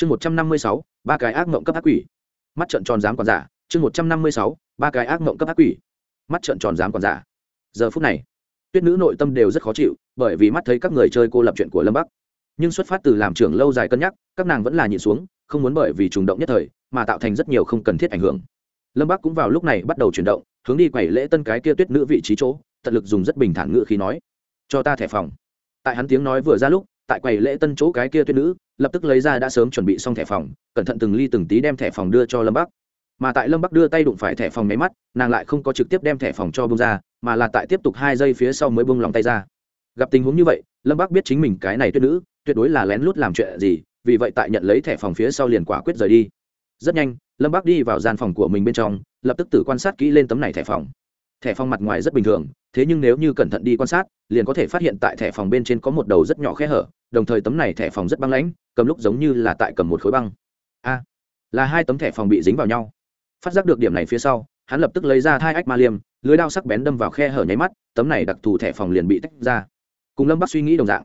chương một trăm năm mươi sáu, ba cái ác mộng cấp ác quỷ. Mắt trận tròn dám còn giả, chương một trăm năm mươi sáu, ba cái ác mộng cấp ác quỷ. Mắt trận tròn dám còn giả. Giờ phút này, tuyết nữ nội tâm đều rất khó chịu, bởi vì mắt thấy các người chơi cô lập chuyện của lâm bắc. Nhưng xuất phát từ làm trưởng lâu dài cân nhắc, các nàng vẫn là nhịn xuống, không muốn bởi vì trùng động nhất thời, mà tạo thành rất nhiều không cần thiết ảnh hưởng. Lâm bắc cũng vào lúc này bắt đầu chuyển động, hướng đi quẩy lễ tân cái kia tuyết nữ vị trí chỗ, tận lực dùng rất bình thản ngự khi nói, cho ta thẻ phòng. Tại hắn tiếng nói vừa ra lúc tại quầy lễ tân chỗ cái kia tuyết nữ, lập tức lấy ra đã sớm chuẩn bị xong thẻ phòng, cẩn thận từng ly từng tí đem thẻ phòng đưa cho lâm bắc. Mà tại lâm bắc đưa tay đụng phải thẻ phòng máy mắt, nàng lại không có trực tiếp đem thẻ phòng cho bông ra, mà là tại tiếp tục hai giây phía sau mới bông lòng tay ra. Gặp tình huống như vậy, lâm bắc biết chính mình cái này tuyết nữ, tuyệt đối là lén lút làm chuyện gì, vì vậy tại nhận lấy thẻ phòng phía sau liền quả quyết rời đi. Rất nhanh, lâm bắc đi vào gian phòng của mình bên trong, lập tức tự quan sát kỹ lên tấm này thẻ phòng. Thẻ phòng mặt ngoài rất bình thường, thế nhưng nếu như cẩn thận đi quan sát, liền có thể phát hiện tại thẻ phòng bên trên có một đầu rất nhỏ khe hở đồng thời tấm này thẻ phòng rất băng lãnh, cầm lúc giống như là tại cầm một khối băng. A, là hai tấm thẻ phòng bị dính vào nhau. Phát giác được điểm này phía sau, hắn lập tức lấy ra hai ách ma liêm, lưới đao sắc bén đâm vào khe hở nháy mắt, tấm này đặc thù thẻ phòng liền bị tách ra. Cùng lâm bắc suy nghĩ đồng dạng.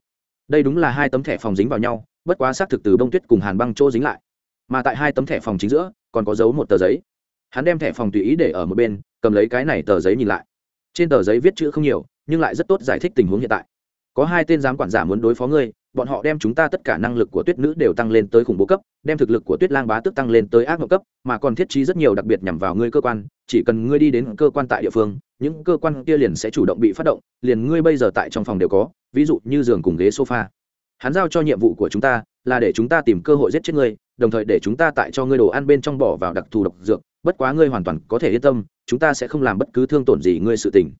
Đây đúng là hai tấm thẻ phòng dính vào nhau, bất quá xác thực từ bông tuyết cùng hàn băng chỗ dính lại. Mà tại hai tấm thẻ phòng chính giữa, còn có dấu một tờ giấy. Hắn đem thẻ phòng tùy ý để ở một bên, cầm lấy cái này tờ giấy nhìn lại. Trên tờ giấy viết chữ không nhiều, nhưng lại rất tốt giải thích tình huống hiện tại. Có hai tên giám quản giả muốn đối phó ngươi bọn họ đem chúng ta tất cả năng lực của tuyết nữ đều tăng lên tới khủng bố cấp, đem thực lực của tuyết lang bá tức tăng lên tới ác mộng cấp, mà còn thiết trí rất nhiều đặc biệt nhằm vào ngươi cơ quan, chỉ cần ngươi đi đến cơ quan tại địa phương, những cơ quan kia liền sẽ chủ động bị phát động, liền ngươi bây giờ tại trong phòng đều có, ví dụ như giường cùng ghế sofa. Hắn giao cho nhiệm vụ của chúng ta là để chúng ta tìm cơ hội giết chết ngươi, đồng thời để chúng ta tại cho ngươi đồ ăn bên trong bỏ vào đặc thù độc dược, bất quá ngươi hoàn toàn có thể yên tâm, chúng ta sẽ không làm bất cứ thương tổn gì ngươi sự tình.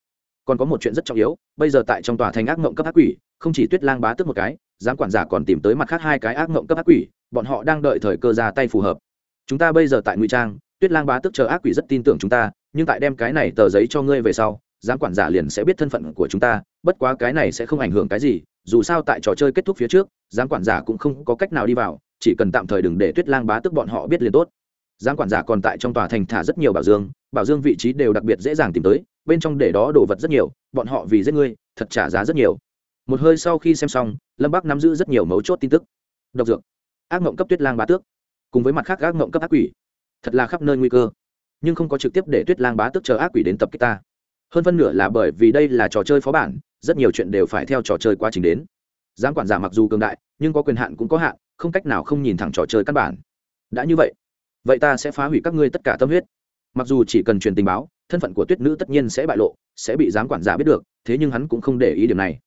Còn có một chuyện rất trọng yếu, bây giờ tại trong tòa thành ác mộng cấp ác quỷ, không chỉ tuyết lang bá tức một cái giám quản giả còn tìm tới mặt khác hai cái ác mộng cấp ác quỷ, bọn họ đang đợi thời cơ ra tay phù hợp. Chúng ta bây giờ tại ngụy trang, tuyết lang bá tức chờ ác quỷ rất tin tưởng chúng ta, nhưng tại đem cái này tờ giấy cho ngươi về sau, giám quản giả liền sẽ biết thân phận của chúng ta, bất quá cái này sẽ không ảnh hưởng cái gì, dù sao tại trò chơi kết thúc phía trước, giám quản giả cũng không có cách nào đi vào, chỉ cần tạm thời đừng để tuyết lang bá tức bọn họ biết liền tốt. Giám quản giả còn tại trong tòa thành thả rất nhiều bảo dương bảo dương vị trí đều đặc biệt dễ dàng tìm tới, bên trong để đó đồ vật rất nhiều, bọn họ vì giết ngươi, thật trả giá rất nhiều một hơi sau khi xem xong, lâm bắc nắm giữ rất nhiều mấu chốt tin tức. Độc dược, ác mộng cấp tuyết lang bá tước, cùng với mặt khác ác mộng cấp ác quỷ. Thật là khắp nơi nguy cơ, nhưng không có trực tiếp để tuyết lang bá tước chờ ác quỷ đến tập kích ta. Hơn phân nửa là bởi vì đây là trò chơi phó bản, rất nhiều chuyện đều phải theo trò chơi quá trình đến. Giám quản giả mặc dù cường đại, nhưng có quyền hạn cũng có hạn, không cách nào không nhìn thẳng trò chơi căn bản. Đã như vậy vậy ta sẽ phá hủy các ngươi tất cả tâm huyết. Mặc dù chỉ cần truyền tình báo, thân phận của tuyết nữ tất nhiên sẽ bại lộ, sẽ bị giám quản giả biết được, thế nhưng hắn cũng không để ý điểm này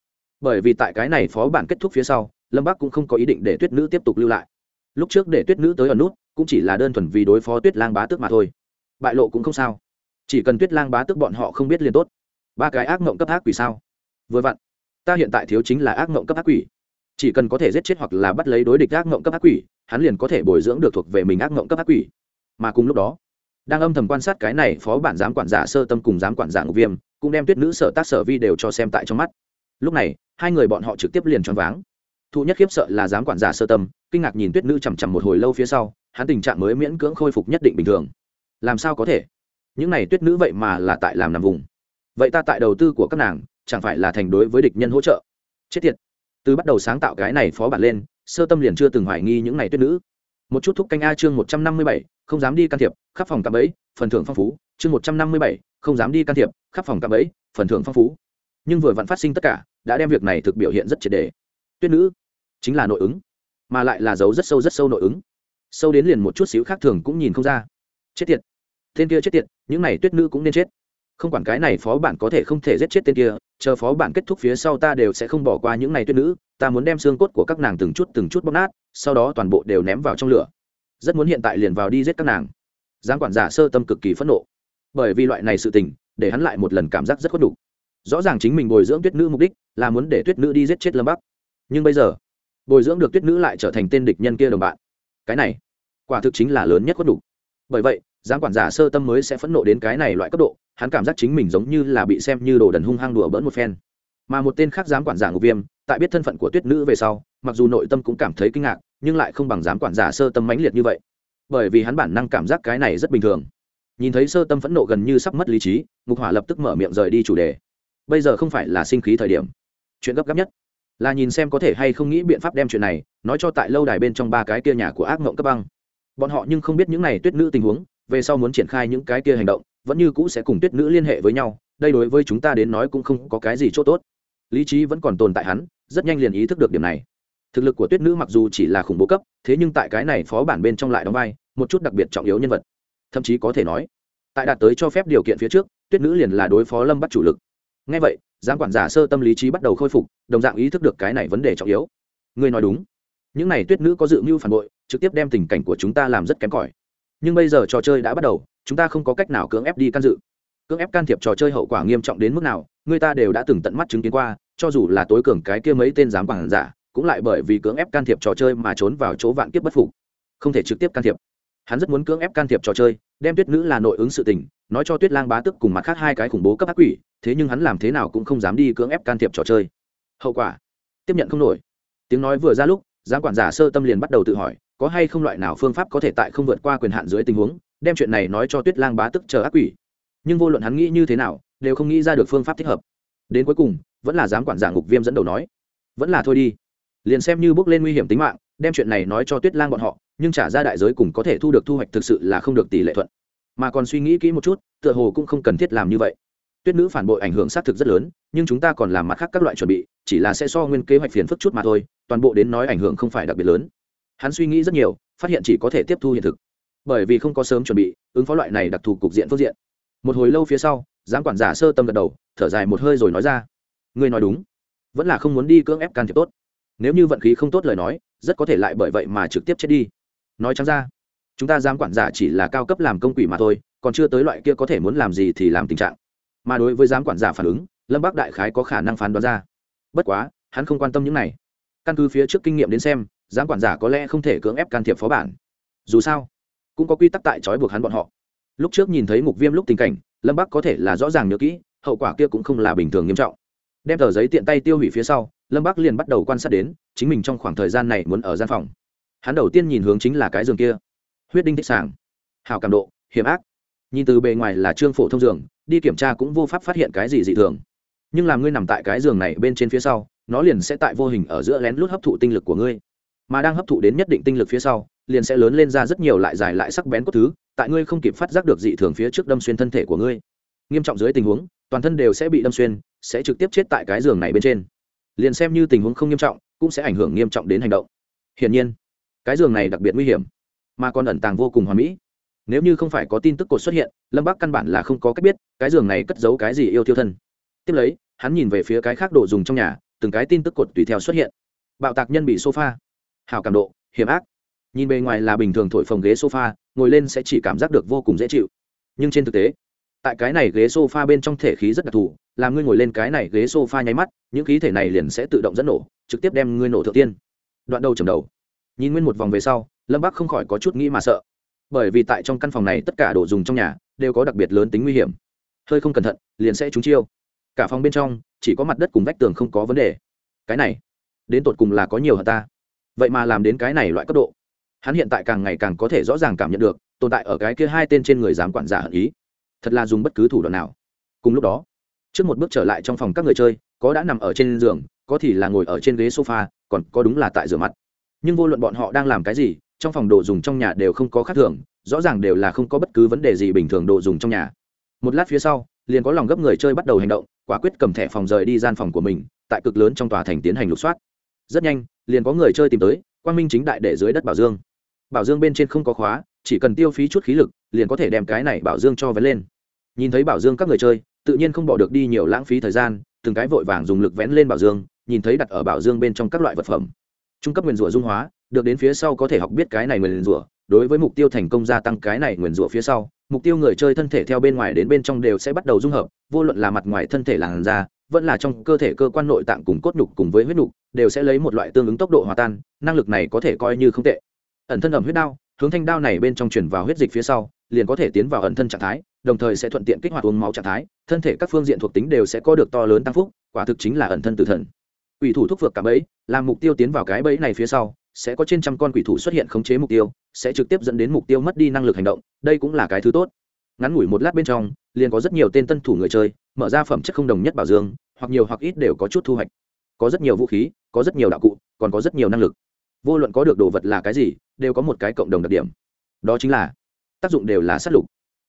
bởi vì tại cái này phó bản kết thúc phía sau, lâm bắc cũng không có ý định để tuyết nữ tiếp tục lưu lại. Lúc trước để tuyết nữ tới ở nút, cũng chỉ là đơn thuần vì đối phó tuyết lang bá tước mà thôi. Bại lộ cũng không sao. Chỉ cần tuyết lang bá tước bọn họ không biết liền tốt. Ba cái ác mộng cấp ác quỷ sao? Vừa vặn, ta hiện tại thiếu chính là ác mộng cấp ác quỷ. Chỉ cần có thể giết chết hoặc là bắt lấy đối địch ác mộng cấp ác quỷ, hắn liền có thể bồi dưỡng được thuộc về mình ác mộng cấp ác quỷ. Mà cùng lúc đó, đang âm thầm quan sát cái này phó bản giám quản giả sơ tâm cùng giám quản giả ngục viêm, cũng đem tuyết nữ sở tác sở vi đều cho xem tại trong mắt lúc này, hai người bọn họ trực tiếp liền choáng váng. Thụ nhất khiếp sợ là dám quản giả sơ tâm, kinh ngạc nhìn tuyết nữ chằm chằm một hồi lâu phía sau, hắn tình trạng mới miễn cưỡng khôi phục nhất định bình thường. Làm sao có thể? Những này tuyết nữ vậy mà là tại làm nằm vùng. Vậy ta tại đầu tư của các nàng, chẳng phải là thành đối với địch nhân hỗ trợ? Chết tiệt. Từ bắt đầu sáng tạo cái này phó bản lên, sơ tâm liền chưa từng hoài nghi những này tuyết nữ. Một chút thúc canh a chương một trăm năm mươi bảy, không dám đi can thiệp, khắp phòng cạm ấy phần thưởng phong phú. Chương một trăm năm mươi bảy, không dám đi can thiệp, khắp phòng cạm ấy phần thưởng phong phú nhưng vừa vặn phát sinh tất cả, đã đem việc này thực biểu hiện rất triệt đề. Tuyết nữ, chính là nội ứng, mà lại là dấu rất sâu rất sâu nội ứng. Sâu đến liền một chút xíu khác thường cũng nhìn không ra. Chết tiệt, tên kia chết tiệt, những này tuyết nữ cũng nên chết. Không quản cái này phó bản có thể không thể giết chết tên kia, chờ phó bản kết thúc phía sau ta đều sẽ không bỏ qua những này tuyết nữ, ta muốn đem xương cốt của các nàng từng chút từng chút bóp nát, sau đó toàn bộ đều ném vào trong lửa. Rất muốn hiện tại liền vào đi giết các nàng. Giang quản giả sơ tâm cực kỳ phẫn nộ. Bởi vì loại này sự tình, để hắn lại một lần cảm giác rất khuất đủ rõ ràng chính mình bồi dưỡng tuyết nữ mục đích là muốn để tuyết nữ đi giết chết lâm bắc nhưng bây giờ bồi dưỡng được tuyết nữ lại trở thành tên địch nhân kia đồng bạn cái này quả thực chính là lớn nhất khuất đủ. bởi vậy giang quản giả sơ tâm mới sẽ phẫn nộ đến cái này loại cấp độ hắn cảm giác chính mình giống như là bị xem như đồ đần hung hăng đùa bỡn một phen mà một tên khác giám quản giả ngục viêm tại biết thân phận của tuyết nữ về sau mặc dù nội tâm cũng cảm thấy kinh ngạc nhưng lại không bằng giám quản giả sơ tâm mãnh liệt như vậy bởi vì hắn bản năng cảm giác cái này rất bình thường nhìn thấy sơ tâm phẫn nộ gần như sắp mất lý trí ngục hỏa lập tức mở miệng rời đi chủ đề bây giờ không phải là sinh khí thời điểm. Chuyện gấp gáp nhất là nhìn xem có thể hay không nghĩ biện pháp đem chuyện này nói cho tại lâu đài bên trong ba cái kia nhà của ác mộng cấp băng. Bọn họ nhưng không biết những này tuyết nữ tình huống, về sau muốn triển khai những cái kia hành động, vẫn như cũ sẽ cùng tuyết nữ liên hệ với nhau, đây đối với chúng ta đến nói cũng không có cái gì c h ỗ t ố t lý trí vẫn còn tồn tại hắn, rất nhanh liền ý thức được điểm này. Thực lực của tuyết nữ mặc dù chỉ là khủng bố cấp, thế nhưng tại cái này phó bản bên trong lại đóng vai một chút đặc biệt trọng yếu nhân vật. Thậm chí có thể nói, tại đạt tới cho phép điều kiện phía trước, tuyết nữ liền là đối phó lâm bắt chủ lực ngay vậy, giám quản giả sơ tâm lý trí bắt đầu khôi phục, đồng dạng ý thức được cái này vấn đề trọng yếu. Ngươi nói đúng. Những này tuyết nữ có dự mưu phản bội, trực tiếp đem tình cảnh của chúng ta làm rất kém cỏi. Nhưng bây giờ trò chơi đã bắt đầu, chúng ta không có cách nào cưỡng ép đi can dự. Cưỡng ép can thiệp trò chơi hậu quả nghiêm trọng đến mức nào, người ta đều đã từng tận mắt chứng kiến qua, cho dù là tối cường cái kia mấy tên giám quản giả, cũng lại bởi vì cưỡng ép can thiệp trò chơi mà trốn vào chỗ vạn kiếp bất phục. Không thể trực tiếp can thiệp. Hắn rất muốn cưỡng ép can thiệp trò chơi, đem tuyết nữ là nội ứng sự tình nói cho tuyết lang bá tức cùng mặt khác hai cái khủng bố cấp ác quỷ, thế nhưng hắn làm thế nào cũng không dám đi cưỡng ép can thiệp trò chơi. Hậu quả, tiếp nhận không nổi. Tiếng nói vừa ra lúc, giám quản giả sơ tâm liền bắt đầu tự hỏi, có hay không loại nào phương pháp có thể tại không vượt qua quyền hạn dưới tình huống, đem chuyện này nói cho tuyết lang bá tức chờ ác quỷ. Nhưng vô luận hắn nghĩ như thế nào, đều không nghĩ ra được phương pháp thích hợp. Đến cuối cùng, vẫn là giám quản giả ngục viêm dẫn đầu nói, vẫn là thôi đi. Liền xem như bước lên nguy hiểm tính mạng, đem chuyện này nói cho tuyết lang bọn họ, nhưng trả ra đại giới cùng có thể thu được thu hoạch thực sự là không được tỷ lệ thuận mà còn suy nghĩ kỹ một chút, tựa hồ cũng không cần thiết làm như vậy. Tuyết nữ phản bội ảnh hưởng xác thực rất lớn, nhưng chúng ta còn làm mặt khác các loại chuẩn bị, chỉ là sẽ so nguyên kế hoạch phiền phức chút mà thôi, toàn bộ đến nói ảnh hưởng không phải đặc biệt lớn. Hắn suy nghĩ rất nhiều, phát hiện chỉ có thể tiếp thu hiện thực. Bởi vì không có sớm chuẩn bị, ứng phó loại này đặc thù cục diện phương diện. Một hồi lâu phía sau, giám quản giả sơ tâm gật đầu, thở dài một hơi rồi nói ra. Ngươi nói đúng. Vẫn là không muốn đi cưỡng ép can thiệp tốt. Nếu như vận khí không tốt lời nói, rất có thể lại bởi vậy mà trực tiếp chết đi. Nói chăng ra chúng ta giám quản giả chỉ là cao cấp làm công quỷ mà thôi, còn chưa tới loại kia có thể muốn làm gì thì làm tình trạng. Mà đối với giám quản giả phản ứng, lâm bắc đại khái có khả năng phán đoán ra. Bất quá, hắn không quan tâm những này. Căn cứ phía trước kinh nghiệm đến xem, giám quản giả có lẽ không thể cưỡng ép can thiệp phó bản. Dù sao, cũng có quy tắc tại trói buộc hắn bọn họ. Lúc trước nhìn thấy mục viêm lúc tình cảnh, lâm bắc có thể là rõ ràng nhớ kỹ, hậu quả kia cũng không là bình thường nghiêm trọng. Đem tờ giấy tiện tay tiêu hủy phía sau, lâm bắc liền bắt đầu quan sát đến chính mình trong khoảng thời gian này muốn ở gian phòng. Hắn đầu tiên nhìn hướng chính là cái giường kia huyết đinh thích sàng hào cảm độ, hiểm ác. Nhìn từ bề ngoài là trương phổ thông giường, đi kiểm tra cũng vô pháp phát hiện cái gì dị thường. Nhưng làm ngươi nằm tại cái giường này bên trên phía sau, nó liền sẽ tại vô hình ở giữa lén lút hấp thụ tinh lực của ngươi. Mà đang hấp thụ đến nhất định tinh lực phía sau, liền sẽ lớn lên ra rất nhiều lại dài lại sắc bén cốt thứ, tại ngươi không kịp phát giác được dị thường phía trước đâm xuyên thân thể của ngươi. Nghiêm trọng dưới tình huống, toàn thân đều sẽ bị đâm xuyên, sẽ trực tiếp chết tại cái giường này bên trên. Liền xem như tình huống không nghiêm trọng, cũng sẽ ảnh hưởng nghiêm trọng đến hành động. Hiển nhiên, cái giường này đặc biệt nguy hiểm mà còn ẩn tàng vô cùng hoàn mỹ. Nếu như không phải có tin tức cột xuất hiện, lâm bắc căn bản là không có cách biết cái giường này cất giấu cái gì yêu thiêu thân. Tiếp lấy, hắn nhìn về phía cái khác đồ dùng trong nhà, từng cái tin tức cột tùy theo xuất hiện. Bạo tạc nhân bị sofa. Hào cảm độ, hiểm ác. Nhìn bề ngoài là bình thường thổi phồng ghế sofa, ngồi lên sẽ chỉ cảm giác được vô cùng dễ chịu. Nhưng trên thực tế, tại cái này ghế sofa bên trong thể khí rất đặc thù, làm ngươi ngồi lên cái này ghế sofa nháy mắt, những khí thể này liền sẽ tự động dẫn nổ, trực tiếp đem ngươi nổ thượng tiên. Đoạn đầu trầm đầu. Nhìn nguyên một vòng về sau lâm bắc không khỏi có chút nghĩ mà sợ bởi vì tại trong căn phòng này tất cả đồ dùng trong nhà đều có đặc biệt lớn tính nguy hiểm hơi không cẩn thận liền sẽ trúng chiêu cả phòng bên trong chỉ có mặt đất cùng vách tường không có vấn đề cái này đến tột cùng là có nhiều hơn ta vậy mà làm đến cái này loại cấp độ hắn hiện tại càng ngày càng có thể rõ ràng cảm nhận được tồn tại ở cái kia hai tên trên người dám quản giả hận ý thật là dùng bất cứ thủ đoạn nào cùng lúc đó trước một bước trở lại trong phòng các người chơi có đã nằm ở trên giường có thì là ngồi ở trên ghế sofa còn có đúng là tại rửa mặt nhưng vô luận bọn họ đang làm cái gì trong phòng đồ dùng trong nhà đều không có khác thường, rõ ràng đều là không có bất cứ vấn đề gì bình thường đồ dùng trong nhà. Một lát phía sau, liền có lòng gấp người chơi bắt đầu hành động, quả quyết cầm thẻ phòng rời đi gian phòng của mình, tại cực lớn trong tòa thành tiến hành lục soát. Rất nhanh, liền có người chơi tìm tới, quang minh chính đại để dưới đất bảo dương. Bảo dương bên trên không có khóa, chỉ cần tiêu phí chút khí lực, liền có thể đem cái này bảo dương cho vén lên. Nhìn thấy bảo dương các người chơi, tự nhiên không bỏ được đi nhiều lãng phí thời gian, từng cái vội vàng dùng lực vén lên bảo dương, nhìn thấy đặt ở bảo dương bên trong các loại vật phẩm. Trung cấp nguyền rủa dung hóa được đến phía sau có thể học biết cái này nguyền rủa. Đối với mục tiêu thành công gia tăng cái này nguyền rủa phía sau, mục tiêu người chơi thân thể theo bên ngoài đến bên trong đều sẽ bắt đầu dung hợp, vô luận là mặt ngoài thân thể làn da, vẫn là trong cơ thể cơ quan nội tạng cùng cốt nhục cùng với huyết nhục, đều sẽ lấy một loại tương ứng tốc độ hòa tan, năng lực này có thể coi như không tệ. Ẩn thân ẩm huyết đao, hướng thanh đao này bên trong chuyển vào huyết dịch phía sau, liền có thể tiến vào ẩn thân trạng thái, đồng thời sẽ thuận tiện kích hoạt uống máu trạng thái, thân thể các phương diện thuộc tính đều sẽ có được to lớn tăng phúc, quả thực chính là ẩn thân tử thần. Ủy thủ thúc vượt cả bẫy, làm mục tiêu tiến vào cái bẫy này phía sau sẽ có trên trăm con quỷ thủ xuất hiện khống chế mục tiêu, sẽ trực tiếp dẫn đến mục tiêu mất đi năng lực hành động, đây cũng là cái thứ tốt. Ngắn ngủi một lát bên trong, liền có rất nhiều tên tân thủ người chơi, mở ra phẩm chất không đồng nhất bảo dương, hoặc nhiều hoặc ít đều có chút thu hoạch. Có rất nhiều vũ khí, có rất nhiều đạo cụ, còn có rất nhiều năng lực. Vô luận có được đồ vật là cái gì, đều có một cái cộng đồng đặc điểm. Đó chính là, tác dụng đều là sát lục.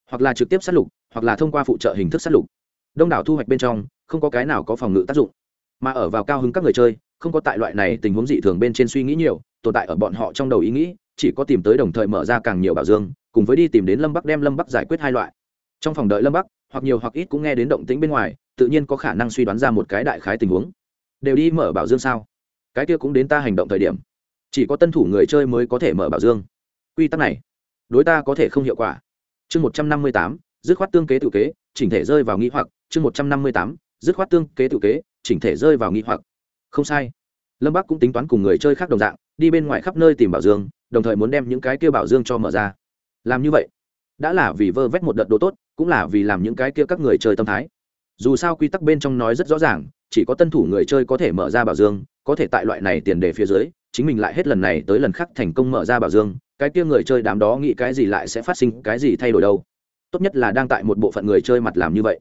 Hoặc là trực tiếp sát lục, hoặc là thông qua phụ trợ hình thức sát lục. Đông đảo thu hoạch bên trong, không có cái nào có phòng ngự tác dụng. Mà ở vào cao hứng các người chơi, không có tại loại này tình huống dị thường bên trên suy nghĩ nhiều tồn tại ở bọn họ trong đầu ý nghĩ, chỉ có tìm tới đồng thời mở ra càng nhiều bảo dương, cùng với đi tìm đến lâm bắc đem lâm bắc giải quyết hai loại. Trong phòng đợi lâm bắc, hoặc nhiều hoặc ít cũng nghe đến động tĩnh bên ngoài, tự nhiên có khả năng suy đoán ra một cái đại khái tình huống. Đều đi mở bảo dương sao? Cái kia cũng đến ta hành động thời điểm. Chỉ có tân thủ người chơi mới có thể mở bảo dương. Quy tắc này, đối ta có thể không hiệu quả. Chương một trăm năm mươi tám, dứt khoát tương kế tự kế, chỉnh thể rơi vào nghi hoặc. Chương một trăm năm mươi tám, dứt khoát tương kế tự kế, chỉnh thể rơi vào nghi hoặc. Không sai. Lâm bắc cũng tính toán cùng người chơi khác đồng dạng đi bên ngoài khắp nơi tìm bảo dương, đồng thời muốn đem những cái kia bảo dương cho mở ra. Làm như vậy, đã là vì vơ vét một đợt đồ tốt, cũng là vì làm những cái kia các người chơi tâm thái. Dù sao quy tắc bên trong nói rất rõ ràng, chỉ có tân thủ người chơi có thể mở ra bảo dương, có thể tại loại này tiền đề phía dưới, chính mình lại hết lần này tới lần khác thành công mở ra bảo dương, cái kia người chơi đám đó nghĩ cái gì lại sẽ phát sinh, cái gì thay đổi đâu. Tốt nhất là đang tại một bộ phận người chơi mặt làm như vậy.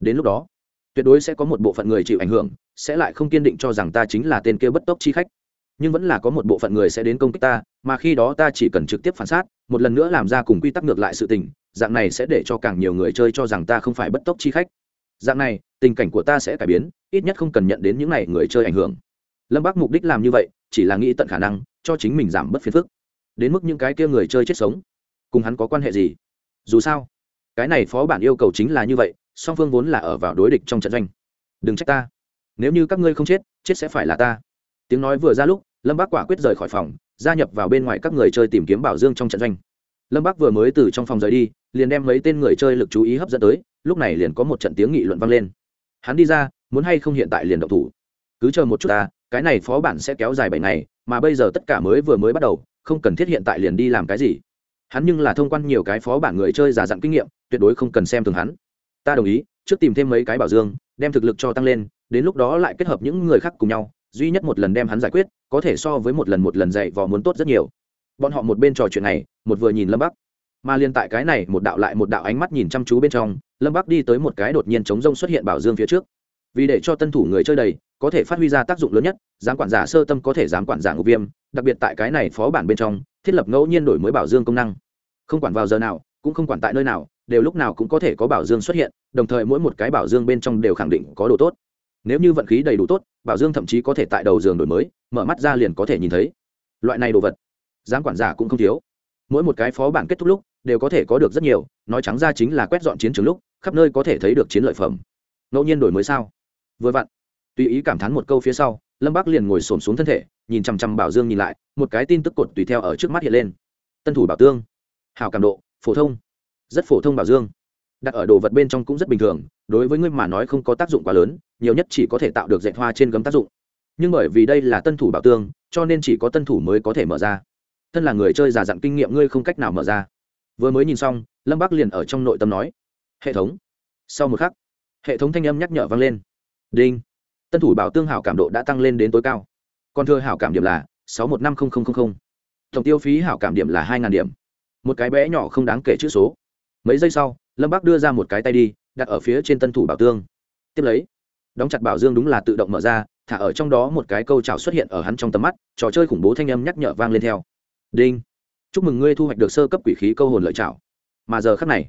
Đến lúc đó, tuyệt đối sẽ có một bộ phận người chịu ảnh hưởng, sẽ lại không kiên định cho rằng ta chính là tên kia bất tốc chi khách nhưng vẫn là có một bộ phận người sẽ đến công kích ta, mà khi đó ta chỉ cần trực tiếp phản xác một lần nữa làm ra cùng quy tắc ngược lại sự tình, dạng này sẽ để cho càng nhiều người chơi cho rằng ta không phải bất tốc chi khách. Dạng này, tình cảnh của ta sẽ cải biến, ít nhất không cần nhận đến những n à y người chơi ảnh hưởng. Lâm bác mục đích làm như vậy, chỉ là nghĩ tận khả năng, cho chính mình giảm bớt phiền phức. Đến mức những cái kia người chơi chết sống, cùng hắn có quan hệ gì? Dù sao, cái này phó bản yêu cầu chính là như vậy, song phương vốn là ở vào đối địch trong trận doanh. Đừng trách ta. Nếu như các ngươi không chết chết sẽ phải là ta tiếng nói vừa ra lúc, lâm bác quả quyết rời khỏi phòng, gia nhập vào bên ngoài các người chơi tìm kiếm bảo dương trong trận doanh. Lâm bác vừa mới từ trong phòng rời đi, liền đem mấy tên người chơi lực chú ý hấp dẫn tới, lúc này liền có một trận tiếng nghị luận vang lên. Hắn đi ra, muốn hay không hiện tại liền động thủ? Cứ chờ một chút ta, cái này phó bản sẽ kéo dài bảy ngày, mà bây giờ tất cả mới vừa mới bắt đầu, không cần thiết hiện tại liền đi làm cái gì. Hắn nhưng là thông quan nhiều cái phó bản người chơi giả dặn kinh nghiệm, tuyệt đối không cần xem thường hắn. Ta đồng ý, trước tìm thêm mấy cái bảo dương, đem thực lực cho tăng lên, đến lúc đó lại kết hợp những người khác cùng nhau duy nhất một lần đem hắn giải quyết, có thể so với một lần một lần dạy vò muốn tốt rất nhiều. Bọn họ một bên trò chuyện này, một vừa nhìn lâm bắc. Mà liên tại cái này, một đạo lại một đạo ánh mắt nhìn chăm chú bên trong, lâm bắc đi tới một cái đột nhiên chống rông xuất hiện bảo dương phía trước. Vì để cho tân thủ người chơi đầy, có thể phát huy ra tác dụng lớn nhất, giám quản giả sơ tâm có thể giám quản giả ngục viêm, đặc biệt tại cái này phó bản bên trong, thiết lập ngẫu nhiên đổi mới bảo dương công năng. Không quản vào giờ nào, cũng không quản tại nơi nào, đều lúc nào cũng có thể có bảo dương xuất hiện, đồng thời mỗi một cái bảo dương bên trong đều khẳng định có đồ tốt. Nếu như vận khí đầy đủ tốt bảo dương thậm chí có thể tại đầu giường đổi mới, mở mắt ra liền có thể nhìn thấy. Loại này đồ vật, giám quản giả cũng không thiếu. Mỗi một cái phó bản kết thúc lúc, đều có thể có được rất nhiều, nói trắng ra chính là quét dọn chiến trường lúc, khắp nơi có thể thấy được chiến lợi phẩm. Ngẫu nhiên đổi mới sao? Vừa vặn, tùy ý cảm thán một câu phía sau, lâm bác liền ngồi xổm xuống thân thể, nhìn chằm chằm bảo dương nhìn lại, một cái tin tức cột tùy theo ở trước mắt hiện lên. Tân thủ bảo tương hào cảm độ, phổ thông, rất phổ thông bảo dương. Đặt ở đồ vật bên trong cũng rất bình thường, đối với ngươi mà nói không có tác dụng quá lớn nhiều nhất chỉ có thể tạo được dệt hoa trên gấm tác dụng. Nhưng bởi vì đây là tân thủ bảo tương, cho nên chỉ có tân thủ mới có thể mở ra. Thân là người chơi già dặn kinh nghiệm, ngươi không cách nào mở ra. Vừa mới nhìn xong, lâm bắc liền ở trong nội tâm nói, hệ thống. Sau một khắc, hệ thống thanh âm nhắc nhở vang lên. Đinh. Tân thủ bảo tương hảo cảm độ đã tăng lên đến tối cao. Còn thưa hảo cảm điểm là sáu một năm tổng tiêu phí hảo cảm điểm là hai điểm. Một cái bé nhỏ không đáng kể chữ số. Mấy giây sau, lâm bắc đưa ra một cái tay đi, đặt ở phía trên tân thủ bảo tương. Tiếp lấy đóng chặt bảo dương đúng là tự động mở ra, thả ở trong đó một cái câu trào xuất hiện ở hắn trong tầm mắt, trò chơi khủng bố thanh âm nhắc nhở vang lên theo. Đinh. Chúc mừng ngươi thu hoạch được sơ cấp quỷ khí câu hồn lợi trào mà giờ khắc này,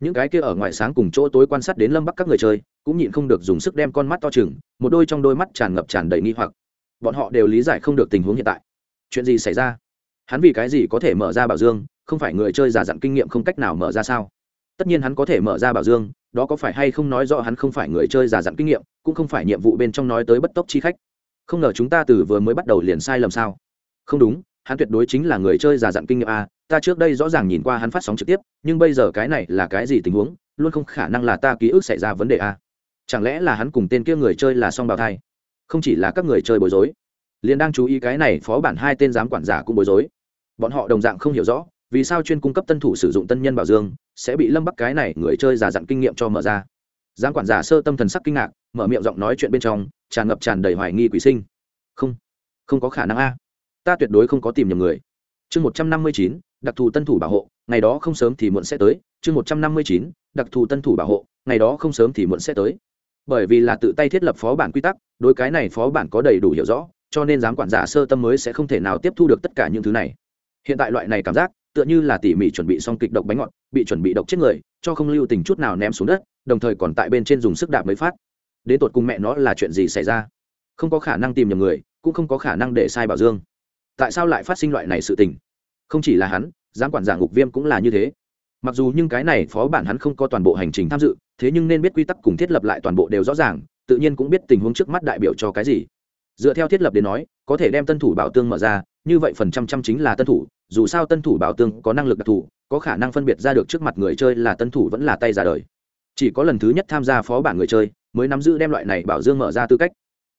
những cái kia ở ngoài sáng cùng chỗ tối quan sát đến lâm bắc các người chơi, cũng nhịn không được dùng sức đem con mắt to chừng, một đôi trong đôi mắt tràn ngập tràn đầy nghi hoặc. Bọn họ đều lý giải không được tình huống hiện tại. Chuyện gì xảy ra? Hắn vì cái gì có thể mở ra bảo dương, không phải người chơi giả dặn kinh nghiệm không cách nào mở ra sao? Tất nhiên hắn có thể mở ra bảo dương đó có phải hay không nói rõ hắn không phải người chơi giả dặn kinh nghiệm, cũng không phải nhiệm vụ bên trong nói tới bất tốc chi khách. Không ngờ chúng ta từ vừa mới bắt đầu liền sai lầm sao? Không đúng, hắn tuyệt đối chính là người chơi giả dặn kinh nghiệm a, ta trước đây rõ ràng nhìn qua hắn phát sóng trực tiếp, nhưng bây giờ cái này là cái gì tình huống, luôn không khả năng là ta ký ức xảy ra vấn đề a. Chẳng lẽ là hắn cùng tên kia người chơi là song bào thai? Không chỉ là các người chơi bối rối, liền đang chú ý cái này phó bản hai tên giám quản giả cũng bối rối. Bọn họ đồng dạng không hiểu rõ vì sao chuyên cung cấp tân thủ sử dụng tân nhân bảo dương, sẽ bị lâm bắc cái này người chơi giả dặn kinh nghiệm cho mở ra. Giám quản giả sơ tâm thần sắc kinh ngạc, mở miệng giọng nói chuyện bên trong, tràn ngập tràn đầy hoài nghi quỷ sinh. Không không có khả năng a. Ta tuyệt đối không có tìm nhầm người. Chương một trăm năm mươi chín, đặc thù tân thủ bảo hộ, ngày đó không sớm thì muộn sẽ tới. Chương một trăm năm mươi chín, đặc thù tân thủ bảo hộ, ngày đó không sớm thì muộn sẽ tới. Bởi vì là tự tay thiết lập phó bản quy tắc, đối cái này phó bản có đầy đủ hiểu rõ, cho nên giám quản giả sơ tâm mới sẽ không thể nào tiếp thu được tất cả những thứ này. Hiện tại loại này cảm giác tựa như là tỉ mỉ chuẩn bị xong kịch độc bánh ngọt, bị chuẩn bị độc chết người, cho không lưu tình chút nào ném xuống đất, đồng thời còn tại bên trên dùng sức đạp mới phát. Đến tột cùng mẹ nó là chuyện gì xảy ra? Không có khả năng tìm nhầm người, cũng không có khả năng để sai bảo dương. Tại sao lại phát sinh loại này sự tình? Không chỉ là hắn, giám quản giả ngục viêm cũng là như thế. Mặc dù nhưng cái này phó bản hắn không có toàn bộ hành trình tham dự, thế nhưng nên biết quy tắc cùng thiết lập lại toàn bộ đều rõ ràng, tự nhiên cũng biết tình huống trước mắt đại biểu cho cái gì. Dựa theo thiết lập đến nói, có thể đem tân thủ bảo tương mở ra, như vậy phần trăm trăm chính là tân thủ dù sao tân thủ bảo tương có năng lực đặc thù, có khả năng phân biệt ra được trước mặt người chơi là tân thủ vẫn là tay giả đời. Chỉ có lần thứ nhất tham gia phó bản người chơi, mới nắm giữ đem loại này bảo dương mở ra tư cách.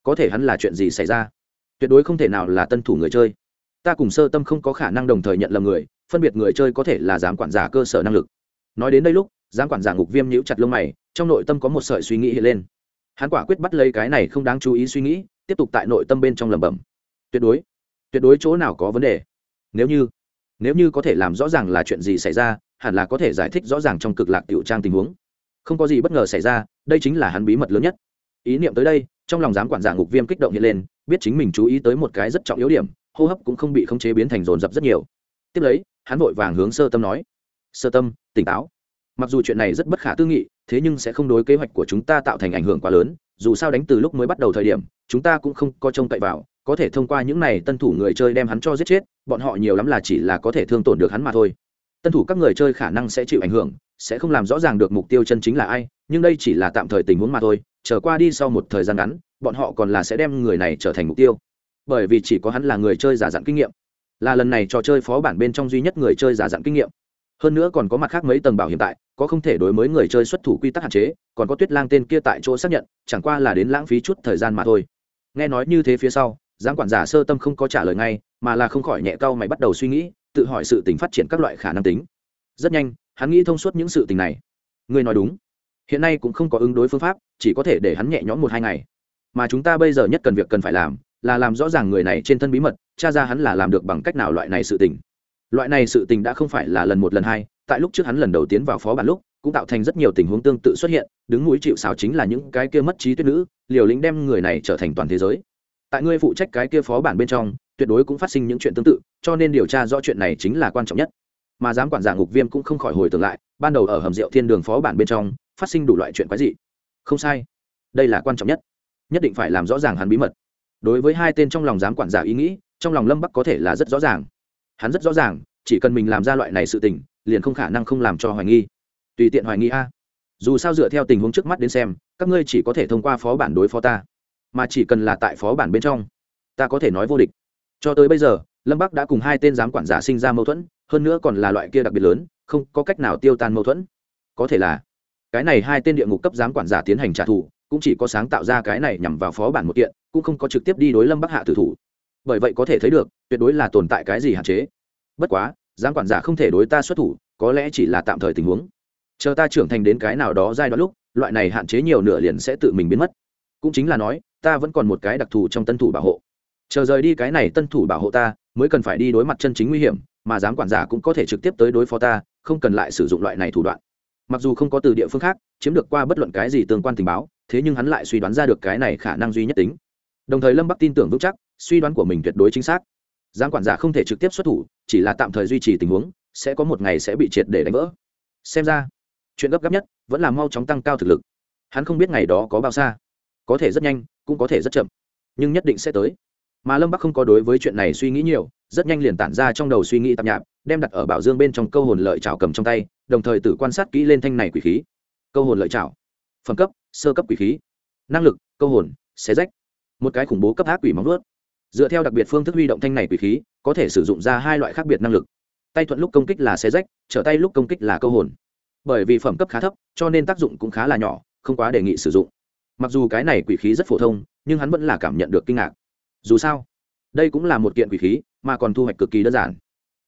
Có thể hắn là chuyện gì xảy ra? Tuyệt đối không thể nào là tân thủ người chơi. Ta cùng sơ tâm không có khả năng đồng thời nhận lầm người, phân biệt người chơi có thể là giám quản giả cơ sở năng lực. Nói đến đây lúc, giám quản giả ngục viêm nhíu chặt lông mày, trong nội tâm có một sợi suy nghĩ hiện lên. Hắn quả quyết bắt lấy cái này không đáng chú ý suy nghĩ, tiếp tục tại nội tâm bên trong lẩm bẩm. Tuyệt đối tuyệt đối chỗ nào có vấn đề. Nếu như nếu như có thể làm rõ ràng là chuyện gì xảy ra, hẳn là có thể giải thích rõ ràng trong cực lạc tiểu trang tình huống. Không có gì bất ngờ xảy ra, đây chính là hắn bí mật lớn nhất. Ý niệm tới đây, trong lòng giám quản giả ngục viêm kích động hiện lên, biết chính mình chú ý tới một cái rất trọng yếu điểm, hô hấp cũng không bị khống chế biến thành rồn rập rất nhiều. Tiếp lấy, hắn vội vàng hướng sơ tâm nói, sơ tâm, tỉnh táo. Mặc dù chuyện này rất bất khả tư nghị, thế nhưng sẽ không đối kế hoạch của chúng ta tạo thành ảnh hưởng quá lớn, dù sao đánh từ lúc mới bắt đầu thời điểm, chúng ta cũng không có trông cậy vào có thể thông qua những này tân thủ người chơi đem hắn cho giết chết, bọn họ nhiều lắm là chỉ là có thể thương tổn được hắn mà thôi. Tân thủ các người chơi khả năng sẽ chịu ảnh hưởng, sẽ không làm rõ ràng được mục tiêu chân chính là ai, nhưng đây chỉ là tạm thời tình huống mà thôi trở qua đi sau một thời gian ngắn, bọn họ còn là sẽ đem người này trở thành mục tiêu. Bởi vì chỉ có hắn là người chơi giả dặn kinh nghiệm, là lần này trò chơi phó bản bên trong duy nhất người chơi giả dặn kinh nghiệm. Hơn nữa còn có mặt khác mấy tầng bảo hiểm tại, có không thể đối với người chơi xuất thủ quy tắc hạn chế, còn có tuyết lang tên kia tại chỗ xác nhận, chẳng qua là đến lãng phí chút thời gian mà thôi. Nghe nói như thế phía sau giám quản giả sơ tâm không có trả lời ngay, mà là không khỏi nhẹ cau mày bắt đầu suy nghĩ, tự hỏi sự tình phát triển các loại khả năng tính. Rất nhanh, hắn nghĩ thông suốt những sự tình này. Ngươi nói đúng. Hiện nay cũng không có ứng đối phương pháp, chỉ có thể để hắn nhẹ nhõm một hai ngày. Mà chúng ta bây giờ nhất cần việc cần phải làm, là làm rõ ràng người này trên thân bí mật cha ra hắn là làm được bằng cách nào loại này sự tình. Loại này sự tình đã không phải là lần một lần hai, tại lúc trước hắn lần đầu tiến vào phó bản lúc, cũng tạo thành rất nhiều tình huống tương tự xuất hiện, đứng mũi chịu xào chính là những cái kia mất trí tuyết nữ, liều lĩnh đem người này trở thành toàn thế giới tại ngươi phụ trách cái kia phó bản bên trong, tuyệt đối cũng phát sinh những chuyện tương tự, cho nên điều tra rõ chuyện này chính là quan trọng nhất. Mà giám quản giả ngục viêm cũng không khỏi hồi tưởng lại, ban đầu ở hầm rượu thiên đường phó bản bên trong, phát sinh đủ loại chuyện quái dị. Không sai. Đây là quan trọng nhất. Nhất định phải làm rõ ràng hắn bí mật. Đối với hai tên trong lòng giám quản giả ý nghĩ, trong lòng lâm bắc có thể là rất rõ ràng. Hắn rất rõ ràng, chỉ cần mình làm ra loại này sự tình, liền không khả năng không làm cho hoài nghi. Tùy tiện hoài nghi a. Dù sao dựa theo tình huống trước mắt đến xem, các ngươi chỉ có thể thông qua phó bản đối phó ta mà chỉ cần là tại phó bản bên trong, ta có thể nói vô địch. Cho tới bây giờ, lâm bắc đã cùng hai tên giám quản giả sinh ra mâu thuẫn, hơn nữa còn là loại kia đặc biệt lớn, không có cách nào tiêu tan mâu thuẫn. Có thể là, cái này hai tên địa ngục cấp giám quản giả tiến hành trả thù, cũng chỉ có sáng tạo ra cái này nhằm vào phó bản một kiện, cũng không có trực tiếp đi đối lâm bắc hạ tử thủ. Bởi vậy có thể thấy được, tuyệt đối là tồn tại cái gì hạn chế. Bất quá, giám quản giả không thể đối ta xuất thủ, có lẽ chỉ là tạm thời tình huống. Chờ ta trưởng thành đến cái nào đó giai đoạn lúc, loại này hạn chế nhiều nửa liền sẽ tự mình biến mất. Cũng chính là nói ta vẫn còn một cái đặc thù trong tân thủ bảo hộ. Chờ rời đi cái này tân thủ bảo hộ ta, mới cần phải đi đối mặt chân chính nguy hiểm, mà giám quản giả cũng có thể trực tiếp tới đối phó ta, không cần lại sử dụng loại này thủ đoạn. Mặc dù không có từ địa phương khác, chiếm được qua bất luận cái gì tương quan tình báo, thế nhưng hắn lại suy đoán ra được cái này khả năng duy nhất tính. Đồng thời lâm bắc tin tưởng vững chắc, suy đoán của mình tuyệt đối chính xác. Giám quản giả không thể trực tiếp xuất thủ, chỉ là tạm thời duy trì tình huống, sẽ có một ngày sẽ bị triệt để đánh vỡ. Xem ra, chuyện gấp gáp nhất vẫn là mau chóng tăng cao thực lực. Hắn không biết ngày đó có bao xa. Có thể rất nhanh cũng có thể rất chậm, nhưng nhất định sẽ tới. Mà lâm bắc không có đối với chuyện này suy nghĩ nhiều, rất nhanh liền tản ra trong đầu suy nghĩ tạp nhạp, đem đặt ở bảo dương bên trong câu hồn lợi trào cầm trong tay, đồng thời tự quan sát kỹ lên thanh này quỷ khí. Câu hồn lợi trào phẩm cấp, sơ cấp quỷ khí. Năng lực, câu hồn, xé rách. Một cái khủng bố cấp ác quỷ móng vuốt. Dựa theo đặc biệt phương thức huy động thanh này quỷ khí, có thể sử dụng ra hai loại khác biệt năng lực. Tay thuận lúc công kích là xé rách, trở tay lúc công kích là câu hồn. Bởi vì phẩm cấp khá thấp, cho nên tác dụng cũng khá là nhỏ, không quá đề nghị sử dụng mặc dù cái này quỷ khí rất phổ thông, nhưng hắn vẫn là cảm nhận được kinh ngạc. Dù sao, đây cũng là một kiện quỷ khí, mà còn thu hoạch cực kỳ đơn giản.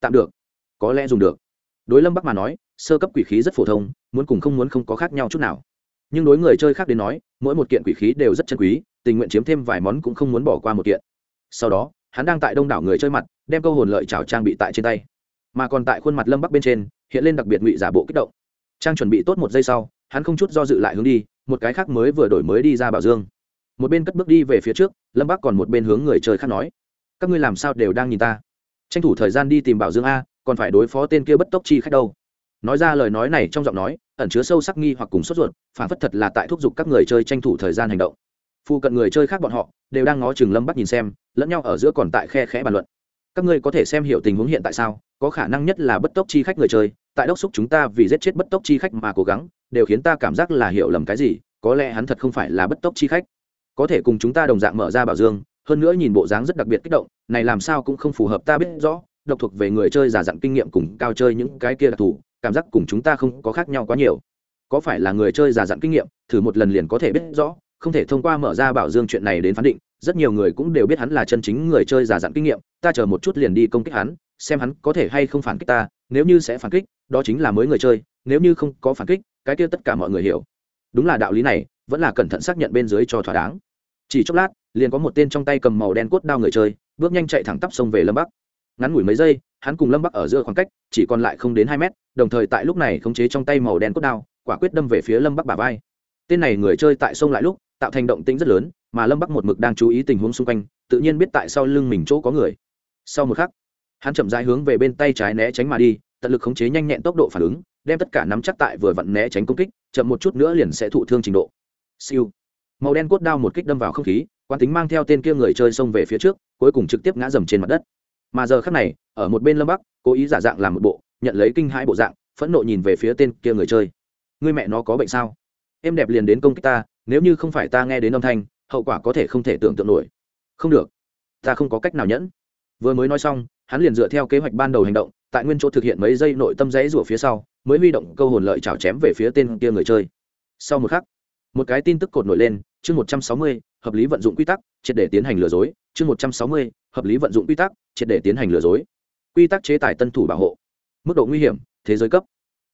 Tạm được. Có lẽ dùng được. Đối lâm bắc mà nói, sơ cấp quỷ khí rất phổ thông, muốn cùng không muốn không có khác nhau chút nào. Nhưng đối người chơi khác đến nói, mỗi một kiện quỷ khí đều rất chân quý, tình nguyện chiếm thêm vài món cũng không muốn bỏ qua một kiện. Sau đó, hắn đang tại đông đảo người chơi mặt, đem câu hồn lợi trào trang bị tại trên tay. Mà còn tại khuôn mặt lâm bắc bên trên, hiện lên đặc biệt ngụy giả bộ kích động. Trang chuẩn bị tốt một giây sau, hắn không chút do dự lại hướng đi một cái khác mới vừa đổi mới đi ra bảo dương. Một bên cất bước đi về phía trước, lâm Bác còn một bên hướng người chơi khác nói, các ngươi làm sao đều đang nhìn ta? Tranh thủ thời gian đi tìm bảo dương a, còn phải đối phó tên kia bất tốc chi khách đâu. Nói ra lời nói này trong giọng nói, ẩn chứa sâu sắc nghi hoặc cùng sốt ruột, phản phất thật là tại thúc giục các người chơi tranh thủ thời gian hành động. Phụ cận người chơi khác bọn họ đều đang ngó chừng lâm bắc nhìn xem, lẫn nhau ở giữa còn tại khe khẽ bàn luận. Các ngươi có thể xem hiểu tình huống hiện tại sao? Có khả năng nhất là bất tốc chi khách người chơi, tại đốc xúc chúng ta vì giết chết bất tốc chi khách mà cố gắng đều khiến ta cảm giác là hiểu lầm cái gì, có lẽ hắn thật không phải là bất tốc chi khách. Có thể cùng chúng ta đồng dạng mở ra bảo dương, hơn nữa nhìn bộ dáng rất đặc biệt kích động, này làm sao cũng không phù hợp ta biết rõ, độc thuộc về người chơi giả dặn kinh nghiệm cùng cao chơi những cái kia đặc thù, cảm giác cùng chúng ta không có khác nhau quá nhiều. Có phải là người chơi giả dặn kinh nghiệm, thử một lần liền có thể biết rõ, không thể thông qua mở ra bảo dương chuyện này đến phán định, rất nhiều người cũng đều biết hắn là chân chính người chơi giả dặn kinh nghiệm, ta chờ một chút liền đi công kích hắn, xem hắn có thể hay không phản kích ta, nếu như sẽ phản kích, đó chính là mới người chơi, nếu như không có phản kích cái kia tất cả mọi người hiểu. Đúng là đạo lý này, vẫn là cẩn thận xác nhận bên dưới cho thỏa đáng. Chỉ chốc lát, liền có một tên trong tay cầm màu đen cốt đao người chơi, bước nhanh chạy thẳng tắp sông về lâm bắc. Ngắn ngủi mấy giây, hắn cùng lâm bắc ở giữa khoảng cách, chỉ còn lại không đến hai mét, đồng thời tại lúc này khống chế trong tay màu đen cốt đao, quả quyết đâm về phía lâm bắc bà vai. Tên này người chơi tại sông lại lúc, tạo thành động tĩnh rất lớn, mà lâm bắc một mực đang chú ý tình huống xung quanh, tự nhiên biết tại sau lưng mình chỗ có người. Sau một khắc, hắn chậm rãi hướng về bên tay trái né tránh mà đi, tận lực khống chế nhanh nhẹn tốc độ phản ứng đem tất cả nắm chắc tại vừa vặn né tránh công kích, chậm một chút nữa liền sẽ thụ thương trình độ. Siêu. Màu đen cốt đao một kích đâm vào không khí, quán tính mang theo tên kia người chơi xông về phía trước, cuối cùng trực tiếp ngã dầm trên mặt đất. Mà giờ khắc này, ở một bên lâm bắc, cố ý giả dạng làm một bộ, nhận lấy kinh hãi bộ dạng, phẫn nộ nhìn về phía tên kia người chơi. Người mẹ nó có bệnh sao? Em đẹp liền đến công kích ta, nếu như không phải ta nghe đến âm thanh, hậu quả có thể không thể tưởng tượng nổi. Không được. Ta không có cách nào nhẫn vừa mới nói xong, hắn liền dựa theo kế hoạch ban đầu hành động, tại nguyên chỗ thực hiện mấy giây nội tâm rẽ rủa phía sau, mới huy động câu hồn lợi chảo chém về phía tên kia người chơi. Sau một khắc, một cái tin tức cột nổi lên, chương một trăm sáu mươi, hợp lý vận dụng quy tắc, triệt để tiến hành lừa dối. Chương một trăm sáu mươi, hợp lý vận dụng quy tắc, triệt để tiến hành lừa dối. Quy tắc chế tài tân thủ bảo hộ. Mức độ nguy hiểm, thế giới cấp.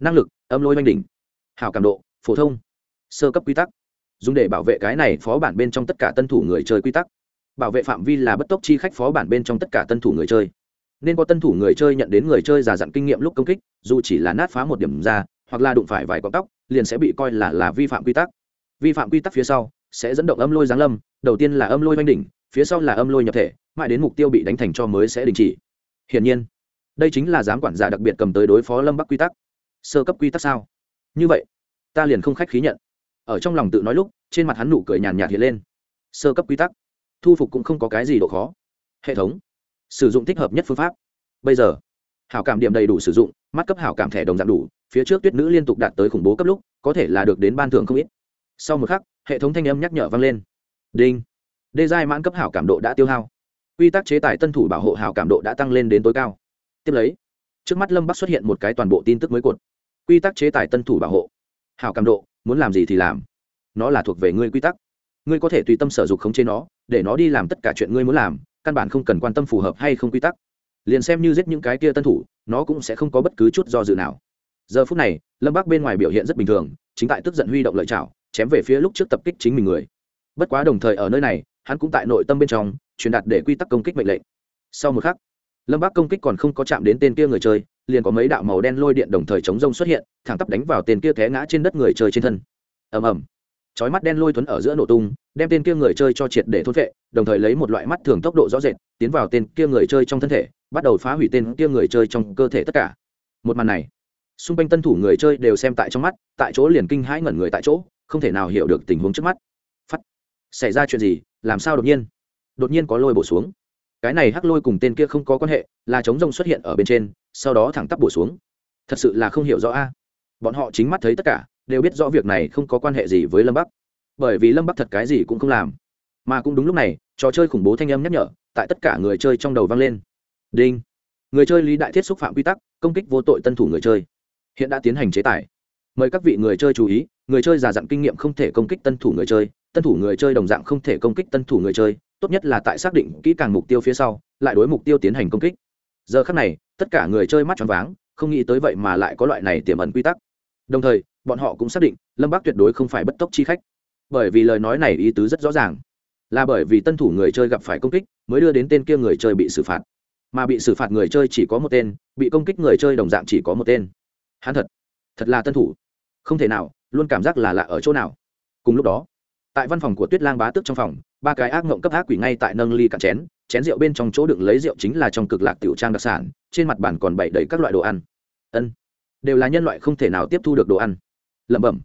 Năng lực, âm lôi oanh đỉnh. Hảo cảm độ, phổ thông. Sơ cấp quy tắc. Dùng để bảo vệ cái này phó bản bên trong tất cả tân thủ người chơi quy tắc bảo vệ phạm vi là bất tốc chi khách phó bản bên trong tất cả tân thủ người chơi. Nên có tân thủ người chơi nhận đến người chơi già dặn kinh nghiệm lúc công kích, dù chỉ là nát phá một điểm ra, hoặc là đụng phải vài con tóc, liền sẽ bị coi là là vi phạm quy tắc. Vi phạm quy tắc phía sau sẽ dẫn động âm lôi giáng lâm, đầu tiên là âm lôi oanh đỉnh, phía sau là âm lôi nhập thể, mãi đến mục tiêu bị đánh thành cho mới sẽ đình chỉ. Hiển nhiên, đây chính là giám quản giả đặc biệt cầm tới đối phó lâm bắc quy tắc. Sơ cấp quy tắc sao? Như vậy, ta liền không khách khí nhận. Ở trong lòng tự nói lúc, trên mặt hắn nụ cười nhàn nhạt hiện lên. Sơ cấp quy tắc? Thu phục cũng không có cái gì độ khó. Hệ thống, sử dụng thích hợp nhất phương pháp. Bây giờ, hảo cảm điểm đầy đủ sử dụng, mắt cấp hảo cảm thẻ đồng dạng đủ, phía trước tuyết nữ liên tục đạt tới khủng bố cấp lúc, có thể là được đến ban thưởng không ít. Sau một khắc, hệ thống thanh âm nhắc nhở vang lên. Đinh. Đê giai mãn cấp hảo cảm độ đã tiêu hao. Quy tắc chế tài tân thủ bảo hộ hảo cảm độ đã tăng lên đến tối cao. Tiếp lấy, trước mắt lâm bắc xuất hiện một cái toàn bộ tin tức mới cột. Quy tắc chế tài tân thủ bảo hộ. Hảo cảm độ, muốn làm gì thì làm. Nó là thuộc về ngươi quy tắc. Ngươi có thể tùy tâm sở dục khống chế nó để nó đi làm tất cả chuyện ngươi muốn làm, căn bản không cần quan tâm phù hợp hay không quy tắc. Liền xem như giết những cái kia tân thủ, nó cũng sẽ không có bất cứ chút do dự nào. Giờ phút này, lâm bác bên ngoài biểu hiện rất bình thường, chính tại tức giận huy động lợi chảo, chém về phía lúc trước tập kích chính mình người. Bất quá đồng thời ở nơi này, hắn cũng tại nội tâm bên trong, truyền đạt để quy tắc công kích mệnh lệnh. Sau một khắc, lâm bác công kích còn không có chạm đến tên kia người chơi, liền có mấy đạo màu đen lôi điện đồng thời chống rông xuất hiện, thẳng tắp đánh vào tên kia té ngã trên đất người chơi trên thân. Ầm ầm chói mắt đen lôi tuấn ở giữa nổ tung, đem tên kia người chơi cho triệt để thốt vệ đồng thời lấy một loại mắt thường tốc độ rõ rệt, tiến vào tên kia người chơi trong thân thể, bắt đầu phá hủy tên kia người chơi trong cơ thể tất cả. Một màn này, xung quanh tân thủ người chơi đều xem tại trong mắt, tại chỗ liền kinh hãi ngẩn người tại chỗ, không thể nào hiểu được tình huống trước mắt. Phắt xảy ra chuyện gì, làm sao đột nhiên? Đột nhiên có lôi bổ xuống. Cái này hắc lôi cùng tên kia không có quan hệ, là chống rông xuất hiện ở bên trên, sau đó thẳng tắp bổ xuống. Thật sự là không hiểu rõ a. Bọn họ chính mắt thấy tất cả đều biết rõ việc này không có quan hệ gì với lâm bắc. Bởi vì lâm bắc thật cái gì cũng không làm. Mà cũng đúng lúc này, trò chơi khủng bố thanh âm nhắc nhở, tại tất cả người chơi trong đầu vang lên. Đinh. Người chơi lý đại thiết xúc phạm quy tắc, công kích vô tội tân thủ người chơi. Hiện đã tiến hành chế tài. Mời các vị người chơi chú ý, người chơi giả dặn kinh nghiệm không thể công kích tân thủ người chơi, tân thủ người chơi đồng dạng không thể công kích tân thủ người chơi, tốt nhất là tại xác định kỹ càng mục tiêu phía sau, lại đối mục tiêu tiến hành công kích. Giờ khắc này, tất cả người chơi mắt tròn váng, không nghĩ tới vậy mà lại có loại này tiềm ẩn quy tắc đồng thời, bọn họ cũng xác định, lâm bác tuyệt đối không phải bất tốc chi khách. Bởi vì lời nói này ý tứ rất rõ ràng. Là bởi vì tân thủ người chơi gặp phải công kích, mới đưa đến tên kia người chơi bị xử phạt. Mà bị xử phạt người chơi chỉ có một tên, bị công kích người chơi đồng dạng chỉ có một tên. Hắn thật thật là tân thủ. Không thể nào, luôn cảm giác là lạ ở chỗ nào. Cùng lúc đó, tại văn phòng của tuyết lang bá tước trong phòng, ba cái ác mộng cấp ác quỷ ngay tại nâng ly cạn chén chén rượu bên trong chỗ đựng lấy rượu chính là trong cực lạc tiểu trang đặc sản, trên mặt bàn còn bày đầy các loại đồ ăn. Ân đều là nhân loại không thể nào tiếp thu được đồ ăn. Lẩm bẩm.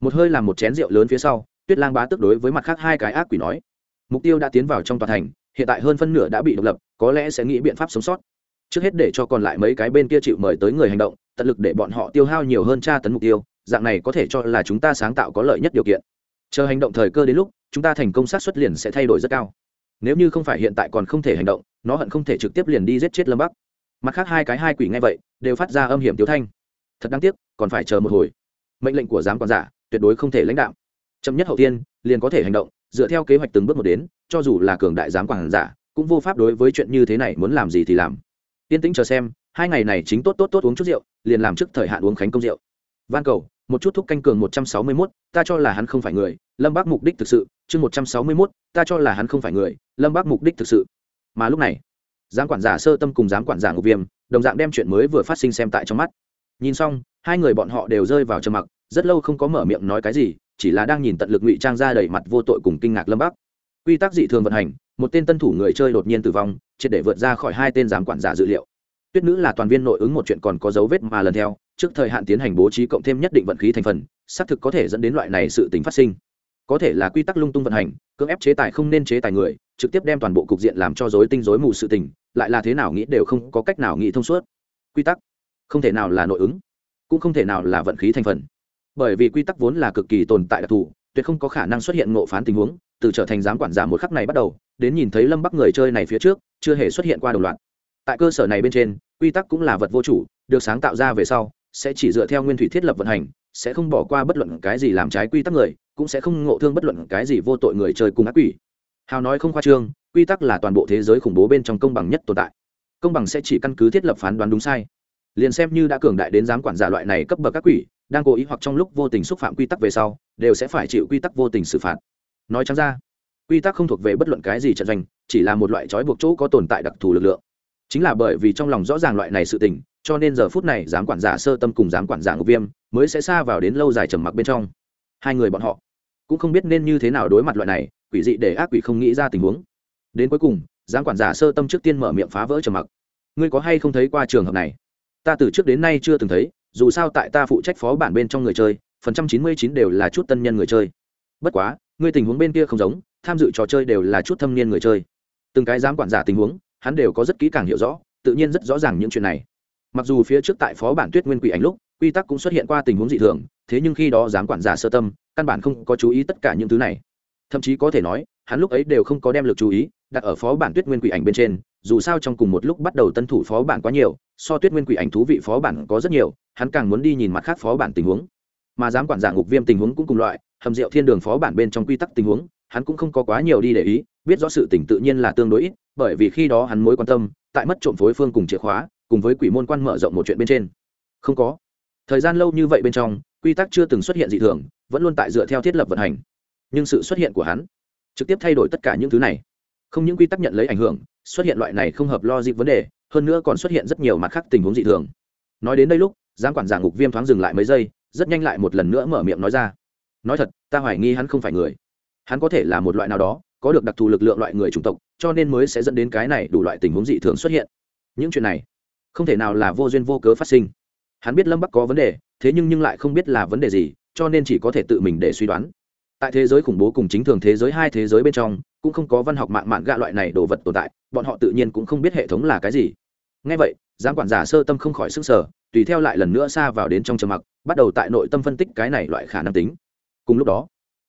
Một hơi làm một chén rượu lớn phía sau, tuyết lang bá tức đối với mặt khác hai cái ác quỷ nói. Mục tiêu đã tiến vào trong tòa thành, hiện tại hơn phân nửa đã bị độc lập, có lẽ sẽ nghĩ biện pháp sống sót. Trước hết để cho còn lại mấy cái bên kia chịu mời tới người hành động, tận lực để bọn họ tiêu hao nhiều hơn tra tấn mục tiêu, dạng này có thể cho là chúng ta sáng tạo có lợi nhất điều kiện. Chờ hành động thời cơ đến lúc, chúng ta thành công sát xuất liền sẽ thay đổi rất cao. Nếu như không phải hiện tại còn không thể hành động, nó hận không thể trực tiếp liền đi giết chết lâm bắc. Mặt khác hai cái hai quỷ ngay vậy, đều phát ra âm hiểm tiếu thanh thật đáng tiếc còn phải chờ một hồi. Mệnh lệnh của giám quản giả tuyệt đối không thể lãnh đạo. Chậm nhất hậu tiên liền có thể hành động dựa theo kế hoạch từng bước một đến cho dù là cường đại giám quản giả cũng vô pháp đối với chuyện như thế này muốn làm gì thì làm. Tiên tĩnh chờ xem hai ngày này chính tốt tốt tốt uống chút rượu liền làm trước thời hạn uống khánh công rượu. Van cầu một chút thuốc canh cường một trăm sáu mươi 161, ta cho là hắn không phải người lâm bác mục đích thực sự. Chương một trăm sáu mươi 161, ta cho là hắn không phải người lâm bác mục đích thực sự. Mà lúc này giám quản giả sơ tâm cùng giám quản giả ngục viêm đồng dạng đem chuyện mới vừa phát sinh xem tại trong mắt nhìn xong, hai người bọn họ đều rơi vào trầm mặc, rất lâu không có mở miệng nói cái gì, chỉ là đang nhìn tận lực ngụy trang ra đầy mặt vô tội cùng kinh ngạc lâm bắc. Quy tắc dị thường vận hành, một tên tân thủ người chơi đột nhiên tử vong, triệt để vượt ra khỏi hai tên giám quản giả dữ liệu. Tuyết nữ là toàn viên nội ứng một chuyện còn có dấu vết mà lần theo, trước thời hạn tiến hành bố trí cộng thêm nhất định vận khí thành phần, xác thực có thể dẫn đến loại này sự tính phát sinh. Có thể là quy tắc lung tung vận hành, cưỡng ép chế tài không nên chế tài người, trực tiếp đem toàn bộ cục diện làm cho dối tinh dối mù sự tình, lại là thế nào nghĩ đều không có cách nào nghĩ thông suốt. Quy tắc không thể nào là nội ứng, cũng không thể nào là vận khí thành phần. Bởi vì quy tắc vốn là cực kỳ tồn tại đặc thù, tuyệt không có khả năng xuất hiện ngộ phán tình huống, từ trở thành giám quản giả một khắc này bắt đầu, đến nhìn thấy lâm bắc người chơi này phía trước, chưa hề xuất hiện qua đồng loạt. Tại cơ sở này bên trên, quy tắc cũng là vật vô chủ, được sáng tạo ra về sau, sẽ chỉ dựa theo nguyên thủy thiết lập vận hành, sẽ không bỏ qua bất luận cái gì làm trái quy tắc người, cũng sẽ không ngộ thương bất luận cái gì vô tội người chơi cùng ác quỷ. Hào nói không khoa trương, quy tắc là toàn bộ thế giới khủng bố bên trong công bằng nhất tồn tại. Công bằng sẽ chỉ căn cứ thiết lập phán đoán đúng sai liền xem như đã cường đại đến giám quản giả loại này cấp bậc các quỷ, đang cố ý hoặc trong lúc vô tình xúc phạm quy tắc về sau, đều sẽ phải chịu quy tắc vô tình xử phạt. Nói chăng ra, quy tắc không thuộc về bất luận cái gì trận doanh, chỉ là một loại trói buộc chỗ có tồn tại đặc thù lực lượng. Chính là bởi vì trong lòng rõ ràng loại này sự tình, cho nên giờ phút này giám quản giả sơ tâm cùng giám quản giả ngục viêm, mới sẽ xa vào đến lâu dài trầm mặc bên trong. Hai người bọn họ cũng không biết nên như thế nào đối mặt loại này, quỷ dị để ác quỷ không nghĩ ra tình huống. Đến cuối cùng giám quản giả sơ tâm trước tiên mở miệng phá vỡ trầm mặc. Ngươi có hay không thấy qua trường hợp này? Ta từ trước đến nay chưa từng thấy, dù sao tại ta phụ trách phó bản bên trong người chơi, phần trăm chín mươi chín đều là chút tân nhân người chơi. Bất quá, ngươi tình huống bên kia không giống, tham dự trò chơi đều là chút thâm niên người chơi. Từng cái dám quản giả tình huống, hắn đều có rất kỹ càng hiểu rõ, tự nhiên rất rõ ràng những chuyện này. Mặc dù phía trước tại phó bản tuyết nguyên quỷ ảnh lúc, quy tắc cũng xuất hiện qua tình huống dị thường, thế nhưng khi đó dám quản giả sơ tâm, căn bản không có chú ý tất cả những thứ này. Thậm chí có thể nói, hắn lúc ấy đều không có đem lực chú ý đặt ở phó bản tuyết nguyên quỷ ảnh bên trên, dù sao trong cùng một lúc bắt đầu tân thủ phó bản quá nhiều so tuyết nguyên quỷ ảnh thú vị phó bản có rất nhiều, hắn càng muốn đi nhìn mặt khác phó bản tình huống. Mà dám quản giả ngục viêm tình huống cũng cùng loại, hầm rượu thiên đường phó bản bên trong quy tắc tình huống, hắn cũng không có quá nhiều đi để ý, biết rõ sự tình tự nhiên là tương đối ít, bởi vì khi đó hắn mối quan tâm, tại mất trộm phối phương cùng chìa khóa, cùng với quỷ môn quan mở rộng một chuyện bên trên. Không có. Thời gian lâu như vậy bên trong, quy tắc chưa từng xuất hiện dị thường, vẫn luôn tại dựa theo thiết lập vận hành. Nhưng sự xuất hiện của hắn, trực tiếp thay đổi tất cả những thứ này không những quy tắc nhận lấy ảnh hưởng, xuất hiện loại này không hợp logic vấn đề, hơn nữa còn xuất hiện rất nhiều mặt khác tình huống dị thường. Nói đến đây lúc, giám quản giả ngục viêm thoáng dừng lại mấy giây, rất nhanh lại một lần nữa mở miệng nói ra. Nói thật, ta hoài nghi hắn không phải người. Hắn có thể là một loại nào đó, có được đặc thù lực lượng loại người chủng tộc, cho nên mới sẽ dẫn đến cái này đủ loại tình huống dị thường xuất hiện. Những chuyện này, không thể nào là vô duyên vô cớ phát sinh. Hắn biết lâm bắc có vấn đề, thế nhưng nhưng lại không biết là vấn đề gì, cho nên chỉ có thể tự mình để suy đoán tại thế giới khủng bố cùng chính thường thế giới hai thế giới bên trong, cũng không có văn học mạng mạng gạ loại này đồ vật tồn tại, bọn họ tự nhiên cũng không biết hệ thống là cái gì. Ngay vậy, giám quản giả sơ tâm không khỏi sức sở tùy theo lại lần nữa xa vào đến trong trầm mặc, bắt đầu tại nội tâm phân tích cái này loại khả năng tính. Cùng lúc đó,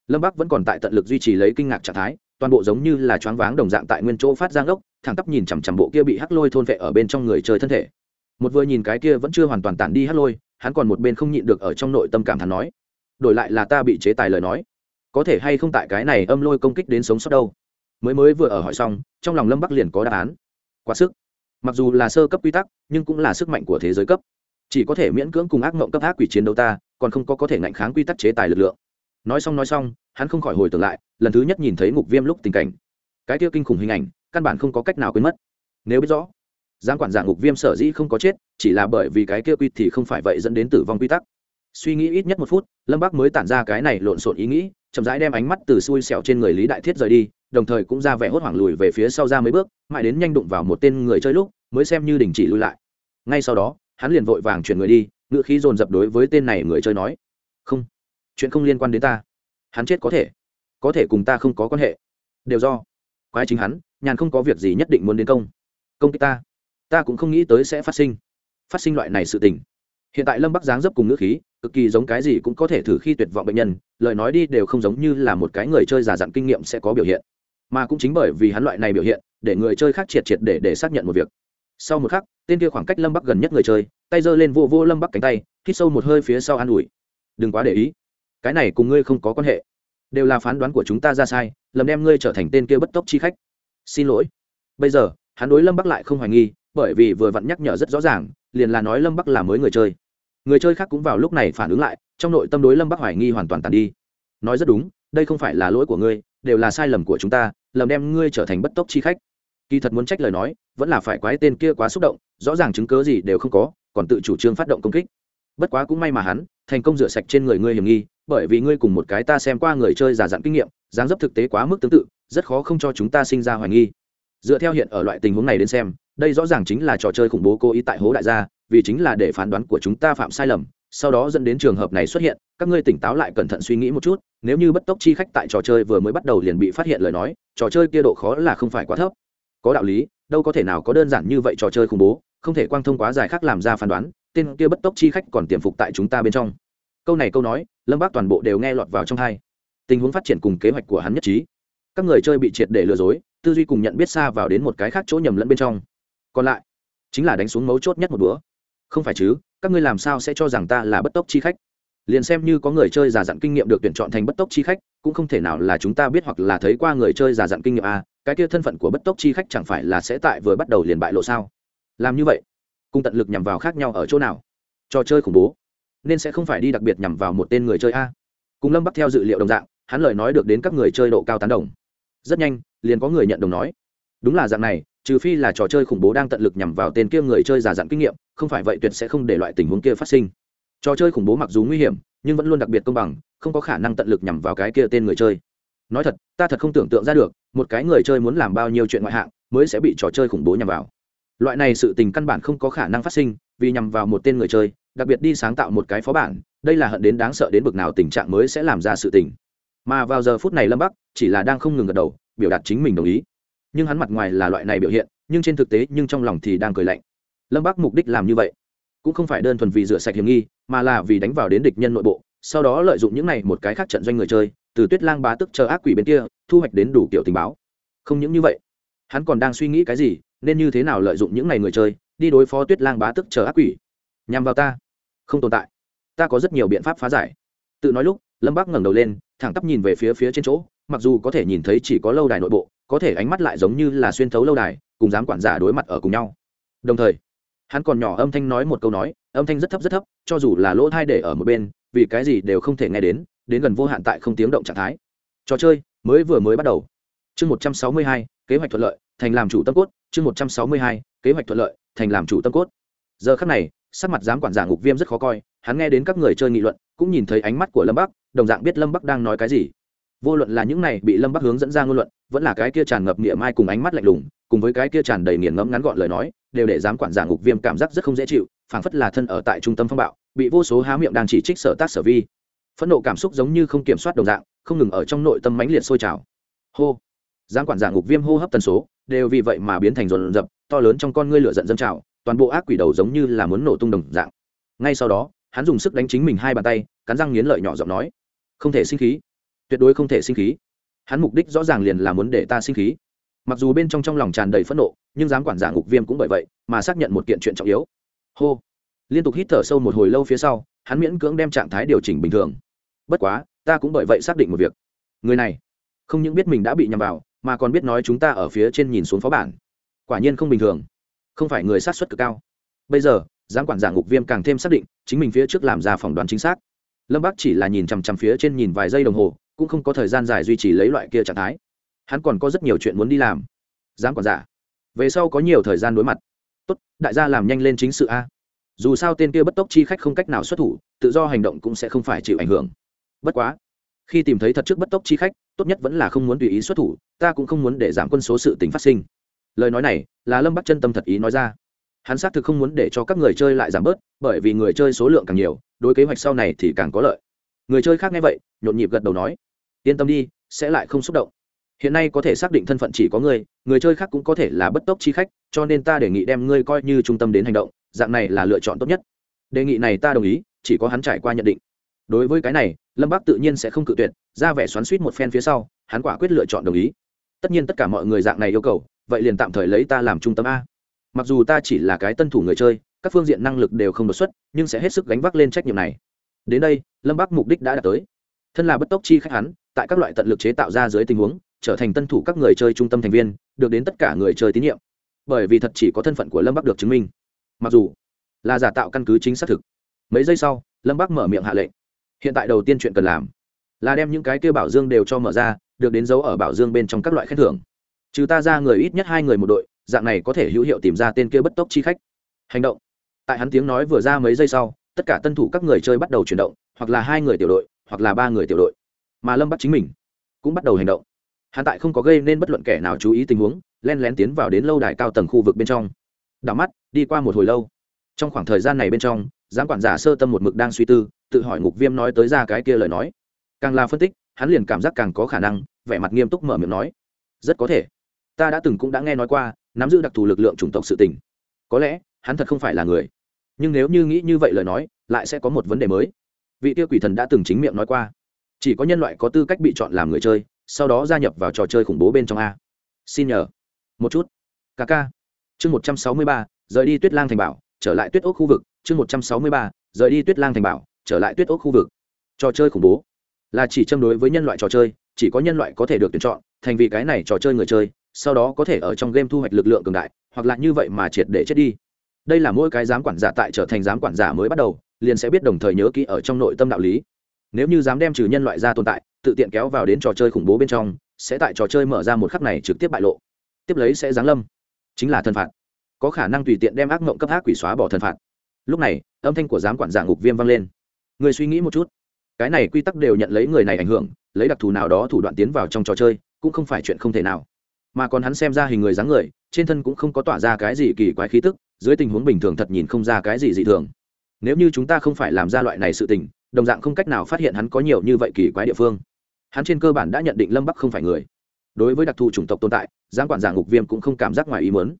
lâm bắc vẫn còn tại tận lực duy trì lấy kinh ngạc trạng thái, toàn bộ giống như là choáng váng đồng dạng tại nguyên chỗ phát giang ốc thẳng tắp nhìn chằm chằm bộ kia bị hắc lôi thôn vệ ở bên trong người chơi thân thể. Một vừa nhìn cái kia vẫn chưa hoàn toàn tản đi hắc lôi, hắn còn một bên không nhịn được ở trong nội tâm cảm thán nói, đổi lại là ta bị chế tài lời nói có thể hay không tại cái này âm lôi công kích đến sống sót đâu? Mới mới vừa ở hỏi xong, trong lòng lâm bắc liền có đáp án. Quá sức. Mặc dù là sơ cấp quy tắc, nhưng cũng là sức mạnh của thế giới cấp. Chỉ có thể miễn cưỡng cùng ác mộng cấp ác quỷ chiến đấu ta, còn không có có thể ngạnh kháng quy tắc chế tài lực lượng. Nói xong nói xong, hắn không khỏi hồi tưởng lại, lần thứ nhất nhìn thấy ngục viêm lúc tình cảnh. Cái tiêu kinh khủng hình ảnh, căn bản không có cách nào quên mất. Nếu biết rõ, giang quản giả ngục viêm sở dĩ không có chết, chỉ là bởi vì cái kia quy thì không phải vậy dẫn đến tử vong quy tắc suy nghĩ ít nhất một phút, lâm bác mới tản ra cái này lộn xộn ý nghĩ, chậm rãi đem ánh mắt từ xui xẻo trên người lý đại thiết rời đi, đồng thời cũng ra vẻ hốt hoảng lùi về phía sau ra mấy bước, mãi đến nhanh đụng vào một tên người chơi lúc, mới xem như đình chỉ lui lại. Ngay sau đó, hắn liền vội vàng chuyển người đi, ngựa khí dồn dập đối với tên này người chơi nói, không, chuyện không liên quan đến ta. Hắn chết có thể có thể cùng ta không có quan hệ. Đều do quái chính hắn, nhàn không có việc gì nhất định muốn đến công. Công kích ta. Ta cũng không nghĩ tới sẽ phát sinh phát sinh loại này sự tình hiện tại lâm bắc giáng dấp cùng ngữ khí, cực kỳ giống cái gì cũng có thể thử khi tuyệt vọng bệnh nhân, lời nói đi đều không giống như là một cái người chơi giả dặn kinh nghiệm sẽ có biểu hiện. Mà cũng chính bởi vì hắn loại này biểu hiện, để người chơi khác triệt triệt để để xác nhận một việc. Sau một khắc, tên kia khoảng cách lâm bắc gần nhất người chơi, tay giơ lên vô vô lâm bắc cánh tay, hít sâu một hơi phía sau an ủi. Đừng quá để ý. Cái này cùng ngươi không có quan hệ. Đều là phán đoán của chúng ta ra sai, lầm đem ngươi trở thành tên kia bất tốc chi khách. Xin lỗi. Bây giờ, hắn đối lâm bắc lại không hoài nghi bởi vì vừa vặn nhắc nhở rất rõ ràng, liền là nói lâm bắc là mới người chơi. Người chơi khác cũng vào lúc này phản ứng lại, trong nội tâm đối lâm bắc hoài nghi hoàn toàn tàn đi. Nói rất đúng, đây không phải là lỗi của ngươi, đều là sai lầm của chúng ta, lầm đem ngươi trở thành bất tốc chi khách. Kỳ thật muốn trách lời nói, vẫn là phải quái tên kia quá xúc động, rõ ràng chứng cớ gì đều không có, còn tự chủ trương phát động công kích. Bất quá cũng may mà hắn, thành công rửa sạch trên người ngươi hiểm nghi, bởi vì ngươi cùng một cái ta xem qua người chơi giả dặn kinh nghiệm, dáng dấp thực tế quá mức tương tự, rất khó không cho chúng ta sinh ra hoài nghi. Dựa theo hiện ở loại tình huống này đến xem đây rõ ràng chính là trò chơi khủng bố cố ý tại hố đại gia, vì chính là để phán đoán của chúng ta phạm sai lầm, sau đó dẫn đến trường hợp này xuất hiện, các ngươi tỉnh táo lại cẩn thận suy nghĩ một chút, nếu như bất tốc chi khách tại trò chơi vừa mới bắt đầu liền bị phát hiện lời nói, trò chơi kia độ khó là không phải quá thấp. Có đạo lý, đâu có thể nào có đơn giản như vậy trò chơi khủng bố, không thể quang thông quá dài khác làm ra phán đoán, tên kia bất tốc chi khách còn tiềm phục tại chúng ta bên trong. Câu này câu nói, lâm bác toàn bộ đều nghe lọt vào trong hai tình huống phát triển cùng kế hoạch của hắn nhất trí. Các người chơi bị triệt để lừa dối, tư duy cùng nhận biết xa vào đến một cái khác chỗ nhầm lẫn bên trong còn lại chính là đánh xuống mấu chốt nhất một bữa. Không phải chứ, các ngươi làm sao sẽ cho rằng ta là bất tốc chi khách? Liền xem như có người chơi giả dặn kinh nghiệm được tuyển chọn thành bất tốc chi khách, cũng không thể nào là chúng ta biết hoặc là thấy qua người chơi giả dặn kinh nghiệm a cái kia thân phận của bất tốc chi khách chẳng phải là sẽ tại vừa bắt đầu liền bại lộ sao? Làm như vậy, cùng tận lực nhằm vào khác nhau ở chỗ nào? Trò chơi khủng bố, nên sẽ không phải đi đặc biệt nhằm vào một tên người chơi a. Cùng lâm bắc theo dự liệu đồng dạng, hắn lời nói được đến các người chơi độ cao tán đồng. Rất nhanh, liền có người nhận đồng nói. Đúng là dạng này trừ phi là trò chơi khủng bố đang tận lực nhằm vào tên kia người chơi giả dặn kinh nghiệm, không phải vậy tuyệt sẽ không để loại tình huống kia phát sinh. Trò chơi khủng bố mặc dù nguy hiểm, nhưng vẫn luôn đặc biệt công bằng, không có khả năng tận lực nhằm vào cái kia tên người chơi. Nói thật, ta thật không tưởng tượng ra được, một cái người chơi muốn làm bao nhiêu chuyện ngoại hạng mới sẽ bị trò chơi khủng bố nhằm vào. Loại này sự tình căn bản không có khả năng phát sinh, vì nhằm vào một tên người chơi, đặc biệt đi sáng tạo một cái phó bản, đây là hận đến đáng sợ đến bực nào tình trạng mới sẽ làm ra sự tình. Mà vào giờ phút này lâm bắc chỉ là đang không ngừng gật đầu, biểu đạt chính mình đồng ý nhưng hắn mặt ngoài là loại này biểu hiện, nhưng trên thực tế, nhưng trong lòng thì đang cười lạnh. Lâm bắc mục đích làm như vậy, cũng không phải đơn thuần vì rửa sạch hiểm nghi, mà là vì đánh vào đến địch nhân nội bộ, sau đó lợi dụng những này một cái khác trận doanh người chơi, từ tuyết lang bá tức chờ ác quỷ bên kia, thu hoạch đến đủ kiểu tình báo. Không những như vậy, hắn còn đang suy nghĩ cái gì, nên như thế nào lợi dụng những này người chơi, đi đối phó tuyết lang bá tức chờ ác quỷ. Nhằm vào ta. Không tồn tại. Ta có rất nhiều biện pháp phá giải. Tự nói lúc, lâm bác ngẩng đầu lên, thẳng tắp nhìn về phía phía trên chỗ, mặc dù có thể nhìn thấy chỉ có lâu đài nội bộ có thể ánh mắt lại giống như là xuyên thấu lâu đài, cùng dám quản giả đối mặt ở cùng nhau. Đồng thời, hắn còn nhỏ âm thanh nói một câu nói, âm thanh rất thấp rất thấp, cho dù là lỗ thai để ở một bên, vì cái gì đều không thể nghe đến đến gần vô hạn tại không tiếng động trạng thái. Trò chơi mới vừa mới bắt đầu. Chương một trăm sáu mươi hai, kế hoạch thuận lợi, thành làm chủ tâm cốt. Chương một trăm sáu mươi hai, kế hoạch thuận lợi, thành làm chủ tâm cốt. Giờ khắc này, sắc mặt giám quản giả ngục viêm rất khó coi, hắn nghe đến các người chơi nghị luận, cũng nhìn thấy ánh mắt của lâm bắc, đồng dạng biết lâm bắc đang nói cái gì vô luận là những này bị lâm bắc hướng dẫn ra ngôn luận, vẫn là cái kia tràn ngập niệm mai cùng ánh mắt lạnh lùng, cùng với cái kia tràn đầy nghiền ngẫm ngắn gọn lời nói, đều để dám quản giả ngục viêm cảm giác rất không dễ chịu, phảng phất là thân ở tại trung tâm phong bạo, bị vô số há miệng đang chỉ trích sở tác sở vi. Phẫn nộ cảm xúc giống như không kiểm soát đồng dạng, không ngừng ở trong nội tâm mãnh liệt sôi trào. Hô! Dám quản giả ngục viêm hô hấp tần số, đều vì vậy mà biến thành rồn rập, to lớn trong con ngươi lửa giận dâng trào, toàn bộ ác quỷ đầu giống như là muốn nổ tung đồng dạng. Ngay sau đó, hắn dùng sức đánh chính mình hai bàn tay, cắn răng nghiến lợi nhỏ giọng nói, không thể sinh khí tuyệt đối không thể sinh khí. Hắn mục đích rõ ràng liền là muốn để ta sinh khí. Mặc dù bên trong trong lòng tràn đầy phẫn nộ, nhưng dám quản giả ngục viêm cũng bởi vậy mà xác nhận một kiện chuyện trọng yếu. Hô. Liên tục hít thở sâu một hồi lâu phía sau, hắn miễn cưỡng đem trạng thái điều chỉnh bình thường. Bất quá, ta cũng bởi vậy xác định một việc. Người này, không những biết mình đã bị nhầm vào, mà còn biết nói chúng ta ở phía trên nhìn xuống phó bản. Quả nhiên không bình thường. Không phải người sát xuất cực cao. Bây giờ, giám quản giả ngục viêm càng thêm xác định, chính mình phía trước làm ra phỏng đoán chính xác. Lâm bác chỉ là nhìn chằm chằm phía trên nhìn vài giây đồng hồ cũng không có thời gian dài duy trì lấy loại kia trạng thái. Hắn còn có rất nhiều chuyện muốn đi làm. Dám còn giả, về sau có nhiều thời gian đối mặt. Tốt, đại gia làm nhanh lên chính sự a. Dù sao tên kia bất tốc chi khách không cách nào xuất thủ, tự do hành động cũng sẽ không phải chịu ảnh hưởng. Bất quá, khi tìm thấy thật trước bất tốc chi khách, tốt nhất vẫn là không muốn tùy ý xuất thủ, ta cũng không muốn để giảm quân số sự tính phát sinh. Lời nói này, là lâm bắc chân tâm thật ý nói ra. Hắn xác thực không muốn để cho các người chơi lại giảm bớt, bởi vì người chơi số lượng càng nhiều, đối kế hoạch sau này thì càng có lợi. Người chơi khác nghe vậy, nhộn nhịp gật đầu nói yên tâm đi, sẽ lại không xúc động. Hiện nay có thể xác định thân phận chỉ có ngươi, người chơi khác cũng có thể là bất tốc chi khách, cho nên ta đề nghị đem ngươi coi như trung tâm đến hành động, dạng này là lựa chọn tốt nhất. Đề nghị này ta đồng ý, chỉ có hắn trải qua nhận định. Đối với cái này, lâm bác tự nhiên sẽ không cự tuyệt, ra vẻ xoắn suýt một phen phía sau, hắn quả quyết lựa chọn đồng ý. Tất nhiên tất cả mọi người dạng này yêu cầu, vậy liền tạm thời lấy ta làm trung tâm a. Mặc dù ta chỉ là cái tân thủ người chơi, các phương diện năng lực đều không đột xuất, nhưng sẽ hết sức gánh vác lên trách nhiệm này. Đến đây, lâm bác mục đích đã đạt tới. Thân là bất tốc chi khách hắn tại các loại tận lực chế tạo ra dưới tình huống, trở thành tân thủ các người chơi trung tâm thành viên, được đến tất cả người chơi tín nhiệm. Bởi vì thật chỉ có thân phận của lâm bắc được chứng minh. Mặc dù là giả tạo căn cứ chính xác thực. Mấy giây sau, lâm bắc mở miệng hạ lệnh. Hiện tại đầu tiên chuyện cần làm là đem những cái kêu bảo dương đều cho mở ra, được đến dấu ở bảo dương bên trong các loại khen thưởng. Trừ ta ra người ít nhất hai người một đội, dạng này có thể hữu hiệu tìm ra tên kia bất tốc chi khách. Hành động. Tại hắn tiếng nói vừa ra mấy giây sau, tất cả tân thủ các người chơi bắt đầu chuyển động, hoặc là hai người tiểu đội, hoặc là ba người tiểu đội mà lâm bắt chính mình cũng bắt đầu hành động hắn tại không có gây nên bất luận kẻ nào chú ý tình huống len lén tiến vào đến lâu đài cao tầng khu vực bên trong đảo mắt đi qua một hồi lâu trong khoảng thời gian này bên trong giám quản giả sơ tâm một mực đang suy tư tự hỏi ngục viêm nói tới ra cái kia lời nói càng là phân tích hắn liền cảm giác càng có khả năng vẻ mặt nghiêm túc mở miệng nói rất có thể ta đã từng cũng đã nghe nói qua nắm giữ đặc thù lực lượng chủng tộc sự tình có lẽ hắn thật không phải là người nhưng nếu như nghĩ như vậy lời nói lại sẽ có một vấn đề mới vị tiêu quỷ thần đã từng chính miệng nói qua chỉ có nhân loại có tư cách bị chọn làm người chơi, sau đó gia nhập vào trò chơi khủng bố bên trong a. Xin nhờ. Một chút. Ca ca. Chương một trăm sáu mươi ba, rời đi tuyết lang thành bảo, trở lại tuyết ốc khu vực. Chương một trăm sáu mươi ba, rời đi tuyết lang thành bảo, trở lại tuyết ốc khu vực. Trò chơi khủng bố. Là chỉ châm đối với nhân loại trò chơi, chỉ có nhân loại có thể được tuyển chọn, thành vì cái này trò chơi người chơi, sau đó có thể ở trong game thu hoạch lực lượng cường đại, hoặc là như vậy mà triệt để chết đi. Đây là mỗi cái giám quản giả tại trở thành giám quản giả mới bắt đầu, liền sẽ biết đồng thời nhớ kỹ ở trong nội tâm đạo lý nếu như dám đem trừ nhân loại ra tồn tại, tự tiện kéo vào đến trò chơi khủng bố bên trong, sẽ tại trò chơi mở ra một khắc này trực tiếp bại lộ. Tiếp lấy sẽ giáng lâm. Chính là thân phạt. Có khả năng tùy tiện đem ác mộng cấp ác quỷ xóa bỏ thân phạt. Lúc này, âm thanh của giám quản giả ngục viêm vang lên. Người suy nghĩ một chút. Cái này quy tắc đều nhận lấy người này ảnh hưởng, lấy đặc thù nào đó thủ đoạn tiến vào trong trò chơi, cũng không phải chuyện không thể nào. Mà còn hắn xem ra hình người dáng người, trên thân cũng không có tỏa ra cái gì kỳ quái khí tức, dưới tình huống bình thường thật nhìn không ra cái gì dị thường. Nếu như chúng ta không phải làm ra loại này sự tình đồng dạng không cách nào phát hiện hắn có nhiều như vậy kỳ quái địa phương. Hắn trên cơ bản đã nhận định lâm bắc không phải người. Đối với đặc thù chủng tộc tồn tại, giáng quản giả ngục viêm cũng không cảm giác ngoài ý mớn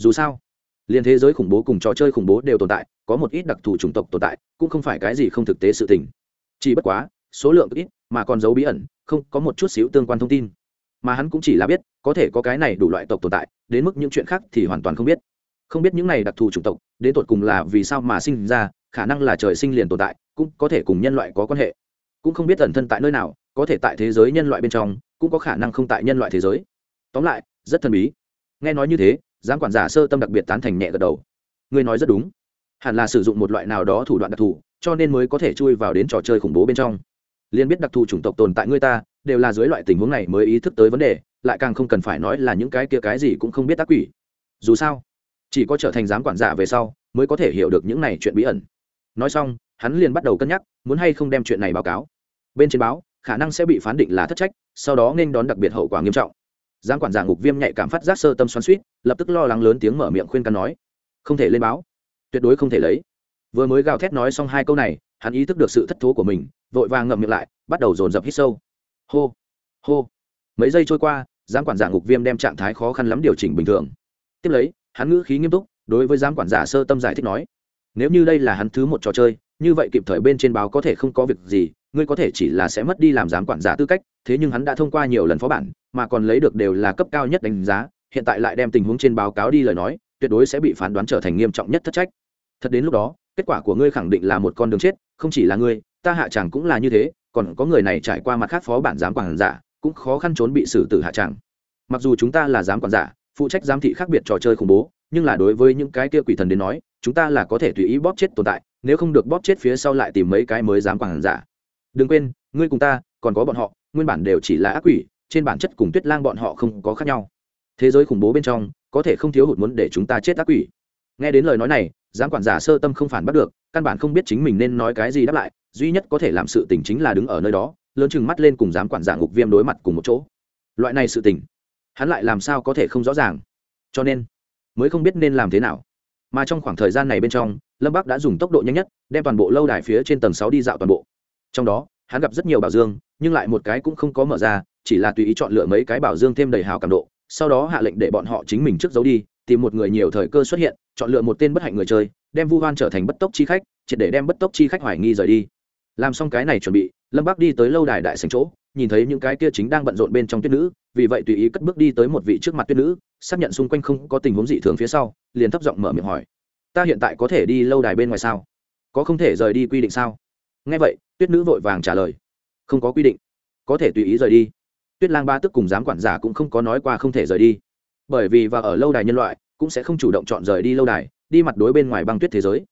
dù sao, liên thế giới khủng bố cùng trò chơi khủng bố đều tồn tại, có một ít đặc thù chủng tộc tồn tại, cũng không phải cái gì không thực tế sự tình. Chỉ bất quá, số lượng ít, mà còn giấu bí ẩn, không có một chút xíu tương quan thông tin. Mà hắn cũng chỉ là biết, có thể có cái này đủ loại tộc tồn tại, đến mức những chuyện khác thì hoàn toàn không biết. Không biết những này đặc thù chủng tộc, đến tột cùng là vì sao mà sinh ra, khả năng là trời sinh liền tồn tại cũng có thể cùng nhân loại có quan hệ. Cũng không biết ẩn thân tại nơi nào, có thể tại thế giới nhân loại bên trong, cũng có khả năng không tại nhân loại thế giới. Tóm lại, rất thần bí. Nghe nói như thế, giám quản giả sơ tâm đặc biệt tán thành nhẹ gật đầu. Ngươi nói rất đúng. Hẳn là sử dụng một loại nào đó thủ đoạn đặc thù, cho nên mới có thể chui vào đến trò chơi khủng bố bên trong. Liên biết đặc thù chủng tộc tồn tại ngươi ta, đều là dưới loại tình huống này mới ý thức tới vấn đề, lại càng không cần phải nói là những cái kia cái gì cũng không biết tác quỷ. Dù sao, chỉ có trở thành giám quản giả về sau, mới có thể hiểu được những này chuyện bí ẩn. Nói xong hắn liền bắt đầu cân nhắc, muốn hay không đem chuyện này báo cáo. Bên trên báo, khả năng sẽ bị phán định là thất trách, sau đó nên đón đặc biệt hậu quả nghiêm trọng. Giang quản giả ngục viêm nhạy cảm phát giác sơ tâm xoắn suýt lập tức lo lắng lớn tiếng mở miệng khuyên can nói, không thể lên báo, tuyệt đối không thể lấy. Vừa mới gào thét nói xong hai câu này, hắn ý thức được sự thất thố của mình, vội vàng ngậm miệng lại, bắt đầu dồn dập hít sâu. Hô hô. Mấy giây trôi qua giám quản giả ngục viêm đem trạng thái khó khăn lắm điều chỉnh bình thường. Tiếp lấy, hắn ngữ khí nghiêm túc, đối với giám quản giả sơ tâm giải thích nói, nếu như đây là hắn thứ một trò chơi như vậy kịp thời bên trên báo có thể không có việc gì, ngươi có thể chỉ là sẽ mất đi làm giám quản giả tư cách, thế nhưng hắn đã thông qua nhiều lần phó bản, mà còn lấy được đều là cấp cao nhất đánh giá, hiện tại lại đem tình huống trên báo cáo đi lời nói, tuyệt đối sẽ bị phán đoán trở thành nghiêm trọng nhất thất trách. Thật đến lúc đó, kết quả của ngươi khẳng định là một con đường chết, không chỉ là ngươi, ta hạ chẳng cũng là như thế, còn có người này trải qua mặt khác phó bản giám quản giả, cũng khó khăn trốn bị xử tử hạ chẳng. Mặc dù chúng ta là giám quản giả, phụ trách giám thị khác biệt trò chơi khủng bố, nhưng là đối với những cái kia quỷ thần đến nói chúng ta là có thể tùy ý bóp chết tồn tại, nếu không được bóp chết phía sau lại tìm mấy cái mới dám quản giả. Đừng quên, ngươi cùng ta, còn có bọn họ, nguyên bản đều chỉ là ác quỷ, trên bản chất cùng tuyết lang bọn họ không có khác nhau. Thế giới khủng bố bên trong, có thể không thiếu hụt muốn để chúng ta chết ác quỷ. Nghe đến lời nói này giám quản giả sơ tâm không phản bắt được, căn bản không biết chính mình nên nói cái gì đáp lại, duy nhất có thể làm sự tình chính là đứng ở nơi đó, lớn chừng mắt lên cùng giám quản giả ngục viêm đối mặt cùng một chỗ. Loại này sự tình, hắn lại làm sao có thể không rõ ràng? Cho nên, mới không biết nên làm thế nào mà trong khoảng thời gian này bên trong, lâm bắc đã dùng tốc độ nhanh nhất, đem toàn bộ lâu đài phía trên tầng sáu đi dạo toàn bộ. Trong đó, hắn gặp rất nhiều bảo dương, nhưng lại một cái cũng không có mở ra, chỉ là tùy ý chọn lựa mấy cái bảo dương thêm đầy hào cảm độ, sau đó hạ lệnh để bọn họ chính mình trước giấu đi, tìm một người nhiều thời cơ xuất hiện, chọn lựa một tên bất hạnh người chơi, đem vu hoan trở thành bất tốc chi khách, triệt để đem bất tốc chi khách hoài nghi rời đi. Làm xong cái này chuẩn bị, lâm bắc đi tới lâu đài đại sành chỗ nhìn thấy những cái kia chính đang bận rộn bên trong tuyết nữ, vì vậy tùy ý cất bước đi tới một vị trước mặt tuyết nữ, xác nhận xung quanh không có tình huống dị thường phía sau, liền thấp giọng mở miệng hỏi, ta hiện tại có thể đi lâu đài bên ngoài sao? Có không thể rời đi quy định sao? Nghe vậy, tuyết nữ vội vàng trả lời, không có quy định. Có thể tùy ý rời đi. Tuyết lang ba tức cùng giám quản giả cũng không có nói qua không thể rời đi. Bởi vì và ở lâu đài nhân loại, cũng sẽ không chủ động chọn rời đi lâu đài, đi mặt đối bên ngoài băng tuyết thế giới.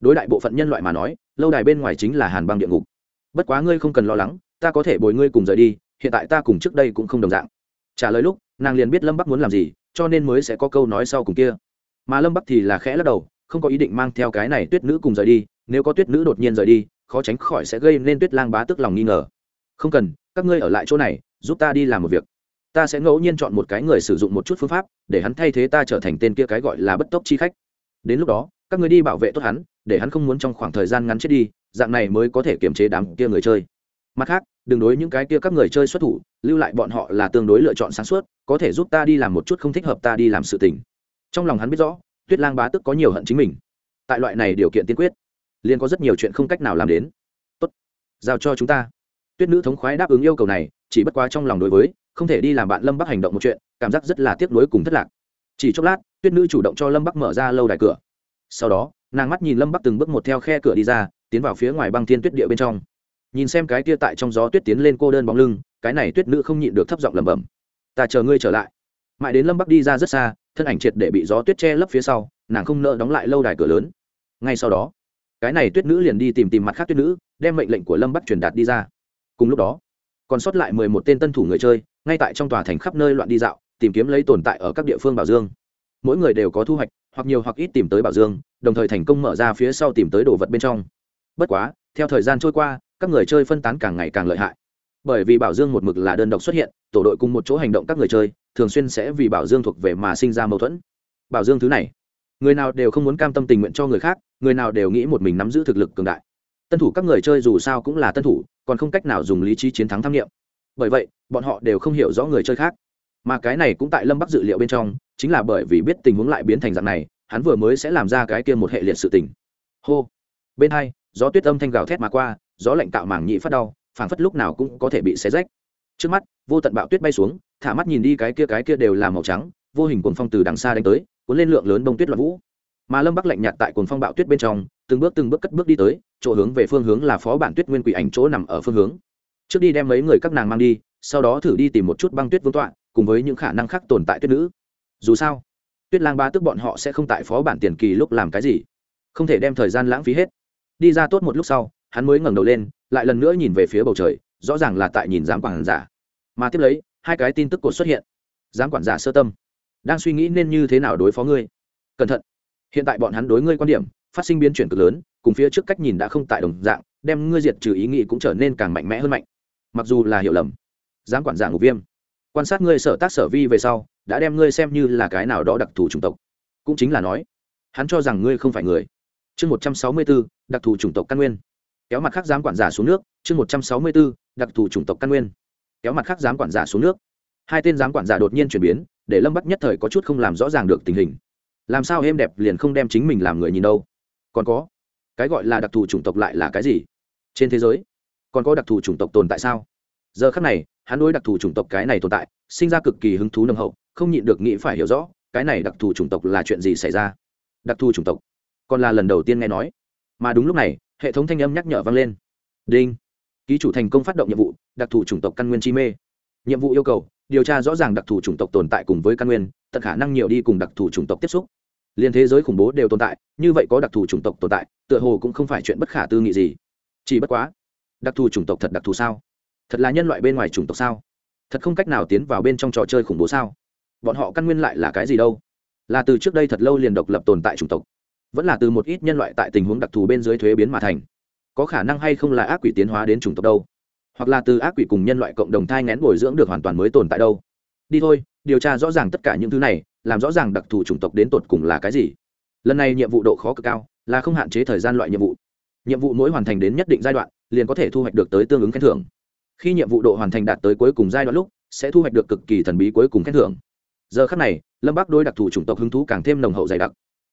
Đối đại bộ phận nhân loại mà nói, lâu đài bên ngoài chính là hàn băng địa ngục bất quá ngươi không cần lo lắng, ta có thể bồi ngươi cùng rời đi, hiện tại ta cùng trước đây cũng không đồng dạng. Trả lời lúc, nàng liền biết lâm bắc muốn làm gì, cho nên mới sẽ có câu nói sau cùng kia. Mà lâm bắc thì là khẽ lắc đầu, không có ý định mang theo cái này tuyết nữ cùng rời đi, nếu có tuyết nữ đột nhiên rời đi, khó tránh khỏi sẽ gây nên tuyết lang bá tức lòng nghi ngờ. Không cần, các ngươi ở lại chỗ này, giúp ta đi làm một việc. Ta sẽ ngẫu nhiên chọn một cái người sử dụng một chút phương pháp, để hắn thay thế ta trở thành tên kia cái gọi là bất tốc chi khách. Đến lúc đó, các ngươi đi bảo vệ tốt hắn, để hắn không muốn trong khoảng thời gian ngắn chết đi dạng này mới có thể kiềm chế đám kia người chơi. Mặt khác, đừng đối những cái kia các người chơi xuất thủ, lưu lại bọn họ là tương đối lựa chọn sáng suốt, có thể giúp ta đi làm một chút không thích hợp ta đi làm sự tình. Trong lòng hắn biết rõ, tuyết lang bá tức có nhiều hận chính mình. Tại loại này điều kiện tiên quyết, liền có rất nhiều chuyện không cách nào làm đến. Tốt, giao cho chúng ta. Tuyết nữ thống khoái đáp ứng yêu cầu này, chỉ bất quá trong lòng đối với, không thể đi làm bạn lâm bắc hành động một chuyện, cảm giác rất là tiếc nuối cùng thất lạc. Chỉ chốc lát, tuyết nữ chủ động cho lâm bắc mở ra lâu đài cửa. Sau đó, nàng mắt nhìn lâm bắc từng bước một theo khe cửa đi ra tiến vào phía ngoài băng thiên tuyết địa bên trong. Nhìn xem cái kia tại trong gió tuyết tiến lên cô đơn bóng lưng, cái này tuyết nữ không nhịn được thấp giọng lẩm bẩm. Ta chờ ngươi trở lại. Mãi đến lâm bắc đi ra rất xa, thân ảnh triệt để bị gió tuyết che lấp phía sau, nàng không nỡ đóng lại lâu đài cửa lớn. Ngay sau đó, cái này tuyết nữ liền đi tìm tìm mặt khác tuyết nữ, đem mệnh lệnh của lâm bắc truyền đạt đi ra. Cùng lúc đó, còn sót lại mười một tên tân thủ người chơi, ngay tại trong tòa thành khắp nơi loạn đi dạo, tìm kiếm lấy tồn tại ở các địa phương bảo dương. Mỗi người đều có thu hoạch, hoặc nhiều hoặc ít tìm tới bảo dương, đồng thời thành công mở ra phía sau tìm tới đồ vật bên trong bất quá, theo thời gian trôi qua, các người chơi phân tán càng ngày càng lợi hại. Bởi vì bảo dương một mực là đơn độc xuất hiện, tổ đội cùng một chỗ hành động các người chơi, thường xuyên sẽ vì bảo dương thuộc về mà sinh ra mâu thuẫn. Bảo dương thứ này, người nào đều không muốn cam tâm tình nguyện cho người khác, người nào đều nghĩ một mình nắm giữ thực lực cường đại. Tân thủ các người chơi dù sao cũng là tân thủ, còn không cách nào dùng lý trí chiến thắng tham nghiệm bởi vậy, bọn họ đều không hiểu rõ người chơi khác. Mà cái này cũng tại lâm bắc dự liệu bên trong, chính là bởi vì biết tình huống lại biến thành dạng này, hắn vừa mới sẽ làm ra cái kia một hệ liệt sự tình. Hô. Bên hai gió tuyết âm thanh gào thét mà qua, gió lạnh tạo mảng nhị phát đau, phảng phất lúc nào cũng có thể bị xé rách. Trước mắt, vô tận bạo tuyết bay xuống, thả mắt nhìn đi cái kia cái kia đều là màu trắng, vô hình cuồng phong từ đằng xa đánh tới, cuốn lên lượng lớn bông tuyết loạn vũ. Mà lâm bắc lạnh nhạt tại cuồng phong bạo tuyết bên trong, từng bước từng bước cất bước đi tới, chỗ hướng về phương hướng là phó bản tuyết nguyên quỷ ảnh chỗ nằm ở phương hướng. Trước đi đem mấy người các nàng mang đi, sau đó thử đi tìm một chút băng tuyết vương tọa, cùng với những khả năng khác tồn tại tuyết nữ. Dù sao, tuyết lang ba tức bọn họ sẽ không tại phó bản tiền kỳ lúc làm cái gì, không thể đem thời gian lãng phí hết đi ra tốt một lúc sau, hắn mới ngẩng đầu lên, lại lần nữa nhìn về phía bầu trời, rõ ràng là tại nhìn giám quản giả. Mà tiếp lấy, hai cái tin tức cột xuất hiện. Giám quản giả sơ tâm. Đang suy nghĩ nên như thế nào đối phó ngươi. Cẩn thận. Hiện tại bọn hắn đối ngươi quan điểm, phát sinh biến chuyển cực lớn, cùng phía trước cách nhìn đã không tại đồng dạng, đem ngươi diệt trừ ý nghĩ cũng trở nên càng mạnh mẽ hơn mạnh. Mặc dù là hiểu lầm. Giám quản giả ngục viêm. Quan sát ngươi sở tác sở vi về sau, đã đem ngươi xem như là cái nào đó đặc thù chủng tộc. Cũng chính là nói, hắn cho rằng ngươi không phải người chương một trăm sáu mươi bốn đặc thù chủng tộc căn nguyên. Kéo mặt khác giám quản giả xuống nước, chương một trăm sáu mươi bốn đặc thù chủng tộc căn nguyên. Kéo mặt khác giám quản giả xuống nước. Hai tên giám quản giả đột nhiên chuyển biến, để lâm bắc nhất thời có chút không làm rõ ràng được tình hình. Làm sao êm đẹp liền không đem chính mình làm người nhìn đâu? Còn có, cái gọi là đặc thù chủng tộc lại là cái gì? Trên thế giới, còn có đặc thù chủng tộc tồn tại sao? Giờ khắc này, hắn đối đặc thù chủng tộc cái này tồn tại, sinh ra cực kỳ hứng thú nâng hậu, không nhịn được nghĩ phải hiểu rõ, cái này đặc thù chủng tộc là chuyện gì xảy ra? Đặc thù chủng tộc còn là lần đầu tiên nghe nói. Mà đúng lúc này, hệ thống thanh âm nhắc nhở vang lên. Đinh. Ký chủ thành công phát động nhiệm vụ, đặc thù chủng tộc căn nguyên chi mê. Nhiệm vụ yêu cầu, điều tra rõ ràng đặc thù chủng tộc tồn tại cùng với căn nguyên, tận khả năng nhiều đi cùng đặc thù chủng tộc tiếp xúc. Liên thế giới khủng bố đều tồn tại, như vậy có đặc thù chủng tộc tồn tại, tựa hồ cũng không phải chuyện bất khả tư nghị gì. Chỉ bất quá, đặc thù chủng tộc thật đặc thù sao? Thật là nhân loại bên ngoài chủng tộc sao? Thật không cách nào tiến vào bên trong trò chơi khủng bố sao? Bọn họ căn nguyên lại là cái gì đâu? Là từ trước đây thật lâu liền độc lập tồn tại chủng tộc vẫn là từ một ít nhân loại tại tình huống đặc thù bên dưới thuế biến mà thành. Có khả năng hay không là ác quỷ tiến hóa đến chủng tộc đâu? Hoặc là từ ác quỷ cùng nhân loại cộng đồng thai ngén bồi dưỡng được hoàn toàn mới tồn tại đâu? Đi thôi, điều tra rõ ràng tất cả những thứ này, làm rõ ràng đặc thù chủng tộc đến tột cùng là cái gì. Lần này nhiệm vụ độ khó cực cao, là không hạn chế thời gian loại nhiệm vụ. Nhiệm vụ mỗi hoàn thành đến nhất định giai đoạn, liền có thể thu hoạch được tới tương ứng khen thưởng. Khi nhiệm vụ độ hoàn thành đạt tới cuối cùng giai đoạn lúc, sẽ thu hoạch được cực kỳ thần bí cuối cùng khen thưởng. Giờ khắc này, lâm bắc đối đặc thù chủng tộc hứng thú càng thêm nồng hậu dày đặc.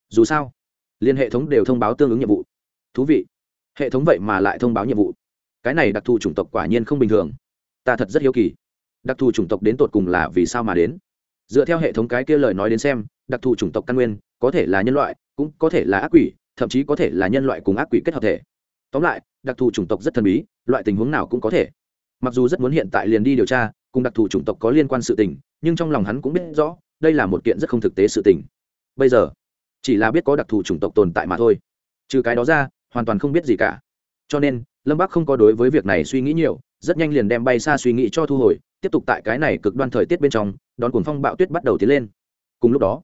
Dù sao liên hệ thống đều thông báo tương ứng nhiệm vụ. Thú vị. Hệ thống vậy mà lại thông báo nhiệm vụ. Cái này đặc thù chủng tộc quả nhiên không bình thường. Ta thật rất hiếu kỳ. Đặc thù chủng tộc đến tột cùng là vì sao mà đến? Dựa theo hệ thống cái kia lời nói đến xem, đặc thù chủng tộc căn nguyên, có thể là nhân loại, cũng có thể là ác quỷ, thậm chí có thể là nhân loại cùng ác quỷ kết hợp thể. Tóm lại, đặc thù chủng tộc rất thần bí, loại tình huống nào cũng có thể. Mặc dù rất muốn hiện tại liền đi điều tra, cùng đặc thù chủng tộc có liên quan sự tình, nhưng trong lòng hắn cũng biết rõ, đây là một kiện rất không thực tế sự tình. Bây giờ chỉ là biết có đặc thù chủng tộc tồn tại mà thôi trừ cái đó ra hoàn toàn không biết gì cả cho nên lâm bắc không có đối với việc này suy nghĩ nhiều rất nhanh liền đem bay xa suy nghĩ cho thu hồi tiếp tục tại cái này cực đoan thời tiết bên trong đón cuồng phong bạo tuyết bắt đầu tiến lên cùng lúc đó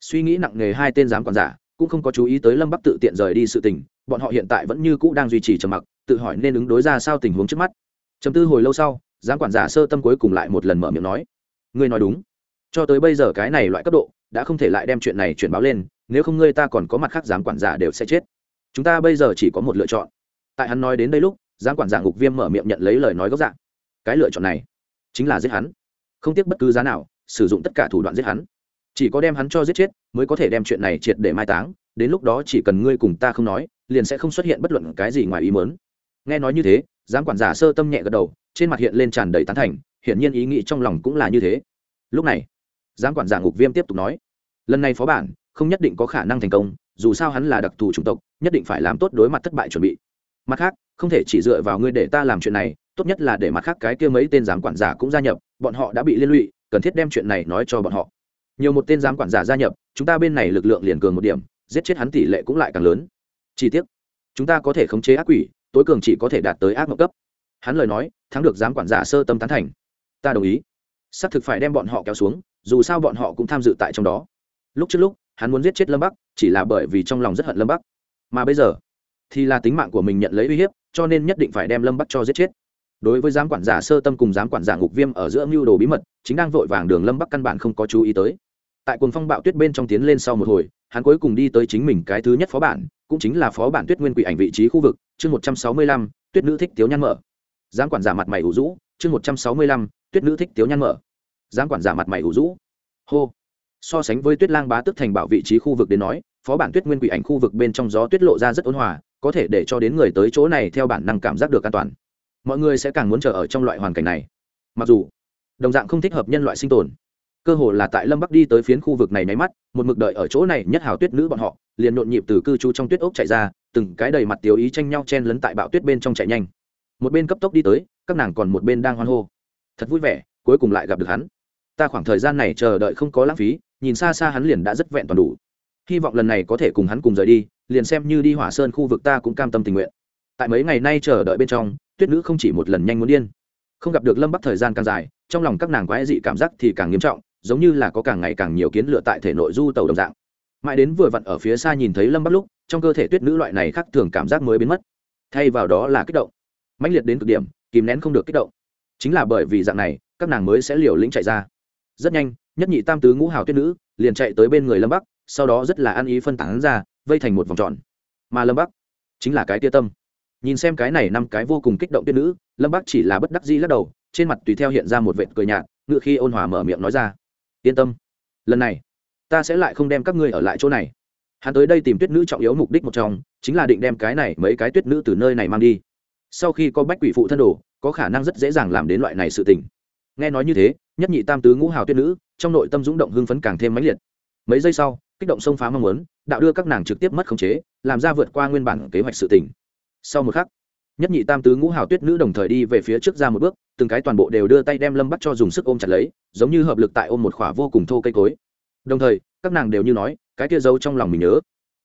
suy nghĩ nặng nề hai tên giám quản giả cũng không có chú ý tới lâm bắc tự tiện rời đi sự tình bọn họ hiện tại vẫn như cũ đang duy trì trầm mặc tự hỏi nên ứng đối ra sao tình huống trước mắt chấm tư hồi lâu sau giám quản giả sơ tâm cuối cùng lại một lần mở miệng nói ngươi nói đúng cho tới bây giờ cái này loại cấp độ đã không thể lại đem chuyện này chuyển báo lên nếu không ngươi ta còn có mặt khác giám quản giả đều sẽ chết. Chúng ta bây giờ chỉ có một lựa chọn. Tại hắn nói đến đây lúc, giám quản giả ngục viêm mở miệng nhận lấy lời nói gốc dạng cái lựa chọn này chính là giết hắn. Không tiếc bất cứ giá nào, sử dụng tất cả thủ đoạn giết hắn. Chỉ có đem hắn cho giết chết, mới có thể đem chuyện này triệt để mai táng. Đến lúc đó chỉ cần ngươi cùng ta không nói, liền sẽ không xuất hiện bất luận cái gì ngoài ý mớn nghe nói như thế, giám quản giả sơ tâm nhẹ gật đầu, trên mặt hiện lên tràn đầy tán thành, hiển nhiên ý nghĩ trong lòng cũng là như thế. Lúc này, giám quản giả ngục viêm tiếp tục nói, lần này phó bản không nhất định có khả năng thành công, dù sao hắn là đặc thù chủng tộc, nhất định phải làm tốt đối mặt thất bại chuẩn bị. Mặt khác, không thể chỉ dựa vào ngươi để ta làm chuyện này, tốt nhất là để mặt khác cái kia mấy tên giám quản giả cũng gia nhập, bọn họ đã bị liên lụy, cần thiết đem chuyện này nói cho bọn họ. Nhiều một tên giám quản giả gia nhập, chúng ta bên này lực lượng liền cường một điểm, giết chết hắn tỷ lệ cũng lại càng lớn. Chi tiết chúng ta có thể khống chế ác quỷ, tối cường chỉ có thể đạt tới ác mộng cấp. Hắn lời nói, thắng được giám quản giả sơ tâm tán thành. Ta đồng ý. Xác thực phải đem bọn họ kéo xuống, dù sao bọn họ cũng tham dự tại trong đó. Lúc trước lúc hắn muốn giết chết lâm bắc, chỉ là bởi vì trong lòng rất hận lâm bắc. Mà bây giờ, thì là tính mạng của mình nhận lấy uy hiếp, cho nên nhất định phải đem lâm bắc cho giết chết. Đối với giám quản giả sơ tâm cùng giám quản giả ngục viêm ở giữa mưu đồ bí mật, chính đang vội vàng đường lâm bắc căn bản không có chú ý tới. Tại cuồng phong bạo tuyết bên trong tiến lên sau một hồi, hắn cuối cùng đi tới chính mình cái thứ nhất phó bản, cũng chính là phó bản tuyết nguyên quỷ ảnh vị trí khu vực, chương một trăm sáu mươi lăm, tuyết nữ thích tiếu nhăn mở. Giám quản giả mặt mày ủ rũ, chương một trăm sáu mươi lăm, tuyết nữ thích tiếu nhăn mở. Giám quản giả mặt mày ủ rũ. Hô so sánh với tuyết lang bá tức thành bảo vị trí khu vực đến nói, phó bản tuyết nguyên quỷ ảnh khu vực bên trong gió tuyết lộ ra rất ôn hòa, có thể để cho đến người tới chỗ này theo bản năng cảm giác được an toàn. Mọi người sẽ càng muốn chờ ở trong loại hoàn cảnh này. Mặc dù, đồng dạng không thích hợp nhân loại sinh tồn. Cơ hồ là tại lâm bắc đi tới phiến khu vực này nháy mắt, một mực đợi ở chỗ này nhất hào tuyết nữ bọn họ, liền nhộn nhịp từ cư trú trong tuyết ốc chạy ra, từng cái đầy mặt tiêu ý tranh nhau chen lấn tại bạo tuyết bên trong chạy nhanh. Một bên cấp tốc đi tới, các nàng còn một bên đang hoan hô. Thật vui vẻ, cuối cùng lại gặp được hắn. Ta khoảng thời gian này chờ đợi không có lãng phí nhìn xa xa hắn liền đã rất vẹn toàn đủ. Hy vọng lần này có thể cùng hắn cùng rời đi, liền xem như đi hỏa sơn khu vực ta cũng cam tâm tình nguyện. Tại mấy ngày nay chờ đợi bên trong, tuyết nữ không chỉ một lần nhanh muốn điên, không gặp được lâm bắc thời gian càng dài, trong lòng các nàng quái dị cảm giác thì càng nghiêm trọng, giống như là có càng ngày càng nhiều kiến lựa tại thể nội du tàu đồng dạng. Mãi đến vừa vặn ở phía xa nhìn thấy lâm bắc lúc, trong cơ thể tuyết nữ loại này khác thường cảm giác mới biến mất. Thay vào đó là kích động. Mãnh liệt đến cực điểm, kìm nén không được kích động. Chính là bởi vì dạng này, các nàng mới sẽ liều lĩnh chạy ra. Rất nhanh nhất nhị tam tứ ngũ hào tuyết nữ, liền chạy tới bên người lâm bắc, sau đó rất là ăn ý phân tán ra, vây thành một vòng tròn. Mà lâm bắc chính là cái tia tâm. Nhìn xem cái này năm cái vô cùng kích động tuyết nữ, lâm bắc chỉ là bất đắc dĩ lắc đầu, trên mặt tùy theo hiện ra một vệt cười nhạt ngự khi ôn hòa mở miệng nói ra, yên tâm, lần này ta sẽ lại không đem các ngươi ở lại chỗ này. Hắn tới đây tìm tuyết nữ trọng yếu mục đích một trong, chính là định đem cái này mấy cái tuyết nữ từ nơi này mang đi. Sau khi có bách quỷ phụ thân đồ, có khả năng rất dễ dàng làm đến loại này sự tình nghe nói như thế, nhất nhị tam tứ ngũ hào tuyết nữ, trong nội tâm dũng động hưng phấn càng thêm mãnh liệt. Mấy giây sau, kích động xông phá mong muốn, đạo đưa các nàng trực tiếp mất khống chế, làm ra vượt qua nguyên bản kế hoạch sự tình. Sau một khắc, nhất nhị tam tứ ngũ hào tuyết nữ đồng thời đi về phía trước ra một bước, từng cái toàn bộ đều đưa tay đem lâm bắt cho dùng sức ôm chặt lấy, giống như hợp lực tại ôm một khỏa vô cùng thô cây cối. Đồng thời, các nàng đều như nói, cái kia giấu trong lòng mình nhớ.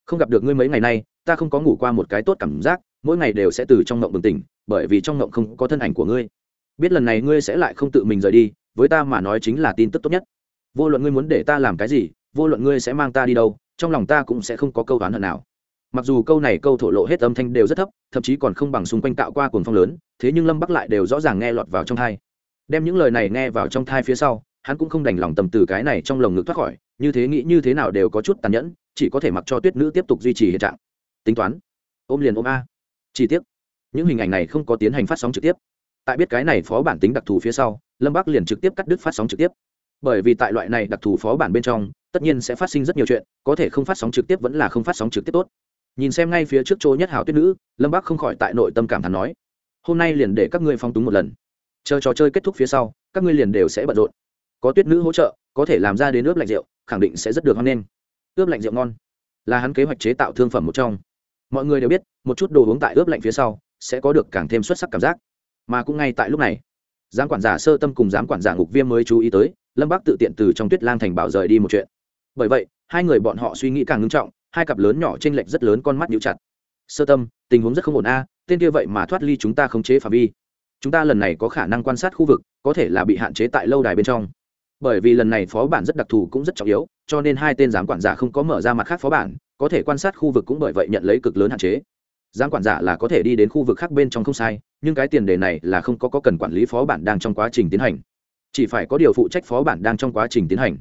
Không gặp được ngươi mấy ngày nay, ta không có ngủ qua một cái tốt cảm giác, mỗi ngày đều sẽ từ trong ngộng bừng tỉnh, bởi vì trong ngộng không có thân ảnh của ngươi biết lần này ngươi sẽ lại không tự mình rời đi, với ta mà nói chính là tin tức tốt nhất. Vô luận ngươi muốn để ta làm cái gì, vô luận ngươi sẽ mang ta đi đâu, trong lòng ta cũng sẽ không có câu oán hận nào. Mặc dù câu này câu thổ lộ hết âm thanh đều rất thấp, thậm chí còn không bằng xung quanh tạo qua cuồng phong lớn, thế nhưng lâm bắc lại đều rõ ràng nghe lọt vào trong thai đem những lời này nghe vào trong thai phía sau, hắn cũng không đành lòng tầm từ cái này trong lồng ngực thoát khỏi, như thế nghĩ như thế nào đều có chút tàn nhẫn, chỉ có thể mặc cho tuyết nữ tiếp tục duy trì hiện trạng. Tính toán. Ôm liền ôm a. Chi tiết những hình ảnh này không có tiến hành phát sóng trực tiếp tại biết cái này phó bản tính đặc thù phía sau, lâm bắc liền trực tiếp cắt đứt phát sóng trực tiếp. Bởi vì tại loại này đặc thù phó bản bên trong, tất nhiên sẽ phát sinh rất nhiều chuyện, có thể không phát sóng trực tiếp vẫn là không phát sóng trực tiếp tốt. Nhìn xem ngay phía trước chỗ nhất hảo tuyết nữ, lâm bắc không khỏi tại nội tâm cảm thán nói, hôm nay liền để các ngươi phong túng một lần. Chờ trò chơi kết thúc phía sau, các ngươi liền đều sẽ bận rộn. Có tuyết nữ hỗ trợ, có thể làm ra đến ướp lạnh rượu, khẳng định sẽ rất được hoan nghênh. Ướp lạnh rượu ngon là hắn kế hoạch chế tạo thương phẩm một trong. Mọi người đều biết, một chút đồ uống tại ướp lạnh phía sau sẽ có được càng thêm xuất sắc cảm giác mà cũng ngay tại lúc này. Giám quản giả sơ tâm cùng giám quản giả ngục viêm mới chú ý tới, lâm bắc tự tiện từ trong tuyết lang thành bảo rời đi một chuyện. Bởi vậy, hai người bọn họ suy nghĩ càng ngưng trọng, hai cặp lớn nhỏ t r ê n lệch rất lớn con mắt nhíu chặt. Sơ tâm, tình huống rất không ổn a, tên kia vậy mà thoát ly chúng ta khống chế phạm vi. Chúng ta lần này có khả năng quan sát khu vực, có thể là bị hạn chế tại lâu đài bên trong. Bởi vì lần này phó bản rất đặc thù cũng rất trọng yếu, cho nên hai tên giám quản giả không có mở ra mặt khác phó bản, có thể quan sát khu vực cũng bởi vậy nhận lấy cực lớn hạn chế giám quản giả là có thể đi đến khu vực khác bên trong không sai nhưng cái tiền đề này là không có, có cần quản lý phó bản đang trong quá trình tiến hành. Chỉ phải có điều phụ trách phó bản đang trong quá trình tiến hành.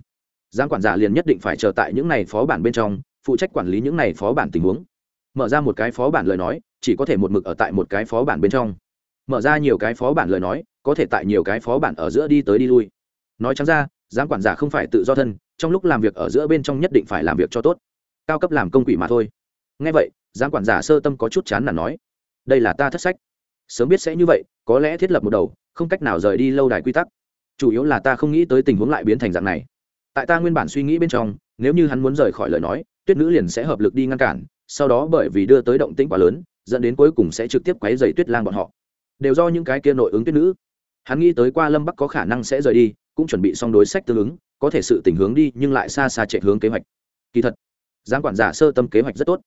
Giám quản giả liền nhất định phải chờ tại những này phó bản bên trong phụ trách quản lý những này phó bản tình huống. Mở ra một cái phó bản lời nói chỉ có thể một mực ở tại một cái phó bản bên trong. Mở ra nhiều cái phó bản lời nói có thể tại nhiều cái phó bản ở giữa đi tới đi lui. Nói chẳng ra giám quản giả không phải tự do thân trong lúc làm việc ở giữa bên trong nhất định phải làm việc cho tốt. Cao cấp làm công quỷ mà thôi ngay vậy, giám quản giả sơ tâm có chút chán là nói, đây là ta thất sách. Sớm biết sẽ như vậy, có lẽ thiết lập một đầu, không cách nào rời đi lâu đài quy tắc. Chủ yếu là ta không nghĩ tới tình huống lại biến thành dạng này. Tại ta nguyên bản suy nghĩ bên trong, nếu như hắn muốn rời khỏi lời nói, tuyết nữ liền sẽ hợp lực đi ngăn cản, sau đó bởi vì đưa tới động tĩnh quá lớn, dẫn đến cuối cùng sẽ trực tiếp quấy dày tuyết lang bọn họ. Đều do những cái kia nội ứng tuyết nữ. Hắn nghĩ tới qua lâm bắc có khả năng sẽ rời đi, cũng chuẩn bị xong đối sách tương ứng, có thể sự tình hướng đi, nhưng lại xa xa chạy hướng kế hoạch. Kỳ thật, giám quản giả sơ tâm kế hoạch rất tốt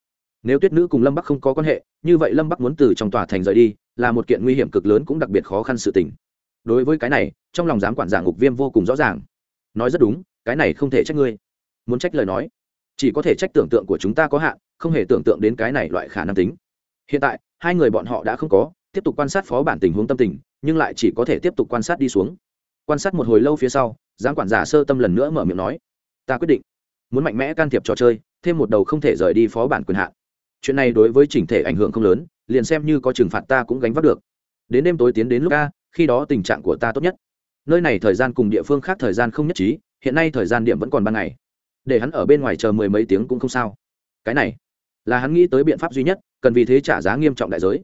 nếu tuyết nữ cùng lâm bắc không có quan hệ, như vậy lâm bắc muốn từ trong tòa thành rời đi, là một kiện nguy hiểm cực lớn cũng đặc biệt khó khăn sự tình. Đối với cái này, trong lòng giám quản giả ngục viêm vô cùng rõ ràng. Nói rất đúng, cái này không thể trách ngươi. Muốn trách lời nói, chỉ có thể trách tưởng tượng của chúng ta có hạn, không hề tưởng tượng đến cái này loại khả năng tính. Hiện tại, hai người bọn họ đã không có, tiếp tục quan sát phó bản tình huống tâm tình, nhưng lại chỉ có thể tiếp tục quan sát đi xuống. Quan sát một hồi lâu phía sau, giám quản giả sơ tâm lần nữa mở miệng nói, ta quyết định, muốn mạnh mẽ can thiệp trò chơi, thêm một đầu không thể rời đi phó bản quyền hạn chuyện này đối với chỉnh thể ảnh hưởng không lớn, liền xem như có trừng phạt ta cũng gánh vác được. Đến đêm tối tiến đến lúc a, khi đó tình trạng của ta tốt nhất. Nơi này thời gian cùng địa phương khác thời gian không nhất trí, hiện nay thời gian điểm vẫn còn ban ngày. Để hắn ở bên ngoài chờ mười mấy tiếng cũng không sao. Cái này, là hắn nghĩ tới biện pháp duy nhất, cần vì thế trả giá nghiêm trọng đại giới.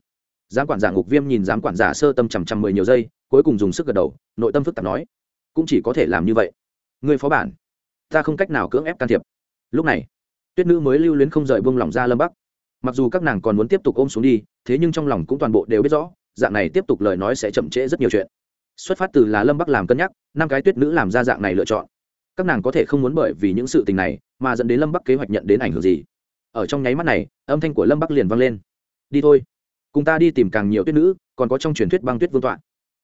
Giám quản giả ngục viêm nhìn giám quản giả sơ tâm chằm chằm mười nhiều giây, cuối cùng dùng sức gật đầu, nội tâm phức tạp nói, cũng chỉ có thể làm như vậy. Người phó bản, ta không cách nào cưỡng ép can thiệp. Lúc này, tuyết nữ mới lưu luyến không rời buông lỏng ra lâm bắc mặc dù các nàng còn muốn tiếp tục ôm xuống đi, thế nhưng trong lòng cũng toàn bộ đều biết rõ, dạng này tiếp tục lời nói sẽ chậm trễ rất nhiều chuyện. Xuất phát từ là lâm bắc làm cân nhắc, năm cái tuyết nữ làm ra dạng này lựa chọn. Các nàng có thể không muốn bởi vì những sự tình này mà dẫn đến lâm bắc kế hoạch nhận đến ảnh hưởng gì. Ở trong nháy mắt này, âm thanh của lâm bắc liền vang lên. Đi thôi, cùng ta đi tìm càng nhiều tuyết nữ, còn có trong truyền thuyết băng tuyết vương tọa.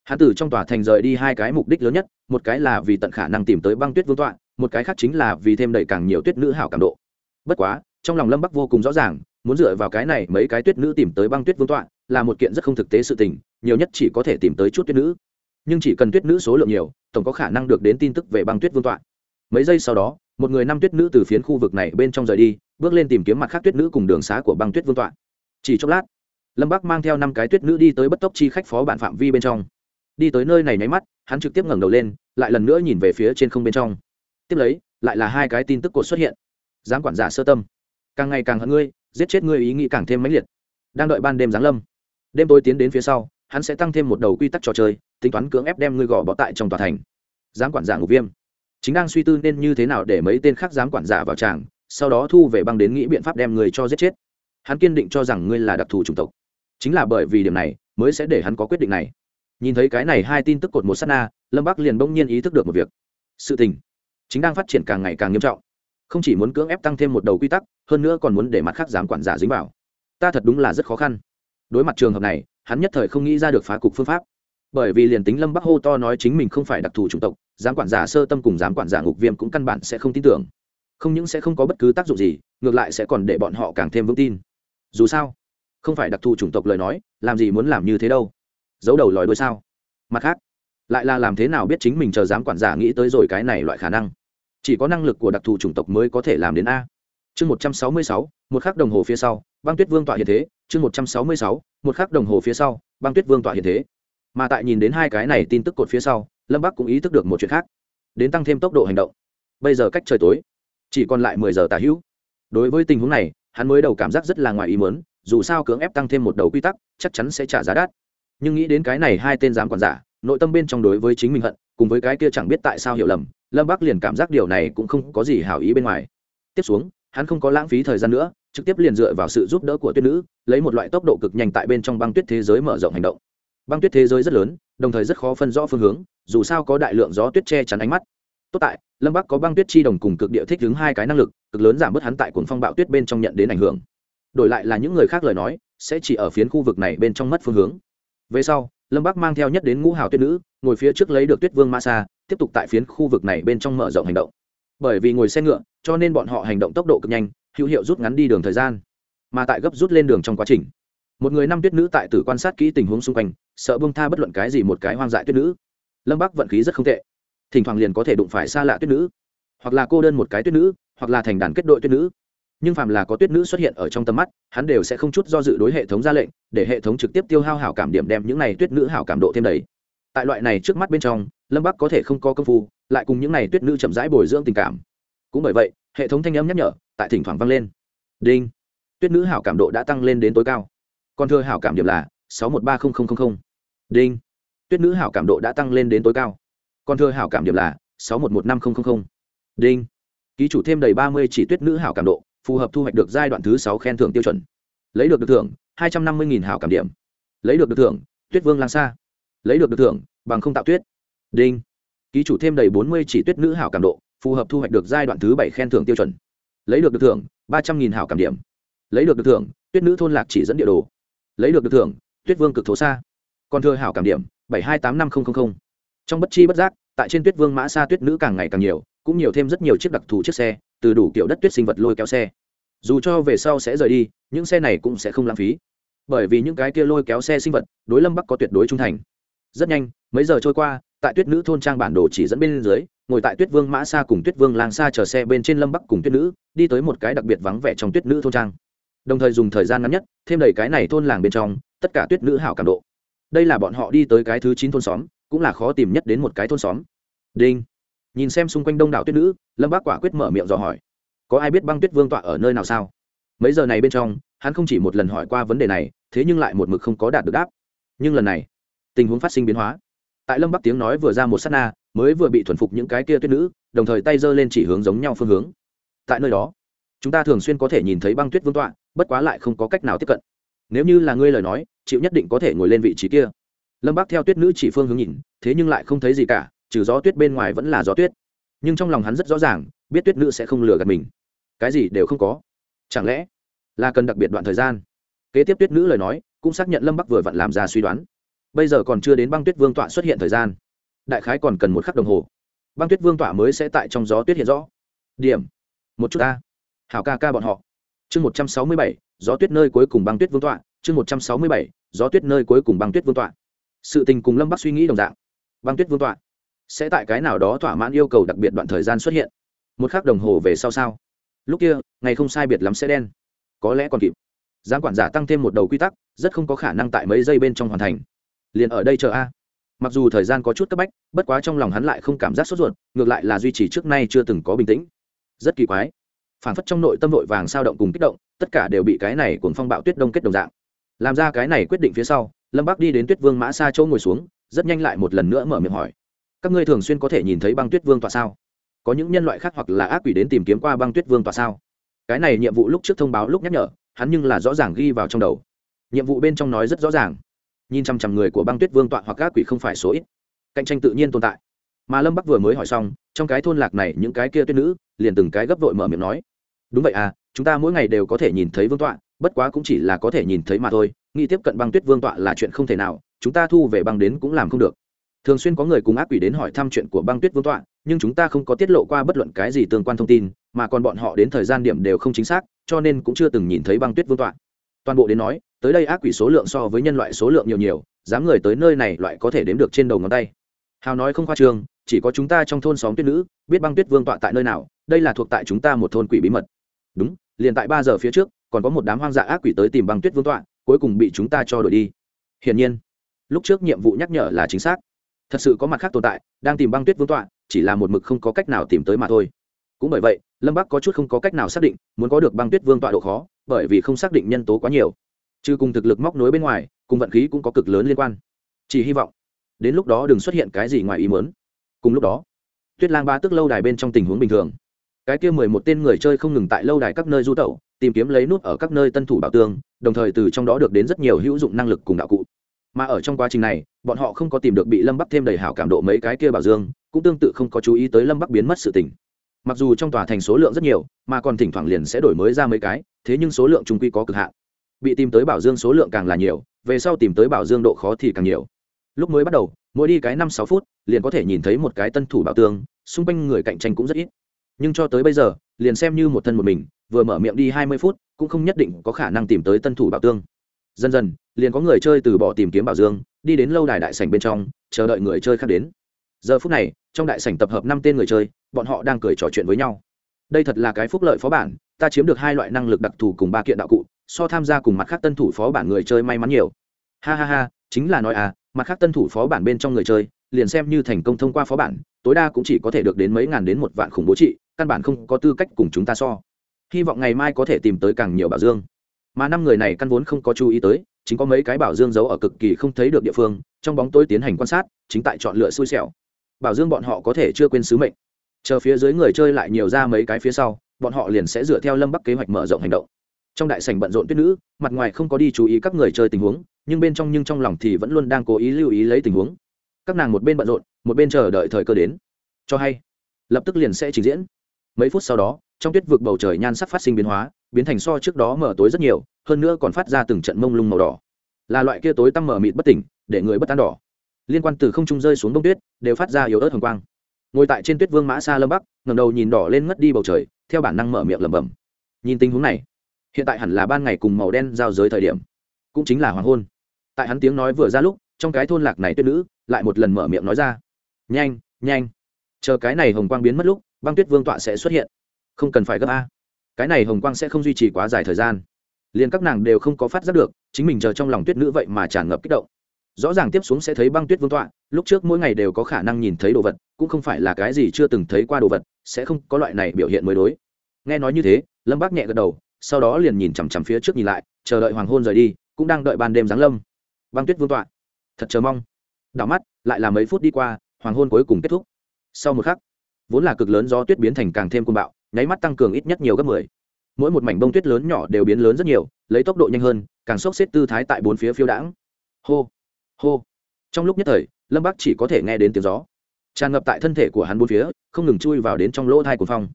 Hãn tử trong tòa thành rời đi hai cái mục đích lớn nhất, một cái là vì tận khả năng tìm tới băng tuyết vương tọa, một cái khác chính là vì thêm đầy càng nhiều tuyết nữ hảo cảm độ. Bất quá, trong lòng lâm bắc vô cùng rõ ràng muốn dựa vào cái này mấy cái tuyết nữ tìm tới băng tuyết vương tọa là một kiện rất không thực tế sự tình, nhiều nhất chỉ có thể tìm tới chút tuyết nữ. Nhưng chỉ cần tuyết nữ số lượng nhiều, tổng có khả năng được đến tin tức về băng tuyết vương tọa. Mấy giây sau đó, một người năm tuyết nữ từ phiến khu vực này bên trong rời đi, bước lên tìm kiếm mặt khác tuyết nữ cùng đường xá của băng tuyết vương tọa. Chỉ chốc lát, lâm bắc mang theo năm cái tuyết nữ đi tới bất tốc chi khách phó bản phạm vi bên trong. Đi tới nơi này nháy mắt, hắn trực tiếp ngẩng đầu lên, lại lần nữa nhìn về phía trên không bên trong. Tiếp lấy, lại là hai cái tin tức cột xuất hiện. Giám quản giả sơ tâm. Càng ngày càng hận ngươi giết chết ngươi ý nghĩ càng thêm mãnh liệt. Đang đợi ban đêm giáng lâm. Đêm tối tiến đến phía sau, hắn sẽ tăng thêm một đầu quy tắc trò chơi, tính toán cưỡng ép đem ngươi gò bỏ tại trong tòa thành. Giám quản giả ngục viêm. Chính đang suy tư nên như thế nào để mấy tên khác giám quản giả vào tràng, sau đó thu về băng đến nghĩ biện pháp đem người cho giết chết. Hắn kiên định cho rằng ngươi là đặc thù chủng tộc. Chính là bởi vì điểm này, mới sẽ để hắn có quyết định này. Nhìn thấy cái này hai tin tức cột một s á t na, lâm bắc liền bỗng nhiên ý thức được một việc. Sự tình. Chính đang phát triển càng ngày càng nghiêm trọng không chỉ muốn cưỡng ép tăng thêm một đầu quy tắc, hơn nữa còn muốn để mặt khác giám quản giả dính vào. Ta thật đúng là rất khó khăn. Đối mặt trường hợp này, hắn nhất thời không nghĩ ra được phá cục phương pháp. Bởi vì liền tính lâm bắc hô to nói chính mình không phải đặc thù chủng tộc, giám quản giả sơ tâm cùng giám quản giả ngục viêm cũng căn bản sẽ không tin tưởng. Không những sẽ không có bất cứ tác dụng gì, ngược lại sẽ còn để bọn họ càng thêm vững tin. Dù sao, không phải đặc thù chủng tộc lời nói, làm gì muốn làm như thế đâu. Giấu đầu lòi đôi sao? Mặt khác, lại là làm thế nào biết chính mình chờ giám quản giả nghĩ tới rồi cái này loại khả năng? Chỉ có năng lực của đặc thù chủng tộc mới có thể làm đến a. Chương một trăm sáu mươi sáu, một khắc đồng hồ phía sau, băng tuyết vương tọa hiện thế. Chương một trăm sáu mươi sáu, một khắc đồng hồ phía sau, băng tuyết vương tọa hiện thế. Mà tại nhìn đến hai cái này tin tức cột phía sau, lâm bắc cũng ý thức được một chuyện khác. Đến tăng thêm tốc độ hành động. Bây giờ cách trời tối. Chỉ còn lại mười giờ tà hữu. Đối với tình huống này, hắn mới đầu cảm giác rất là ngoài ý mớn dù sao cưỡng ép tăng thêm một đầu quy tắc, chắc chắn sẽ trả giá đắt. Nhưng nghĩ đến cái này hai tên giám quản giả, nội tâm bên trong đối với chính mình hận, cùng với cái kia chẳng biết tại sao hiểu lầm lâm bắc liền cảm giác điều này cũng không có gì hảo ý bên ngoài. Tiếp xuống, hắn không có lãng phí thời gian nữa, trực tiếp liền dựa vào sự giúp đỡ của tuyết nữ, lấy một loại tốc độ cực nhanh tại bên trong băng tuyết thế giới mở rộng hành động. Băng tuyết thế giới rất lớn, đồng thời rất khó phân rõ phương hướng, dù sao có đại lượng gió tuyết che chắn ánh mắt. Tốt tại, lâm bắc có băng tuyết chi đồng cùng cực địa thích đứng hai cái năng lực, cực lớn giảm bớt hắn tại cuốn phong bạo tuyết bên trong nhận đến ảnh hưởng. Đổi lại là những người khác lời nói, sẽ chỉ ở phiến khu vực này bên trong mất phương hướng. Về sau, lâm bắc mang theo nhất đến ngũ hào tuyết nữ, ngồi phía trước lấy được tuyết vương ma sa tiếp tục tại phiến khu vực này bên trong mở rộng hành động. Bởi vì ngồi xe ngựa, cho nên bọn họ hành động tốc độ cực nhanh, hữu hiệu rút ngắn đi đường thời gian, mà tại gấp rút lên đường trong quá trình. Một người năm tuyết nữ tại tử quan sát kỹ tình huống xung quanh, sợ bông tha bất luận cái gì một cái hoang dại tuyết nữ. Lâm bắc vận khí rất không tệ. Thỉnh thoảng liền có thể đụng phải xa lạ tuyết nữ, hoặc là cô đơn một cái tuyết nữ, hoặc là thành đàn kết đội tuyết nữ. Nhưng phàm là có tuyết nữ xuất hiện ở trong tầm mắt, hắn đều sẽ không chút do dự đối hệ thống ra lệnh, để hệ thống trực tiếp tiêu hao hảo cảm điểm đem những này tuyết nữ hảo cảm độ thêm đầy. Tại loại này trước mắt bên trong lâm bắc có thể không có công phu, lại cùng những này tuyết nữ chậm rãi bồi dưỡng tình cảm. Cũng bởi vậy, hệ thống thanh âm nhắc nhở tại thỉnh thoảng vang lên. Đinh. Tuyết nữ hảo cảm độ đã tăng lên đến tối cao. Còn thưa hảo cảm điểm là sáu một ba đinh. Tuyết nữ hảo cảm độ đã tăng lên đến tối cao. Còn thưa hảo cảm điểm là sáu một một năm đinh. Ký chủ thêm đầy ba mươi chỉ tuyết nữ hảo cảm độ, phù hợp thu hoạch được giai đoạn thứ sáu khen thưởng tiêu chuẩn. Lấy được được thưởng, hai trăm năm mươi hảo cảm điểm. Lấy được được thưởng, tuyết vương lang sa lấy được được thưởng, bằng không tạo tuyết đinh. Ký chủ thêm đầy bốn mươi chỉ tuyết nữ hảo cảm độ, phù hợp thu hoạch được giai đoạn thứ bảy khen thưởng tiêu chuẩn. Lấy được được thưởng, ba trăm nghìn hảo cảm điểm. Lấy được được thưởng, tuyết nữ thôn lạc chỉ dẫn địa đồ. Lấy được được thưởng, tuyết vương cực thố xa. Còn thừa hảo cảm điểm, bảy hai tám năm nghìn trong bất chi bất giác, tại trên tuyết vương mã xa tuyết nữ càng ngày càng nhiều, cũng nhiều thêm rất nhiều chiếc đặc thù chiếc xe, từ đủ kiểu đất tuyết sinh vật lôi kéo xe. Dù cho về sau sẽ rời đi, những xe này cũng sẽ không lãng phí. Bởi vì những cái kia lôi kéo xe sinh vật, đối lâm bắc có tuyệt đối trung thành. Rất nhanh, mấy giờ trôi qua tại tuyết nữ thôn trang bản đồ chỉ dẫn bên dưới, ngồi tại tuyết vương mã xa cùng tuyết vương lang xa chờ xe bên trên lâm bắc cùng tuyết nữ, đi tới một cái đặc biệt vắng vẻ trong tuyết nữ thôn trang. Đồng thời dùng thời gian ngắn nhất, thêm đầy cái này thôn làng bên trong, tất cả tuyết nữ hảo cảm độ. Đây là bọn họ đi tới cái thứ chín thôn xóm, cũng là khó tìm nhất đến một cái thôn xóm. Đinh. Nhìn xem xung quanh đông đảo tuyết nữ, lâm bác quả quyết mở miệng dò hỏi. Có ai biết băng tuyết vương tọa ở nơi nào sao? Mấy giờ này bên trong, hắn không chỉ một lần hỏi qua vấn đề này, thế nhưng lại một mực không có đạt được đáp. Nhưng lần này, tình huống phát sinh biến hóa tại lâm bắc tiếng nói vừa ra một s á t na, mới vừa bị thuần phục những cái kia tuyết nữ, đồng thời tay giơ lên chỉ hướng giống nhau phương hướng. Tại nơi đó, chúng ta thường xuyên có thể nhìn thấy băng tuyết vương tọa, bất quá lại không có cách nào tiếp cận. Nếu như là ngươi lời nói, chịu nhất định có thể ngồi lên vị trí kia. Lâm bắc theo tuyết nữ chỉ phương hướng nhìn, thế nhưng lại không thấy gì cả, trừ gió tuyết bên ngoài vẫn là gió tuyết. Nhưng trong lòng hắn rất rõ ràng, biết tuyết nữ sẽ không lừa gạt mình. Cái gì đều không có. Chẳng lẽ là cần đặc biệt đoạn thời gian? Kế tiếp tuyết nữ lời nói, cũng xác nhận lâm bắc vừa vặn làm ra suy đoán bây giờ còn chưa đến băng tuyết vương tọa xuất hiện thời gian. Đại khái còn cần một khắc đồng hồ. Băng tuyết vương tọa mới sẽ tại trong gió tuyết hiện rõ. Điểm. Một chút ta. Hảo ca ca bọn họ. Chương một trăm sáu mươi bảy, gió tuyết nơi cuối cùng băng tuyết vương tọa. Chương một trăm sáu mươi bảy, gió tuyết nơi cuối cùng băng tuyết vương tọa. Sự tình cùng lâm bắc suy nghĩ đồng dạng. Băng tuyết vương tọa sẽ tại cái nào đó thỏa mãn yêu cầu đặc biệt đoạn thời gian xuất hiện. Một khắc đồng hồ về sau sao? Lúc kia, ngày không sai biệt lắm sẽ đen. Có lẽ còn kịp. Giám quản giả tăng thêm một đầu quy tắc, rất không có khả năng tại mấy giây bên trong hoàn thành liền ở đây chờ a. Mặc dù thời gian có chút cấp bách, bất quá trong lòng hắn lại không cảm giác sốt ruột, ngược lại là duy trì trước nay chưa từng có bình tĩnh. Rất kỳ quái. Phản phất trong nội tâm vội vàng sao động cùng kích động, tất cả đều bị cái này cuồng phong bạo tuyết đông kết đồng dạng. Làm ra cái này quyết định phía sau, lâm bắc đi đến tuyết vương mã xa chỗ ngồi xuống, rất nhanh lại một lần nữa mở miệng hỏi. Các ngươi thường xuyên có thể nhìn thấy băng tuyết vương tọa sao? Có những nhân loại khác hoặc là ác quỷ đến tìm kiếm qua băng tuyết vương tọa sao? Cái này nhiệm vụ lúc trước thông báo lúc nhắc nhở, hắn nhưng là rõ ràng ghi vào trong đầu. Nhiệm vụ bên trong nói rất rõ ràng nhìn chằm chằm người của băng tuyết vương tọa hoặc các quỷ không phải số ít. Cạnh tranh tự nhiên tồn tại. Mà lâm bắc vừa mới hỏi xong, trong cái thôn lạc này những cái kia tuyết nữ, liền từng cái gấp vội mở miệng nói. Đúng vậy à chúng ta mỗi ngày đều có thể nhìn thấy vương tọa, bất quá cũng chỉ là có thể nhìn thấy mà thôi. Nghĩ tiếp cận băng tuyết vương tọa là chuyện không thể nào, chúng ta thu về băng đến cũng làm không được. Thường xuyên có người cùng ác quỷ đến hỏi thăm chuyện của băng tuyết vương tọa, nhưng chúng ta không có tiết lộ qua bất luận cái gì tương quan thông tin, mà còn bọn họ đến thời gian điểm đều không chính xác, cho nên cũng chưa từng nhìn thấy băng tuyết vương tọa. Toàn bộ đến nói tới đây ác quỷ số lượng so với nhân loại số lượng nhiều nhiều, dám người tới nơi này loại có thể đếm được trên đầu ngón tay. Hào nói không khoa trương, chỉ có chúng ta trong thôn xóm tuyết nữ, biết băng tuyết vương tọa tại nơi nào, đây là thuộc tại chúng ta một thôn quỷ bí mật. Đúng, liền tại ba giờ phía trước, còn có một đám hoang dã ác quỷ tới tìm băng tuyết vương tọa, cuối cùng bị chúng ta cho đổi đi. Hiển nhiên, lúc trước nhiệm vụ nhắc nhở là chính xác. Thật sự có mặt khác tồn tại, đang tìm băng tuyết vương tọa, chỉ là một mực không có cách nào tìm tới mà thôi. Cũng bởi vậy, lâm bắc có chút không có cách nào xác định, muốn có được băng tuyết vương tọa độ khó, bởi vì không xác định nhân tố quá nhiều trừ cùng thực lực móc nối bên ngoài, cùng vận khí cũng có cực lớn liên quan. Chỉ hy vọng, đến lúc đó đừng xuất hiện cái gì ngoài ý mớn cùng lúc đó, tuyết lang ba tức lâu đài bên trong tình huống bình thường. Cái kia mười một tên người chơi không ngừng tại lâu đài các nơi du tẩu, tìm kiếm lấy nút ở các nơi tân thủ bảo tương đồng thời từ trong đó được đến rất nhiều hữu dụng năng lực cùng đạo cụ. Mà ở trong quá trình này, bọn họ không có tìm được bị lâm bắc thêm đầy hảo cảm độ mấy cái kia bảo dương, cũng tương tự không có chú ý tới lâm bắc biến mất sự tình. Mặc dù trong tòa thành số lượng rất nhiều, mà còn thỉnh thoảng liền sẽ đổi mới ra mấy cái, thế nhưng số lượng trung quy có cực hạn bị tìm tới bảo dương số lượng càng là nhiều, về sau tìm tới bảo dương độ khó thì càng nhiều. Lúc mới bắt đầu, mỗi đi cái năm sáu phút, liền có thể nhìn thấy một cái tân thủ bảo tương xung quanh người cạnh tranh cũng rất ít. Nhưng cho tới bây giờ, liền xem như một thân một mình, vừa mở miệng đi hai mươi phút, cũng không nhất định có khả năng tìm tới tân thủ bảo tương dần dần, liền có người chơi từ bỏ tìm kiếm bảo dương, đi đến lâu đài đại sảnh bên trong, chờ đợi người chơi khác đến. Giờ phút này, trong đại sảnh tập hợp năm tên người chơi, bọn họ đang cười trò chuyện với nhau. Đây thật là cái phúc lợi phó bản ta chiếm được hai loại năng lực đặc thù cùng ba kiện đạo cụ, so tham gia cùng mặt khác tân thủ phó bản người chơi may mắn nhiều. Ha ha ha, chính là nói à mặt khác tân thủ phó bản bên trong người chơi, liền xem như thành công thông qua phó bản, tối đa cũng chỉ có thể được đến mấy ngàn đến một vạn khủng bố trị, căn bản không có tư cách cùng chúng ta so. Hy vọng ngày mai có thể tìm tới càng nhiều bảo dương. Mà năm người này căn vốn không có chú ý tới, chính có mấy cái bảo dương giấu ở cực kỳ không thấy được địa phương, trong bóng tối tiến hành quan sát, chính tại chọn lựa xui xẻo. Bảo dương bọn họ có thể chưa quên sứ mệnh. Chờ phía dưới người chơi lại nhiều ra mấy cái phía sau bọn họ liền sẽ dựa theo lâm bắc kế hoạch mở rộng hành động. Trong đại sảnh bận rộn tuyết nữ, mặt ngoài không có đi chú ý các người chơi tình huống, nhưng bên trong nhưng trong lòng thì vẫn luôn đang cố ý lưu ý lấy tình huống. Các nàng một bên bận rộn, một bên chờ đợi thời cơ đến. Cho hay, lập tức liền sẽ trình diễn. Mấy phút sau đó, trong tuyết vực bầu trời nhan sắc phát sinh biến hóa, biến thành so trước đó mở tối rất nhiều, hơn nữa còn phát ra từng trận mông lung màu đỏ. Là loại kia tối tăm mở mịt bất tỉnh, để người bất an đỏ. Liên quan từ không trung rơi xuống bông tuyết, đều phát ra yếu ớt hồng quang ngồi tại trên tuyết vương mã xa lâm bắc ngầm đầu nhìn đỏ lên ngất đi bầu trời, theo bản năng mở miệng lẩm bẩm. Nhìn tình huống này, hiện tại hẳn là ban ngày cùng màu đen giao giới thời điểm, cũng chính là hoàng hôn. Tại hắn tiếng nói vừa ra lúc, trong cái thôn lạc này tuyết nữ lại một lần mở miệng nói ra. Nhanh nhanh, chờ cái này hồng quang biến mất lúc, băng tuyết vương tọa sẽ xuất hiện. Không cần phải gấp a. Cái này hồng quang sẽ không duy trì quá dài thời gian. Liền các nàng đều không có phát giác được, chính mình chờ trong lòng tuyết nữ vậy mà tràn ngập kích động rõ ràng tiếp xuống sẽ thấy băng tuyết vương tọa, lúc trước mỗi ngày đều có khả năng nhìn thấy đồ vật, cũng không phải là cái gì chưa từng thấy qua đồ vật, sẽ không có loại này biểu hiện mới đối. Nghe nói như thế, lâm bác nhẹ gật đầu, sau đó liền nhìn chằm chằm phía trước nhìn lại, chờ đợi hoàng hôn rời đi, cũng đang đợi ban đêm giáng lâm. Băng tuyết vương tọa. Thật chờ mong. Đảo mắt, lại là mấy phút đi qua, hoàng hôn cuối cùng kết thúc. Sau một khắc, vốn là cực lớn do tuyết biến thành càng thêm côn bạo, nháy mắt tăng cường ít nhất nhiều gấp mười. Mỗi một mảnh bông tuyết lớn nhỏ đều biến lớn rất nhiều, lấy tốc độ nhanh hơn, càng sốc xếp tư thái tại bốn phía phiêu đãng. Hô hô. Trong lúc nhất thời, lâm bắc chỉ có thể nghe đến tiếng gió. Tràn ngập tại thân thể của hắn bốn phía, không ngừng chui vào đến trong lỗ thai của phong.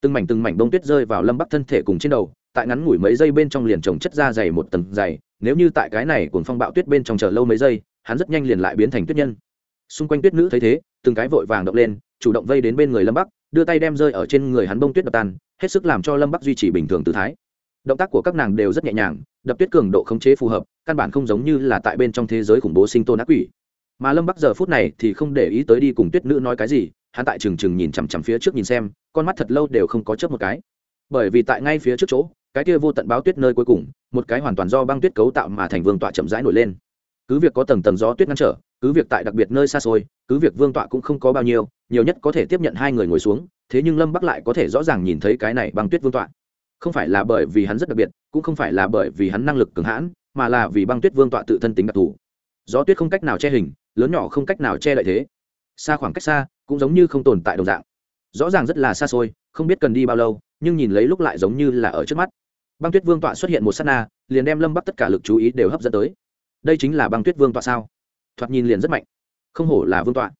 Từng mảnh từng mảnh bông tuyết rơi vào lâm bắc thân thể cùng trên đầu, tại ngắn ngủi mấy giây bên trong liền trồng chất ra dày một tầng dày. Nếu như tại cái này cuồng phong bạo tuyết bên trong chờ lâu mấy giây, hắn rất nhanh liền lại biến thành tuyết nhân. Xung quanh tuyết nữ thấy thế, từng cái vội vàng động lên, chủ động vây đến bên người lâm bắc, đưa tay đem rơi ở trên người hắn bông tuyết đập tan, hết sức làm cho lâm bắc duy trì bình thường tự thái động tác của các nàng đều rất nhẹ nhàng, đập tuyết cường độ khống chế phù hợp, căn bản không giống như là tại bên trong thế giới khủng bố sinh tôn ác quỷ. Mà lâm bắc giờ phút này thì không để ý tới đi cùng tuyết nữ nói cái gì, hắn tại trừng trừng nhìn chằm chằm phía trước nhìn xem, con mắt thật lâu đều không có chớp một cái. Bởi vì tại ngay phía trước chỗ, cái kia vô tận báo tuyết nơi cuối cùng, một cái hoàn toàn do băng tuyết cấu tạo mà thành vương tọa chậm rãi nổi lên. Cứ việc có tầng tầng gió tuyết ngăn trở, cứ việc tại đặc biệt nơi xa xôi, cứ việc vương tọa cũng không có bao nhiêu, nhiều nhất có thể tiếp nhận hai người ngồi xuống, thế nhưng lâm bắc lại có thể rõ ràng nhìn thấy cái này băng tuyết vương tọa không phải là bởi vì hắn rất đặc biệt, cũng không phải là bởi vì hắn năng lực cường hãn, mà là vì băng tuyết vương tọa tự thân tính đặc thù. Gió tuyết không cách nào che hình, lớn nhỏ không cách nào che lại thế. Xa khoảng cách xa, cũng giống như không tồn tại đồng dạng. Rõ ràng rất là xa xôi, không biết cần đi bao lâu, nhưng nhìn lấy lúc lại giống như là ở trước mắt. Băng tuyết vương tọa xuất hiện một s á t na, liền đem lâm bắc tất cả lực chú ý đều hấp dẫn tới. Đây chính là băng tuyết vương tọa sao? Thoạt nhìn liền rất mạnh. Không hổ là vương tọa.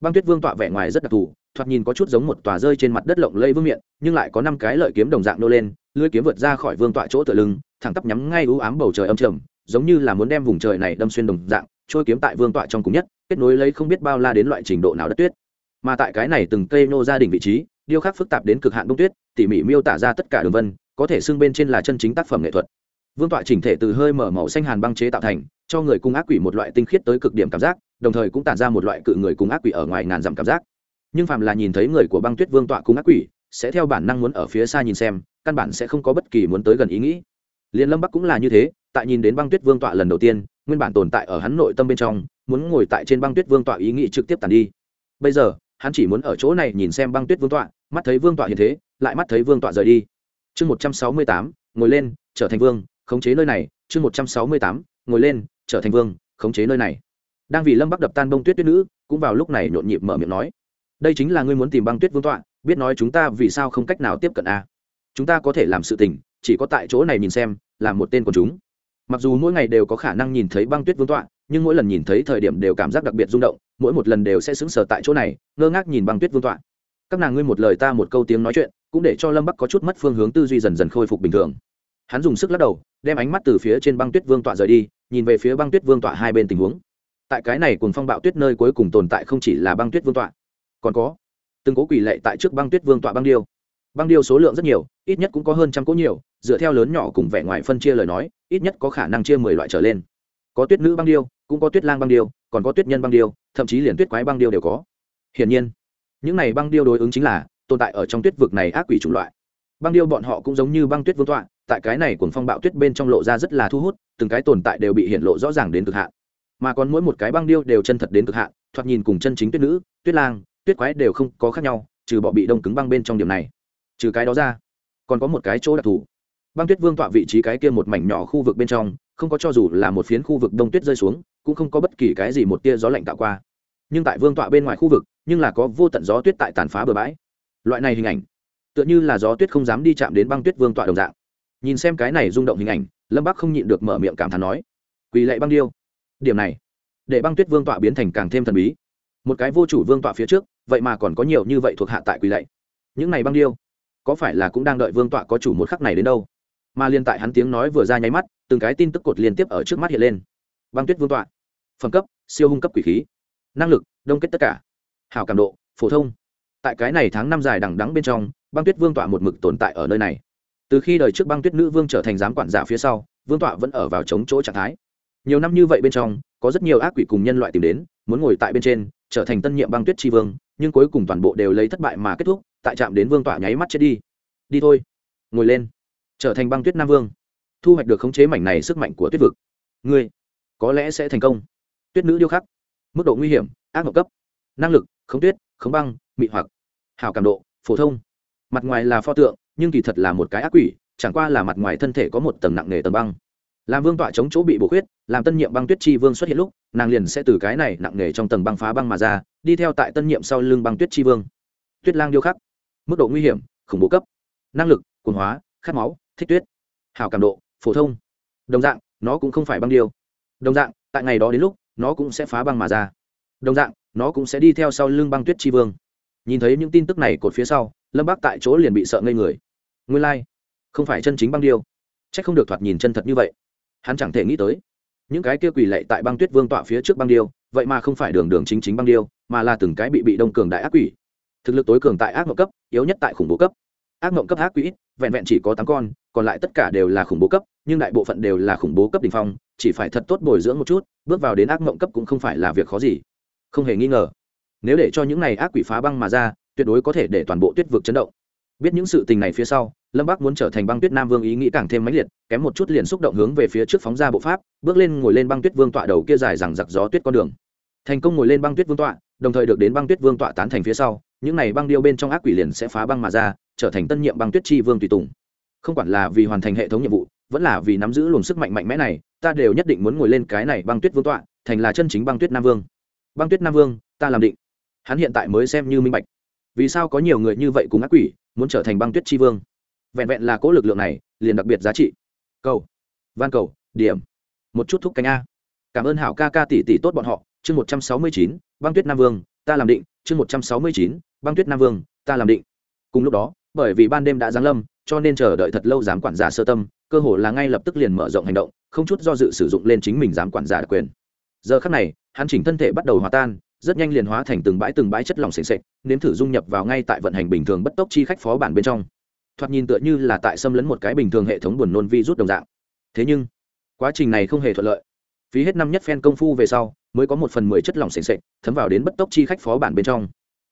Băng tuyết vương tọa vẻ ngoài rất đặc thù thoạt nhìn có chút giống một tòa rơi trên mặt đất lộng lây vương miệng nhưng lại có năm cái lợi kiếm đồng dạng nô lên lưỡi kiếm vượt ra khỏi vương tọa chỗ tựa lưng, thẳng tắp nhắm ngay ưu ám bầu trời âm trầm, giống như là muốn đem vùng trời này đâm xuyên đồng dạng, trôi kiếm tại vương tọa trong cùng nhất, kết nối lấy không biết bao la đến loại trình độ nào đất tuyết. Mà tại cái này từng cây nô gia đình vị trí, điêu khắc phức tạp đến cực hạn bông tuyết, tỉ mỉ miêu tả ra tất cả đường vân, có thể xưng bên trên là chân chính tác phẩm nghệ thuật. Vương tọa chỉnh thể từ hơi mở màu xanh hàn băng chế tạo thành, cho người cung ác quỷ một loại tinh khiết tới cực điểm cảm giác, đồng thời cũng tản ra một loại cự người cung ác quỷ ở ngoài ngàn dặm cảm giác nhưng phàm là nhìn thấy người của băng tuyết vương tọa cùng ác quỷ, sẽ theo bản năng muốn ở phía xa nhìn xem, căn bản sẽ không có bất kỳ muốn tới gần ý nghĩ. Liên lâm bắc cũng là như thế, tại nhìn đến băng tuyết vương tọa lần đầu tiên, nguyên bản tồn tại ở hắn nội tâm bên trong, muốn ngồi tại trên băng tuyết vương tọa ý nghĩ trực tiếp tàn đi. Bây giờ, hắn chỉ muốn ở chỗ này nhìn xem băng tuyết vương tọa, mắt thấy vương tọa như thế, lại mắt thấy vương tọa rời đi. Chương một trăm sáu mươi tám, ngồi lên, trở thành vương, khống chế nơi này. Chương một trăm sáu mươi tám, ngồi lên, trở thành vương, khống chế nơi này. Đang vì lâm bắc đập tan bông tuyết tuyết nữ, cũng vào lúc này nhộn nhịp mở miệng nói đây chính là ngươi muốn tìm băng tuyết vương tọa, biết nói chúng ta vì sao không cách nào tiếp cận a. Chúng ta có thể làm sự tình, chỉ có tại chỗ này nhìn xem làm một tên của chúng. Mặc dù mỗi ngày đều có khả năng nhìn thấy băng tuyết vương tọa, nhưng mỗi lần nhìn thấy thời điểm đều cảm giác đặc biệt rung động, mỗi một lần đều sẽ sững sờ tại chỗ này, ngơ ngác nhìn băng tuyết vương tọa. Các nàng ngươi một lời ta một câu tiếng nói chuyện, cũng để cho lâm bắc có chút mất phương hướng tư duy dần dần khôi phục bình thường. Hắn dùng sức lắc đầu, đem ánh mắt từ phía trên băng tuyết vương tọa rời đi, nhìn về phía băng tuyết vương tọa hai bên tình huống. Tại cái này cùng phong bạo tuyết nơi cuối cùng tồn tại không chỉ là băng tuyết vương tọa còn có, từng cố quỷ lệ tại trước băng tuyết vương tọa băng điêu. Băng điêu số lượng rất nhiều, ít nhất cũng có hơn trăm cố nhiều, dựa theo lớn nhỏ cùng vẻ ngoài phân chia lời nói, ít nhất có khả năng chia mười loại trở lên. Có tuyết nữ băng điêu, cũng có tuyết lang băng điêu, còn có tuyết nhân băng điêu, thậm chí liền tuyết quái băng điêu đều có. Hiển nhiên, những này băng điêu đối ứng chính là tồn tại ở trong tuyết vực này ác quỷ chủng loại. Băng điêu bọn họ cũng giống như băng tuyết vương tọa, tại cái này cuồng phong bạo tuyết bên trong lộ ra rất là thu hút, từng cái tồn tại đều bị hiện lộ rõ ràng đến cực hạn. Mà còn mỗi một cái băng điêu đều chân thật đến cực hạn, thoạt nhìn cùng chân chính tuyết nữ, tuyết lang tuyết quái đều không có khác nhau, trừ bọ bị đông cứng băng bên trong điểm này. Trừ cái đó ra, còn có một cái chỗ đặc thù. Băng tuyết vương tọa vị trí cái kia một mảnh nhỏ khu vực bên trong, không có cho dù là một phiến khu vực đông tuyết rơi xuống, cũng không có bất kỳ cái gì một tia gió lạnh tạo qua. Nhưng tại vương tọa bên ngoài khu vực, nhưng là có vô tận gió tuyết tại tàn phá bờ bãi. Loại này hình ảnh, tựa như là gió tuyết không dám đi chạm đến băng tuyết vương tọa đồng dạng. Nhìn xem cái này rung động hình ảnh, lâm bắc không nhịn được mở miệng cảm thán nói quỳ lệ băng điêu. Điểm này, để băng tuyết vương tọa biến thành càng thêm thần bí. Một cái vô chủ vương tọa phía trước vậy mà còn có nhiều như vậy thuộc hạ tại quỳ lạy. Những này băng điêu, có phải là cũng đang đợi vương tọa có chủ một khắc này đến đâu? Mà liên tại hắn tiếng nói vừa ra nháy mắt, từng cái tin tức cột liên tiếp ở trước mắt hiện lên. Băng tuyết vương tọa, phẩm cấp, siêu hung cấp quỷ khí, năng lực, đông kết tất cả. Hào cảm độ, phổ thông. Tại cái này tháng năm dài đằng đắng bên trong, băng tuyết vương tọa một mực tồn tại ở nơi này. Từ khi đời trước băng tuyết nữ vương trở thành giám quản giả phía sau, vương tọa vẫn ở vào chống chỗ trạng thái. Nhiều năm như vậy bên trong, có rất nhiều ác quỷ cùng nhân loại tìm đến, muốn ngồi tại bên trên, trở thành tân nhiệm băng tuyết tri vương nhưng cuối cùng toàn bộ đều lấy thất bại mà kết thúc, tại trạm đến vương tỏa nháy mắt chết đi. Đi thôi. Ngồi lên. Trở thành băng tuyết nam vương. Thu hoạch được khống chế mảnh này sức mạnh của tuyết vực. Ngươi có lẽ sẽ thành công. Tuyết nữ điêu khắc. Mức độ nguy hiểm, ác mộng cấp. Năng lực, khống tuyết, khống băng, mị hoặc. Hào cảm độ, phổ thông. Mặt ngoài là pho tượng, nhưng kỳ thật là một cái ác quỷ, chẳng qua là mặt ngoài thân thể có một tầng nặng nề tầng băng làm vương tọa chống chỗ bị bổ khuyết, làm tân nhiệm băng tuyết chi vương xuất hiện lúc, nàng liền sẽ từ cái này nặng nề trong tầng băng phá băng mà ra, đi theo tại tân nhiệm sau lưng băng tuyết chi vương. Tuyết lang điêu khắc. Mức độ nguy hiểm, khủng bố cấp. Năng lực, cuồng hóa, khát máu, thích tuyết. Hào cảm độ, phổ thông. Đồng dạng, nó cũng không phải băng điêu. Đồng dạng, tại ngày đó đến lúc, nó cũng sẽ phá băng mà ra. Đồng dạng, nó cũng sẽ đi theo sau lưng băng tuyết tri vương. Nhìn thấy những tin tức này cột phía sau, lâm bác tại chỗ liền bị sợ ngây người. Nguyên lai、like. không phải chân chính băng điêu. C h ắ c không được thoạt nhìn chân thật như vậy hắn chẳng thể nghĩ tới, những cái kia quỳ lệ tại băng tuyết vương tọa phía trước băng điêu, vậy mà không phải đường đường chính chính băng điêu, mà là từng cái bị bị đông cường đại ác quỷ. Thực lực tối cường tại ác mộng cấp, yếu nhất tại khủng bố cấp. Ác mộng cấp ác quỷ vẹn vẹn chỉ có tám con, còn lại tất cả đều là khủng bố cấp, nhưng đại bộ phận đều là khủng bố cấp đ ỉ n h phong, chỉ phải thật tốt bồi dưỡng một chút, bước vào đến ác mộng cấp cũng không phải là việc khó gì. Không hề nghi ngờ, nếu để cho những này ác quỷ phá băng mà ra, tuyệt đối có thể để toàn bộ tuyết vực chấn động biết những sự tình này phía sau, lâm bắc muốn trở thành băng tuyết nam vương ý nghĩ càng thêm mãnh liệt, kém một chút liền xúc động hướng về phía trước phóng ra bộ pháp, bước lên ngồi lên băng tuyết vương tọa đầu kia dài rằng giặc gió tuyết con đường. Thành công ngồi lên băng tuyết vương tọa, đồng thời được đến băng tuyết vương tọa tán thành phía sau, những này băng điêu bên trong ác quỷ liền sẽ phá băng mà ra, trở thành tân nhiệm băng tuyết chi vương tùy tùng. Không quản là vì hoàn thành hệ thống nhiệm vụ, vẫn là vì nắm giữ luồng sức mạnh mạnh mẽ này, ta đều nhất định muốn ngồi lên cái này băng tuyết vương tọa, thành là chân chính băng tuyết nam vương. Băng tuyết nam vương, ta làm định. Hắn hiện tại mới xem như minh bạch. Vì sao có nhiều người như vậy cùng ác quỷ muốn trở thành băng tuyết tri vương. Vẹn vẹn là cố lực lượng này, liền đặc biệt giá trị. Cầu. Van cầu, điểm. Một chút thúc cánh a. Cảm ơn hảo ca ca tỷ tỷ tốt bọn họ. Chương một trăm sáu mươi chín, băng tuyết nam vương, ta làm định. Chương một trăm sáu mươi chín, băng tuyết nam vương, ta làm định. Cùng lúc đó, bởi vì ban đêm đã giáng lâm, cho nên chờ đợi thật lâu giám quản giả sơ tâm, cơ hồ là ngay lập tức liền mở rộng hành động, không chút do dự sử dụng lên chính mình giám quản giả đặc quyền. Giờ khắc này, hắn chỉnh thân thể bắt đầu hòa tan rất nhanh liền hóa thành từng bãi từng bãi chất lỏng s sệt, nếm thử dung nhập vào ngay tại vận hành bình thường bất tốc chi khách phó bản bên trong. Thoạt nhìn tựa như là tại xâm lấn một cái bình thường hệ thống buồn nôn vi rút đồng dạng. Thế nhưng quá trình này không hề thuận lợi. Phí hết năm nhất phen công phu về sau mới có một phần mười chất lỏng s sệt thấm vào đến bất tốc chi khách phó bản bên trong.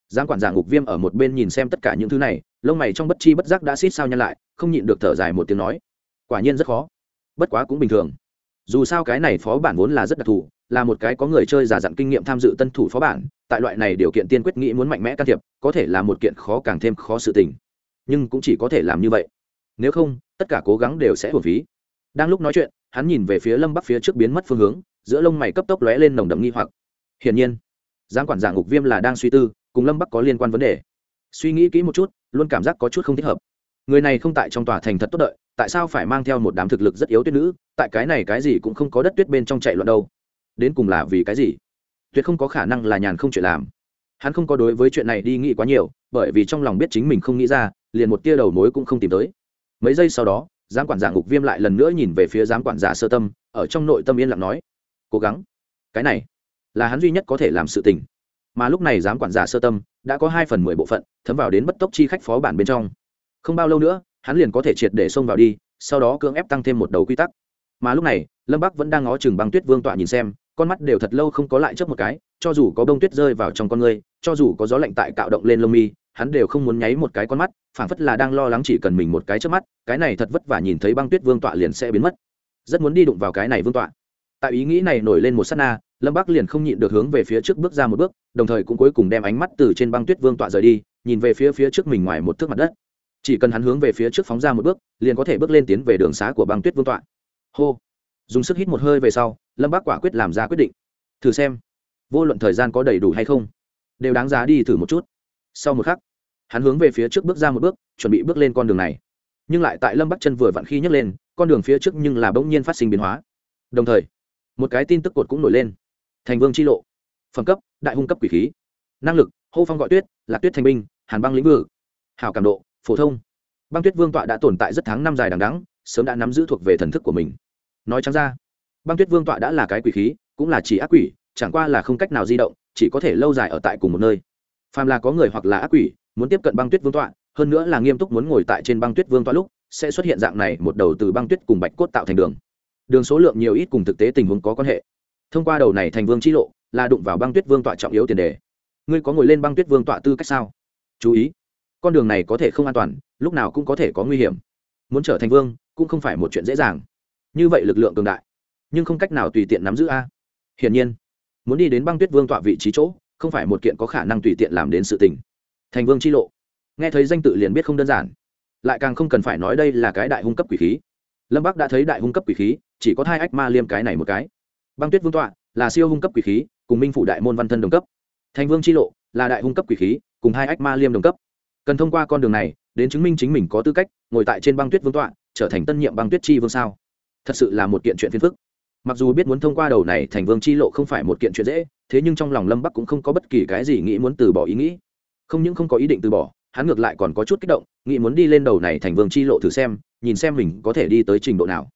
Giang quản giả ngục viêm ở một bên nhìn xem tất cả những thứ này lông mày trong bất chi bất giác đã xít sao nhăn lại không nhịn được thở dài một tiếng nói quả nhiên rất khó. Bất quá cũng bình thường. Dù sao cái này phó bản vốn là rất đặc thù là một cái có người chơi giả dặn kinh nghiệm tham dự tân thủ phó bản, tại loại này điều kiện tiên quyết nghĩ muốn mạnh mẽ can thiệp, có thể là một kiện khó càng thêm khó sự tình. Nhưng cũng chỉ có thể làm như vậy. Nếu không, tất cả cố gắng đều sẽ hồn phí. Đang lúc nói chuyện, hắn nhìn về phía lâm bắc phía trước biến mất phương hướng, giữa lông mày cấp tốc lóe lên nồng đậm nghi hoặc. Hiển nhiên, giang quản giả ngục viêm là đang suy tư, cùng lâm bắc có liên quan vấn đề. Suy nghĩ kỹ một chút, luôn cảm giác có chút không thích hợp. Người này không tại trong tòa thành thật tốt đợi, tại sao phải mang theo một đám thực lực rất yếu tuyết nữ, tại cái này cái gì cũng không có đất tuyết bên trong chạy loạn đâu đến cùng là vì cái gì? Tuyệt không có khả năng là nhàn không chuyện làm. Hắn không có đối với chuyện này đi nghĩ quá nhiều, bởi vì trong lòng biết chính mình không nghĩ ra, liền một tia đầu mối cũng không tìm tới. Mấy giây sau đó, giám quản giả ngục viêm lại lần nữa nhìn về phía giám quản giả sơ tâm, ở trong nội tâm yên lặng nói, cố gắng. Cái này là hắn duy nhất có thể làm sự tình. Mà lúc này giám quản giả sơ tâm đã có hai phần mười bộ phận, thấm vào đến bất tốc chi khách phó bản bên trong. Không bao lâu nữa, hắn liền có thể triệt để xông vào đi, sau đó cưỡng ép tăng thêm một đầu quy tắc. Mà lúc này, lâm bắc vẫn đang ngó chừng băng tuyết vương tọa nhìn xem con mắt đều thật lâu không có lại chớp một cái, cho dù có bông tuyết rơi vào trong con ngươi cho dù có gió lạnh tại cạo động lên lông mi, hắn đều không muốn nháy một cái con mắt, phảng phất là đang lo lắng chỉ cần mình một cái trước mắt, cái này thật vất vả nhìn thấy băng tuyết vương tọa liền sẽ biến mất. Rất muốn đi đụng vào cái này vương tọa. Tại ý nghĩ này nổi lên một s á t na, lâm bắc liền không nhịn được hướng về phía trước bước ra một bước, đồng thời cũng cuối cùng đem ánh mắt từ trên băng tuyết vương tọa rời đi, nhìn về phía phía trước mình ngoài một thước mặt đất. Chỉ cần hắn hướng về phía trước phóng ra một bước, liền có thể bước lên tiến về đường xá của băng tuyết vương tọa. Hô. Dùng sức hít một hơi về sau lâm bác quả quyết làm ra quyết định. Thử xem, vô luận thời gian có đầy đủ hay không, đều đáng giá đi thử một chút. Sau một khắc, hắn hướng về phía trước bước ra một bước, chuẩn bị bước lên con đường này. Nhưng lại tại lâm bắc chân vừa vặn khi nhấc lên, con đường phía trước nhưng là bỗng nhiên phát sinh biến hóa. Đồng thời, một cái tin tức cột cũng nổi lên. Thành vương c h i lộ. Phẩm cấp, đại hung cấp quỷ khí. Năng lực, hô phong gọi tuyết lạc tuyết thành binh, hàn băng lĩnh vực. Hào cảm độ, phổ thông. Băng tuyết vương tọa đã tồn tại rất tháng năm dài đằng đắng sớm đã nắm giữ thuộc về thần thức của mình. Nói chẳng ra băng tuyết vương tọa đã là cái quỷ khí, cũng là chỉ ác quỷ, chẳng qua là không cách nào di động, chỉ có thể lâu dài ở tại cùng một nơi. Phàm là có người hoặc là ác quỷ muốn tiếp cận băng tuyết vương tọa, hơn nữa là nghiêm túc muốn ngồi tại trên băng tuyết vương tọa lúc, sẽ xuất hiện dạng này một đầu từ băng tuyết cùng bạch cốt tạo thành đường. Đường số lượng nhiều ít cùng thực tế tình huống có quan hệ. Thông qua đầu này thành vương chi lộ, là đụng vào băng tuyết vương tọa trọng yếu tiền đề. Ngươi có ngồi lên băng tuyết vương tọa tư cách sao? Chú ý, con đường này có thể không an toàn, lúc nào cũng có thể có nguy hiểm. Muốn trở thành vương, cũng không phải một chuyện dễ dàng. Như vậy lực lượng cường đại nhưng không cách nào tùy tiện nắm giữ a. Hiển nhiên, muốn đi đến băng tuyết vương tọa vị trí chỗ, không phải một kiện có khả năng tùy tiện làm đến sự tình. Thành vương chi lộ. Nghe thấy danh tự liền biết không đơn giản. Lại càng không cần phải nói đây là cái đại hung cấp quỷ khí. Lâm bắc đã thấy đại hung cấp quỷ khí, chỉ có hai ách ma liêm cái này một cái. Băng tuyết vương tọa là siêu hung cấp quỷ khí, cùng minh phủ đại môn văn thân đồng cấp. Thành vương chi lộ là đại hung cấp quỷ khí, cùng hai ách ma liêm đồng cấp. Cần thông qua con đường này, đến chứng minh chính mình có tư cách, ngồi tại trên băng tuyết vương tọa, trở thành tân nhiệm băng tuyết chi vương sao? Thật sự là một kiện chuyện phiền phức mặc dù biết muốn thông qua đầu này thành vương chi lộ không phải một kiện chuyện dễ, thế nhưng trong lòng lâm bắc cũng không có bất kỳ cái gì nghĩ muốn từ bỏ ý nghĩ. Không những không có ý định từ bỏ, hắn ngược lại còn có chút kích động, nghĩ muốn đi lên đầu này thành vương chi lộ thử xem, nhìn xem mình có thể đi tới trình độ nào.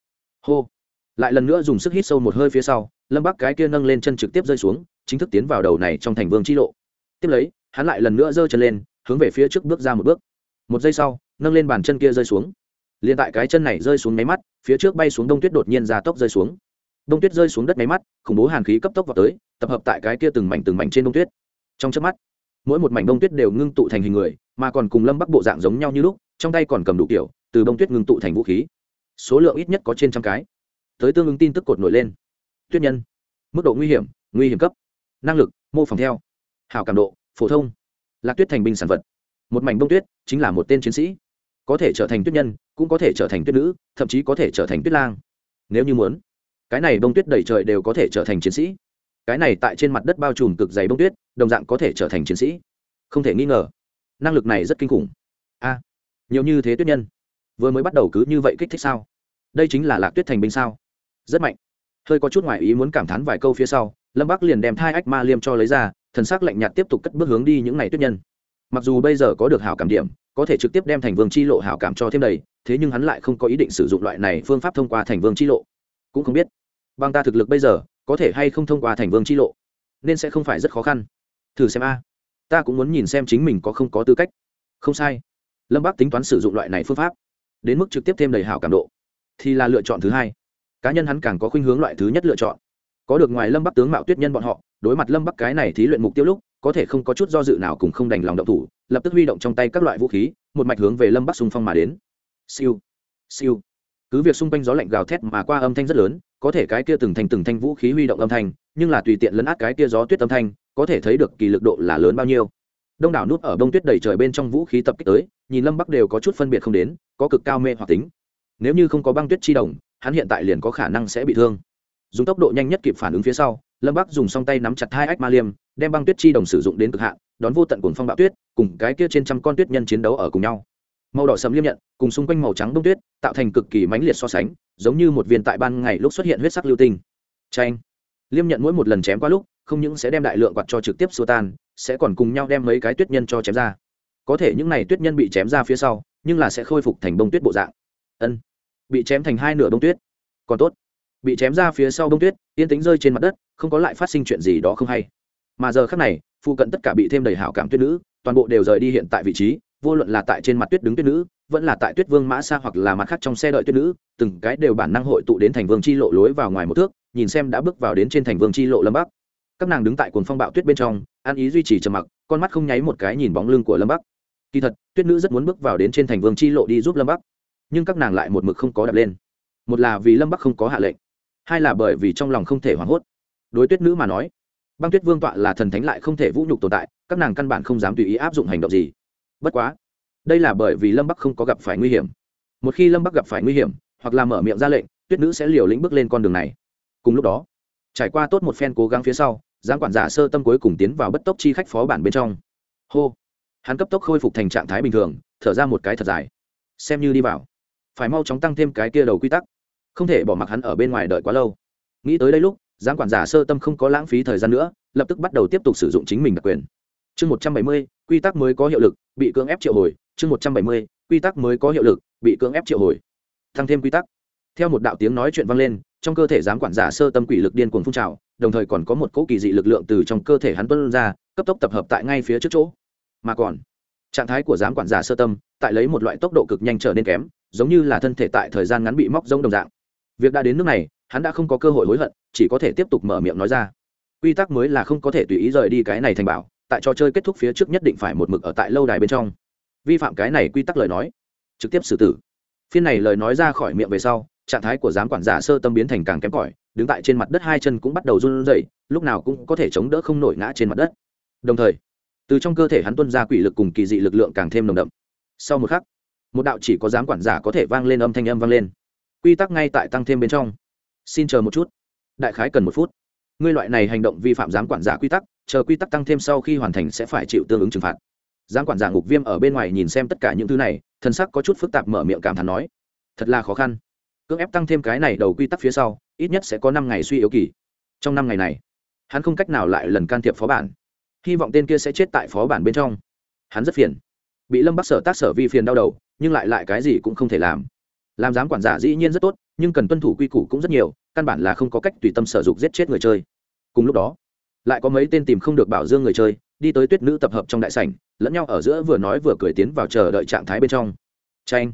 Hô. Lại lần nữa dùng sức hít sâu một hơi phía sau, lâm bắc cái kia nâng lên chân trực tiếp rơi xuống, chính thức tiến vào đầu này trong thành vương chi lộ. Tiếp lấy, hắn lại lần nữa giơ chân lên, hướng về phía trước bước ra một bước. Một giây sau, nâng lên bàn chân kia rơi xuống. Liền tại cái chân này rơi xuống máy mắt, phía trước bay xuống đông tuyết đột nhiên ra tốc rơi xuống đông tuyết rơi xuống đất máy mắt, khủng bố hàn khí cấp tốc vào tới, tập hợp tại cái kia từng mảnh từng mảnh trên đông tuyết. Trong chớp mắt, mỗi một mảnh đông tuyết đều ngưng tụ thành hình người, mà còn cùng lâm bắc bộ dạng giống nhau như lúc, trong tay còn cầm đủ kiểu, từ đông tuyết ngưng tụ thành vũ khí. Số lượng ít nhất có trên trăm cái. Tới tương ứng tin tức cột nổi lên. Tuyết nhân. Mức độ nguy hiểm nguy hiểm cấp. Năng lực, mô phỏng theo. Hảo cảm độ, phổ thông. Lạc tuyết thành binh sản vật. Một mảnh bông tuyết chính là một tên chiến sĩ. Có thể trở thành tuyết nhân, cũng có thể trở thành tuyết nữ, thậm chí có thể trở thành tuyết lang. Nếu như muốn cái này bông tuyết đầy trời đều có thể trở thành chiến sĩ. Cái này tại trên mặt đất bao trùm cực dày bông tuyết, đồng dạng có thể trở thành chiến sĩ. Không thể nghi ngờ, năng lực này rất kinh khủng. A, nhiều như thế tuyết nhân. Vừa mới bắt đầu cứ như vậy kích thích sao? Đây chính là lạc tuyết thành binh sao? Rất mạnh. Hơi có chút ngoại ý muốn cảm thán vài câu phía sau, lâm bắc liền đem thai ách ma liêm cho lấy ra, thần s ắ c lạnh nhạt tiếp tục cất bước hướng đi những n à y tuyết nhân. Mặc dù bây giờ có được hảo cảm điểm, có thể trực tiếp đem thành vương c h i lộ hảo cảm cho thêm đầy, thế nhưng hắn lại không có ý định sử dụng loại này phương pháp thông qua thành vương c h i lộ. Cũng không biết bằng ta thực lực bây giờ, có thể hay không thông qua thành vương c h i lộ, nên sẽ không phải rất khó khăn. Thử xem a. Ta cũng muốn nhìn xem chính mình có không có tư cách. Không sai. Lâm bác tính toán sử dụng loại này phương pháp, đến mức trực tiếp thêm đầy hảo cảm độ, thì là lựa chọn thứ hai. Cá nhân hắn càng có khuynh hướng loại thứ nhất lựa chọn. Có được ngoài lâm bắc tướng mạo tuyết nhân bọn họ, đối mặt lâm bắc cái này thí luyện mục tiêu lúc, có thể không có chút do dự nào cùng không đành lòng động thủ, lập tức huy động trong tay các loại vũ khí, một mạch hướng về lâm bắc xung phong mà đến. Siêu. Siêu. Cứ việc xung quanh gió lạnh gào thét mà qua âm thanh rất lớn có thể cái kia từng thành từng thanh vũ khí huy động âm thanh, nhưng là tùy tiện lấn át cái kia gió tuyết âm thanh, có thể thấy được kỳ lực độ là lớn bao nhiêu. Đông đảo nút ở đông tuyết đầy trời bên trong vũ khí tập kích tới, nhìn lâm bắc đều có chút phân biệt không đến, có cực cao mê hoặc tính. Nếu như không có băng tuyết chi đồng hắn hiện tại liền có khả năng sẽ bị thương. Dùng tốc độ nhanh nhất kịp phản ứng phía sau, lâm bắc dùng song tay nắm chặt hai ách ma liêm, đem băng tuyết chi đồng sử dụng đến cực hạn, đón vô tận cuồng phong bạo tuyết, cùng cái kia trên trăm con tuyết nhân chiến đấu ở cùng nhau màu đỏ sầm liêm nhận, cùng xung quanh màu trắng đông tuyết, tạo thành cực kỳ mãnh liệt so sánh, giống như một viên tại ban ngày lúc xuất hiện huyết sắc lưu tinh. Tranh liêm nhận mỗi một lần chém qua lúc, không những sẽ đem đại lượng quạt cho trực tiếp xua tan, sẽ còn cùng nhau đem mấy cái tuyết nhân cho chém ra. Có thể những này tuyết nhân bị chém ra phía sau, nhưng là sẽ khôi phục thành bông tuyết bộ dạng. Ân. Bị chém thành hai nửa bông tuyết. Còn tốt. Bị chém ra phía sau bông tuyết, yên tính rơi trên mặt đất, không có lại phát sinh chuyện gì đó không hay. Mà giờ khác này, phụ cận tất cả bị thêm đầy hảo cảm tuyết nữ, toàn bộ đều rời đi hiện tại vị trí vô luận là tại trên mặt tuyết đứng tuyết nữ, vẫn là tại tuyết vương mã xa hoặc là mặt khác trong xe đợi tuyết nữ, từng cái đều bản năng hội tụ đến thành vương chi lộ lối vào ngoài một thước, nhìn xem đã bước vào đến trên thành vương chi lộ lâm bắc. Các nàng đứng tại cồn phong bạo tuyết bên trong, an ý duy trì trầm mặc, con mắt không nháy một cái nhìn bóng lưng của lâm bắc. Kỳ thật, tuyết nữ rất muốn bước vào đến trên thành vương chi lộ đi giúp lâm bắc, nhưng các nàng lại một mực không có đập lên. Một là vì lâm bắc không có hạ lệnh, hai là bởi vì trong lòng không thể hoảng hốt. Đối tuyết nữ mà nói, băng tuyết vương tọa là thần thánh lại không thể vũ nhục tồn tại, các nàng căn bản không dám tùy ý áp dụng hành động gì bất quá, đây là bởi vì lâm bắc không có gặp phải nguy hiểm. Một khi lâm bắc gặp phải nguy hiểm, hoặc là mở miệng ra lệnh, tuyết nữ sẽ liều lĩnh bước lên con đường này. Cùng lúc đó, trải qua tốt một phen cố gắng phía sau giáng quản giả sơ tâm cuối cùng tiến vào bất tốc chi khách phó bản bên trong. Hô! Hắn cấp tốc khôi phục thành trạng thái bình thường, thở ra một cái thật dài. Xem như đi vào. Phải mau chóng tăng thêm cái kia đầu quy tắc. Không thể bỏ mặc hắn ở bên ngoài đợi quá lâu. Nghĩ tới đây lúc giáng quản giả sơ tâm không có lãng phí thời gian nữa, lập tức bắt đầu tiếp tục sử dụng chính mình đặc quyền chương một trăm bảy mươi, quy tắc mới có hiệu lực, bị cưỡng ép triệu hồi, chương một trăm bảy mươi, quy tắc mới có hiệu lực, bị cưỡng ép triệu hồi. Tăng thêm quy tắc. Theo một đạo tiếng nói chuyện vang lên, trong cơ thể giám quản giả sơ tâm quỷ lực điên cuồng phun trào, đồng thời còn có một cỗ kỳ dị lực lượng từ trong cơ thể hắn tuân ra, cấp tốc tập hợp tại ngay phía trước chỗ. Mà còn, trạng thái của giám quản giả sơ tâm, tại lấy một loại tốc độ cực nhanh trở nên kém, giống như là thân thể tại thời gian ngắn bị móc giống đồng dạng. Việc đã đến nước này, hắn đã không có cơ hội hối hận, chỉ có thể tiếp tục mở miệng nói ra. Quy tắc mới là không có thể tùy ý rời đi cái này thành bảo tại trò chơi kết thúc phía trước nhất định phải một mực ở tại lâu đài bên trong. Vi phạm cái này quy tắc lời nói, trực tiếp xử tử. Phiên này lời nói ra khỏi miệng về sau, trạng thái của giám quản giả sơ tâm biến thành càng kém cỏi, đứng tại trên mặt đất hai chân cũng bắt đầu run rẩy, lúc nào cũng có thể chống đỡ không nổi ngã trên mặt đất. Đồng thời, từ trong cơ thể hắn tuân ra quỷ lực cùng kỳ dị lực lượng càng thêm nồng đậm. Sau một khắc, một đạo chỉ có giám quản giả có thể vang lên âm thanh âm vang lên. Quy tắc ngay tại tăng thêm bên trong. Xin chờ một chút. Đại khái cần một phút. Ngươi loại này hành động vi phạm giám quản giả quy tắc chờ quy tắc tăng thêm sau khi hoàn thành sẽ phải chịu tương ứng trừng phạt. Giang quản giả ngục viêm ở bên ngoài nhìn xem tất cả những thứ này thân sắc có chút phức tạp mở miệng cảm thán nói, thật là khó khăn. Cưỡng ép tăng thêm cái này đầu quy tắc phía sau, ít nhất sẽ có năm ngày suy yếu kỳ. Trong năm ngày này, hắn không cách nào lại lần can thiệp phó bản. Hy vọng tên kia sẽ chết tại phó bản bên trong. Hắn rất phiền. Bị lâm bắc sở tác sở vi phiền đau đầu, nhưng lại lại cái gì cũng không thể làm. Làm giám quản giả dĩ nhiên rất tốt, nhưng cần tuân thủ quy củ cũng rất nhiều, căn bản là không có cách tùy tâm sở dục giết chết người chơi. Cùng lúc đó lại có mấy tên tìm không được bảo dương người chơi, đi tới tuyết nữ tập hợp trong đại sảnh, lẫn nhau ở giữa vừa nói vừa cười tiến vào chờ đợi trạng thái bên trong. Tranh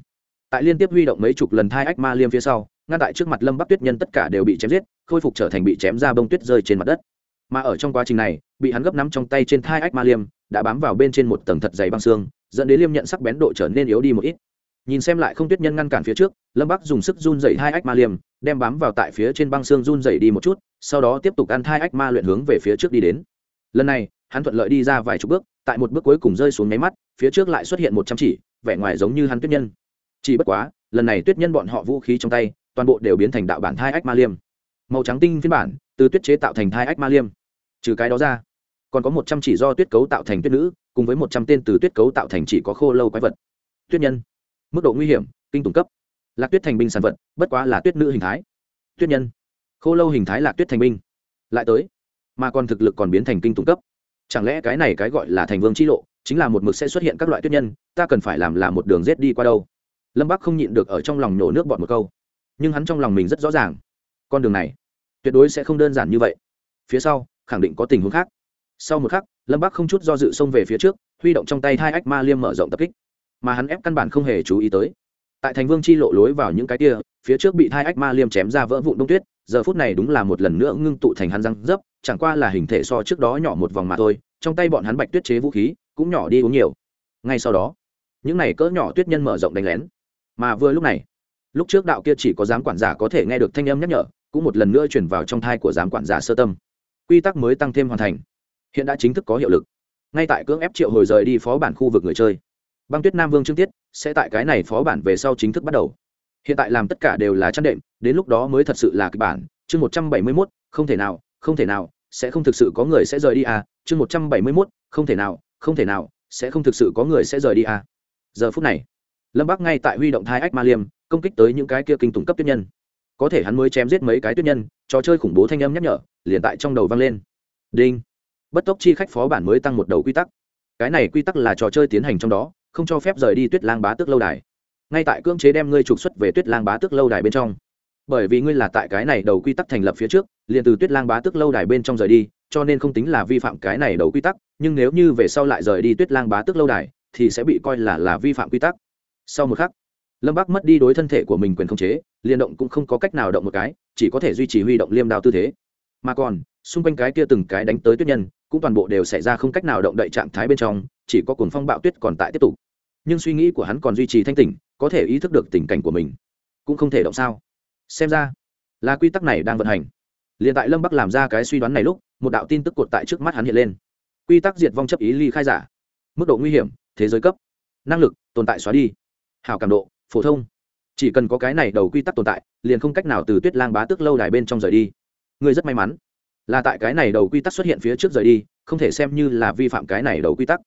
tại liên tiếp huy động mấy chục lần thai ách ma liêm phía sau, ngăn tại trước mặt lâm bắc tuyết nhân tất cả đều bị chém giết, khôi phục trở thành bị chém ra bông tuyết rơi trên mặt đất. Mà ở trong quá trình này, bị hắn gấp nắm trong tay trên thai ách ma liêm, đã bám vào bên trên một tầng thật dày băng xương, dẫn đến liêm nhận sắc bén độ trở nên yếu đi một ít. Nhìn xem lại không tuyết nhân ngăn cản phía trước, lâm bắc dùng sức run dày hai ách ma liêm, đem bám vào tại phía trên băng xương run dày đi một chút sau đó tiếp tục ăn thai ách ma luyện hướng về phía trước đi đến. Lần này, hắn thuận lợi đi ra vài chục bước, tại một bước cuối cùng rơi xuống nháy mắt, phía trước lại xuất hiện một trăm chỉ, vẻ ngoài giống như hắn tuyết nhân. Chỉ bất quá, lần này tuyết nhân bọn họ vũ khí trong tay, toàn bộ đều biến thành đạo bản thai ách ma liêm. Màu trắng tinh phiên bản, từ tuyết chế tạo thành thai ách ma liêm. Trừ cái đó ra, còn có một trăm chỉ do tuyết cấu tạo thành tuyết nữ, cùng với một trăm tên từ tuyết cấu tạo thành chỉ có khô lâu quái vật. Tuyết nhân, mức độ nguy hiểm, kinh tùng cấp. Lạc tuyết thành binh sản vật, bất quá là tuyết nữ hình thái. Tuyết nhân khô lâu hình thái lạc tuyết thành binh. Lại tới. Mà còn thực lực còn biến thành kinh tùng cấp. Chẳng lẽ cái này cái gọi là thành vương chi lộ, chính là một mực sẽ xuất hiện các loại tuyết nhân, ta cần phải làm là một đường rết đi qua đâu? Lâm bắc không nhịn được ở trong lòng nhổ nước bọt một câu. Nhưng hắn trong lòng mình rất rõ ràng. Con đường này, tuyệt đối sẽ không đơn giản như vậy. Phía sau, khẳng định có tình huống khác. Sau một khắc, lâm bắc không chút do dự xông về phía trước, huy động trong tay hai ách ma liêm mở rộng tập kích. Mà hắn ép căn bản không hề chú ý tới. Tại thành vương chi lộ lối vào những cái kia, phía trước bị hai ách ma liêm chém ra vỡ vụn đông tuyết giờ phút này đúng là một lần nữa ngưng tụ thành hắn răng dấp, chẳng qua là hình thể so trước đó nhỏ một vòng mà thôi, trong tay bọn hắn bạch tuyết chế vũ khí, cũng nhỏ đi uống nhiều. Ngay sau đó, những này cỡ nhỏ tuyết nhân mở rộng đánh lén. Mà vừa lúc này, lúc trước đạo kia chỉ có giám quản giả có thể nghe được thanh âm nhắc nhở, cũng một lần nữa chuyển vào trong thai của giám quản giả sơ tâm. Quy tắc mới tăng thêm hoàn thành. Hiện đã chính thức có hiệu lực. Ngay tại cưỡng ép triệu hồi rời đi phó bản khu vực người chơi. Băng tuyết nam vương trương tiết, sẽ tại cái này phó bản về sau chính thức bắt đầu hiện tại làm tất cả đều là chăn đệm, đến lúc đó mới thật sự là kịch bản. Chương một trăm bảy mươi mốt, không thể nào, không thể nào, sẽ không thực sự có người sẽ rời đi à? Chương một trăm bảy mươi mốt, không thể nào, không thể nào, sẽ không thực sự có người sẽ rời đi à? Giờ phút này, lâm bắc ngay tại huy động thai ách ma liêm, công kích tới những cái kia kinh tủng cấp tuyết nhân. Có thể hắn mới chém giết mấy cái tuyết nhân, trò chơi khủng bố thanh âm nhắc nhở, liền tại trong đầu vang lên. Đinh. Bất tốc chi khách phó bản mới tăng một đầu quy tắc. Cái này quy tắc là trò chơi tiến hành trong đó, không cho phép rời đi tuyết lang bá tước lâu đài ngay tại cưỡng chế đem ngươi trục xuất về tuyết lang bá tước lâu đài bên trong. Bởi vì ngươi là tại cái này đầu quy tắc thành lập phía trước, liền từ tuyết lang bá tước lâu đài bên trong rời đi, cho nên không tính là vi phạm cái này đầu quy tắc, nhưng nếu như về sau lại rời đi tuyết lang bá tước lâu đài, thì sẽ bị coi là là vi phạm quy tắc. Sau một khắc, lâm bắc mất đi đối thân thể của mình quyền khống chế, liên động cũng không có cách nào động một cái, chỉ có thể duy trì huy động liêm đào tư thế. Mà còn, xung quanh cái kia từng cái đánh tới tuyết nhân, cũng toàn bộ đều xảy ra không cách nào động đậy trạng thái bên trong, chỉ có cuồng phong bạo tuyết còn tại tiếp tục nhưng suy nghĩ của hắn còn duy trì thanh tỉnh, có thể ý thức được tình cảnh của mình. Cũng không thể động sao. Xem ra, là quy tắc này đang vận hành. Liền tại lâm bắc làm ra cái suy đoán này lúc, một đạo tin tức cột tại trước mắt hắn hiện lên. Quy tắc diệt vong chấp ý ly khai giả. Mức độ nguy hiểm, thế giới cấp. Năng lực, tồn tại xóa đi. Hảo cảm độ, phổ thông. Chỉ cần có cái này đầu quy tắc tồn tại, liền không cách nào từ tuyết lang bá tước lâu đài bên trong rời đi. Ngươi rất may mắn, là tại cái này đầu quy tắc xuất hiện phía trước rời đi, không thể xem như là vi phạm cái này đầu quy tắc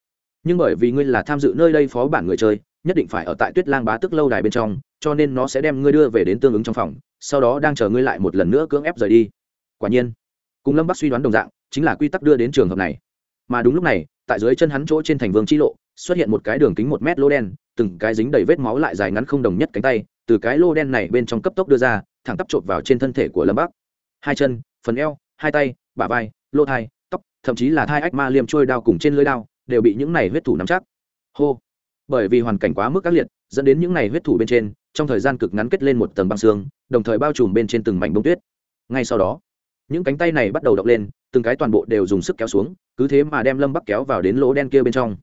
nhưng bởi vì ngươi là tham dự nơi đây phó bản người chơi, nhất định phải ở tại tuyết lang bá tước lâu đài bên trong, cho nên nó sẽ đem ngươi đưa về đến tương ứng trong phòng, sau đó đang chờ ngươi lại một lần nữa cưỡng ép rời đi. Quả nhiên, cùng lâm bắc suy đoán đồng dạng, chính là quy tắc đưa đến trường hợp này. Mà đúng lúc này, tại dưới chân hắn chỗ trên thành vương chi lộ, xuất hiện một cái đường kính một mét lô đen, từng cái dính đầy vết máu lại dài ngắn không đồng nhất cánh tay, từ cái lô đen này bên trong cấp tốc đưa ra, thẳng tắp chộp vào trên thân thể của lâm bắc. Hai chân, phần eo, hai tay, bả vai lô thai, tóc, thậm chí là thai ách ma liêm trôi đao cùng trên lưới đao đều bị những này huyết thủ nắm chắc. Hô. Bởi vì hoàn cảnh quá mức ác liệt, dẫn đến những này huyết thủ bên trên, trong thời gian cực ngắn kết lên một tầng băng xương, đồng thời bao trùm bên trên từng mảnh bông tuyết. Ngay sau đó, những cánh tay này bắt đầu động lên, từng cái toàn bộ đều dùng sức kéo xuống, cứ thế mà đem lâm bắc kéo vào đến lỗ đen kia bên trong.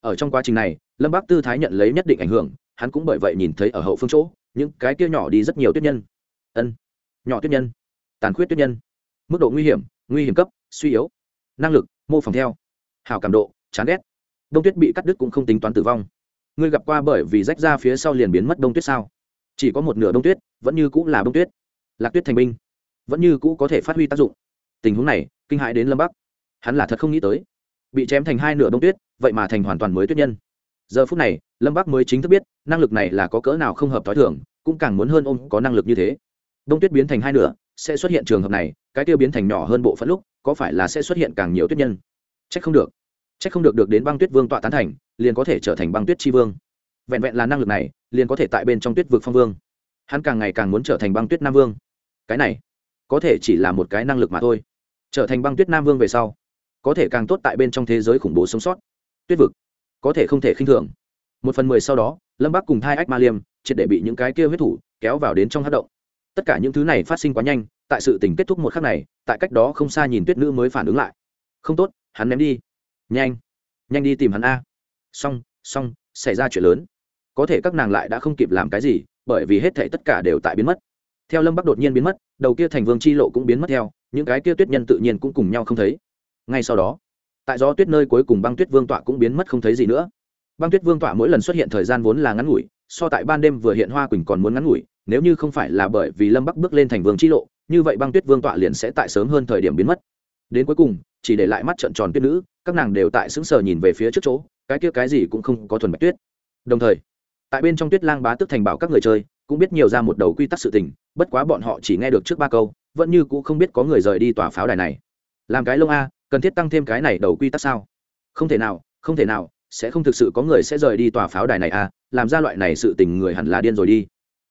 Ở trong quá trình này, lâm bắc tư thái nhận lấy nhất định ảnh hưởng, hắn cũng bởi vậy nhìn thấy ở hậu phương chỗ, những cái kia nhỏ đi rất nhiều tuyết nhân. Ân. Nhỏ tuyết nhân. Tàn khuyết tuyết nhân. Mức độ nguy hiểm nguy hiểm cấp, suy yếu. Năng lực, mô phỏng theo. Hào cảm độ chán ghét. Đông tuyết bị cắt đứt cũng không tính toán tử vong. Ngươi gặp qua bởi vì rách ra phía sau liền biến mất đông tuyết sao? Chỉ có một nửa đông tuyết, vẫn như cũng là đông tuyết. Lạc tuyết thành binh, vẫn như cũ có thể phát huy tác dụng. Tình huống này, kinh hãi đến lâm bắc. Hắn là thật không nghĩ tới. Bị chém thành hai nửa đông tuyết, vậy mà thành hoàn toàn mới tuyết nhân. Giờ phút này, lâm bắc mới chính thức biết, năng lực này là có cỡ nào không hợp t h ó i thưởng cũng càng muốn hơn ông có năng lực như thế. Đông tuyết biến thành hai nửa, sẽ xuất hiện trường hợp này, cái tiêu biến thành nhỏ hơn bộ phận lúc, có phải là sẽ xuất hiện càng nhiều tuyết nhân? C h ắ c không được c h ắ c không được được đến băng tuyết vương tọa tán thành, liền có thể trở thành băng tuyết tri vương. Vẹn vẹn là năng lực này, liền có thể tại bên trong tuyết vực phong vương. Hắn càng ngày càng muốn trở thành băng tuyết nam vương. Cái này, có thể chỉ là một cái năng lực mà thôi. Trở thành băng tuyết nam vương về sau, có thể càng tốt tại bên trong thế giới khủng bố sống sót. Tuyết vực, có thể không thể khinh thường. Một phần mười sau đó, lâm bắc cùng thai ách ma liêm, triệt để bị những cái kia huyết thủ kéo vào đến trong hát động. Tất cả những thứ này phát sinh quá nhanh, tại sự tình kết thúc một khắc này, tại cách đó không xa nhìn tuyết nữ mới phản ứng lại. Không tốt, hắn ném đi nhanh. Nhanh đi tìm hắn a. Xong xong, xảy ra chuyện lớn. Có thể các nàng lại đã không kịp làm cái gì, bởi vì hết thể tất cả đều tại biến mất. Theo lâm bắc đột nhiên biến mất, đầu kia thành vương c h i lộ cũng biến mất theo, những cái kia tuyết nhân tự nhiên cũng cùng nhau không thấy. Ngay sau đó, tại gió tuyết nơi cuối cùng băng tuyết vương tọa cũng biến mất không thấy gì nữa. Băng tuyết vương tọa mỗi lần xuất hiện thời gian vốn là ngắn ngủi, so tại ban đêm vừa hiện hoa quỳnh còn muốn ngắn ngủi, nếu như không phải là bởi vì lâm bắc bước lên thành vương t lộ, như vậy băng tuyết vương tọa liền sẽ tại sớm hơn thời điểm biến mất. Đến cuối cùng, chỉ để lại mắt trận tròn tuyết nữ các nàng đều tại sững sờ nhìn về phía trước chỗ, cái kia cái gì cũng không có thuần bạch tuyết. Đồng thời, tại bên trong tuyết lang bá tức thành bảo các người chơi, cũng biết nhiều ra một đầu quy tắc sự tình, bất quá bọn họ chỉ nghe được trước ba câu, vẫn như cũng không biết có người rời đi tòa pháo đài này. Làm cái lông a, cần thiết tăng thêm cái này đầu quy tắc sao? Không thể nào, không thể nào, sẽ không thực sự có người sẽ rời đi tòa pháo đài này à làm ra loại này sự tình người hẳn là điên rồi đi.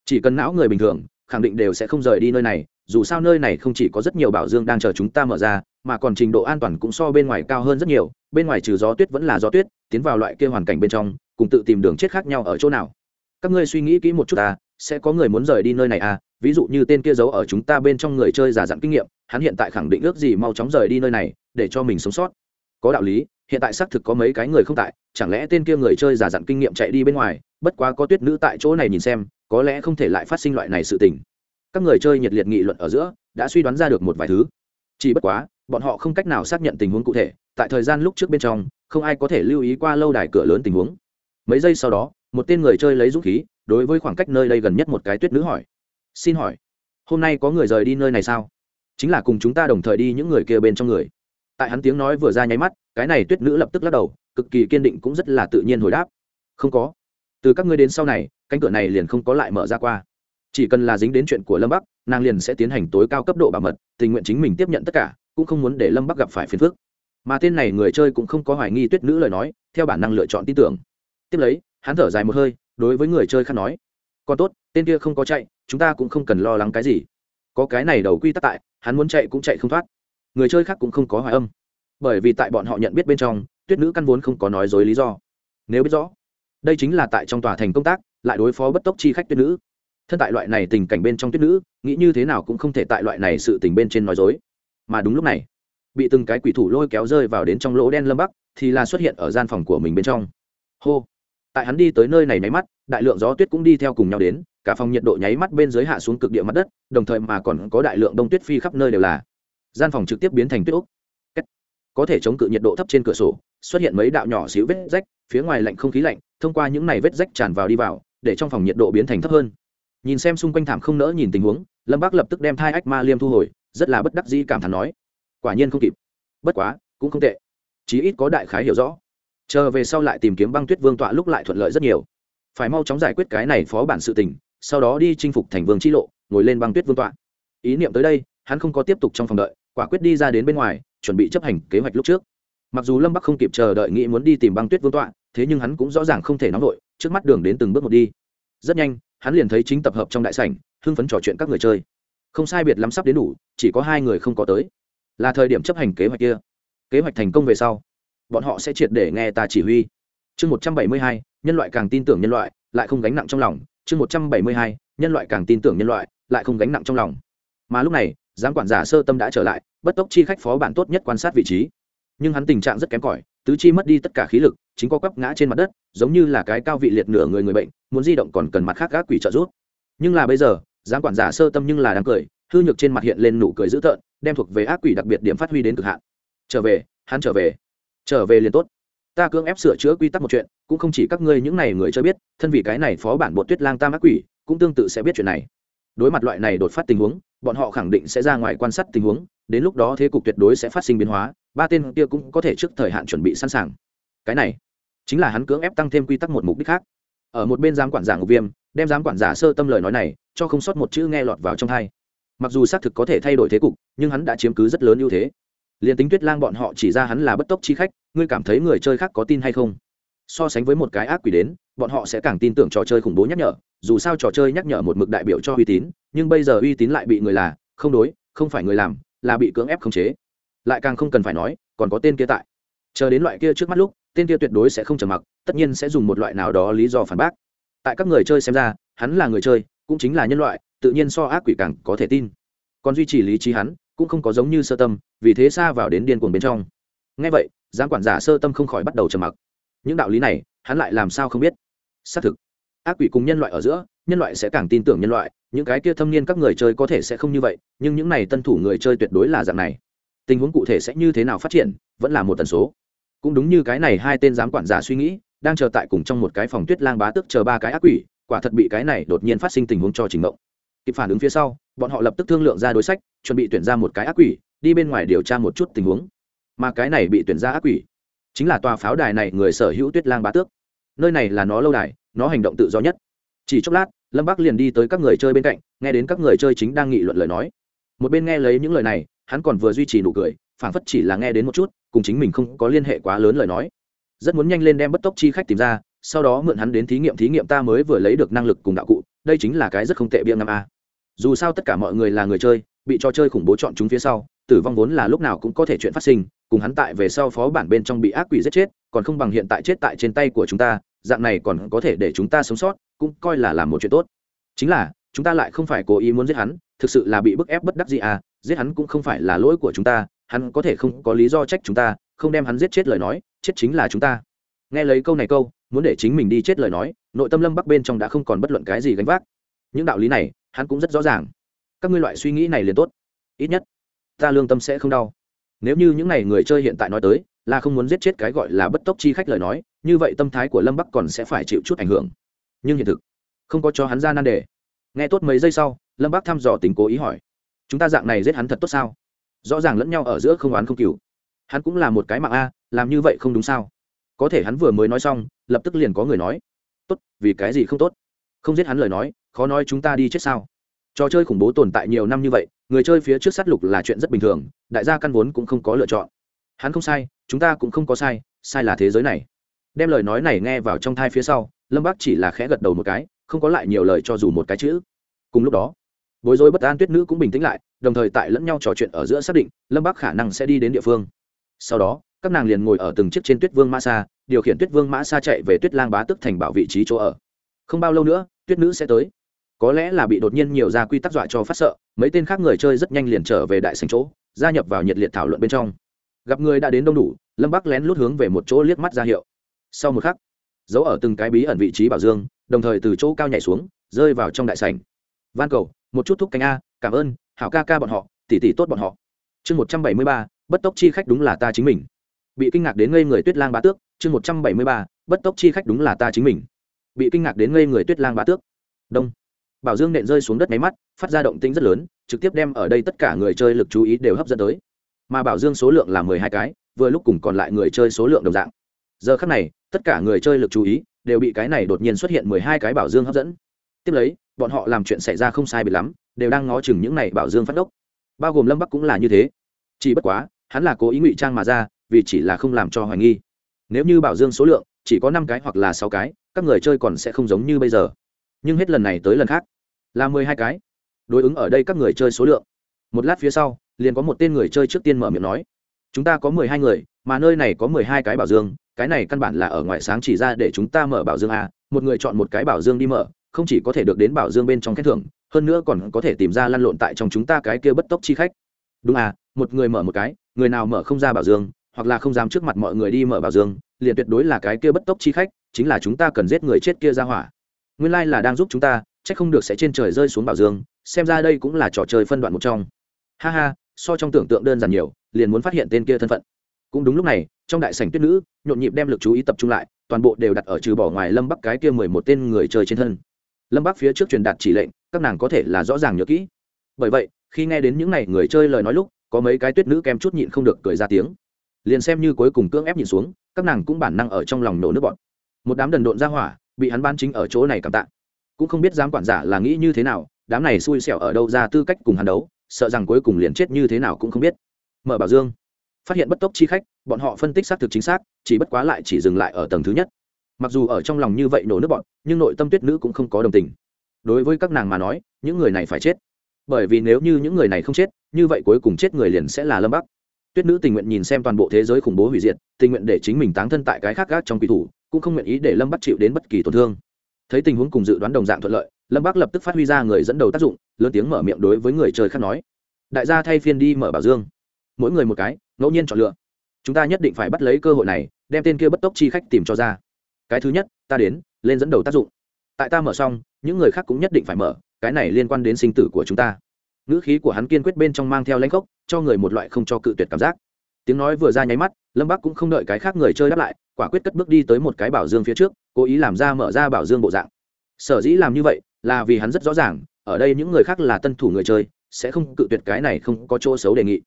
Chỉ cần não người bình thường, khẳng định đều sẽ không rời đi nơi này dù sao nơi này không chỉ có rất nhiều bảo dương đang chờ chúng ta mở ra, mà còn trình độ an toàn cũng so bên ngoài cao hơn rất nhiều, bên ngoài trừ gió tuyết vẫn là gió tuyết, tiến vào loại kia hoàn cảnh bên trong, cùng tự tìm đường chết khác nhau ở chỗ nào. Các ngươi suy nghĩ kỹ một chút ta, sẽ có người muốn rời đi nơi này à? Ví dụ như tên kia giấu ở chúng ta bên trong người chơi giả dặn kinh nghiệm, hắn hiện tại khẳng định ước gì mau chóng rời đi nơi này, để cho mình sống sót. Có đạo lý, hiện tại xác thực có mấy cái người không tại, chẳng lẽ tên kia người chơi giả dặn kinh nghiệm chạy đi bên ngoài, bất quá có tuyết nữ tại chỗ này nhìn xem, có lẽ không thể lại phát sinh loại này sự tình các người chơi nhiệt liệt nghị luận ở giữa, đã suy đoán ra được một vài thứ. Chỉ bất quá, bọn họ không cách nào xác nhận tình huống cụ thể, tại thời gian lúc trước bên trong, không ai có thể lưu ý qua lâu đài cửa lớn tình huống. Mấy giây sau đó, một tên người chơi lấy dũng khí, đối với khoảng cách nơi đây gần nhất một cái tuyết nữ hỏi. Xin hỏi, hôm nay có người rời đi nơi này sao? Chính là cùng chúng ta đồng thời đi những người kia bên trong người. Tại hắn tiếng nói vừa ra nháy mắt, cái này tuyết nữ lập tức lắc đầu, cực kỳ kiên định cũng rất là tự nhiên hồi đáp. Không có. Từ các ngươi đến sau này, cánh cửa này liền không có lại mở ra qua chỉ cần là dính đến chuyện của lâm bắc, nàng liền sẽ tiến hành tối cao cấp độ bảo mật, tình nguyện chính mình tiếp nhận tất cả, cũng không muốn để lâm bắc gặp phải phiền phức. Mà tên này người chơi cũng không có hoài nghi tuyết nữ lời nói, theo bản năng lựa chọn tin tưởng. Tiếp lấy, hắn thở dài một hơi, đối với người chơi khác nói còn tốt, tên kia không có chạy, chúng ta cũng không cần lo lắng cái gì. Có cái này đầu quy tắc tại, hắn muốn chạy cũng chạy không thoát. Người chơi khác cũng không có hoài âm. Bởi vì tại bọn họ nhận biết bên trong, tuyết nữ căn vốn không có nói dối lý do. Nếu biết rõ, đây chính là tại trong tòa thành công tác, lại đối phó bất tốc chi khách tuyết nữ thân tại loại này tình cảnh bên trong tuyết nữ, nghĩ như thế nào cũng không thể tại loại này sự tình bên trên nói dối. Mà đúng lúc này, bị từng cái quỷ thủ lôi kéo rơi vào đến trong lỗ đen lâm bắc, thì là xuất hiện ở gian phòng của mình bên trong. Hô! Tại hắn đi tới nơi này nháy mắt, đại lượng gió tuyết cũng đi theo cùng nhau đến, cả phòng nhiệt độ nháy mắt bên dưới hạ xuống cực địa mặt đất, đồng thời mà còn có đại lượng đông tuyết phi khắp nơi đều là. Gian phòng trực tiếp biến thành tuyết úc có thể chống cự nhiệt độ thấp trên cửa sổ, xuất hiện mấy đạo nhỏ xíu vết rách, phía ngoài lạnh không khí lạnh, thông qua những này vết rách tràn vào đi vào, để trong phòng nhiệt độ biến thành thấp hơn nhìn xem xung quanh thảm không nỡ nhìn tình huống, lâm bác lập tức đem thai ách ma liêm thu hồi, rất là bất đắc dĩ cảm thán nói, quả nhiên không kịp. Bất quá, cũng không tệ. Chí ít có đại khái hiểu rõ. Chờ về sau lại tìm kiếm băng tuyết vương tọa lúc lại thuận lợi rất nhiều. Phải mau chóng giải quyết cái này phó bản sự tình, sau đó đi chinh phục thành vương chi lộ, ngồi lên băng tuyết vương tọa. Ý niệm tới đây, hắn không có tiếp tục trong phòng đợi, quả quyết đi ra đến bên ngoài, chuẩn bị chấp hành kế hoạch lúc trước. Mặc dù lâm bắc không kịp chờ đợi nghĩ muốn đi tìm băng tuyết vương tọa, thế nhưng hắn cũng rõ ràng không thể nóng vội, trước mắt đường đến từng bước một đi. Rất nhanh hắn liền thấy chính tập hợp trong đại sảnh, hưng phấn trò chuyện các người chơi. Không sai biệt lắm sắp đến đủ, chỉ có hai người không có tới. Là thời điểm chấp hành kế hoạch kia. Kế hoạch thành công về sau, bọn họ sẽ triệt để nghe ta chỉ huy. Chương một trăm bảy mươi hai, nhân loại càng tin tưởng nhân loại, lại không gánh nặng trong lòng. Chương một trăm bảy mươi hai, nhân loại càng tin tưởng nhân loại, lại không gánh nặng trong lòng. Mà lúc này, giám quản giả sơ tâm đã trở lại, bất tốc chi khách phó bản tốt nhất quan sát vị trí. Nhưng hắn tình trạng rất kém cỏi tứ chi mất đi tất cả khí lực, chính có quắp ngã trên mặt đất, giống như là cái cao vị liệt nửa người người bệnh, muốn di động còn cần mặt khác gác quỷ trợ giúp. Nhưng là bây giờ, giám quản giả sơ tâm nhưng là đang cười, hư nhược trên mặt hiện lên nụ cười dữ tợn, đem thuộc về ác quỷ đặc biệt điểm phát huy đến cực hạn. Trở về, hắn trở về. Trở về liền tốt. Ta cưỡng ép sửa chữa quy tắc một chuyện, cũng không chỉ các ngươi những này người cho biết, thân vì cái này phó bản bột tuyết lang tam ác quỷ, cũng tương tự sẽ biết chuyện này. Đối mặt loại này đột phát tình huống, bọn họ khẳng định sẽ ra ngoài quan sát tình huống, đến lúc đó thế cục tuyệt đối sẽ phát sinh biến hóa ba tên kia cũng có thể trước thời hạn chuẩn bị sẵn sàng. Cái này chính là hắn cưỡng ép tăng thêm quy tắc một mục đích khác. Ở một bên giám quản giả ngục viêm, đem giám quản giả sơ tâm lời nói này cho không sót một chữ nghe lọt vào trong thai mặc dù xác thực có thể thay đổi thế cục, nhưng hắn đã chiếm cứ rất lớn ưu thế. Liền tính tuyết lang bọn họ chỉ ra hắn là bất tốc chi khách, ngươi cảm thấy người chơi khác có tin hay không? So sánh với một cái ác quỷ đến, bọn họ sẽ càng tin tưởng trò chơi khủng bố nhắc nhở, dù sao trò chơi nhắc nhở một mực đại biểu cho uy tín, nhưng bây giờ uy tín lại bị người là, không đối, không phải người làm, là bị cưỡng ép khống chế lại càng không cần phải nói, còn có tên kia tại. Chờ đến loại kia trước mắt lúc, tên kia tuyệt đối sẽ không trầm mặc, tất nhiên sẽ dùng một loại nào đó lý do phản bác. Tại các người chơi xem ra, hắn là người chơi, cũng chính là nhân loại, tự nhiên so ác quỷ càng có thể tin. Còn duy trì lý trí hắn, cũng không có giống như sơ tâm, vì thế xa vào đến điên cuồng bên trong. Ngay vậy, giám quản giả sơ tâm không khỏi bắt đầu trầm mặc. Những đạo lý này, hắn lại làm sao không biết? Xác thực, ác quỷ cùng nhân loại ở giữa, nhân loại sẽ càng tin tưởng nhân loại, những cái kia thâm niên các người chơi có thể sẽ không như vậy, nhưng những này tân thủ người chơi tuyệt đối là dạng này tình huống cụ thể sẽ như thế nào phát triển, vẫn là một tần số. Cũng đúng như cái này hai tên giám quản giả suy nghĩ, đang chờ tại cùng trong một cái phòng tuyết lang bá tức chờ ba cái ác quỷ, quả thật bị cái này đột nhiên phát sinh tình huống cho trình mộng. Kịp phản ứng phía sau, bọn họ lập tức thương lượng ra đối sách, chuẩn bị tuyển ra một cái ác quỷ, đi bên ngoài điều tra một chút tình huống. Mà cái này bị tuyển ra ác quỷ, chính là tòa pháo đài này người sở hữu tuyết lang bá tước. Nơi này là nó lâu đài, nó hành động tự do nhất. Chỉ chốc lát, lâm bắc liền đi tới các người chơi bên cạnh, nghe đến các người chơi chính đang nghị luận lời nói. Một bên nghe lấy những lời này hắn còn vừa duy trì nụ cười, phảng phất chỉ là nghe đến một chút, cùng chính mình không có liên hệ quá lớn lời nói. Rất muốn nhanh lên đem bất tốc chi khách tìm ra, sau đó mượn hắn đến thí nghiệm thí nghiệm ta mới vừa lấy được năng lực cùng đạo cụ, đây chính là cái rất không tệ bia năm a. Dù sao tất cả mọi người là người chơi, bị trò chơi khủng bố chọn chúng phía sau, tử vong vốn là lúc nào cũng có thể chuyện phát sinh, cùng hắn tại về sau phó bản bên trong bị ác quỷ giết chết, còn không bằng hiện tại chết tại trên tay của chúng ta, dạng này còn có thể để chúng ta sống sót, cũng coi là làm một chuyện tốt. Chính là, chúng ta lại không phải cố ý muốn giết hắn, thực sự là bị bức ép bất đắc gì à giết hắn cũng không phải là lỗi của chúng ta, hắn có thể không có lý do trách chúng ta, không đem hắn giết chết lời nói, chết chính là chúng ta. Nghe lấy câu này câu, muốn để chính mình đi chết lời nói, nội tâm lâm bắc bên trong đã không còn bất luận cái gì gánh vác. Những đạo lý này, hắn cũng rất rõ ràng. Các ngươi loại suy nghĩ này liền tốt. Ít nhất, ta lương tâm sẽ không đau. Nếu như những n à y người chơi hiện tại nói tới, là không muốn giết chết cái gọi là bất tốc chi khách lời nói, như vậy tâm thái của lâm bắc còn sẽ phải chịu chút ảnh hưởng. Nhưng hiện thực, không có cho hắn ra nan đề. Nghe tốt mấy giây sau, lâm bắc thăm dò tình cố ý hỏi chúng ta dạng này giết hắn thật tốt sao? Rõ ràng lẫn nhau ở giữa không oán không cừu. Hắn cũng là một cái mạng a, làm như vậy không đúng sao? Có thể hắn vừa mới nói xong, lập tức liền có người nói, tốt, vì cái gì không tốt? Không giết hắn lời nói, khó nói chúng ta đi chết sao? Trò chơi khủng bố tồn tại nhiều năm như vậy, người chơi phía trước sát lục là chuyện rất bình thường, đại gia căn vốn cũng không có lựa chọn. Hắn không sai, chúng ta cũng không có sai sai là thế giới này. Đem lời nói này nghe vào trong thai phía sau, lâm bác chỉ là khẽ gật đầu một cái, không có lại nhiều lời cho dù một cái chữ. Cùng lúc đó bối rối bất an tuyết nữ cũng bình tĩnh lại, đồng thời tại lẫn nhau trò chuyện ở giữa xác định, lâm bác khả năng sẽ đi đến địa phương. Sau đó, các nàng liền ngồi ở từng chiếc trên tuyết vương mã xa, điều khiển tuyết vương mã xa chạy về tuyết lang bá tức thành bảo vị trí chỗ ở. Không bao lâu nữa, tuyết nữ sẽ tới. Có lẽ là bị đột nhiên nhiều ra quy tắc dọa cho phát sợ, mấy tên khác người chơi rất nhanh liền trở về đại sành chỗ, gia nhập vào nhiệt liệt thảo luận bên trong. Gặp người đã đến đông đủ, lâm bắc lén lút hướng về một chỗ liếc mắt ra hiệu. Sau một khắc, giấu ở từng cái bí ẩn vị trí bảo dương, đồng thời từ chỗ cao nhảy xuống, rơi vào trong đại sành van cầu một chút thúc canh a, cảm ơn, hảo ca ca bọn họ, tỉ tỉ tốt bọn họ. Chương một trăm bảy mươi ba, bất tốc chi khách đúng là ta chính mình. Bị kinh ngạc đến ngây người tuyết lang bá tước, chương một trăm bảy mươi ba, bất tốc chi khách đúng là ta chính mình. Bị kinh ngạc đến ngây người tuyết lang bá tước. Đông. Bảo dương nện rơi xuống đất máy mắt, phát ra động tĩnh rất lớn, trực tiếp đem ở đây tất cả người chơi lực chú ý đều hấp dẫn tới. Mà bảo dương số lượng là mười hai cái, vừa lúc cùng còn lại người chơi số lượng đồng dạng. Giờ khắc này, tất cả người chơi lực chú ý đều bị cái này đột nhiên xuất hiện mười hai cái bảo dương hấp dẫn. Tiếp lấy bọn họ làm chuyện xảy ra không sai bị lắm, đều đang ngó chừng những này bảo dương phát đốc bao gồm lâm bắc cũng là như thế. Chỉ bất quá, hắn là cố ý ngụy trang mà ra, vì chỉ là không làm cho hoài nghi. Nếu như bảo dương số lượng chỉ có năm cái hoặc là sáu cái, các người chơi còn sẽ không giống như bây giờ. Nhưng hết lần này tới lần khác, là mười hai cái. Đối ứng ở đây các người chơi số lượng. Một lát phía sau, liền có một tên người chơi trước tiên mở miệng nói, chúng ta có mười hai người, mà nơi này có mười hai cái bảo dương, cái này căn bản là ở ngoài sáng chỉ ra để chúng ta mở bảo dương a, một người chọn một cái bảo dương đi mở không chỉ có thể được đến bảo dương bên trong khen thưởng, hơn nữa còn có thể tìm ra lăn lộn tại trong chúng ta cái kia bất tốc chi khách. Đúng à một người mở một cái, người nào mở không ra bảo dương, hoặc là không dám trước mặt mọi người đi mở bảo dương, liền tuyệt đối là cái kia bất tốc chi khách, chính là chúng ta cần giết người chết kia ra hỏa. Nguyên lai là đang giúp chúng ta, chắc không được sẽ trên trời rơi xuống bảo dương, xem ra đây cũng là trò chơi phân đoạn một trong. Ha ha, so trong tưởng tượng đơn giản nhiều, liền muốn phát hiện tên kia thân phận. Cũng đúng lúc này, trong đại sảnh tuyết nữ, nhộn nhịp đem lực chú ý tập trung lại, toàn bộ đều đặt ở trừ bỏ ngoài lâm bắc cái kia mười một tên người chơi trên thân lâm bác phía trước truyền đạt chỉ lệnh, các nàng có thể là rõ ràng nhớ kỹ. Bởi vậy, khi nghe đến những n à y người chơi lời nói lúc, có mấy cái tuyết nữ kem chút nhịn không được cười ra tiếng. Liền xem như cuối cùng cưỡng ép nhìn xuống, các nàng cũng bản năng ở trong lòng nổ nước bọn một đám đần độn ra hỏa, bị hắn ban chính ở chỗ này cảm tạ. Cũng không biết dám quản giả là nghĩ như thế nào, đám này xui xẻo ở đâu ra tư cách cùng hắn đấu, sợ rằng cuối cùng liền chết như thế nào cũng không biết. Mở bảo dương, phát hiện bất tốc chi khách, bọn họ phân tích xác thực chính xác, chỉ bất quá lại chỉ dừng lại ở tầng thứ nhất mặc dù ở trong lòng như vậy nổ nước bọn, nhưng nội tâm tuyết nữ cũng không có đồng tình. Đối với các nàng mà nói, những người này phải chết. Bởi vì nếu như những người này không chết, như vậy cuối cùng chết người liền sẽ là lâm bắc. Tuyết nữ tình nguyện nhìn xem toàn bộ thế giới khủng bố hủy diệt, tình nguyện để chính mình tán thân tại cái khác gác trong kỳ thủ, cũng không nguyện ý để lâm bắc chịu đến bất kỳ tổn thương. Thấy tình huống cùng dự đoán đồng dạng thuận lợi, lâm bắc lập tức phát huy ra người dẫn đầu tác dụng, lớn tiếng mở miệng đối với người chơi khác nói. Đại gia thay phiên đi mở bảo dương. Mỗi người một cái, ngẫu nhiên chọn lựa. Chúng ta nhất định phải bắt lấy cơ hội này, đem tên kia bất tốc chi khách tìm cho ra cái thứ nhất ta đến lên dẫn đầu tác dụng. Tại ta mở xong những người khác cũng nhất định phải mở cái này liên quan đến sinh tử của chúng ta. Ngữ khí của hắn kiên quyết bên trong mang theo lãnh gốc cho người một loại không cho cự tuyệt cảm giác. Tiếng nói vừa ra nháy mắt lâm bắc cũng không đợi cái khác người chơi đáp lại quả quyết cất bước đi tới một cái bảo dương phía trước cố ý làm ra mở ra bảo dương bộ dạng. Sở dĩ làm như vậy là vì hắn rất rõ ràng ở đây những người khác là tân thủ người chơi sẽ không cự tuyệt cái này không có chỗ xấu đề nghị.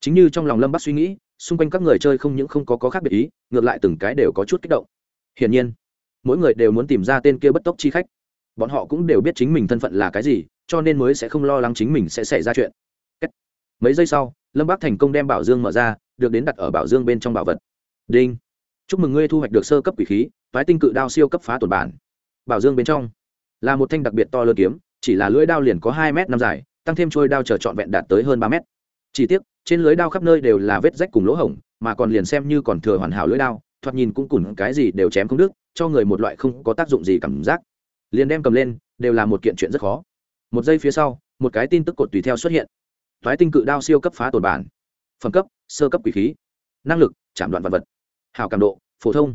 Chính như trong lòng lâm bắc suy nghĩ xung quanh các người chơi không những không có, có khác biệt ý ngược lại từng cái đều có chút kích động hiển nhiên, mỗi người đều muốn tìm ra tên kia bất tốc chi khách. Bọn họ cũng đều biết chính mình thân phận là cái gì, cho nên mới sẽ không lo lắng chính mình sẽ xảy ra chuyện. Mấy giây sau, lâm bác thành công đem bảo dương mở ra, được đến đặt ở bảo dương bên trong bảo vật. Đinh. Chúc mừng ngươi thu hoạch được sơ cấp quỷ khí, Phái tinh cự đao siêu cấp phá tổn bản. Bảo dương bên trong, là một thanh đặc biệt to lớn kiếm, chỉ là lưỡi đao liền có hai m năm dài, tăng thêm trôi đao chờ trọn vẹn đạt tới hơn ba m chỉ tiếc, trên lưới đao khắp nơi đều là vết rách cùng lỗ hổng, mà còn liền xem như còn thừa hoàn hảo lưỡi đao thoạt nhìn cũng cùn cái gì đều chém không đứt, cho người một loại không có tác dụng gì cảm giác. Liền đem cầm lên, đều là một kiện chuyện rất khó. Một giây phía sau, một cái tin tức cột tùy theo xuất hiện. Thoái tinh cự đao siêu cấp phá tồn bản. Phẩm cấp, sơ cấp quỷ khí. Năng lực, chạm đoạn vật vật. Hào cảm độ, phổ thông.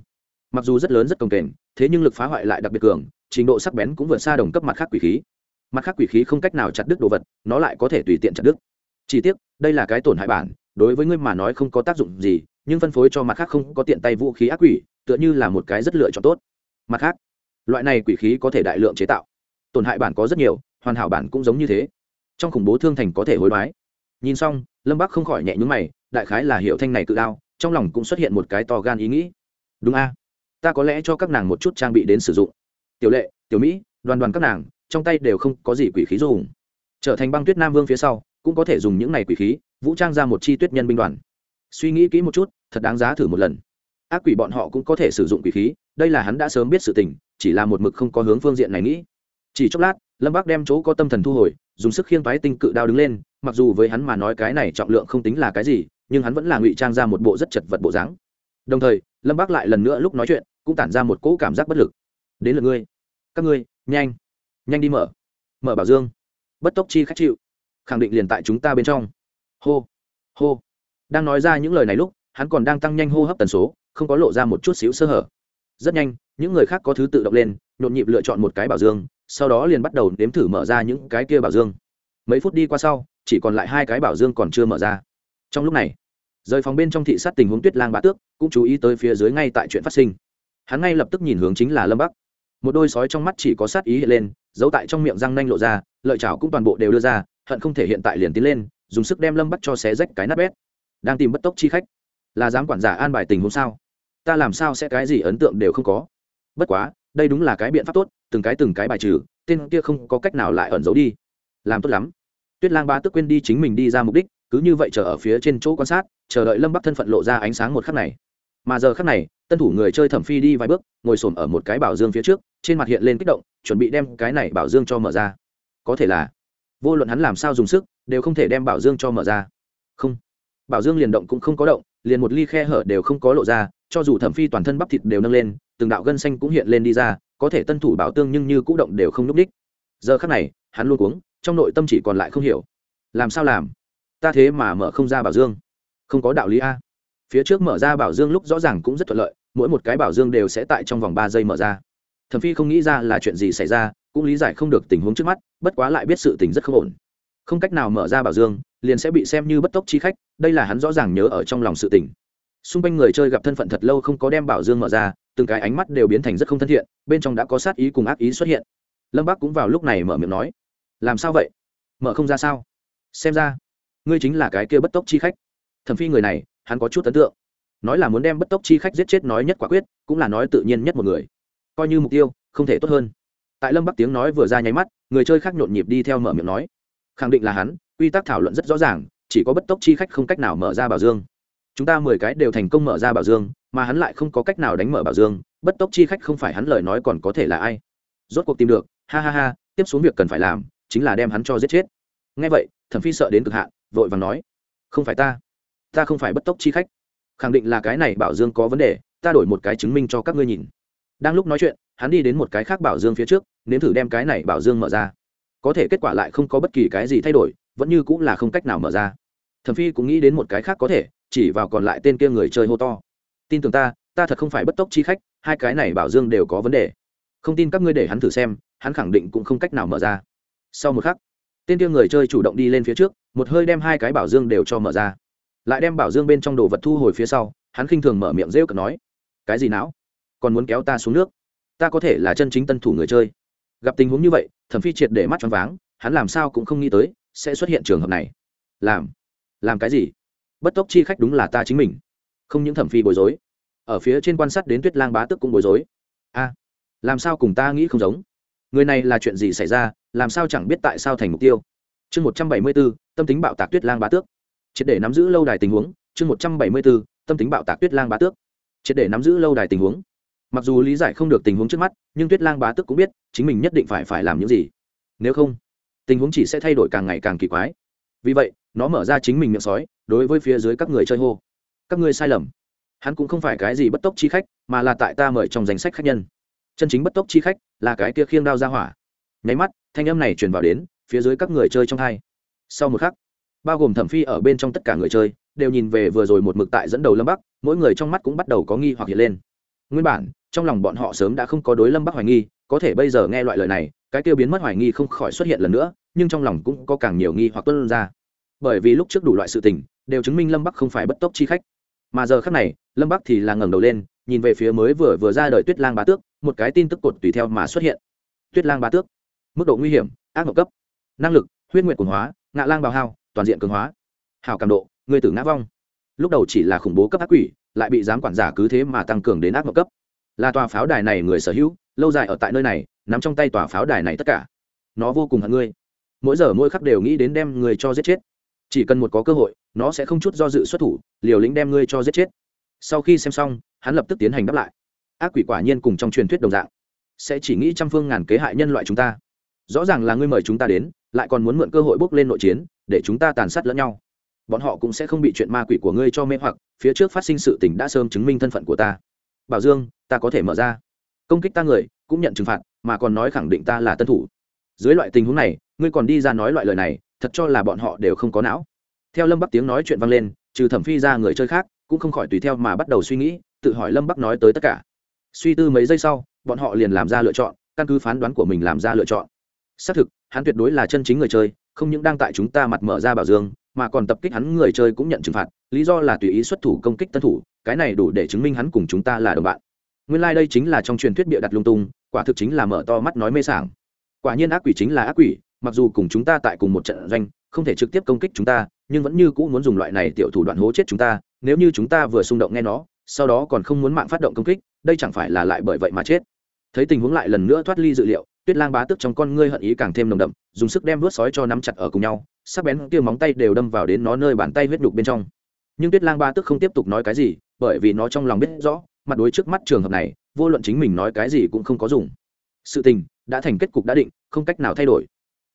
Mặc dù rất lớn rất công kềnh, thế nhưng lực phá hoại lại đặc biệt cường, trình độ sắc bén cũng vượt xa đồng cấp mặt khác quỷ khí. Mặt khác quỷ khí không cách nào chặt đứt đồ vật, nó lại có thể tùy tiện chặt đứt. Chỉ tiếc, đây là cái tổn hại bản, đối với ngươi mà nói không có tác dụng gì nhưng phân phối cho mặt khác không có tiện tay vũ khí ác quỷ, tựa như là một cái rất lựa chọn tốt. Mặt khác, loại này quỷ khí có thể đại lượng chế tạo. Tổn hại bản có rất nhiều, hoàn hảo bản cũng giống như thế. Trong khủng bố thương thành có thể hối đoái. Nhìn xong, lâm bắc không khỏi nhẹ nhúng mày, đại khái là hiệu thanh này tự đao, trong lòng cũng xuất hiện một cái to gan ý nghĩ. Đúng a, ta có lẽ cho các nàng một chút trang bị đến sử dụng. Tiểu lệ, tiểu mỹ, đoàn đoàn các nàng, trong tay đều không có gì quỷ khí dùng. Trở thành băng tuyết nam vương phía sau, cũng có thể dùng những này quỷ khí, vũ trang ra một chi tuyết nhân binh đoàn suy nghĩ kỹ một chút, thật đáng giá thử một lần. Ác quỷ bọn họ cũng có thể sử dụng quỷ khí, đây là hắn đã sớm biết sự tình, chỉ là một mực không có hướng phương diện này nghĩ. Chỉ chốc lát, lâm bác đem chỗ có tâm thần thu hồi, dùng sức khiêng toái tinh cự đao đứng lên, mặc dù với hắn mà nói cái này trọng lượng không tính là cái gì, nhưng hắn vẫn là ngụy trang ra một bộ rất chật vật bộ dáng. Đồng thời, lâm bác lại lần nữa lúc nói chuyện, cũng tản ra một cỗ cảm giác bất lực. Đến lượt ngươi, các ngươi, nhanh nhanh đi mở mở bảo dương. Bất tốc chi khách chịu, khẳng định liền tại chúng ta bên trong. Hô hô đang nói ra những lời này lúc, hắn còn đang tăng nhanh hô hấp tần số, không có lộ ra một chút xíu sơ hở. Rất nhanh, những người khác có thứ tự động lên, nhộn nhịp lựa chọn một cái bảo dương, sau đó liền bắt đầu nếm thử mở ra những cái kia bảo dương. Mấy phút đi qua sau, chỉ còn lại hai cái bảo dương còn chưa mở ra. Trong lúc này, rời phòng bên trong thị sát tình huống tuyết lang bá tước cũng chú ý tới phía dưới ngay tại chuyện phát sinh. Hắn ngay lập tức nhìn hướng chính là lâm bắc. Một đôi sói trong mắt chỉ có sát ý hiện lên, giấu tại trong miệng răng nanh lộ ra, lợi chảo cũng toàn bộ đều đưa ra, hận không thể hiện tại liền tiến lên, dùng sức đem lâm bắc cho xé rách cái nát bét đang tìm bất tốc chi khách. Là dám quản giả an bài tình huống sao? Ta làm sao sẽ cái gì ấn tượng đều không có? Bất quá, đây đúng là cái biện pháp tốt, từng cái từng cái bài trừ, tên kia không có cách nào lại ẩn giấu đi. Làm tốt lắm. Tuyết lang ba tức quên đi chính mình đi ra mục đích, cứ như vậy chờ ở phía trên chỗ quan sát, chờ đợi lâm bắc thân phận lộ ra ánh sáng một khắc này. Mà giờ khắc này, tân thủ người chơi thẩm phi đi vài bước, ngồi s ở một cái bảo dương phía trước, trên mặt hiện lên kích động, chuẩn bị đem cái này bảo dương cho mở ra. Có thể là, vô luận hắn làm sao dùng sức, đều không thể đem bảo dương cho mở ra. Không bảo dương liền động cũng không có động, liền một ly khe hở đều không có lộ ra, cho dù thẩm phi toàn thân bắp thịt đều nâng lên, từng đạo gân xanh cũng hiện lên đi ra, có thể tân thủ bảo tương nhưng như cũ động đều không núp đích. Giờ khắc này, hắn luôn cuống, trong nội tâm chỉ còn lại không hiểu. Làm sao làm? Ta thế mà mở không ra bảo dương. Không có đạo lý a. Phía trước mở ra bảo dương lúc rõ ràng cũng rất thuận lợi, mỗi một cái bảo dương đều sẽ tại trong vòng ba giây mở ra. Thẩm phi không nghĩ ra là chuyện gì xảy ra, cũng lý giải không được tình huống trước mắt, bất quá lại biết sự tình rất không ổn. Không cách nào mở ra bảo dương liền sẽ bị xem như bất tốc chi khách, đây là hắn rõ ràng nhớ ở trong lòng sự tình. Xung quanh người chơi gặp thân phận thật lâu không có đem bảo dương mở ra, từng cái ánh mắt đều biến thành rất không thân thiện, bên trong đã có sát ý cùng ác ý xuất hiện. Lâm bắc cũng vào lúc này mở miệng nói, làm sao vậy? Mở không ra sao? Xem ra, ngươi chính là cái kia bất tốc chi khách. Thẩm phi người này, hắn có chút ấn tượng. Nói là muốn đem bất tốc chi khách giết chết nói nhất quả quyết, cũng là nói tự nhiên nhất một người. Coi như mục tiêu, không thể tốt hơn. Tại lâm bắc tiếng nói vừa ra nháy mắt, người chơi khác nhộn nhịp đi theo mở miệng nói. Khẳng định là hắn quy tắc thảo luận rất rõ ràng, chỉ có bất tốc chi khách không cách nào mở ra bảo dương. Chúng ta mười cái đều thành công mở ra bảo dương, mà hắn lại không có cách nào đánh mở bảo dương, bất tốc chi khách không phải hắn lời nói còn có thể là ai. Rốt cuộc tìm được, ha ha ha, tiếp xuống việc cần phải làm, chính là đem hắn cho giết chết. Ngay vậy, thẩm phi sợ đến cực hạn, vội vàng nói, không phải ta ta không phải bất tốc chi khách. Khẳng định là cái này bảo dương có vấn đề, ta đổi một cái chứng minh cho các ngươi nhìn. Đang lúc nói chuyện, hắn đi đến một cái khác bảo dương phía trước, nếm thử đem cái này bảo dương mở ra. Có thể kết quả lại không có bất kỳ cái gì thay đổi vẫn như cũng là không cách nào mở ra. Thẩm phi cũng nghĩ đến một cái khác có thể, chỉ vào còn lại tên kia người chơi hô to. Tin tưởng ta ta thật không phải bất tốc chi khách, hai cái này bảo dương đều có vấn đề. Không tin các ngươi để hắn thử xem, hắn khẳng định cũng không cách nào mở ra. Sau một khắc, tên kia người chơi chủ động đi lên phía trước, một hơi đem hai cái bảo dương đều cho mở ra. Lại đem bảo dương bên trong đồ vật thu hồi phía sau, hắn khinh thường mở miệng rêu cực nói, cái gì não? Còn muốn kéo ta xuống nước? Ta có thể là chân chính tân thủ người chơi. Gặp tình huống như vậy, thẩm phi triệt để mắt choáng váng, hắn làm sao cũng không nghĩ tới sẽ xuất hiện trường hợp này. Làm. Làm cái gì? Bất tốc chi khách đúng là ta chính mình. Không những thẩm phi bối rối, ở phía trên quan sát đến tuyết lang bá tức cũng bối rối. A, làm sao cùng ta nghĩ không giống? Người này là chuyện gì xảy ra? Làm sao chẳng biết tại sao thành mục tiêu? Chương một trăm bảy mươi bốn, tâm tính bạo tạc tuyết lang bá tước. Triệt để nắm giữ lâu đài tình huống. Chương một trăm bảy mươi bốn, tâm tính bạo tạc tuyết lang bá tước. Triệt để nắm giữ lâu đài tình huống. Mặc dù lý giải không được tình huống trước mắt, nhưng tuyết lang bá tước cũng biết, chính mình nhất định phải phải làm những gì. Nếu không tình huống chỉ sẽ thay đổi càng ngày càng kỳ quái. Vì vậy, nó mở ra chính mình miệng sói, đối với phía dưới các người chơi hô. Các ngươi sai lầm. Hắn cũng không phải cái gì bất tốc chi khách, mà là tại ta mời trong danh sách khách nhân. Chân chính bất tốc chi khách là cái kia khiêng đao ra hỏa. Nháy mắt, thanh âm này truyền vào đến, phía dưới các người chơi trong hai. Sau một khắc, bao gồm thẩm phi ở bên trong tất cả người chơi, đều nhìn về vừa rồi một mực tại dẫn đầu lâm bắc, mỗi người trong mắt cũng bắt đầu có nghi hoặc hiện lên. Nguyên bản, trong lòng bọn họ sớm đã không có đối lâm bắc hoài nghi có thể bây giờ nghe loại lời này, cái tiêu biến mất hoài nghi không khỏi xuất hiện lần nữa, nhưng trong lòng cũng có càng nhiều nghi hoặc tuân ra. Bởi vì lúc trước đủ loại sự tình, đều chứng minh lâm bắc không phải bất tốc chi khách. Mà giờ khác này, lâm bắc thì là ngẩng đầu lên, nhìn về phía mới vừa vừa ra đời tuyết lang bá tước, một cái tin tức cột tùy theo mà xuất hiện. Tuyết lang bá tước, mức độ nguy hiểm, ác mộng cấp. Năng lực, huyết nguyệt cường hóa, ngạ lang bào hao, toàn diện cường hóa. Hảo cảm độ, người tử ngã vong. Lúc đầu chỉ là khủng bố cấp ác quỷ, lại bị giám quản giả cứ thế mà tăng cường đến ác mộng cấp là tòa pháo đài này người sở hữu, lâu dài ở tại nơi này, nắm trong tay tòa pháo đài này tất cả. Nó vô cùng hận ngươi. Mỗi giờ mỗi khắc đều nghĩ đến đem người cho giết chết. Chỉ cần một có cơ hội, nó sẽ không chút do dự xuất thủ, liều lĩnh đem ngươi cho giết chết. Sau khi xem xong, hắn lập tức tiến hành đáp lại. Ác quỷ quả nhiên cùng trong truyền thuyết đồng dạng. Sẽ chỉ nghĩ trăm phương ngàn kế hại nhân loại chúng ta. Rõ ràng là ngươi mời chúng ta đến, lại còn muốn mượn cơ hội bước lên nội chiến, để chúng ta tàn sát lẫn nhau. Bọn họ cũng sẽ không bị chuyện ma quỷ của ngươi cho mê hoặc, phía trước phát sinh sự tình đã sớm chứng minh thân phận của ta bảo dương, ta có thể mở ra. Công kích ta người, cũng nhận trừng phạt, mà còn nói khẳng định ta là tân thủ. Dưới loại tình huống này, ngươi còn đi ra nói loại lời này, thật cho là bọn họ đều không có não. Theo lâm bắc tiếng nói chuyện vang lên, trừ thẩm phi ra người chơi khác, cũng không khỏi tùy theo mà bắt đầu suy nghĩ, tự hỏi lâm bắc nói tới tất cả. Suy tư mấy giây sau, bọn họ liền làm ra lựa chọn, căn cứ phán đoán của mình làm ra lựa chọn. Xác thực, hắn tuyệt đối là chân chính người chơi, không những đang tại chúng ta mặt mở ra bảo dương mà còn tập kích hắn người chơi cũng nhận trừng phạt, lý do là tùy ý xuất thủ công kích tân thủ, cái này đủ để chứng minh hắn cùng chúng ta là đồng bạn. Nguyên lai、like、đây chính là trong truyền thuyết bịa đặt lung tung, quả thực chính là mở to mắt nói mê sảng. Quả nhiên ác quỷ chính là ác quỷ, mặc dù cùng chúng ta tại cùng một trận doanh, không thể trực tiếp công kích chúng ta, nhưng vẫn như cũ muốn dùng loại này tiểu thủ đoạn hố chết chúng ta, nếu như chúng ta vừa xung động nghe nó, sau đó còn không muốn mạng phát động công kích, đây chẳng phải là lại bởi vậy mà chết. Thấy tình huống lại lần nữa thoát ly dự liệu, tuyết lang bá tức trong con ngươi hận ý càng thêm nồng đậm, dùng sức đem vớt sói cho nắm chặt ở cùng nhau sắc bén kia móng tay đều đâm vào đến nó nơi bàn tay huyết đục bên trong. Nhưng tuyết lang ba tức không tiếp tục nói cái gì, bởi vì nó trong lòng biết rõ, mặt đối trước mắt trường hợp này, vô luận chính mình nói cái gì cũng không có dùng. Sự tình đã thành kết cục đã định, không cách nào thay đổi.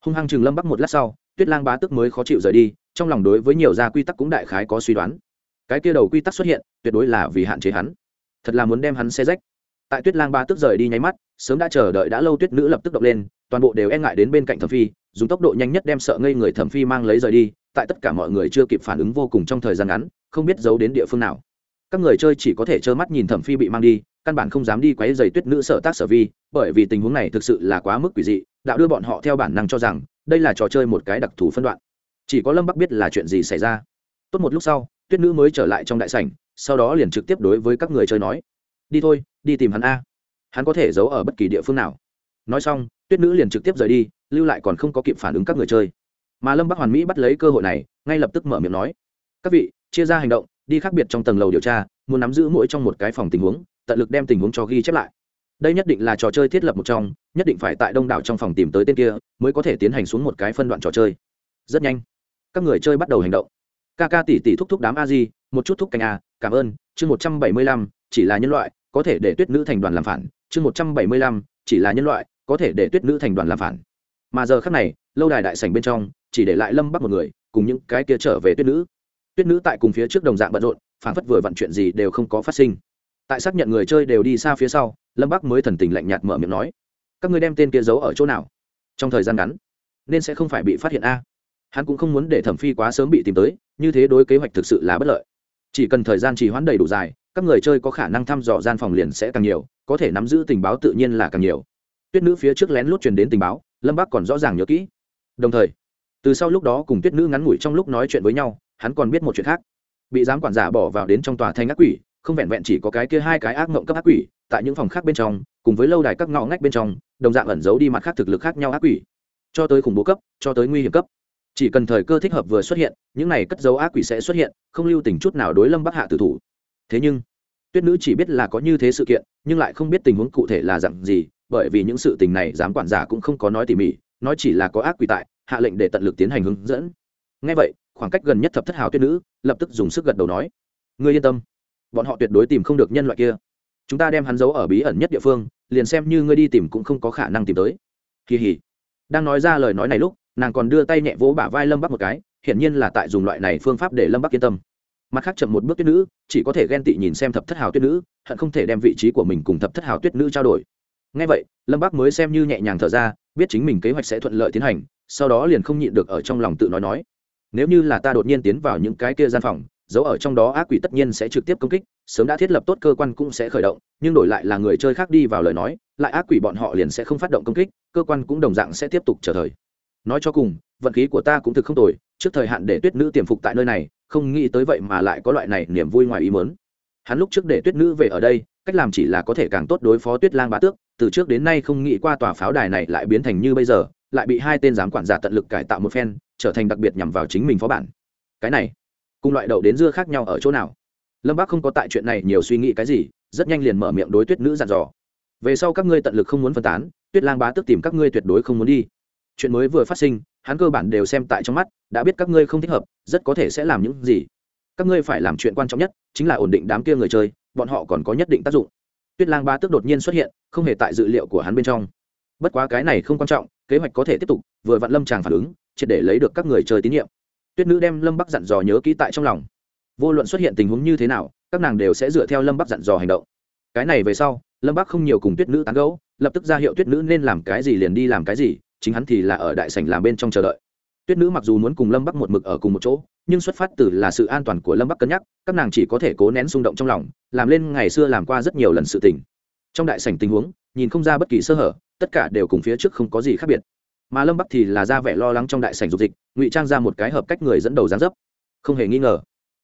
Hung hăng Trường lâm bắc một lát sau, tuyết lang bá tức mới khó chịu rời đi, trong lòng đối với nhiều gia quy tắc cũng đại khái có suy đoán. Cái kia đầu quy tắc xuất hiện, tuyệt đối là vì hạn chế hắn. Thật là muốn đem hắn xe rách tại tuyết lang ba tức rời đi nháy mắt, sớm đã chờ đợi đã lâu tuyết nữ lập tức động lên, toàn bộ đều e ngại đến bên cạnh thẩm phi, dùng tốc độ nhanh nhất đem sợ ngây người thẩm phi mang lấy rời đi, tại tất cả mọi người chưa kịp phản ứng vô cùng trong thời gian ngắn, không biết giấu đến địa phương nào. Các người chơi chỉ có thể trơ mắt nhìn thẩm phi bị mang đi, căn bản không dám đi quấy giày tuyết nữ sợ tác sở vi, bởi vì tình huống này thực sự là quá mức quỷ dị, đạo đưa bọn họ theo bản năng cho rằng, đây là trò chơi một cái đặc thù phân đoạn. Chỉ có lâm bắc biết là chuyện gì xảy ra. Tốt một lúc sau, tuyết nữ mới trở lại trong đại sảnh, sau đó liền trực tiếp đối với các người chơi nói đi thôi, đi tìm hắn a. Hắn có thể giấu ở bất kỳ địa phương nào. Nói xong, tuyết nữ liền trực tiếp rời đi, lưu lại còn không có kịp phản ứng các người chơi. Mà lâm bắc hoàn mỹ bắt lấy cơ hội này, ngay lập tức mở miệng nói, các vị, chia ra hành động, đi khác biệt trong tầng lầu điều tra, muốn nắm giữ mỗi trong một cái phòng tình huống, tận lực đem tình huống cho ghi chép lại. Đây nhất định là trò chơi thiết lập một trong, nhất định phải tại đông đảo trong phòng tìm tới tên kia, mới có thể tiến hành xuống một cái phân đoạn trò chơi. Rất nhanh, các người chơi bắt đầu hành động. Ca ca tỷ tỷ thúc thúc đám a di, một chút thúc canh a, cảm ơn, chương một trăm bảy mươi lăm, chỉ là nhân loại có thể để tuyết nữ thành đoàn làm phản, chương một trăm bảy mươi lăm, chỉ là nhân loại, có thể để tuyết nữ thành đoàn làm phản. Mà giờ khác này, lâu đài đại sảnh bên trong, chỉ để lại lâm bắc một người, cùng những cái kia trở về tuyết nữ. Tuyết nữ tại cùng phía trước đồng dạng bận rộn, phản phất vừa vặn chuyện gì đều không có phát sinh. Tại xác nhận người chơi đều đi xa phía sau, lâm bắc mới thần tình lạnh nhạt mở miệng nói, các người đem tên kia giấu ở chỗ nào? Trong thời gian ngắn, nên sẽ không phải bị phát hiện a. Hắn cũng không muốn để thẩm phi quá sớm bị tìm tới, như thế đối kế hoạch thực sự là bất lợi. Chỉ cần thời gian trì hoãn đầy đủ dài các người chơi có khả năng thăm dò gian phòng liền sẽ càng nhiều, có thể nắm giữ tình báo tự nhiên là càng nhiều. Tuyết nữ phía trước lén lút truyền đến tình báo, lâm bắc còn rõ ràng nhớ kỹ. Đồng thời, từ sau lúc đó cùng tuyết nữ ngắn ngủi trong lúc nói chuyện với nhau, hắn còn biết một chuyện khác. Bị giám quản giả bỏ vào đến trong tòa thanh ác quỷ, không vẹn vẹn chỉ có cái kia hai cái ác mộng cấp ác quỷ, tại những phòng khác bên trong, cùng với lâu đài các ngõ ngách bên trong, đồng dạng ẩn giấu đi mặt khác thực lực khác nhau ác quỷ. Cho tới khủng bố cấp, cho tới nguy hiểm cấp. Chỉ cần thời cơ thích hợp vừa xuất hiện, những này cất dấu ác quỷ sẽ xuất hiện, không lưu tình chút nào đối lâm bắc hạ tử thủ thế nhưng, tuyết nữ chỉ biết là có như thế sự kiện, nhưng lại không biết tình huống cụ thể là dặn gì, bởi vì những sự tình này giám quản giả cũng không có nói tỉ mỉ, nói chỉ là có ác quỷ tại, hạ lệnh để tận lực tiến hành hướng dẫn. Ngay vậy, khoảng cách gần nhất thập thất hào tuyết nữ lập tức dùng sức gật đầu nói, ngươi yên tâm, bọn họ tuyệt đối tìm không được nhân loại kia. Chúng ta đem hắn giấu ở bí ẩn nhất địa phương, liền xem như ngươi đi tìm cũng không có khả năng tìm tới. Kỳ hỉ. Đang nói ra lời nói này lúc, nàng còn đưa tay nhẹ vỗ bả vai lâm bắc một cái, hiển nhiên là tại dùng loại này phương pháp để lâm bắc yên tâm mặt khác chậm một bước tuyết nữ, chỉ có thể ghen tị nhìn xem thập thất hào tuyết nữ, hận không thể đem vị trí của mình cùng thập thất hào tuyết nữ trao đổi. Ngay vậy, lâm bác mới xem như nhẹ nhàng thở ra, biết chính mình kế hoạch sẽ thuận lợi tiến hành, sau đó liền không nhịn được ở trong lòng tự nói nói. Nếu như là ta đột nhiên tiến vào những cái kia gian phòng giấu ở trong đó ác quỷ tất nhiên sẽ trực tiếp công kích, sớm đã thiết lập tốt cơ quan cũng sẽ khởi động, nhưng đổi lại là người chơi khác đi vào lời nói, lại ác quỷ bọn họ liền sẽ không phát động công kích, cơ quan cũng đồng dạng sẽ tiếp tục chờ thời. Nói cho cùng, vận khí của ta cũng thực không tồi, trước thời hạn để tuyết nữ tiềm phục tại nơi này không nghĩ tới vậy mà lại có loại này niềm vui ngoài ý muốn. hắn lúc trước để tuyết nữ về ở đây, cách làm chỉ là có thể càng tốt đối phó tuyết lang bá tước, từ trước đến nay không nghĩ qua tòa pháo đài này lại biến thành như bây giờ, lại bị hai tên giám quản giả tận lực cải tạo một phen, trở thành đặc biệt nhằm vào chính mình phó bản. Cái này, cùng loại đậu đến dưa khác nhau ở chỗ nào? Lâm bác không có tại chuyện này nhiều suy nghĩ cái gì, rất nhanh liền mở miệng đối tuyết nữ dặn dò. Về sau các ngươi tận lực không muốn phân tán, tuyết lang bá tước tìm các ngươi tuyệt đối không muốn đi chuyện mới vừa phát sinh, hắn cơ bản đều xem tại trong mắt, đã biết các ngươi không thích hợp, rất có thể sẽ làm những gì. Các ngươi phải làm chuyện quan trọng nhất, chính là ổn định đám kia người chơi, bọn họ còn có nhất định tác dụng. Tuyết lang ba tức đột nhiên xuất hiện, không hề tại dự liệu của hắn bên trong. Bất quá cái này không quan trọng, kế hoạch có thể tiếp tục, vừa vặn lâm tràng phản ứng, triệt để lấy được các người chơi tín nhiệm. Tuyết nữ đem lâm bắc dặn dò nhớ kỹ tại trong lòng. Vô luận xuất hiện tình huống như thế nào, các nàng đều sẽ dựa theo lâm bắc dặn dò hành động. Cái này về sau, lâm bắc không nhiều cùng tuyết nữ tán gẫu, lập tức ra hiệu tuyết nữ nên làm cái gì liền đi làm cái gì chính hắn thì là ở đại sảnh làm bên trong chờ đợi. Tuyết nữ mặc dù muốn cùng lâm bắc một mực ở cùng một chỗ, nhưng xuất phát từ là sự an toàn của lâm bắc cân nhắc, các nàng chỉ có thể cố nén xung động trong lòng, làm lên ngày xưa làm qua rất nhiều lần sự tình. Trong đại sảnh tình huống, nhìn không ra bất kỳ sơ hở, tất cả đều cùng phía trước không có gì khác biệt. Mà lâm bắc thì là ra vẻ lo lắng trong đại sảnh dục dịch, ngụy trang ra một cái hợp cách người dẫn đầu gián dấp. Không hề nghi ngờ,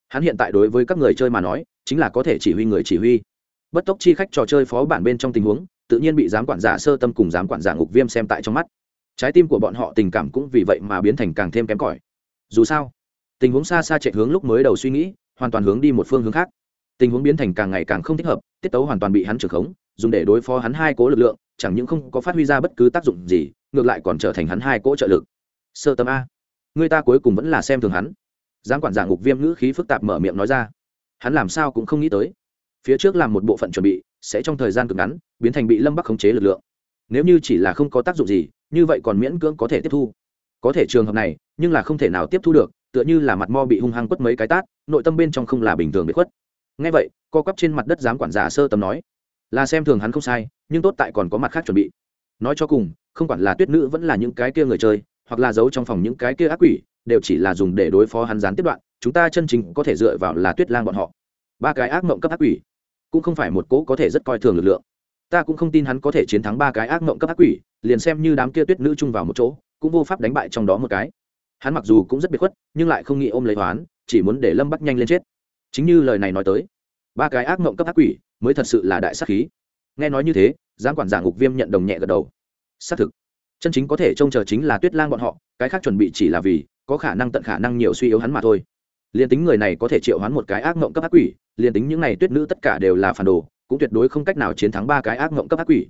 hắn hiện tại đối với các người chơi mà nói, chính là có thể chỉ huy người chỉ huy. Bất tốc chi khách trò chơi phó bản bên trong tình huống, tự nhiên bị giám quản giả sơ tâm cùng giám quản giả ngục viêm xem tại trong mắt trái tim của bọn họ tình cảm cũng vì vậy mà biến thành càng thêm kém cỏi. Dù sao, tình huống xa xa chạy hướng lúc mới đầu suy nghĩ, hoàn toàn hướng đi một phương hướng khác. Tình huống biến thành càng ngày càng không thích hợp, tiết tấu hoàn toàn bị hắn trưởng khống, dùng để đối phó hắn hai cố lực lượng, chẳng những không có phát huy ra bất cứ tác dụng gì, ngược lại còn trở thành hắn hai cỗ trợ lực. Sơ tâm a, người ta cuối cùng vẫn là xem thường hắn. Giang quản giả ngục viêm ngữ khí phức tạp mở miệng nói ra. Hắn làm sao cũng không nghĩ tới. Phía trước làm một bộ phận chuẩn bị, sẽ trong thời gian cực ngắn, biến thành bị lâm bắc khống chế lực lượng. Nếu như chỉ là không có tác dụng gì như vậy còn miễn cưỡng có thể tiếp thu. Có thể trường hợp này, nhưng là không thể nào tiếp thu được, tựa như là mặt mo bị hung hăng quất mấy cái tát, nội tâm bên trong không là bình thường bị khuất. Ngay vậy, co quắp trên mặt đất dám quản giả sơ tâm nói, là xem thường hắn không sai, nhưng tốt tại còn có mặt khác chuẩn bị. Nói cho cùng, không quản là tuyết nữ vẫn là những cái kia người chơi, hoặc là giấu trong phòng những cái kia ác quỷ, đều chỉ là dùng để đối phó hắn gián tiếp đoạn, chúng ta chân chính có thể dựa vào là tuyết lang bọn họ. Ba cái ác mộng cấp ác quỷ, cũng không phải một cỗ có thể rất coi thường lực lượng ta cũng không tin hắn có thể chiến thắng ba cái ác mộng cấp ác quỷ, liền xem như đám kia tuyết nữ chung vào một chỗ, cũng vô pháp đánh bại trong đó một cái. Hắn mặc dù cũng rất biệt khuất, nhưng lại không nghĩ ôm lấy toán chỉ muốn để lâm bắc nhanh lên chết. Chính như lời này nói tới, ba cái ác mộng cấp ác quỷ mới thật sự là đại sắc khí. Nghe nói như thế, giám quản giả ngục viêm nhận đồng nhẹ gật đầu. Xác thực, chân chính có thể trông chờ chính là tuyết lang bọn họ, cái khác chuẩn bị chỉ là vì, có khả năng tận khả năng nhiều suy yếu hắn mà thôi. Liền tính người này có thể triệu hắn một cái ác mộng cấp ác quỷ liền tính những n à y tuyết nữ tất cả đều là phản đồ cũng tuyệt đối không cách nào chiến thắng ba cái ác mộng cấp ác quỷ.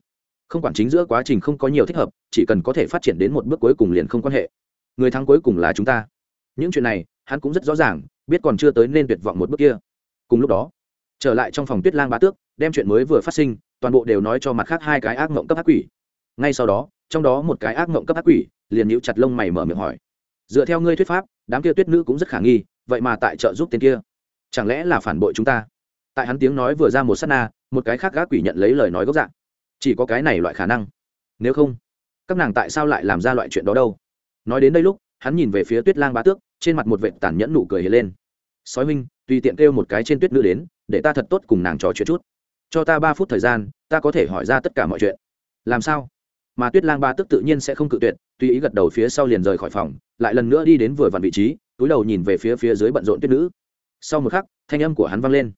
Không quản chính giữa quá trình không có nhiều thích hợp, chỉ cần có thể phát triển đến một bước cuối cùng liền không quan hệ. Người thắng cuối cùng là chúng ta. Những chuyện này, hắn cũng rất rõ ràng, biết còn chưa tới nên tuyệt vọng một bước kia. Cùng lúc đó, trở lại trong phòng tuyết lang bá tước, đem chuyện mới vừa phát sinh, toàn bộ đều nói cho mặt khác hai cái ác mộng cấp ác quỷ. Ngay sau đó, trong đó một cái ác mộng cấp ác quỷ, liền níu chặt lông mày mở miệng hỏi. Dựa theo ngươi thuyết pháp, đám kia tuyết nữ cũng rất khả nghi, vậy mà tại trợ giúp tên kia. Chẳng lẽ là phản bội chúng ta? Tại hắn tiếng nói vừa ra một s á t na, một cái khác gác quỷ nhận lấy lời nói gốc dạng. Chỉ có cái này loại khả năng. Nếu không, các nàng tại sao lại làm ra loại chuyện đó đâu? Nói đến đây lúc, hắn nhìn về phía tuyết lang bá tước, trên mặt một vệ tàn nhẫn nụ cười hề lên. Sói huynh, tùy tiện kêu một cái trên tuyết nữ đến, để ta thật tốt cùng nàng trò chuyện chút. Cho ta ba phút thời gian, ta có thể hỏi ra tất cả mọi chuyện. Làm sao? Mà tuyết lang ba tức tự nhiên sẽ không cự tuyệt, tùy ý gật đầu phía sau liền rời khỏi phòng, lại lần nữa đi đến vừa vặn vị trí, túi đầu nhìn về phía phía dưới bận rộn tuyết nữ. Sau một khắc, thanh âm của hắn vang lên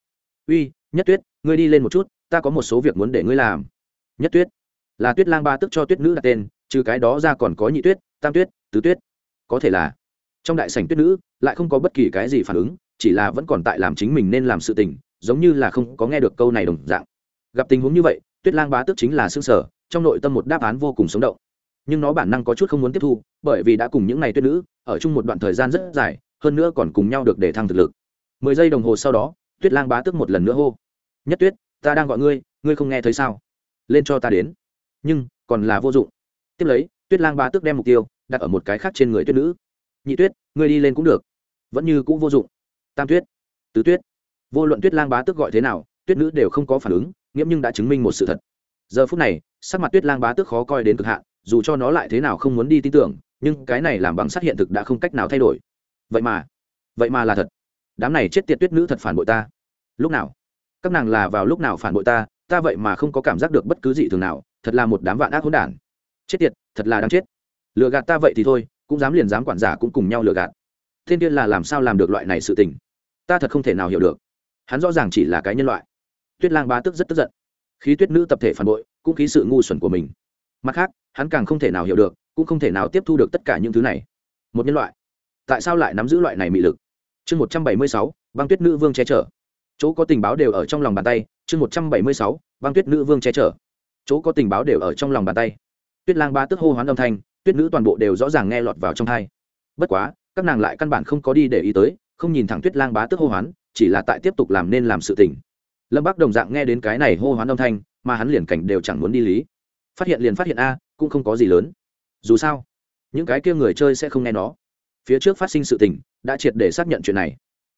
uy, nhất tuyết, ngươi đi lên một chút, ta có một số việc muốn để ngươi làm. Nhất tuyết. Là tuyết lang ba tức cho tuyết nữ đặt tên, trừ cái đó ra còn có nhị tuyết, tam tuyết, tứ tuyết. Có thể là, trong đại sảnh tuyết nữ, lại không có bất kỳ cái gì phản ứng, chỉ là vẫn còn tại làm chính mình nên làm sự tình, giống như là không có nghe được câu này đồng dạng. Gặp tình huống như vậy, tuyết lang bá tức chính là xương sở, trong nội tâm một đáp án vô cùng sống động. Nhưng nó bản năng có chút không muốn tiếp thu, bởi vì đã cùng những ngày tuyết nữ, ở chung một đoạn thời gian rất dài, hơn nữa còn cùng nhau được để thăng thực lực. Mười giây đồng hồ sau đó tuyết lang bá tức một lần nữa hô. Nhất tuyết, ta đang gọi ngươi ngươi không nghe thấy sao? Lên cho ta đến. Nhưng, còn là vô dụng. Tiếp lấy, tuyết lang bá tức đem mục tiêu đặt ở một cái khác trên người tuyết nữ. Nhị tuyết, ngươi đi lên cũng được. Vẫn như cũng vô dụng. Tam tuyết, tứ tuyết. Vô luận tuyết lang bá tước gọi thế nào, tuyết nữ đều không có phản ứng, nghiễm nhưng đã chứng minh một sự thật. Giờ phút này, sắc mặt tuyết lang bá tước khó coi đến cực hạn, dù cho nó lại thế nào không muốn đi tin tưởng, nhưng cái này làm bằng sắt hiện thực đã không cách nào thay đổi. Vậy mà vậy mà là thật đám này chết tiệt tuyết nữ thật phản bội ta. Lúc nào? Các nàng là vào lúc nào phản bội ta ta vậy mà không có cảm giác được bất cứ gì thường nào, thật là một đám vạn ác hỗn đản. Chết tiệt, thật là đáng chết. Lừa gạt ta vậy thì thôi, cũng dám liền dám quản giả cũng cùng nhau lừa gạt. Thiên tiên là làm sao làm được loại này sự tình? Ta thật không thể nào hiểu được. Hắn rõ ràng chỉ là cái nhân loại. Tuyết lang ba tức rất tức giận. Khí tuyết nữ tập thể phản bội, cũng khí sự ngu xuẩn của mình. Mặt khác, hắn càng không thể nào hiểu được, cũng không thể nào tiếp thu được tất cả những thứ này. Một nhân loại. Tại sao lại nắm giữ loại này mị lực? Chương một trăm bảy mươi sáu, băng tuyết nữ vương che chở. Chỗ có tình báo đều ở trong lòng bàn tay, chương một trăm bảy mươi sáu, băng tuyết nữ vương che chở. Chỗ có tình báo đều ở trong lòng bàn tay. Tuyết lang ba tức hô hoán âm thanh, tuyết nữ toàn bộ đều rõ ràng nghe lọt vào trong thai bất quá, các nàng lại căn bản không có đi để ý tới, không nhìn thẳng tuyết lang bá tức hô hoán, chỉ là tại tiếp tục làm nên làm sự tình. Lâm bắc đồng dạng nghe đến cái này hô hoán âm thanh, mà hắn liền cảnh đều chẳng muốn đi lý. Phát hiện liền phát hiện a, cũng không có gì lớn. Dù sao, những cái kia người chơi sẽ không nghe nó phía trước phát sinh sự tình, đã triệt để xác nhận chuyện này.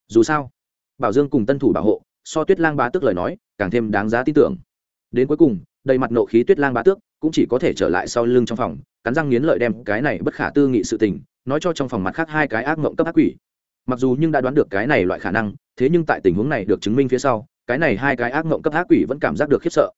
Dù sao, bảo dương cùng tân thủ bảo hộ, so tuyết lang bá tước lời nói, càng thêm đáng giá tin tưởng. Đến cuối cùng, đầy mặt nộ khí tuyết lang bá tước cũng chỉ có thể trở lại sau lưng trong phòng, cắn răng nghiến lợi đem cái này bất khả tư nghị sự tình, nói cho trong phòng mặt khác hai cái ác mộng cấp ác quỷ. Mặc dù nhưng đã đoán được cái này loại khả năng, thế nhưng tại tình huống này được chứng minh phía sau, cái này hai cái ác mộng cấp ác quỷ vẫn cảm giác được khiếp sợ.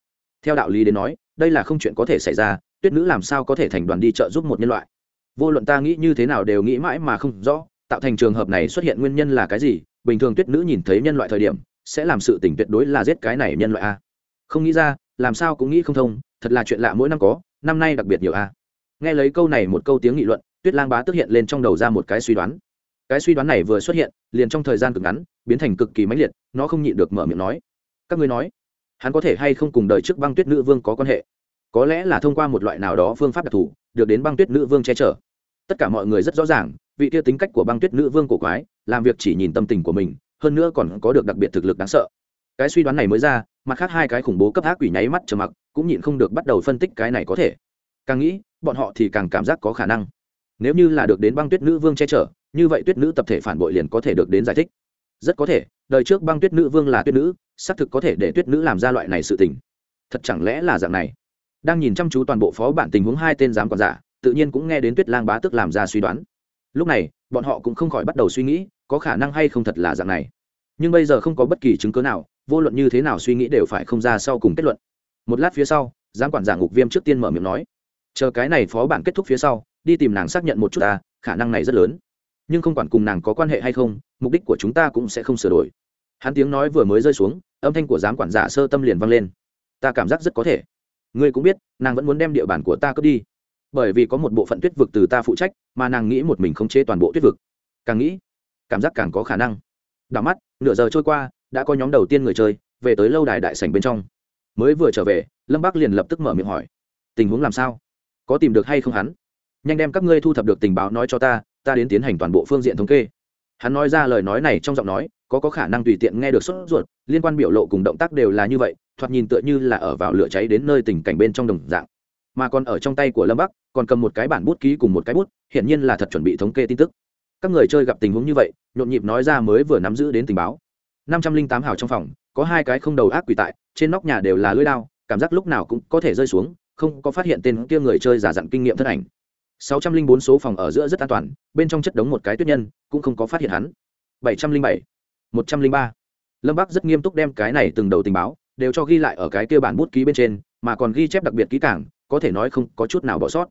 Theo đạo lý đến nói, đây là không chuyện có thể xảy ra, tuyết nữ làm sao có thể thành đoàn đi trợ giúp một nhân loại? Vô luận ta nghĩ như thế nào đều nghĩ mãi mà không rõ, tạo thành trường hợp này xuất hiện nguyên nhân là cái gì, bình thường tuyết nữ nhìn thấy nhân loại thời điểm, sẽ làm sự tỉnh tuyệt đối là giết cái này nhân loại a. Không nghĩ ra, làm sao cũng nghĩ không thông, thật là chuyện lạ mỗi năm có, năm nay đặc biệt nhiều a. Nghe lấy câu này một câu tiếng nghị luận, tuyết lang bá tức hiện lên trong đầu ra một cái suy đoán. Cái suy đoán này vừa xuất hiện, liền trong thời gian cực ngắn, biến thành cực kỳ mãnh liệt, nó không nhịn được mở miệng nói. Các ngươi nói, hắn có thể hay không cùng đời trước băng tuyết nữ vương có quan hệ? Có lẽ là thông qua một loại nào đó phương pháp đặc thù được đến băng tuyết nữ vương che chở. Tất cả mọi người rất rõ ràng, vị kia tính cách của băng tuyết nữ vương cổ quái, làm việc chỉ nhìn tâm tình của mình, hơn nữa còn có được đặc biệt thực lực đáng sợ. Cái suy đoán này mới ra, mặt khác hai cái khủng bố cấp ác quỷ nháy mắt trầm mặc, cũng nhịn không được bắt đầu phân tích cái này có thể. Càng nghĩ, bọn họ thì càng cảm giác có khả năng. Nếu như là được đến băng tuyết nữ vương che chở, như vậy tuyết nữ tập thể phản bội liền có thể được đến giải thích. Rất có thể, đời trước băng tuyết nữ vương là tuyết nữ, xác thực có thể để tuyết nữ làm ra loại này sự tình. Thật chẳng lẽ là dạng này? Đang nhìn chăm chú toàn bộ phó bản tình huống hai tên giám quản giả, tự nhiên cũng nghe đến tuyết lang bá tức làm ra suy đoán. Lúc này, bọn họ cũng không khỏi bắt đầu suy nghĩ, có khả năng hay không thật là dạng này. Nhưng bây giờ không có bất kỳ chứng cứ nào, vô luận như thế nào suy nghĩ đều phải không ra sau cùng kết luận. Một lát phía sau, giám quản giả ngục viêm trước tiên mở miệng nói, chờ cái này phó bản kết thúc phía sau, đi tìm nàng xác nhận một chút ta, khả năng này rất lớn. Nhưng không quản cùng nàng có quan hệ hay không, mục đích của chúng ta cũng sẽ không sửa đổi. Hắn tiếng nói vừa mới rơi xuống, âm thanh của giám quản giả sơ tâm liền vang lên. Ta cảm giác rất có thể ngươi cũng biết, nàng vẫn muốn đem địa bàn của ta cướp đi. Bởi vì có một bộ phận tuyết vực từ ta phụ trách, mà nàng nghĩ một mình không chế toàn bộ tuyết vực. Càng nghĩ, cảm giác càng có khả năng. Đảo mắt, nửa giờ trôi qua, đã có nhóm đầu tiên người chơi, về tới lâu đài đại sảnh bên trong. Mới vừa trở về, lâm bắc liền lập tức mở miệng hỏi, tình huống làm sao? Có tìm được hay không hắn? Nhanh đem các ngươi thu thập được tình báo nói cho ta ta đến tiến hành toàn bộ phương diện thống kê hắn nói ra lời nói này trong giọng nói, có có khả năng tùy tiện nghe được sốt ruột, liên quan biểu lộ cùng động tác đều là như vậy, thoạt nhìn tựa như là ở vào lửa cháy đến nơi tình cảnh bên trong đồng dạng. Mà còn ở trong tay của lâm bắc, còn cầm một cái bản bút ký cùng một cái bút, hiển nhiên là thật chuẩn bị thống kê tin tức. Các người chơi gặp tình huống như vậy, nhộn nhịp nói ra mới vừa nắm giữ đến tình báo. Năm trăm linh tám hào trong phòng, có hai cái không đầu ác quỷ tại, trên nóc nhà đều là lưỡi đao, cảm giác lúc nào cũng có thể rơi xuống, không có phát hiện tên kia người chơi giả dặn kinh nghiệm thân ảnh sáu trăm linh bốn số phòng ở giữa rất an toàn, bên trong chất đống một cái tuyết nhân, cũng không có phát hiện hắn. Bảy trăm linh bảy, một trăm linh ba. Lâm bắc rất nghiêm túc đem cái này từng đầu tình báo, đều cho ghi lại ở cái kia bản bút ký bên trên, mà còn ghi chép đặc biệt kỹ càng, có thể nói không có chút nào bỏ sót.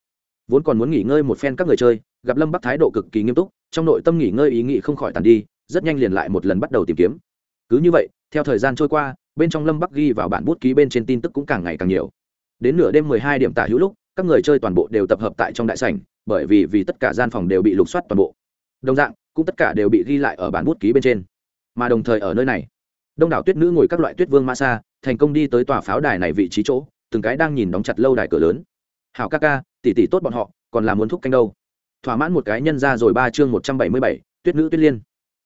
Vốn còn muốn nghỉ ngơi một phen các người chơi, gặp lâm bắc thái độ cực kỳ nghiêm túc, trong nội tâm nghỉ ngơi ý nghĩ không khỏi tàn đi, rất nhanh liền lại một lần bắt đầu tìm kiếm. Cứ như vậy, theo thời gian trôi qua, bên trong lâm bắc ghi vào bản bút ký bên trên tin tức cũng càng ngày càng nhiều. Đến nửa đêm mười hai điểm tả hữu lúc các người chơi toàn bộ đều tập hợp tại trong đại sảnh, bởi vì vì tất cả gian phòng đều bị lục soát toàn bộ. Đồng dạng, cũng tất cả đều bị ghi lại ở bản bút ký bên trên. Mà đồng thời ở nơi này, đông đảo tuyết nữ ngồi các loại tuyết vương ma sa thành công đi tới tòa pháo đài này vị trí chỗ, từng cái đang nhìn đóng chặt lâu đài cửa lớn. Hảo ca ca, tỷ tỷ tốt bọn họ, còn là muốn thúc canh đâu? Thỏa mãn một cái nhân ra rồi ba chương một trăm bảy mươi bảy, tuyết nữ tuyết liên.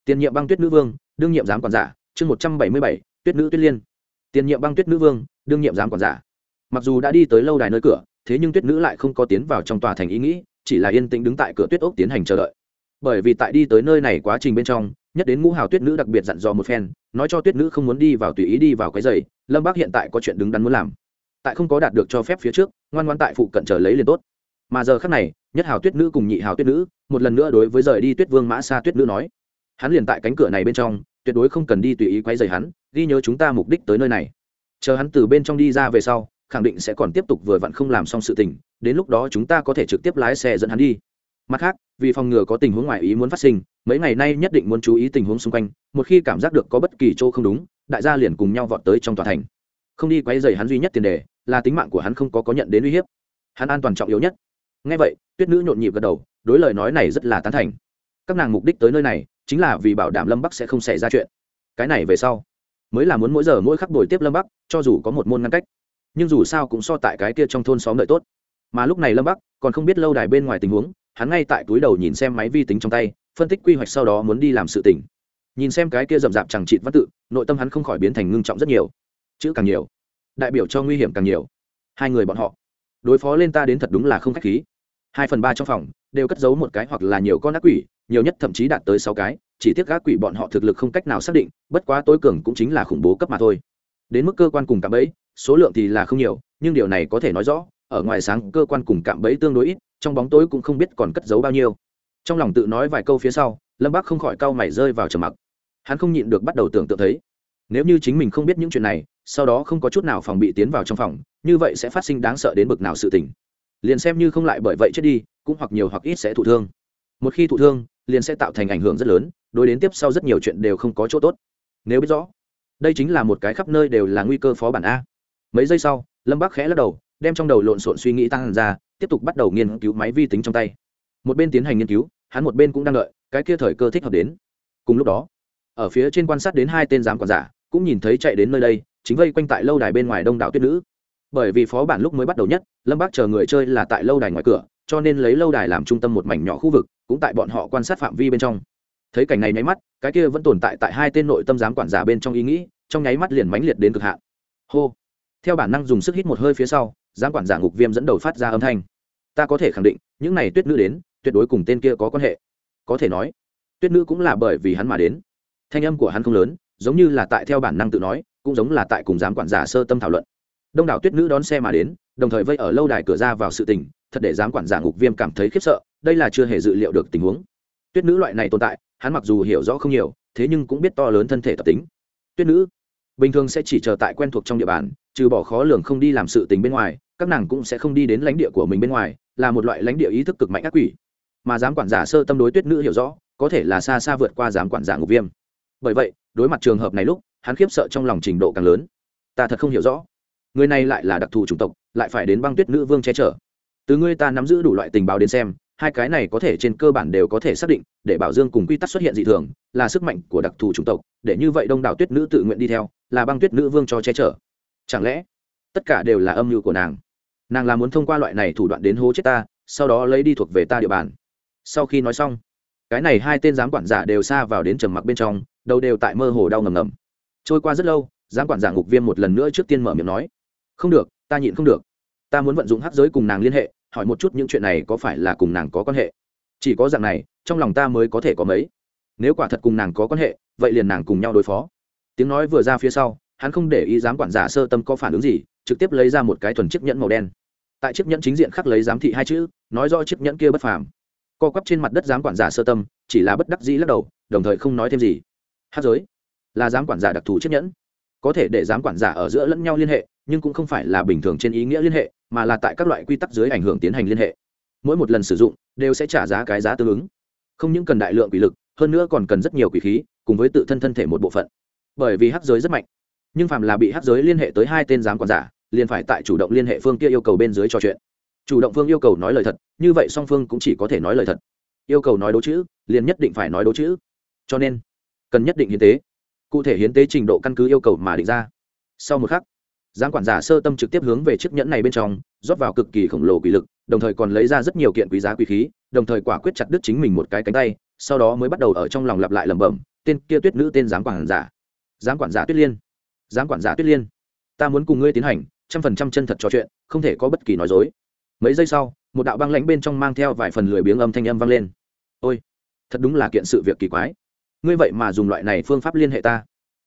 Tiền nhiệm băng tuyết nữ vương, đương nhiệm giám quản giả, chương một trăm bảy mươi bảy, tuyết nữ tuyết liên. Tiền nhiệm băng tuyết nữ vương, đương nhiệm giám quản giả. Mặc dù đã đi tới lâu đài nơi cửa thế nhưng tuyết nữ lại không có tiến vào trong tòa thành ý nghĩ, chỉ là yên tĩnh đứng tại cửa tuyết ốc tiến hành chờ đợi. Bởi vì tại đi tới nơi này quá trình bên trong, nhất đến ngũ hào tuyết nữ đặc biệt dặn dò một phen, nói cho tuyết nữ không muốn đi vào tùy ý đi vào cái giày, lâm bác hiện tại có chuyện đứng đắn muốn làm. Tại không có đạt được cho phép phía trước, ngoan ngoan tại phụ cận trở lấy liền tốt. Mà giờ khác này, nhất hào tuyết nữ cùng nhị hào tuyết nữ, một lần nữa đối với rời đi tuyết vương mã xa tuyết nữ nói. Hắn liền tại cánh cửa này bên trong, tuyệt đối không cần đi tùy ý quay dày hắn, ghi nhớ chúng ta mục đích tới nơi này. Chờ hắn từ bên trong đi ra về sau khẳng định sẽ còn tiếp tục vừa vặn không làm xong sự tình, đến lúc đó chúng ta có thể trực tiếp lái xe dẫn hắn đi. Mặt khác, vì phòng ngừa có tình huống ngoài ý muốn phát sinh, mấy ngày nay nhất định muốn chú ý tình huống xung quanh, một khi cảm giác được có bất kỳ chỗ không đúng, đại gia liền cùng nhau vọt tới trong tòa thành. Không đi quay dày hắn duy nhất tiền đề, là tính mạng của hắn không có có nhận đến uy hiếp. Hắn an toàn trọng yếu nhất. Ngay vậy, tuyết nữ nhộn nhịp gật đầu, đối lời nói này rất là tán thành. Các nàng mục đích tới nơi này, chính là vì bảo đảm lâm bắc sẽ không xảy ra chuyện. Cái này về sau, mới là muốn mỗi giờ mỗi khắc đổi tiếp lâm bắc, cho dù có một môn ngăn cách nhưng dù sao cũng so tại cái kia trong thôn xóm đợi tốt. Mà lúc này lâm bắc còn không biết lâu đài bên ngoài tình huống, hắn ngay tại túi đầu nhìn xem máy vi tính trong tay, phân tích quy hoạch sau đó muốn đi làm sự tỉnh nhìn xem cái kia rậm rạp chẳng trịt văn tự, nội tâm hắn không khỏi biến thành ngưng trọng rất nhiều. Chữ càng nhiều, đại biểu cho nguy hiểm càng nhiều. Hai người bọn họ, đối phó lên ta đến thật đúng là không k h á c h khí. Hai phần ba trong phòng đều cất giấu một cái hoặc là nhiều con ác quỷ, nhiều nhất thậm chí đạt tới sáu cái, chỉ tiếc ác quỷ bọn họ thực lực không cách nào xác định, bất quá tối cường cũng chính là khủng bố cấp mà thôi. Đến mức cơ quan cùng cạm ấy số lượng thì là không nhiều, nhưng điều này có thể nói rõ, ở ngoài sáng cơ quan cùng cạm bẫy tương đối ít, trong bóng tối cũng không biết còn cất giấu bao nhiêu. Trong lòng tự nói vài câu phía sau, lâm bác không khỏi cau mày rơi vào trầm mặc. Hắn không nhịn được bắt đầu tưởng tượng thấy, nếu như chính mình không biết những chuyện này, sau đó không có chút nào phòng bị tiến vào trong phòng, như vậy sẽ phát sinh đáng sợ đến bực nào sự tình. Liền xem như không lại bởi vậy chết đi, cũng hoặc nhiều hoặc ít sẽ thụ thương. Một khi thụ thương, liền sẽ tạo thành ảnh hưởng rất lớn, đối đến tiếp sau rất nhiều chuyện đều không có chỗ tốt. Nếu biết rõ, đây chính là một cái khắp nơi đều là nguy cơ phó bản a mấy giây sau, lâm bác khẽ lắc đầu, đem trong đầu lộn xộn suy nghĩ tăng ra, tiếp tục bắt đầu nghiên cứu máy vi tính trong tay. Một bên tiến hành nghiên cứu, hắn một bên cũng đang đợi, cái kia thời cơ thích hợp đến. Cùng lúc đó, ở phía trên quan sát đến hai tên giám quản giả, cũng nhìn thấy chạy đến nơi đây, chính vây quanh tại lâu đài bên ngoài đông đảo tuyết nữ. Bởi vì phó bản lúc mới bắt đầu nhất, lâm bác chờ người chơi là tại lâu đài ngoài cửa, cho nên lấy lâu đài làm trung tâm một mảnh nhỏ khu vực, cũng tại bọn họ quan sát phạm vi bên trong. Thấy cảnh này nháy mắt, cái kia vẫn tồn tại tại hai tên nội tâm giám quản giả bên trong ý nghĩ, trong nháy mắt liền mãnh liệt đến cực hạn. Hô! Theo bản năng dùng sức hít một hơi phía sau, giám quản giả ngục viêm dẫn đầu phát ra âm thanh. Ta có thể khẳng định, những này tuyết nữ đến, tuyệt đối cùng tên kia có quan hệ. Có thể nói, tuyết nữ cũng là bởi vì hắn mà đến. Thanh âm của hắn không lớn, giống như là tại theo bản năng tự nói, cũng giống là tại cùng giám quản giả sơ tâm thảo luận. Đông đảo tuyết nữ đón xe mà đến, đồng thời vây ở lâu đài cửa ra vào sự tình, thật để giám quản giả ngục viêm cảm thấy khiếp sợ, đây là chưa hề dự liệu được tình huống. Tuyết nữ loại này tồn tại, hắn mặc dù hiểu rõ không nhiều, thế nhưng cũng biết to lớn thân thể tập tính. Tuyết nữ bình thường sẽ chỉ chờ tại quen thuộc trong địa bàn, trừ bỏ khó lường không đi làm sự tình bên ngoài, các nàng cũng sẽ không đi đến lãnh địa của mình bên ngoài, là một loại lãnh địa ý thức cực mạnh ác quỷ. Mà giám quản giả sơ tâm đối tuyết nữ hiểu rõ, có thể là xa xa vượt qua giám quản giả ngục viêm. Bởi vậy, đối mặt trường hợp này lúc, hắn khiếp sợ trong lòng trình độ càng lớn. Ta thật không hiểu rõ. Người này lại là đặc thù chủng tộc, lại phải đến băng tuyết nữ vương che chở. Từ ngươi ta nắm giữ đủ loại tình báo đến xem hai cái này có thể trên cơ bản đều có thể xác định, để bảo dương cùng quy tắc xuất hiện dị thường, là sức mạnh của đặc thù chủng tộc, để như vậy đông đảo tuyết nữ tự nguyện đi theo, là băng tuyết nữ vương cho che chở. Chẳng lẽ, tất cả đều là âm mưu của nàng? Nàng là muốn thông qua loại này thủ đoạn đến hố chết ta, sau đó lấy đi thuộc về ta địa bàn. Sau khi nói xong, cái này hai tên giám quản giả đều xa vào đến trầm mặc bên trong, đầu đều tại mơ hồ đau ngầm ngầm. Trôi qua rất lâu, giám quản giả ngục viêm một lần nữa trước tiên mở miệng nói, không được, ta nhịn không được. Ta muốn vận dụng hắc giới cùng nàng liên hệ hỏi một chút những chuyện này có phải là cùng nàng có quan hệ? Chỉ có dạng này, trong lòng ta mới có thể có mấy. Nếu quả thật cùng nàng có quan hệ, vậy liền nàng cùng nhau đối phó. Tiếng nói vừa ra phía sau, hắn không để ý giám quản giả sơ tâm có phản ứng gì, trực tiếp lấy ra một cái thuần chiếc nhẫn màu đen. Tại chiếc nhẫn chính diện khắc lấy giám thị hai chữ, nói rõ chiếc nhẫn kia bất phàm. Co quắp trên mặt đất giám quản giả sơ tâm, chỉ là bất đắc dĩ lắc đầu, đồng thời không nói thêm gì. Hát giới là giám quản giả đặc thù chiếc nhẫn. Có thể để giám quản giả ở giữa lẫn nhau liên hệ nhưng cũng không phải là bình thường trên ý nghĩa liên hệ, mà là tại các loại quy tắc dưới ảnh hưởng tiến hành liên hệ. Mỗi một lần sử dụng, đều sẽ trả giá cái giá tương ứng. Không những cần đại lượng quỷ lực, hơn nữa còn cần rất nhiều quỷ khí, cùng với tự thân thân thể một bộ phận. Bởi vì hắc giới rất mạnh, nhưng phạm là bị hắc giới liên hệ tới hai tên giám quản giả, liền phải tại chủ động liên hệ phương kia yêu cầu bên dưới trò chuyện. Chủ động phương yêu cầu nói lời thật, như vậy song phương cũng chỉ có thể nói lời thật. Yêu cầu nói đố chữ, liền nhất định phải nói đố chữ. Cho nên, cần nhất định hiến tế. Cụ thể hiến tế trình độ căn cứ yêu cầu mà định ra. Sau một khắc giám quản giả sơ tâm trực tiếp hướng về chiếc nhẫn này bên trong, rót vào cực kỳ khổng lồ quỷ lực, đồng thời còn lấy ra rất nhiều kiện quý giá quý khí, đồng thời quả quyết chặt đứt chính mình một cái cánh tay, sau đó mới bắt đầu ở trong lòng lặp lại lẩm bẩm, tên kia tuyết nữ tên giám quản giả. Giám quản giả tuyết liên. Giám quản giả tuyết liên, ta muốn cùng ngươi tiến hành trăm phần trăm chân thật trò chuyện, không thể có bất kỳ nói dối. Mấy giây sau, một đạo băng lãnh bên trong mang theo vài phần lười biếng âm thanh âm vang lên. Ôi, thật đúng là kiện sự việc kỳ quái. Ngươi vậy mà dùng loại này phương pháp liên hệ ta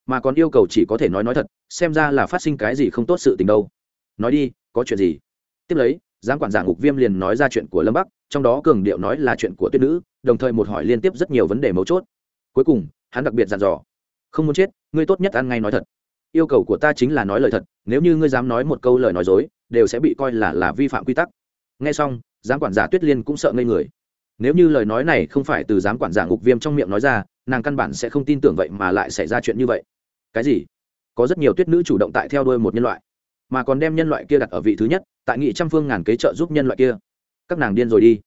mà còn yêu cầu chỉ có thể nói nói thật, xem ra là phát sinh cái gì không tốt sự tình đâu. Nói đi, có chuyện gì? Tiếp lấy, giám quản giả ngục viêm liền nói ra chuyện của lâm bắc, trong đó cường điệu nói là chuyện của tuyết nữ, đồng thời một hỏi liên tiếp rất nhiều vấn đề mấu chốt. Cuối cùng, hắn đặc biệt dặn dò, không muốn chết, ngươi tốt nhất ăn ngay nói thật. Yêu cầu của ta chính là nói lời thật, nếu như ngươi dám nói một câu lời nói dối, đều sẽ bị coi là là vi phạm quy tắc. Nghe xong, giám quản giả tuyết liên cũng sợ ngây người. Nếu như lời nói này không phải từ giám quản giả ngục viêm trong miệng nói ra, nàng căn bản sẽ không tin tưởng vậy mà lại xảy ra chuyện như vậy cái gì? Có rất nhiều tuyết nữ chủ động tại theo đuôi một nhân loại, mà còn đem nhân loại kia đặt ở vị thứ nhất, tại nghị trăm phương ngàn kế trợ giúp nhân loại kia. Các nàng điên rồi đi.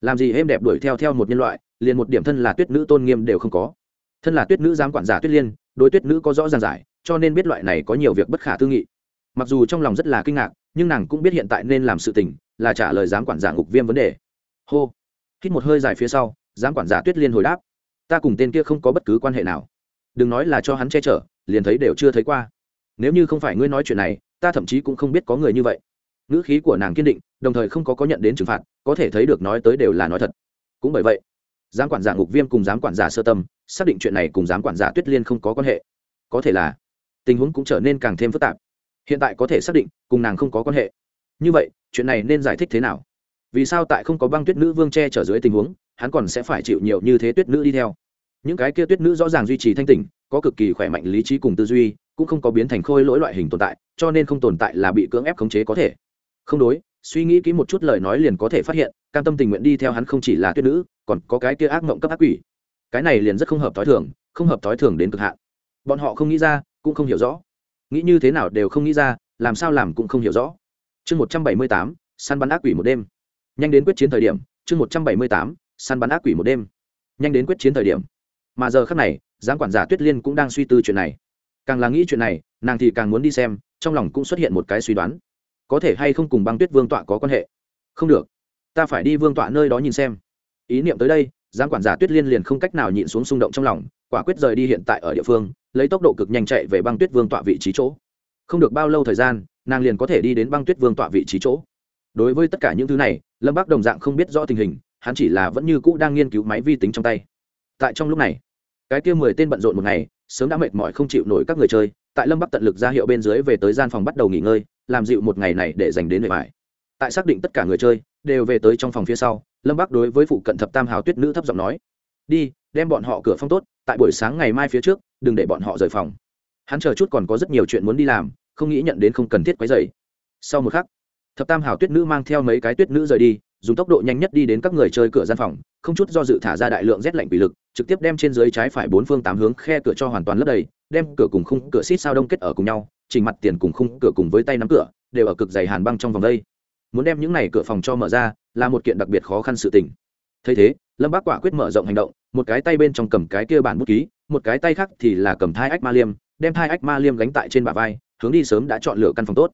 Làm gì êm đẹp đuổi theo theo một nhân loại, liền một điểm thân là tuyết nữ tôn nghiêm đều không có. Thân là tuyết nữ giám quản giả tuyết liên, đối tuyết nữ có rõ ràng giải, cho nên biết loại này có nhiều việc bất khả tư nghị. Mặc dù trong lòng rất là kinh ngạc, nhưng nàng cũng biết hiện tại nên làm sự tình là trả lời giám quản giả ngục viêm vấn đề. Hô. Hít một hơi dài phía sau, giám quản giả tuyết liên hồi đáp. Ta cùng tên kia không có bất cứ quan hệ nào đừng nói là cho hắn che chở, liền thấy đều chưa thấy qua. Nếu như không phải ngươi nói chuyện này, ta thậm chí cũng không biết có người như vậy. Ngữ khí của nàng kiên định, đồng thời không có có nhận đến trừng phạt, có thể thấy được nói tới đều là nói thật. Cũng bởi vậy, giám quản giả ngục viêm cùng giám quản giả sơ tâm xác định chuyện này cùng giám quản giả tuyết liên không có quan hệ. Có thể là, tình huống cũng trở nên càng thêm phức tạp. Hiện tại có thể xác định, cùng nàng không có quan hệ. Như vậy, chuyện này nên giải thích thế nào? Vì sao tại không có băng tuyết nữ vương che chở dưới tình huống, hắn còn sẽ phải chịu nhiều như thế tuyết nữ đi theo? Những cái kia tuyết nữ rõ ràng duy trì thanh tỉnh, có cực kỳ khỏe mạnh lý trí cùng tư duy, cũng không có biến thành khôi lỗi loại hình tồn tại, cho nên không tồn tại là bị cưỡng ép khống chế có thể. Không đối, suy nghĩ kỹ một chút lời nói liền có thể phát hiện, cam tâm tình nguyện đi theo hắn không chỉ là tuyết nữ, còn có cái kia ác mộng cấp ác quỷ. Cái này liền rất không hợp t h o i thường, không hợp t h o i thường đến cực hạn. Bọn họ không nghĩ ra, cũng không hiểu rõ. Nghĩ như thế nào đều không nghĩ ra, làm sao làm cũng không hiểu rõ. Chương một trăm bảy mươi tám, săn bắn ác quỷ một đêm. Nhanh đến quyết chiến thời điểm, chương một trăm bảy mươi tám, săn bắn ác quỷ một đêm. Nhanh đến quyết chiến thời điểm mà giờ khác này, giám quản giả tuyết liên cũng đang suy tư chuyện này. Càng là nghĩ chuyện này, nàng thì càng muốn đi xem, trong lòng cũng xuất hiện một cái suy đoán. Có thể hay không cùng băng tuyết vương tọa có quan hệ? Không được. Ta phải đi vương tọa nơi đó nhìn xem. Ý niệm tới đây, giám quản giả tuyết liên liền không cách nào nhịn xuống xung động trong lòng, quả quyết rời đi hiện tại ở địa phương, lấy tốc độ cực nhanh chạy về băng tuyết vương tọa vị trí chỗ. Không được bao lâu thời gian, nàng liền có thể đi đến băng tuyết vương tọa vị trí chỗ. Đối với tất cả những thứ này, lâm bác đồng dạng không biết rõ tình hình, hắn chỉ là vẫn như cũ đang nghiên cứu máy vi tính trong tay. Tại trong lúc này cái kia mười tên bận rộn một ngày, sớm đã mệt mỏi không chịu nổi các người chơi, tại lâm bắc tận lực ra hiệu bên dưới về tới gian phòng bắt đầu nghỉ ngơi, làm dịu một ngày này để dành đến bề bài tại xác định tất cả người chơi đều về tới trong phòng phía sau, lâm bắc đối với phụ cận thập tam hào tuyết nữ thấp giọng nói, đi, đem bọn họ cửa phong tốt, tại buổi sáng ngày mai phía trước, đừng để bọn họ rời phòng. Hắn chờ chút còn có rất nhiều chuyện muốn đi làm, không nghĩ nhận đến không cần thiết quấy dày sau một khắc, thập tam hào tuyết nữ mang theo mấy cái tuyết nữ rời đi dùng tốc độ nhanh nhất đi đến các người chơi cửa gian phòng, không chút do dự thả ra đại lượng rét lạnh quỷ lực, trực tiếp đem trên dưới trái phải bốn phương tám hướng khe cửa cho hoàn toàn lấp đầy, đem cửa cùng khung cửa xít sao đông kết ở cùng nhau, chỉnh mặt tiền cùng khung cửa cùng với tay nắm cửa, đều ở cực dày hàn băng trong vòng đây. Muốn đem những này cửa phòng cho mở ra, là một kiện đặc biệt khó khăn sự tình. Thấy thế, lâm bác quả quyết mở rộng hành động, một cái tay bên trong cầm cái kia bản bút ký, một cái tay khác thì là cầm thai ách ma liêm, đem thai ách ma liêm gánh tại trên bả vai, hướng đi sớm đã chọn lựa căn phòng tốt.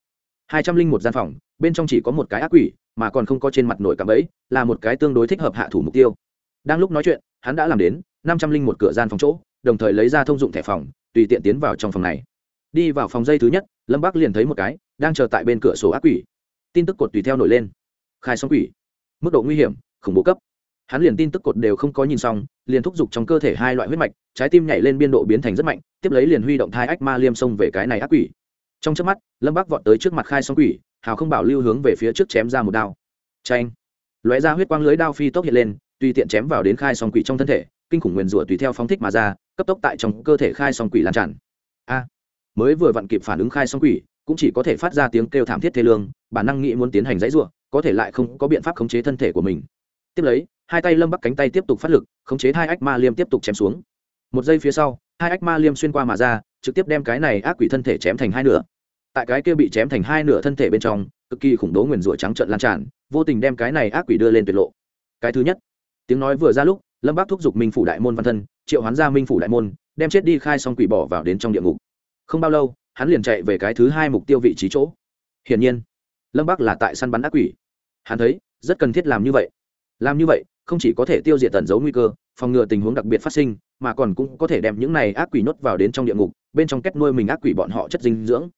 Hai trăm linh một gian phòng bên trong chỉ có một cái ác quỷ, mà còn không có trên mặt nổi cảm ấy là một cái tương đối thích hợp hạ thủ mục tiêu. Đang lúc nói chuyện, hắn đã làm đến năm trăm linh một cửa gian phòng chỗ, đồng thời lấy ra thông dụng thẻ phòng, tùy tiện tiến vào trong phòng này. Đi vào phòng dây thứ nhất, lâm bắc liền thấy một cái đang chờ tại bên cửa sổ ác quỷ. Tin tức cột tùy theo nổi lên. Khai xong quỷ. Mức độ nguy hiểm, khủng bố cấp. Hắn liền tin tức cột đều không có nhìn xong, liền thúc giục trong cơ thể hai loại huyết mạch, trái tim nhảy lên biên độ biến thành rất mạnh, tiếp lấy liền huy động thai ách ma liêm xông về cái này ác quỷ. Trong trước mắt, lâm bắc vọt tới trước mặt khai xong quỷ hào không bảo lưu hướng về phía trước chém ra một đao. Tranh lóe ra huyết quang lưới đao phi tốc hiện lên, tùy tiện chém vào đến khai song quỷ trong thân thể, kinh khủng nguyền rủa tùy theo phóng thích mà ra, cấp tốc tại trong cơ thể khai song quỷ lan tràn. A. Mới vừa vặn kịp phản ứng khai song quỷ, cũng chỉ có thể phát ra tiếng kêu thảm thiết thê lương, bản năng nghĩ muốn tiến hành dãy rủa, có thể lại không có biện pháp khống chế thân thể của mình. Tiếp lấy, hai tay lâm bắc cánh tay tiếp tục phát lực, khống chế hai ách ma liêm tiếp tục chém xuống. Một giây phía sau, hai ách ma liêm xuyên qua mà ra, trực tiếp đem cái này ác quỷ thân thể chém thành hai nửa tại cái kia bị chém thành hai nửa thân thể bên trong, cực kỳ khủng bố nguyền rủa trắng trợn lan tràn, vô tình đem cái này ác quỷ đưa lên tuyệt lộ. Cái thứ nhất, tiếng nói vừa ra lúc, lâm bác thúc giục minh phủ đại môn văn thân, triệu hoán ra minh phủ đại môn, đem chết đi khai xong quỷ bỏ vào đến trong địa ngục. Không bao lâu, hắn liền chạy về cái thứ hai mục tiêu vị trí chỗ. Hiển nhiên, lâm bác là tại săn bắn ác quỷ. Hắn thấy, rất cần thiết làm như vậy. Làm như vậy, không chỉ có thể tiêu diệt tẩn giấu nguy cơ, phòng ngừa tình huống đặc biệt phát sinh, mà còn cũng có thể đem những này ác quỷ nhốt vào đến trong địa ngục, bên trong kết nuôi mình ác quỷ bọn họ chất dinh dưỡng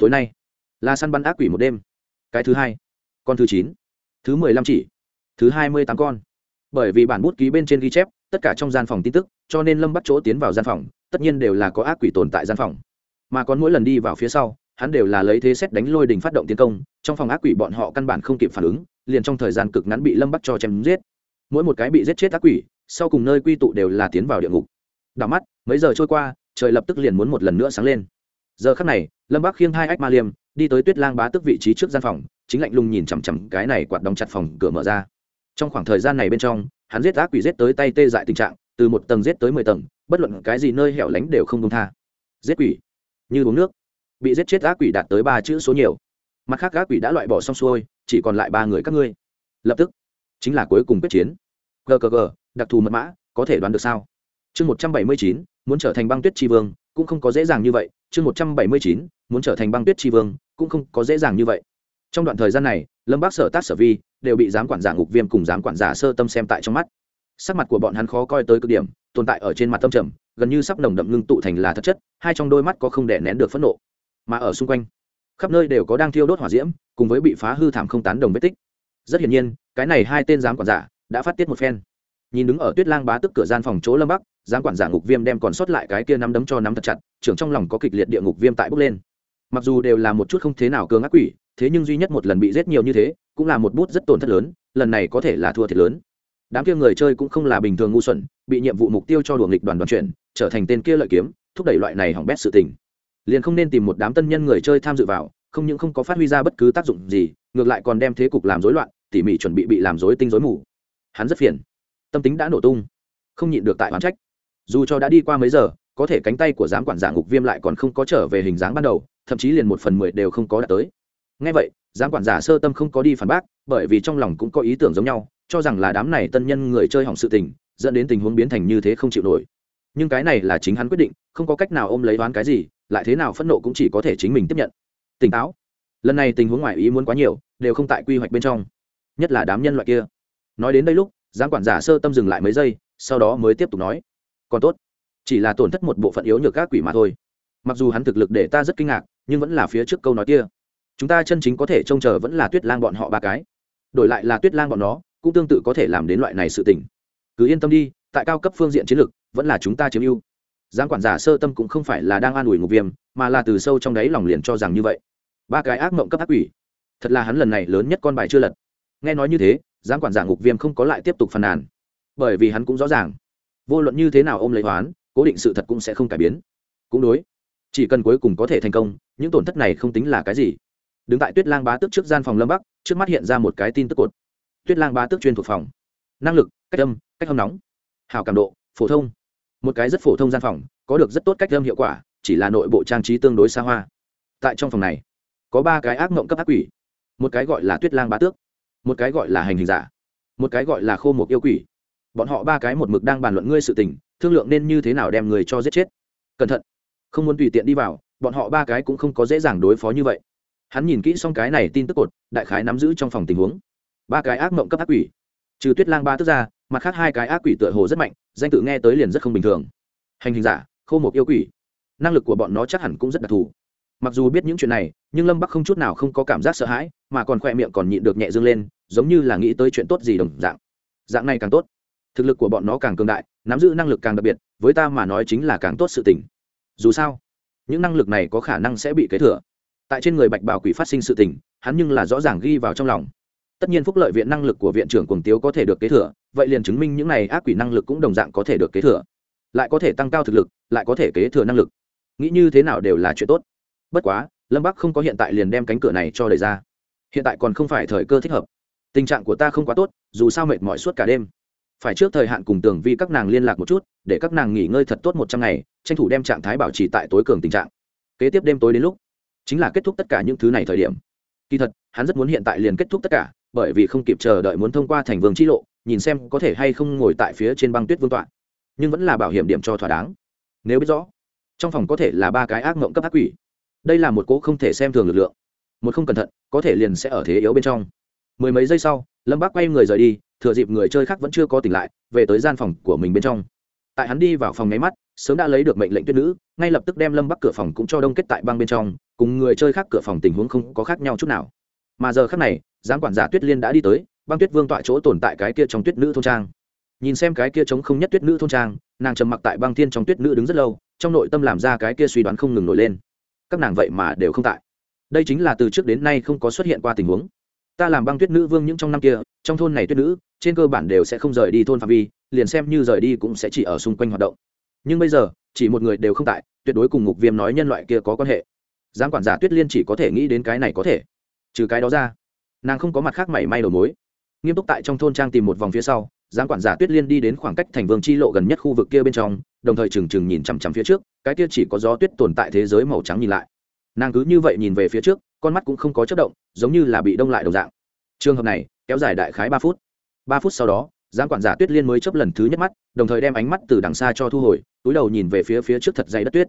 tối nay là săn bắn ác quỷ một đêm. Cái thứ hai, con thứ chín. Thứ mười lăm chỉ. Thứ hai mươi tám con. Bởi vì bản bút ký bên trên ghi chép, tất cả trong gian phòng tin tức, cho nên lâm bắt chỗ tiến vào gian phòng, tất nhiên đều là có ác quỷ tồn tại gian phòng. Mà còn mỗi lần đi vào phía sau, hắn đều là lấy thế xét đánh lôi đình phát động tiến công, trong phòng ác quỷ bọn họ căn bản không kịp phản ứng, liền trong thời gian cực ngắn bị lâm bắt cho chém giết. Mỗi một cái bị giết chết ác quỷ, sau cùng nơi quy tụ đều là tiến vào địa ngục. Đảo mắt, mấy giờ trôi qua, trời lập tức liền muốn một lần nữa sáng lên. Giờ khắc này lâm bắc khiêng hai ách ma liêm, đi tới tuyết lang bá tức vị trí trước gian phòng, chính lạnh lùng nhìn chằm chằm cái này quạt đóng chặt phòng cửa mở ra. Trong khoảng thời gian này bên trong, hắn giết ác quỷ giết tới tay tê dại tình trạng, từ một tầng giết tới mười tầng, bất luận cái gì nơi hẻo lánh đều không công tha. Giết quỷ? Như uống nước. Bị giết chết ác quỷ đạt tới ba chữ số nhiều. Mặt khác ác quỷ đã loại bỏ xong xuôi, chỉ còn lại ba người các ngươi. Lập tức, chính là cuối cùng quyết chiến. Gg đặc thù mật mã, có thể đoán được sao? Chương một trăm bảy mươi chín, muốn trở thành băng tuyết tri vương cũng không có dễ dàng như vậy, chương một trăm bảy mươi chín, muốn trở thành băng tuyết tri vương, cũng không có dễ dàng như vậy. Trong đoạn thời gian này, lâm bác sở tác sở vi đều bị giám quản giả ngục viêm cùng giám quản giả sơ tâm xem tại trong mắt. Sắc mặt của bọn hắn khó coi tới cực điểm, tồn tại ở trên mặt tâm trầm, gần như sắp nồng đậm ngưng tụ thành là thật chất, hai trong đôi mắt có không đè nén được phẫn nộ. Mà ở xung quanh, khắp nơi đều có đang thiêu đốt hỏa diễm, cùng với bị phá hư thảm không tán đồng vết tích. Rất hiển nhiên, cái này hai tên giám quản giả đã phát tiết một phen. Nhìn đứng ở tuyết lang bá tức cửa gian phòng chỗ lâm bắc giám quản giả ngục viêm đem còn sót lại cái kia nắm đấm cho nắm thật chặt, trưởng trong lòng có kịch liệt địa ngục viêm tại bốc lên. Mặc dù đều là một chút không thế nào cường ác quỷ, thế nhưng duy nhất một lần bị giết nhiều như thế, cũng là một bút rất tổn thất lớn, lần này có thể là thua thiệt lớn. Đám kia người chơi cũng không là bình thường ngu xuẩn, bị nhiệm vụ mục tiêu cho đuồng lịch đoàn đoàn chuyển, trở thành tên kia lợi kiếm, thúc đẩy loại này hỏng bét sự tình. Liền không nên tìm một đám tân nhân người chơi tham dự vào, không những không có phát huy ra bất cứ tác dụng gì, ngược lại còn đem thế cục làm rối loạn, tỉ mỉ chuẩn bị bị làm rối tinh rối mù. Hắn rất phiền. Tâm tính đã nổ tung. Không nhịn được tại oán trách dù cho đã đi qua mấy giờ, có thể cánh tay của giám quản giả ngục viêm lại còn không có trở về hình dáng ban đầu, thậm chí liền một phần mười đều không có đạt tới. Ngay vậy, giám quản giả sơ tâm không có đi phản bác, bởi vì trong lòng cũng có ý tưởng giống nhau, cho rằng là đám này tân nhân người chơi hỏng sự tình, dẫn đến tình huống biến thành như thế không chịu nổi. Nhưng cái này là chính hắn quyết định, không có cách nào ôm lấy đoán cái gì, lại thế nào phẫn nộ cũng chỉ có thể chính mình tiếp nhận. Tỉnh táo. Lần này tình huống ngoài ý muốn quá nhiều, đều không tại quy hoạch bên trong. Nhất là đám nhân loại kia. Nói đến đây lúc, giám quản giả sơ tâm dừng lại mấy giây, sau đó mới tiếp tục nói còn tốt. Chỉ là tổn thất một bộ phận yếu nhược các quỷ mà thôi. Mặc dù hắn thực lực để ta rất kinh ngạc, nhưng vẫn là phía trước câu nói kia. Chúng ta chân chính có thể trông chờ vẫn là tuyết lang bọn họ ba cái. Đổi lại là tuyết lang bọn nó, cũng tương tự có thể làm đến loại này sự tình. Cứ yên tâm đi, tại cao cấp phương diện chiến lược, vẫn là chúng ta chiếm ưu. Giám quản giả sơ tâm cũng không phải là đang an ủi ngục viêm, mà là từ sâu trong đáy lòng liền cho rằng như vậy. Ba cái ác mộng cấp ác quỷ. Thật là hắn lần này lớn nhất con bài chưa lật. Nghe nói như thế giám quản giả ngục viêm không có lại tiếp tục phàn nàn. Bởi vì hắn cũng rõ ràng vô luận như thế nào ôm lấy hoán, cố định sự thật cũng sẽ không cải biến. Cũng đối. Chỉ cần cuối cùng có thể thành công, những tổn thất này không tính là cái gì. Đứng tại tuyết lang bá tước trước gian phòng lâm bắc, trước mắt hiện ra một cái tin tức cột. Tuyết lang bá tước chuyên thuộc phòng. Năng lực, cách âm cách âm nóng. Hào cảm độ, phổ thông. Một cái rất phổ thông gian phòng, có được rất tốt cách âm hiệu quả, chỉ là nội bộ trang trí tương đối xa hoa. Tại trong phòng này, có ba cái ác mộng cấp ác quỷ. Một cái gọi là tuyết lang bá tước. Một cái gọi là hành hình giả. Một cái gọi là khô Mục yêu quỷ bọn họ ba cái một mực đang bàn luận ngươi sự tình, thương lượng nên như thế nào đem người cho giết chết. Cẩn thận, không muốn tùy tiện đi vào, bọn họ ba cái cũng không có dễ dàng đối phó như vậy. Hắn nhìn kỹ xong cái này tin tức cột, đại khái nắm giữ trong phòng tình huống. Ba cái ác mộng cấp ác quỷ. Trừ tuyết lang ba tức ra, mặt khác hai cái ác quỷ tựa hồ rất mạnh, danh tự nghe tới liền rất không bình thường. Hành hình giả, khô một yêu quỷ. Năng lực của bọn nó chắc hẳn cũng rất đặc thù. Mặc dù biết những chuyện này, nhưng lâm bắc không chút nào không có cảm giác sợ hãi, mà còn khoe miệng còn nhịn được nhẹ dương lên, giống như là nghĩ tới chuyện tốt gì đồng dạng. Dạng này càng tốt thực lực của bọn nó càng cường đại, nắm giữ năng lực càng đặc biệt, với ta mà nói chính là càng tốt sự tình. Dù sao, những năng lực này có khả năng sẽ bị kế thừa. Tại trên người bạch bảo quỷ phát sinh sự tình, hắn nhưng là rõ ràng ghi vào trong lòng. Tất nhiên phúc lợi viện năng lực của viện trưởng cuồng tiếu có thể được kế thừa, vậy liền chứng minh những này ác quỷ năng lực cũng đồng dạng có thể được kế thừa. Lại có thể tăng cao thực lực, lại có thể kế thừa năng lực. Nghĩ như thế nào đều là chuyện tốt. Bất quá, lâm bắc không có hiện tại liền đem cánh cửa này cho đẩy ra. Hiện tại còn không phải thời cơ thích hợp. Tình trạng của ta không quá tốt, dù sao mệt mỏi suốt cả đêm phải trước thời hạn cùng tường vi các nàng liên lạc một chút, để các nàng nghỉ ngơi thật tốt một trăm ngày, tranh thủ đem trạng thái bảo trì tại tối cường tình trạng. Kế tiếp đêm tối đến lúc, chính là kết thúc tất cả những thứ này thời điểm. Kỳ thật, hắn rất muốn hiện tại liền kết thúc tất cả, bởi vì không kịp chờ đợi muốn thông qua thành vương chi lộ, nhìn xem có thể hay không ngồi tại phía trên băng tuyết vương tọa. Nhưng vẫn là bảo hiểm điểm cho thỏa đáng. Nếu biết rõ, trong phòng có thể là ba cái ác mộng cấp ác quỷ. Đây là một cỗ không thể xem thường lực lượng. Một không cẩn thận, có thể liền sẽ ở thế yếu bên trong. Mười mấy giây sau lâm bác quay người rời đi, thừa dịp người chơi khác vẫn chưa có tỉnh lại, về tới gian phòng của mình bên trong. Tại hắn đi vào phòng nháy mắt, sớm đã lấy được mệnh lệnh tuyết nữ, ngay lập tức đem lâm bắc cửa phòng cũng cho đông kết tại băng bên trong, cùng người chơi khác cửa phòng tình huống không có khác nhau chút nào. Mà giờ khác này, giám quản giả tuyết liên đã đi tới, băng tuyết vương tọa chỗ tồn tại cái kia trong tuyết nữ thôn trang. Nhìn xem cái kia trống không nhất tuyết nữ thôn trang, nàng trầm mặc tại băng thiên trong tuyết nữ đứng rất lâu, trong nội tâm làm ra cái kia suy đoán không ngừng nổi lên. Các nàng vậy mà đều không tại. Đây chính là từ trước đến nay không có xuất hiện qua tình huống ta làm băng tuyết nữ vương những trong năm kia, trong thôn này tuyết nữ, trên cơ bản đều sẽ không rời đi thôn phạm vi, liền xem như rời đi cũng sẽ chỉ ở xung quanh hoạt động. Nhưng bây giờ, chỉ một người đều không tại, tuyệt đối cùng ngục viêm nói nhân loại kia có quan hệ. Giám quản giả tuyết liên chỉ có thể nghĩ đến cái này có thể. Trừ cái đó ra, nàng không có mặt khác mảy may đầu mối. Nghiêm túc tại trong thôn trang tìm một vòng phía sau, giám quản giả tuyết liên đi đến khoảng cách thành vương chi lộ gần nhất khu vực kia bên trong, đồng thời trừng trừng nhìn chằm chằm phía trước, cái kia chỉ có gió tuyết tồn tại thế giới màu trắng nhìn lại. Nàng cứ như vậy nhìn về phía trước con mắt cũng không có chất động, giống như là bị đông lại đồng dạng. Trường hợp này, kéo dài đại khái ba phút. Ba phút sau đó, giám quản giả tuyết liên mới chấp lần thứ nhất mắt, đồng thời đem ánh mắt từ đằng xa cho thu hồi, túi đầu nhìn về phía phía trước thật dày đất tuyết.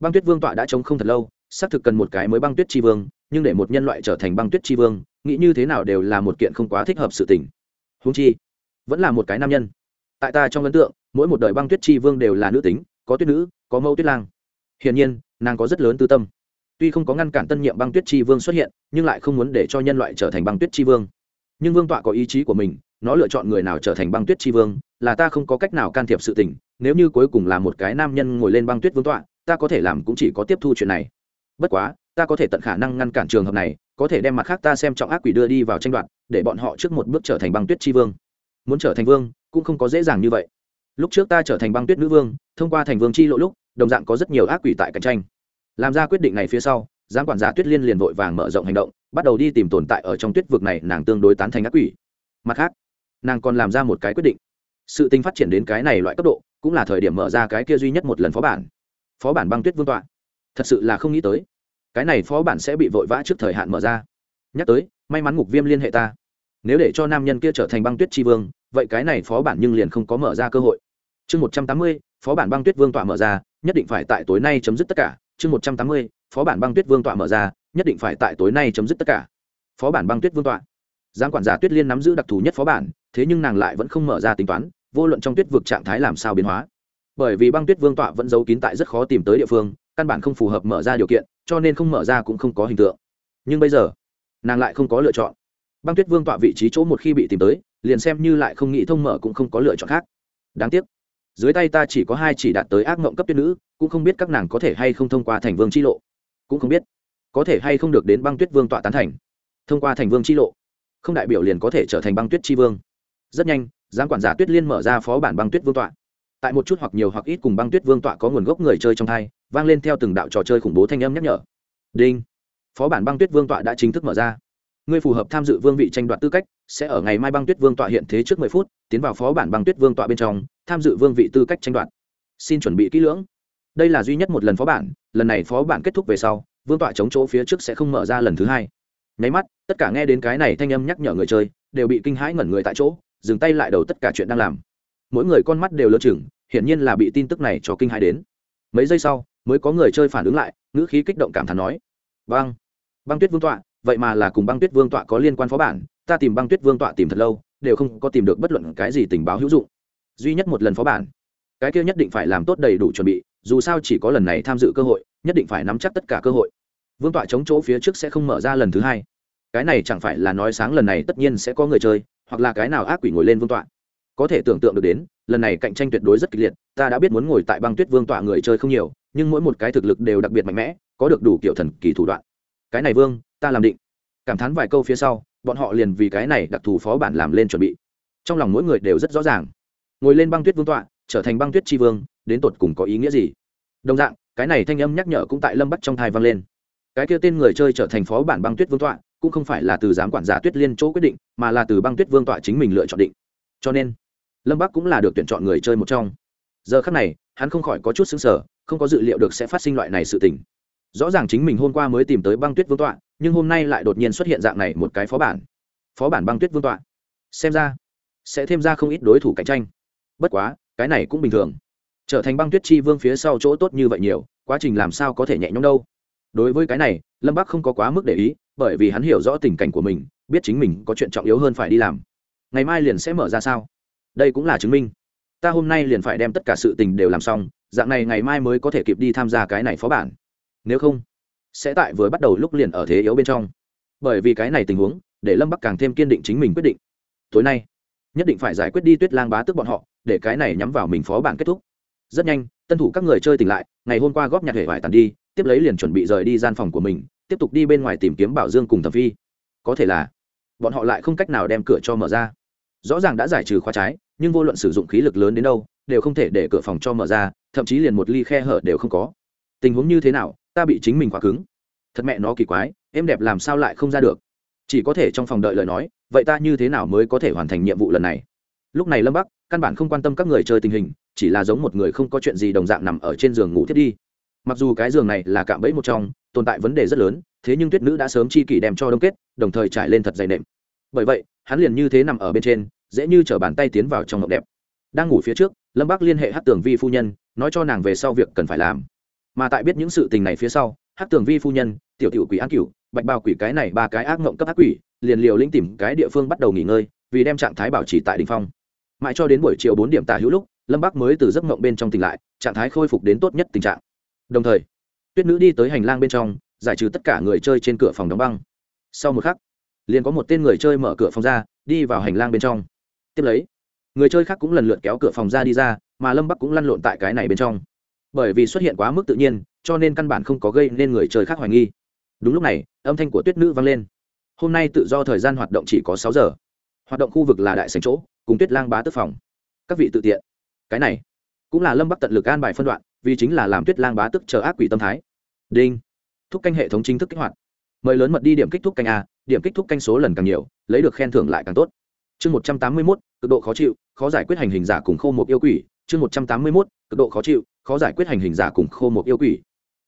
Băng tuyết vương tọa đã trống không thật lâu, xác thực cần một cái mới băng tuyết tri vương, nhưng để một nhân loại trở thành băng tuyết tri vương, nghĩ như thế nào đều là một kiện không quá thích hợp sự tình. Húng chi, vẫn là một cái nam nhân. Tại ta trong ấn tượng, mỗi một đời băng tuyết tri vương đều là nữ tính, có tuyết nữ, có mẫu tuyết lang. Hiển nhiên, nàng có rất lớn tư tâm tuy không có ngăn cản tân nhiệm băng tuyết tri vương xuất hiện, nhưng lại không muốn để cho nhân loại trở thành băng tuyết tri vương. Nhưng vương tọa có ý chí của mình, nó lựa chọn người nào trở thành băng tuyết tri vương, là ta không có cách nào can thiệp sự tình, nếu như cuối cùng là một cái nam nhân ngồi lên băng tuyết vương tọa, ta có thể làm cũng chỉ có tiếp thu chuyện này. Bất quá, ta có thể tận khả năng ngăn cản trường hợp này, có thể đem mặt khác ta xem trọng ác quỷ đưa đi vào tranh đoạt, để bọn họ trước một bước trở thành băng tuyết tri vương. Muốn trở thành vương, cũng không có dễ dàng như vậy. Lúc trước ta trở thành băng tuyết nữ vương, thông qua thành vương chi lộ lúc, đồng dạng có rất nhiều ác quỷ tại cạnh tranh làm ra quyết định này phía sau, giám quản giả tuyết liên liền vội vàng mở rộng hành động, bắt đầu đi tìm tồn tại ở trong tuyết vực này, nàng tương đối tán thành ác quỷ. Mặt khác, nàng còn làm ra một cái quyết định. Sự tinh phát triển đến cái này loại cấp độ, cũng là thời điểm mở ra cái kia duy nhất một lần phó bản. Phó bản băng tuyết vương tọa. Thật sự là không nghĩ tới, cái này phó bản sẽ bị vội vã trước thời hạn mở ra. Nhắc tới, may mắn ngục viêm liên hệ ta. Nếu để cho nam nhân kia trở thành băng tuyết tri vương, vậy cái này phó bản nhưng liền không có mở ra cơ hội. Chương một trăm tám mươi, phó bản băng tuyết vương tọa mở ra, nhất định phải tại tối nay chấm dứt tất cả chương một trăm tám mươi, phó bản băng tuyết vương tọa mở ra, nhất định phải tại tối nay chấm dứt tất cả. Phó bản băng tuyết vương tọa. Giang quản giả tuyết liên nắm giữ đặc thù nhất phó bản, thế nhưng nàng lại vẫn không mở ra tính toán, vô luận trong tuyết vực trạng thái làm sao biến hóa. Bởi vì băng tuyết vương tọa vẫn giấu kín tại rất khó tìm tới địa phương, căn bản không phù hợp mở ra điều kiện, cho nên không mở ra cũng không có hình tượng. Nhưng bây giờ, nàng lại không có lựa chọn. Băng tuyết vương tọa vị trí chỗ một khi bị tìm tới, liền xem như lại không nghĩ thông mở cũng không có lựa chọn khác. Đáng tiếc dưới tay ta chỉ có hai chỉ đạt tới ác mộng cấp tuyết nữ, cũng không biết các nàng có thể hay không thông qua thành vương c h i lộ. Cũng không biết có thể hay không được đến băng tuyết vương tọa tán thành. Thông qua thành vương c h i lộ, không đại biểu liền có thể trở thành băng tuyết c h i vương. Rất nhanh, giám quản giả tuyết liên mở ra phó bản băng tuyết vương tọa. Tại một chút hoặc nhiều hoặc ít cùng băng tuyết vương tọa có nguồn gốc người chơi trong thai, vang lên theo từng đạo trò chơi khủng bố thanh âm nhắc nhở. Đinh! Phó bản băng tuyết vương tọa đã chính thức mở ra. Ngươi phù hợp tham dự vương vị tranh đoạt tư cách sẽ ở ngày mai băng tuyết vương tọa hiện thế trước mười phút, tiến vào phó bản băng tuyết vương tọa bên trong, tham dự vương vị tư cách tranh đoạt. Xin chuẩn bị kỹ lưỡng. Đây là duy nhất một lần phó bản, lần này phó bản kết thúc về sau, vương tọa chống chỗ phía trước sẽ không mở ra lần thứ hai. Nháy mắt, tất cả nghe đến cái này thanh âm nhắc nhở người chơi, đều bị kinh hãi ngẩn người tại chỗ, dừng tay lại đầu tất cả chuyện đang làm. Mỗi người con mắt đều lơ chừng, hiển nhiên là bị tin tức này cho kinh hãi đến. Mấy giây sau, mới có người chơi phản ứng lại, ngữ khí kích động cảm thán nói, băng băng tuyết vương tọa, vậy mà là cùng băng tuyết vương tọa có liên quan phó bản ta tìm băng tuyết vương tọa tìm thật lâu, đều không có tìm được bất luận cái gì tình báo hữu dụng. Duy nhất một lần phó bản. Cái kia nhất định phải làm tốt đầy đủ chuẩn bị, dù sao chỉ có lần này tham dự cơ hội, nhất định phải nắm chắc tất cả cơ hội. Vương tọa chống chỗ phía trước sẽ không mở ra lần thứ hai. Cái này chẳng phải là nói sáng lần này tất nhiên sẽ có người chơi, hoặc là cái nào ác quỷ ngồi lên vương tọa. Có thể tưởng tượng được đến, lần này cạnh tranh tuyệt đối rất kịch liệt, ta đã biết muốn ngồi tại băng tuyết vương tọa người chơi không nhiều, nhưng mỗi một cái thực lực đều đặc biệt mạnh mẽ, có được đủ kiểu thần kỳ thủ đoạn. Cái này vương, ta làm định. Cảm thán vài câu phía sau bọn họ liền vì cái này đặc thù phó bản làm lên chuẩn bị. Trong lòng mỗi người đều rất rõ ràng. Ngồi lên băng tuyết vương tọa, trở thành băng tuyết tri vương, đến tột cùng có ý nghĩa gì? Đồng dạng, cái này thanh âm nhắc nhở cũng tại lâm bắc trong thai vang lên. Cái kia tên người chơi trở thành phó bản băng tuyết vương tọa, cũng không phải là từ giám quản giả tuyết liên chỗ quyết định, mà là từ băng tuyết vương tọa chính mình lựa chọn định. Cho nên, lâm bắc cũng là được tuyển chọn người chơi một trong. Giờ khắc này, hắn không khỏi có chút xứng sở không có dự liệu được sẽ phát sinh loại này sự tình rõ ràng chính mình hôm qua mới tìm tới băng tuyết vương tọa, nhưng hôm nay lại đột nhiên xuất hiện dạng này một cái phó bản. Phó bản băng tuyết vương tọa. Xem ra, sẽ thêm ra không ít đối thủ cạnh tranh. Bất quá, cái này cũng bình thường. Trở thành băng tuyết chi vương phía sau chỗ tốt như vậy nhiều, quá trình làm sao có thể nhẹ nhõm đâu. Đối với cái này, lâm bắc không có quá mức để ý, bởi vì hắn hiểu rõ tình cảnh của mình, biết chính mình có chuyện trọng yếu hơn phải đi làm. Ngày mai liền sẽ mở ra sao? Đây cũng là chứng minh. Ta hôm nay liền phải đem tất cả sự tình đều làm xong, dạng này ngày mai mới có thể kịp đi tham gia cái này phó bản nếu không, sẽ tại vừa bắt đầu lúc liền ở thế yếu bên trong. Bởi vì cái này tình huống, để lâm bắc càng thêm kiên định chính mình quyết định. Tối nay, nhất định phải giải quyết đi tuyết lang bá tức bọn họ, để cái này nhắm vào mình phó bản kết thúc. Rất nhanh, tân thủ các người chơi tỉnh lại, ngày hôm qua góp nhặt hệ vải tàn đi, tiếp lấy liền chuẩn bị rời đi gian phòng của mình, tiếp tục đi bên ngoài tìm kiếm bảo dương cùng thẩm phi. Có thể là, bọn họ lại không cách nào đem cửa cho mở ra. Rõ ràng đã giải trừ khóa trái, nhưng vô luận sử dụng khí lực lớn đến đâu, đều không thể để cửa phòng cho mở ra, thậm chí liền một ly khe hở đều không có. Tình huống như thế nào ta bị chính mình quá cứng. Thật mẹ nó kỳ quái, em đẹp làm sao lại không ra được? Chỉ có thể trong phòng đợi lời nói, vậy ta như thế nào mới có thể hoàn thành nhiệm vụ lần này? Lúc này lâm bắc, căn bản không quan tâm các người chơi tình hình, chỉ là giống một người không có chuyện gì đồng dạng nằm ở trên giường ngủ thiết đi. Mặc dù cái giường này là cạm bẫy một trong, tồn tại vấn đề rất lớn, thế nhưng tuyết nữ đã sớm chi kỷ đem cho đông kết, đồng thời trải lên thật dày nệm. Bởi vậy, hắn liền như thế nằm ở bên trên, dễ như chở bàn tay tiến vào trong ngọc đẹp. Đang ngủ phía trước, lâm bắc liên hệ hát tường vi phu nhân, nói cho nàng về sau việc cần phải làm mà tại biết những sự tình này phía sau hát tường vi phu nhân, tiểu tiểu quỷ an cửu, bạch bao quỷ cái này ba cái ác mộng cấp ác quỷ, liền liều linh tìm cái địa phương bắt đầu nghỉ ngơi, vì đem trạng thái bảo trì tại đình phong. Mãi cho đến buổi chiều bốn điểm tả hữu lúc, lâm bắc mới từ giấc mộng bên trong tỉnh lại, trạng thái khôi phục đến tốt nhất tình trạng. Đồng thời, tuyết nữ đi tới hành lang bên trong, giải trừ tất cả người chơi trên cửa phòng đóng băng. Sau một khắc, liền có một tên người chơi mở cửa phòng ra, đi vào hành lang bên trong. Tiếp lấy, người chơi khác cũng lần lượt kéo cửa phòng ra đi ra, mà lâm bắc cũng lăn lộn tại cái này bên trong bởi vì xuất hiện quá mức tự nhiên, cho nên căn bản không có gây nên người chơi khác hoài nghi. Đúng lúc này, âm thanh của tuyết nữ vang lên. Hôm nay tự do thời gian hoạt động chỉ có sáu giờ. Hoạt động khu vực là đại sành chỗ, cùng tuyết lang bá tức phòng. Các vị tự tiện. Cái này cũng là lâm bắc tận lực an bài phân đoạn, vì chính là làm tuyết lang bá tức chờ ác quỷ tâm thái. Đinh. Thúc canh hệ thống chính thức kích hoạt. Mời lớn mật đi điểm kích thúc canh a, điểm kích thúc canh số lần càng nhiều, lấy được khen thưởng lại càng tốt. Chương một trăm tám mươi mốt, cực độ khó chịu, khó giải quyết hành hình giả cùng khô một yêu quỷ. Chương một trăm tám mươi mốt, cực độ khó chịu khó giải quyết hành hình giả cùng khô một yêu quỷ.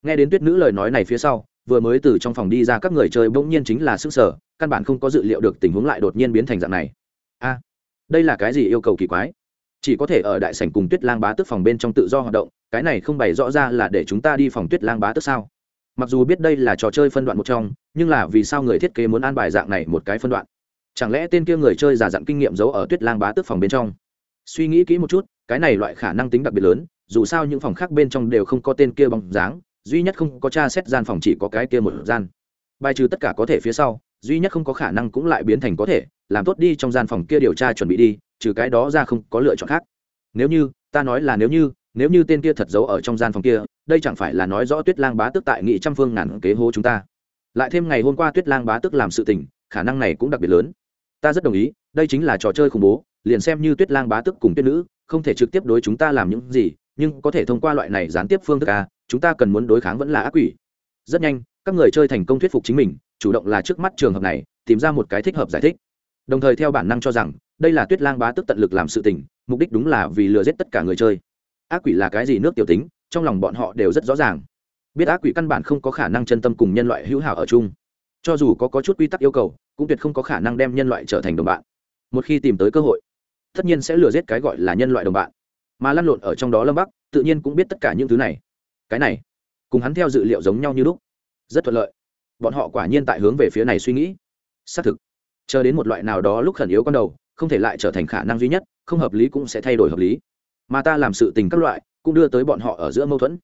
Nghe đến tuyết nữ lời nói này phía sau, vừa mới từ trong phòng đi ra các người chơi bỗng nhiên chính là sức sở căn bản không có dự liệu được tình huống lại đột nhiên biến thành dạng này. A, đây là cái gì yêu cầu kỳ quái? Chỉ có thể ở đại sảnh cùng tuyết lang bá tức phòng bên trong tự do hoạt động, cái này không bày rõ ra là để chúng ta đi phòng tuyết lang bá tức sao? Mặc dù biết đây là trò chơi phân đoạn một trong, nhưng là vì sao người thiết kế muốn an bài dạng này một cái phân đoạn? Chẳng lẽ tên kia người chơi giả dặn kinh nghiệm giấu ở tuyết lang bá tức phòng bên trong? Suy nghĩ kỹ một chút, cái này loại khả năng tính đặc biệt lớn dù sao những phòng khác bên trong đều không có tên kia bóng dáng, duy nhất không có tra xét gian phòng chỉ có cái kia một gian. Bài trừ tất cả có thể phía sau, duy nhất không có khả năng cũng lại biến thành có thể, làm tốt đi trong gian phòng kia điều tra chuẩn bị đi, trừ cái đó ra không có lựa chọn khác. Nếu như, ta nói là nếu như nếu như tên kia thật giấu ở trong gian phòng kia, đây chẳng phải là nói rõ tuyết lang bá tức tại nghị trăm phương ngàn kế hố chúng ta. Lại thêm ngày hôm qua tuyết lang bá tức làm sự tình, khả năng này cũng đặc biệt lớn. Ta rất đồng ý, đây chính là trò chơi khủng bố, liền xem như tuyết lang bá tức cùng tuyết nữ không thể trực tiếp đối chúng ta làm những gì nhưng có thể thông qua loại này gián tiếp phương thức a chúng ta cần muốn đối kháng vẫn là ác quỷ. Rất nhanh các người chơi thành công thuyết phục chính mình chủ động là trước mắt trường hợp này tìm ra một cái thích hợp giải thích. Đồng thời theo bản năng cho rằng đây là tuyết lang bá tức tận lực làm sự tình mục đích đúng là vì lừa giết tất cả người chơi. Ác quỷ là cái gì nước tiểu tính trong lòng bọn họ đều rất rõ ràng. Biết ác quỷ căn bản không có khả năng chân tâm cùng nhân loại hữu hảo ở chung. Cho dù có, có chút quy tắc yêu cầu cũng tuyệt không có khả năng đem nhân loại trở thành đồng bạn. Một khi tìm tới cơ hội tất nhiên sẽ lừa giết cái gọi là nhân loại đồng bạn. Mà lăn lộn ở trong đó lâm bắc, tự nhiên cũng biết tất cả những thứ này. Cái này, cùng hắn theo dự liệu giống nhau như lúc. Rất thuận lợi. Bọn họ quả nhiên tại hướng về phía này suy nghĩ. Xác thực, chờ đến một loại nào đó lúc khẩn yếu con đầu, không thể lại trở thành khả năng duy nhất, không hợp lý cũng sẽ thay đổi hợp lý. Mà ta làm sự tình các loại, cũng đưa tới bọn họ ở giữa mâu thuẫn.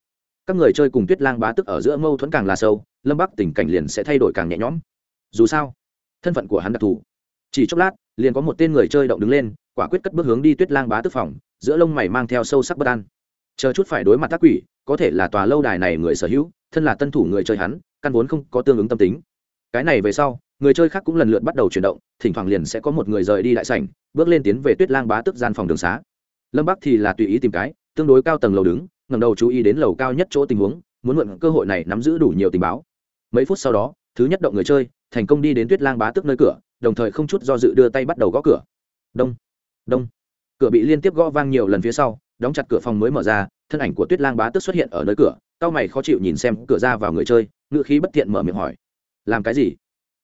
Các người chơi cùng tuyết lang bá tức ở giữa mâu thuẫn càng là sâu, lâm bắc tình cảnh liền sẽ thay đổi càng nhẹ nhõm. Dù sao, thân phận của hắn đặc thù. Chỉ chốc lát liền có một tên người chơi động đứng lên, quả quyết cất bước hướng đi tuyết lang bá tức phòng, giữa lông mày mang theo sâu sắc bất an. Chờ chút phải đối mặt tác quỷ, có thể là tòa lâu đài này người sở hữu, thân là tân thủ người chơi hắn, căn vốn không có tương ứng tâm tính. Cái này về sau, người chơi khác cũng lần lượt bắt đầu chuyển động, thỉnh thoảng liền sẽ có một người rời đi đại sảnh, bước lên tiến về tuyết lang bá tức gian phòng đường xá. Lâm bắc thì là tùy ý tìm cái, tương đối cao tầng lầu đứng ngầm đầu chú ý đến lầu cao nhất chỗ tình huống, muốn mượn cơ hội này nắm giữ đủ nhiều tình báo. Mấy phút sau đó, thứ nhất động người chơi, thành công đi đến tuyết lang bá tức nơi cửa đồng thời không chút do dự đưa tay bắt đầu gõ cửa. Đông đông. Cửa bị liên tiếp gõ vang nhiều lần phía sau, đóng chặt cửa phòng mới mở ra, thân ảnh của tuyết lang bá tức xuất hiện ở nơi cửa tao mày khó chịu nhìn xem cửa ra vào người chơi ngự khí bất tiện mở miệng hỏi, làm cái gì?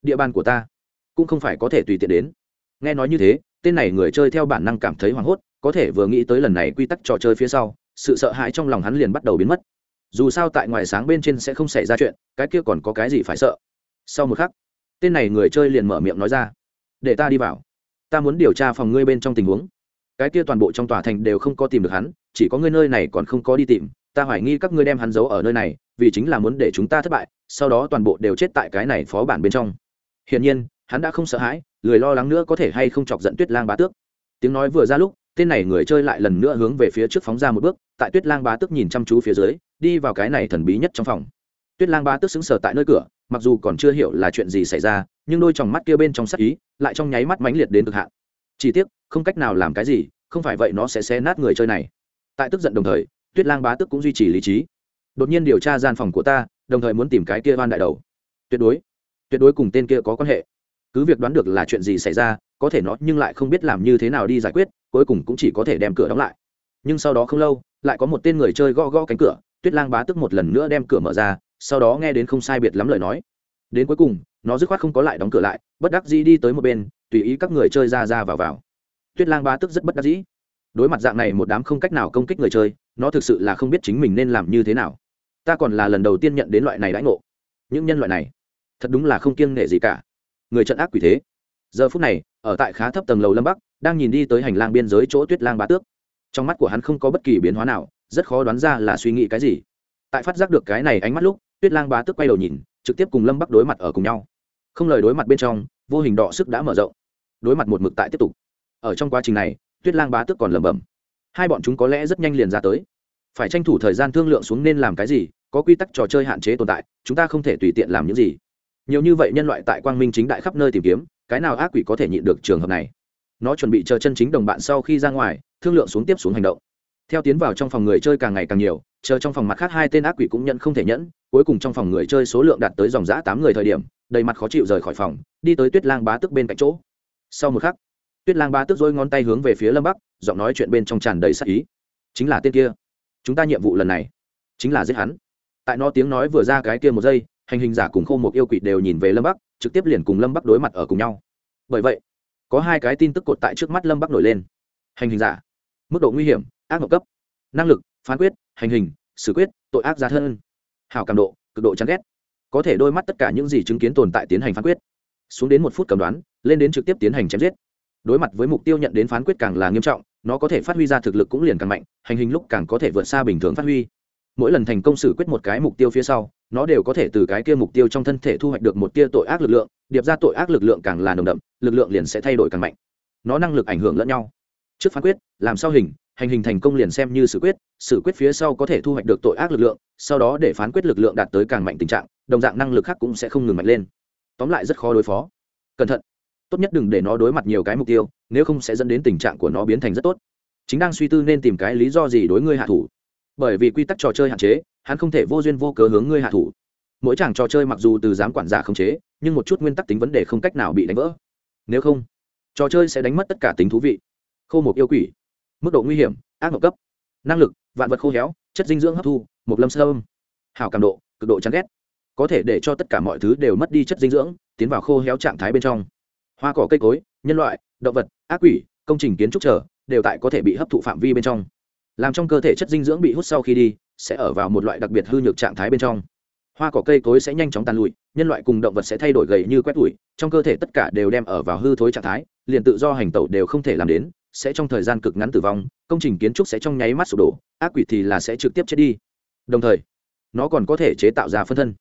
Địa bàn của ta cũng không phải có thể tùy tiện đến. Nghe nói như thế, tên này người chơi theo bản năng cảm thấy hoảng hốt, có thể vừa nghĩ tới lần này quy tắc trò chơi phía sau, sự sợ hãi trong lòng hắn liền bắt đầu biến mất. Dù sao tại ngoài sáng bên trên sẽ không xảy ra chuyện, cái kia còn có cái gì phải sợ. Sau một khắc tên này người chơi liền mở miệng nói ra. Để ta đi vào. Ta muốn điều tra phòng ngươi bên trong tình huống. Cái kia toàn bộ trong tòa thành đều không có tìm được hắn, chỉ có ngươi nơi này còn không có đi tìm. Ta hoài nghi các ngươi đem hắn giấu ở nơi này, vì chính là muốn để chúng ta thất bại, sau đó toàn bộ đều chết tại cái này phó bản bên trong. Hiển nhiên, hắn đã không sợ hãi, lười lo lắng nữa có thể hay không chọc giận tuyết lang bá tước. Tiếng nói vừa ra lúc, tên này người chơi lại lần nữa hướng về phía trước phóng ra một bước, tại tuyết lang bá Tước nhìn chăm chú phía dưới, đi vào cái này thần bí nhất trong phòng. Tuyết lang bá Tước xứng sở tại nơi cửa mặc dù còn chưa hiểu là chuyện gì xảy ra, nhưng đôi tròng mắt kia bên trong sắc ý lại trong nháy mắt mãnh liệt đến cực hạn. Chỉ tiếc, không cách nào làm cái gì, không phải vậy nó sẽ xé nát người chơi này. Tại tức giận đồng thời, tuyết lang bá tức cũng duy trì lý trí. Đột nhiên điều tra gian phòng của ta, đồng thời muốn tìm cái kia van đại đầu. Tuyệt đối tuyệt đối cùng tên kia có quan hệ. Cứ việc đoán được là chuyện gì xảy ra, có thể nó nhưng lại không biết làm như thế nào đi giải quyết, cuối cùng cũng chỉ có thể đem cửa đóng lại. Nhưng sau đó không lâu, lại có một tên người chơi gõ gõ cánh cửa, tuyết lang bá tức một lần nữa đem cửa mở ra sau đó nghe đến không sai biệt lắm lời nói. Đến cuối cùng, nó dứt khoát không có lại đóng cửa lại, bất đắc dĩ đi tới một bên, tùy ý các người chơi ra ra vào vào. Tuyết lang ba tức rất bất đắc dĩ. Đối mặt dạng này một đám không cách nào công kích người chơi, nó thực sự là không biết chính mình nên làm như thế nào. Ta còn là lần đầu tiên nhận đến loại này đãi ngộ. Những nhân loại này, thật đúng là không kiêng nghệ gì cả. Người trận ác quỷ thế. Giờ phút này, ở tại khá thấp tầng lầu lâm bắc, đang nhìn đi tới hành lang biên giới chỗ tuyết lang bá tước. Trong mắt của hắn không có bất kỳ biến hóa nào, rất khó đoán ra là suy nghĩ cái gì. Tại phát giác được cái này ánh mắt lúc tuyết lang bá tước quay đầu nhìn, trực tiếp cùng lâm bắc đối mặt ở cùng nhau. Không lời đối mặt bên trong, vô hình đọ sức đã mở rộng. Đối mặt một mực tại tiếp tục. Ở trong quá trình này, tuyết lang bá tước còn lẩm bẩm. Hai bọn chúng có lẽ rất nhanh liền ra tới. Phải tranh thủ thời gian thương lượng xuống nên làm cái gì, có quy tắc trò chơi hạn chế tồn tại, chúng ta không thể tùy tiện làm những gì. Nhiều như vậy nhân loại tại quang minh chính đại khắp nơi tìm kiếm, cái nào ác quỷ có thể nhịn được trường hợp này? Nó chuẩn bị chờ chân chính đồng bạn sau khi ra ngoài, thương lượng xuống tiếp xuống hành động. Theo tiến vào trong phòng người chơi càng ngày càng nhiều, chờ trong phòng mặt khác hai tên ác quỷ cũng nhận không thể nhẫn cuối cùng trong phòng người chơi số lượng đạt tới dòng giã tám người thời điểm, đầy mặt khó chịu rời khỏi phòng, đi tới tuyết lang bá tức bên cạnh chỗ. Sau một khắc, tuyết lang bá tức dôi ngón tay hướng về phía lâm bắc, giọng nói chuyện bên trong tràn đầy sắc ý. Chính là tên kia. Chúng ta nhiệm vụ lần này chính là giết hắn. Tại nó tiếng nói vừa ra cái kia một giây, hành hình giả cùng khô một yêu quỷ đều nhìn về lâm bắc, trực tiếp liền cùng lâm bắc đối mặt ở cùng nhau. Bởi vậy, có hai cái tin tức cột tại trước mắt lâm bắc nổi lên. Hành hình giả, mức độ nguy hiểm, ác mộng cấp. Năng lực, phán quyết, hành hình, xử quyết, tội ác giá thân hào cảm độ, cực độ chán ghét. Có thể đôi mắt tất cả những gì chứng kiến tồn tại tiến hành phán quyết. Xuống đến một phút cầm đoán, lên đến trực tiếp tiến hành chém giết. Đối mặt với mục tiêu nhận đến phán quyết càng là nghiêm trọng, nó có thể phát huy ra thực lực cũng liền càng mạnh, hành hình lúc càng có thể vượt xa bình thường phát huy. Mỗi lần thành công xử quyết một cái mục tiêu phía sau, nó đều có thể từ cái kia mục tiêu trong thân thể thu hoạch được một tia tội ác lực lượng, điệp ra tội ác lực lượng càng là nồng đậm, lực lượng liền sẽ thay đổi càng mạnh. Nó năng lực ảnh hưởng lẫn nhau. Trước phán quyết, làm sao hình hành hình thành công liền xem như xử quyết xử quyết phía sau có thể thu hoạch được tội ác lực lượng, sau đó để phán quyết lực lượng đạt tới càng mạnh tình trạng, đồng dạng năng lực khác cũng sẽ không ngừng mạnh lên. Tóm lại rất khó đối phó. Cẩn thận. Tốt nhất đừng để nó đối mặt nhiều cái mục tiêu, nếu không sẽ dẫn đến tình trạng của nó biến thành rất tốt. Chính đang suy tư nên tìm cái lý do gì đối ngươi hạ thủ. Bởi vì quy tắc trò chơi hạn chế, hắn không thể vô duyên vô cớ hướng ngươi hạ thủ. Mỗi chàng trò chơi mặc dù từ giám quản giả không chế, nhưng một chút nguyên tắc tính vấn đề không cách nào bị đánh vỡ. Nếu không, trò chơi sẽ đánh mất tất cả tính thú vị. Khô một yêu quỷ mức độ nguy hiểm, ác mộng cấp. Năng lực, vạn vật khô héo, chất dinh dưỡng hấp thu, một lâm sơ âm. Hào cảm độ, cực độ chán ghét. Có thể để cho tất cả mọi thứ đều mất đi chất dinh dưỡng, tiến vào khô héo trạng thái bên trong. Hoa cỏ cây cối, nhân loại, động vật, ác quỷ, công trình kiến trúc trở đều tại có thể bị hấp thụ phạm vi bên trong. Làm trong cơ thể chất dinh dưỡng bị hút sau khi đi, sẽ ở vào một loại đặc biệt hư nhược trạng thái bên trong. Hoa cỏ cây cối sẽ nhanh chóng tàn lụi, nhân loại cùng động vật sẽ thay đổi gầy như quét tủi trong cơ thể tất cả đều đem ở vào hư thối trạng thái, liền tự do hành tẩu đều không thể làm đến sẽ trong thời gian cực ngắn tử vong, công trình kiến trúc sẽ trong nháy mắt sụp đổ, ác quỷ thì là sẽ trực tiếp chết đi. Đồng thời, nó còn có thể chế tạo ra phân thân.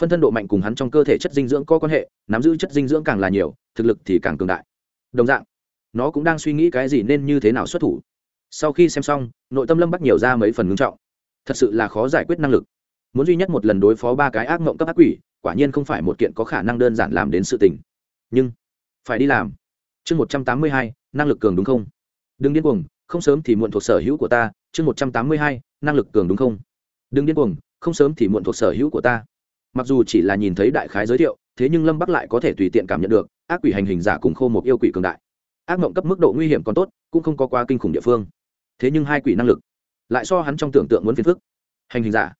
Phân thân độ mạnh cùng hắn trong cơ thể chất dinh dưỡng có quan hệ, nắm giữ chất dinh dưỡng càng là nhiều, thực lực thì càng cường đại. Đồng dạng, nó cũng đang suy nghĩ cái gì nên như thế nào xuất thủ. Sau khi xem xong, nội tâm lâm bắt nhiều ra mấy phần ngưng trọng. Thật sự là khó giải quyết năng lực. Muốn duy nhất một lần đối phó ba cái ác mộng cấp ác quỷ, quả nhiên không phải một kiện có khả năng đơn giản làm đến sự tình. Nhưng, phải đi làm. Chương một trăm tám mươi hai năng lực cường đúng không? Đừng điên cuồng, không sớm thì muộn thuộc sở hữu của ta. Chương một trăm tám mươi hai, năng lực cường đúng không? Đừng điên cuồng, không sớm thì muộn thuộc sở hữu của ta. Mặc dù chỉ là nhìn thấy đại khái giới thiệu, thế nhưng lâm bắc lại có thể tùy tiện cảm nhận được, ác quỷ hành hình giả cùng khô một yêu quỷ cường đại. Ác mộng cấp mức độ nguy hiểm còn tốt, cũng không có quá kinh khủng địa phương. Thế nhưng hai quỷ năng lực, lại so hắn trong tưởng tượng muốn phiền phức. Hành hình giả,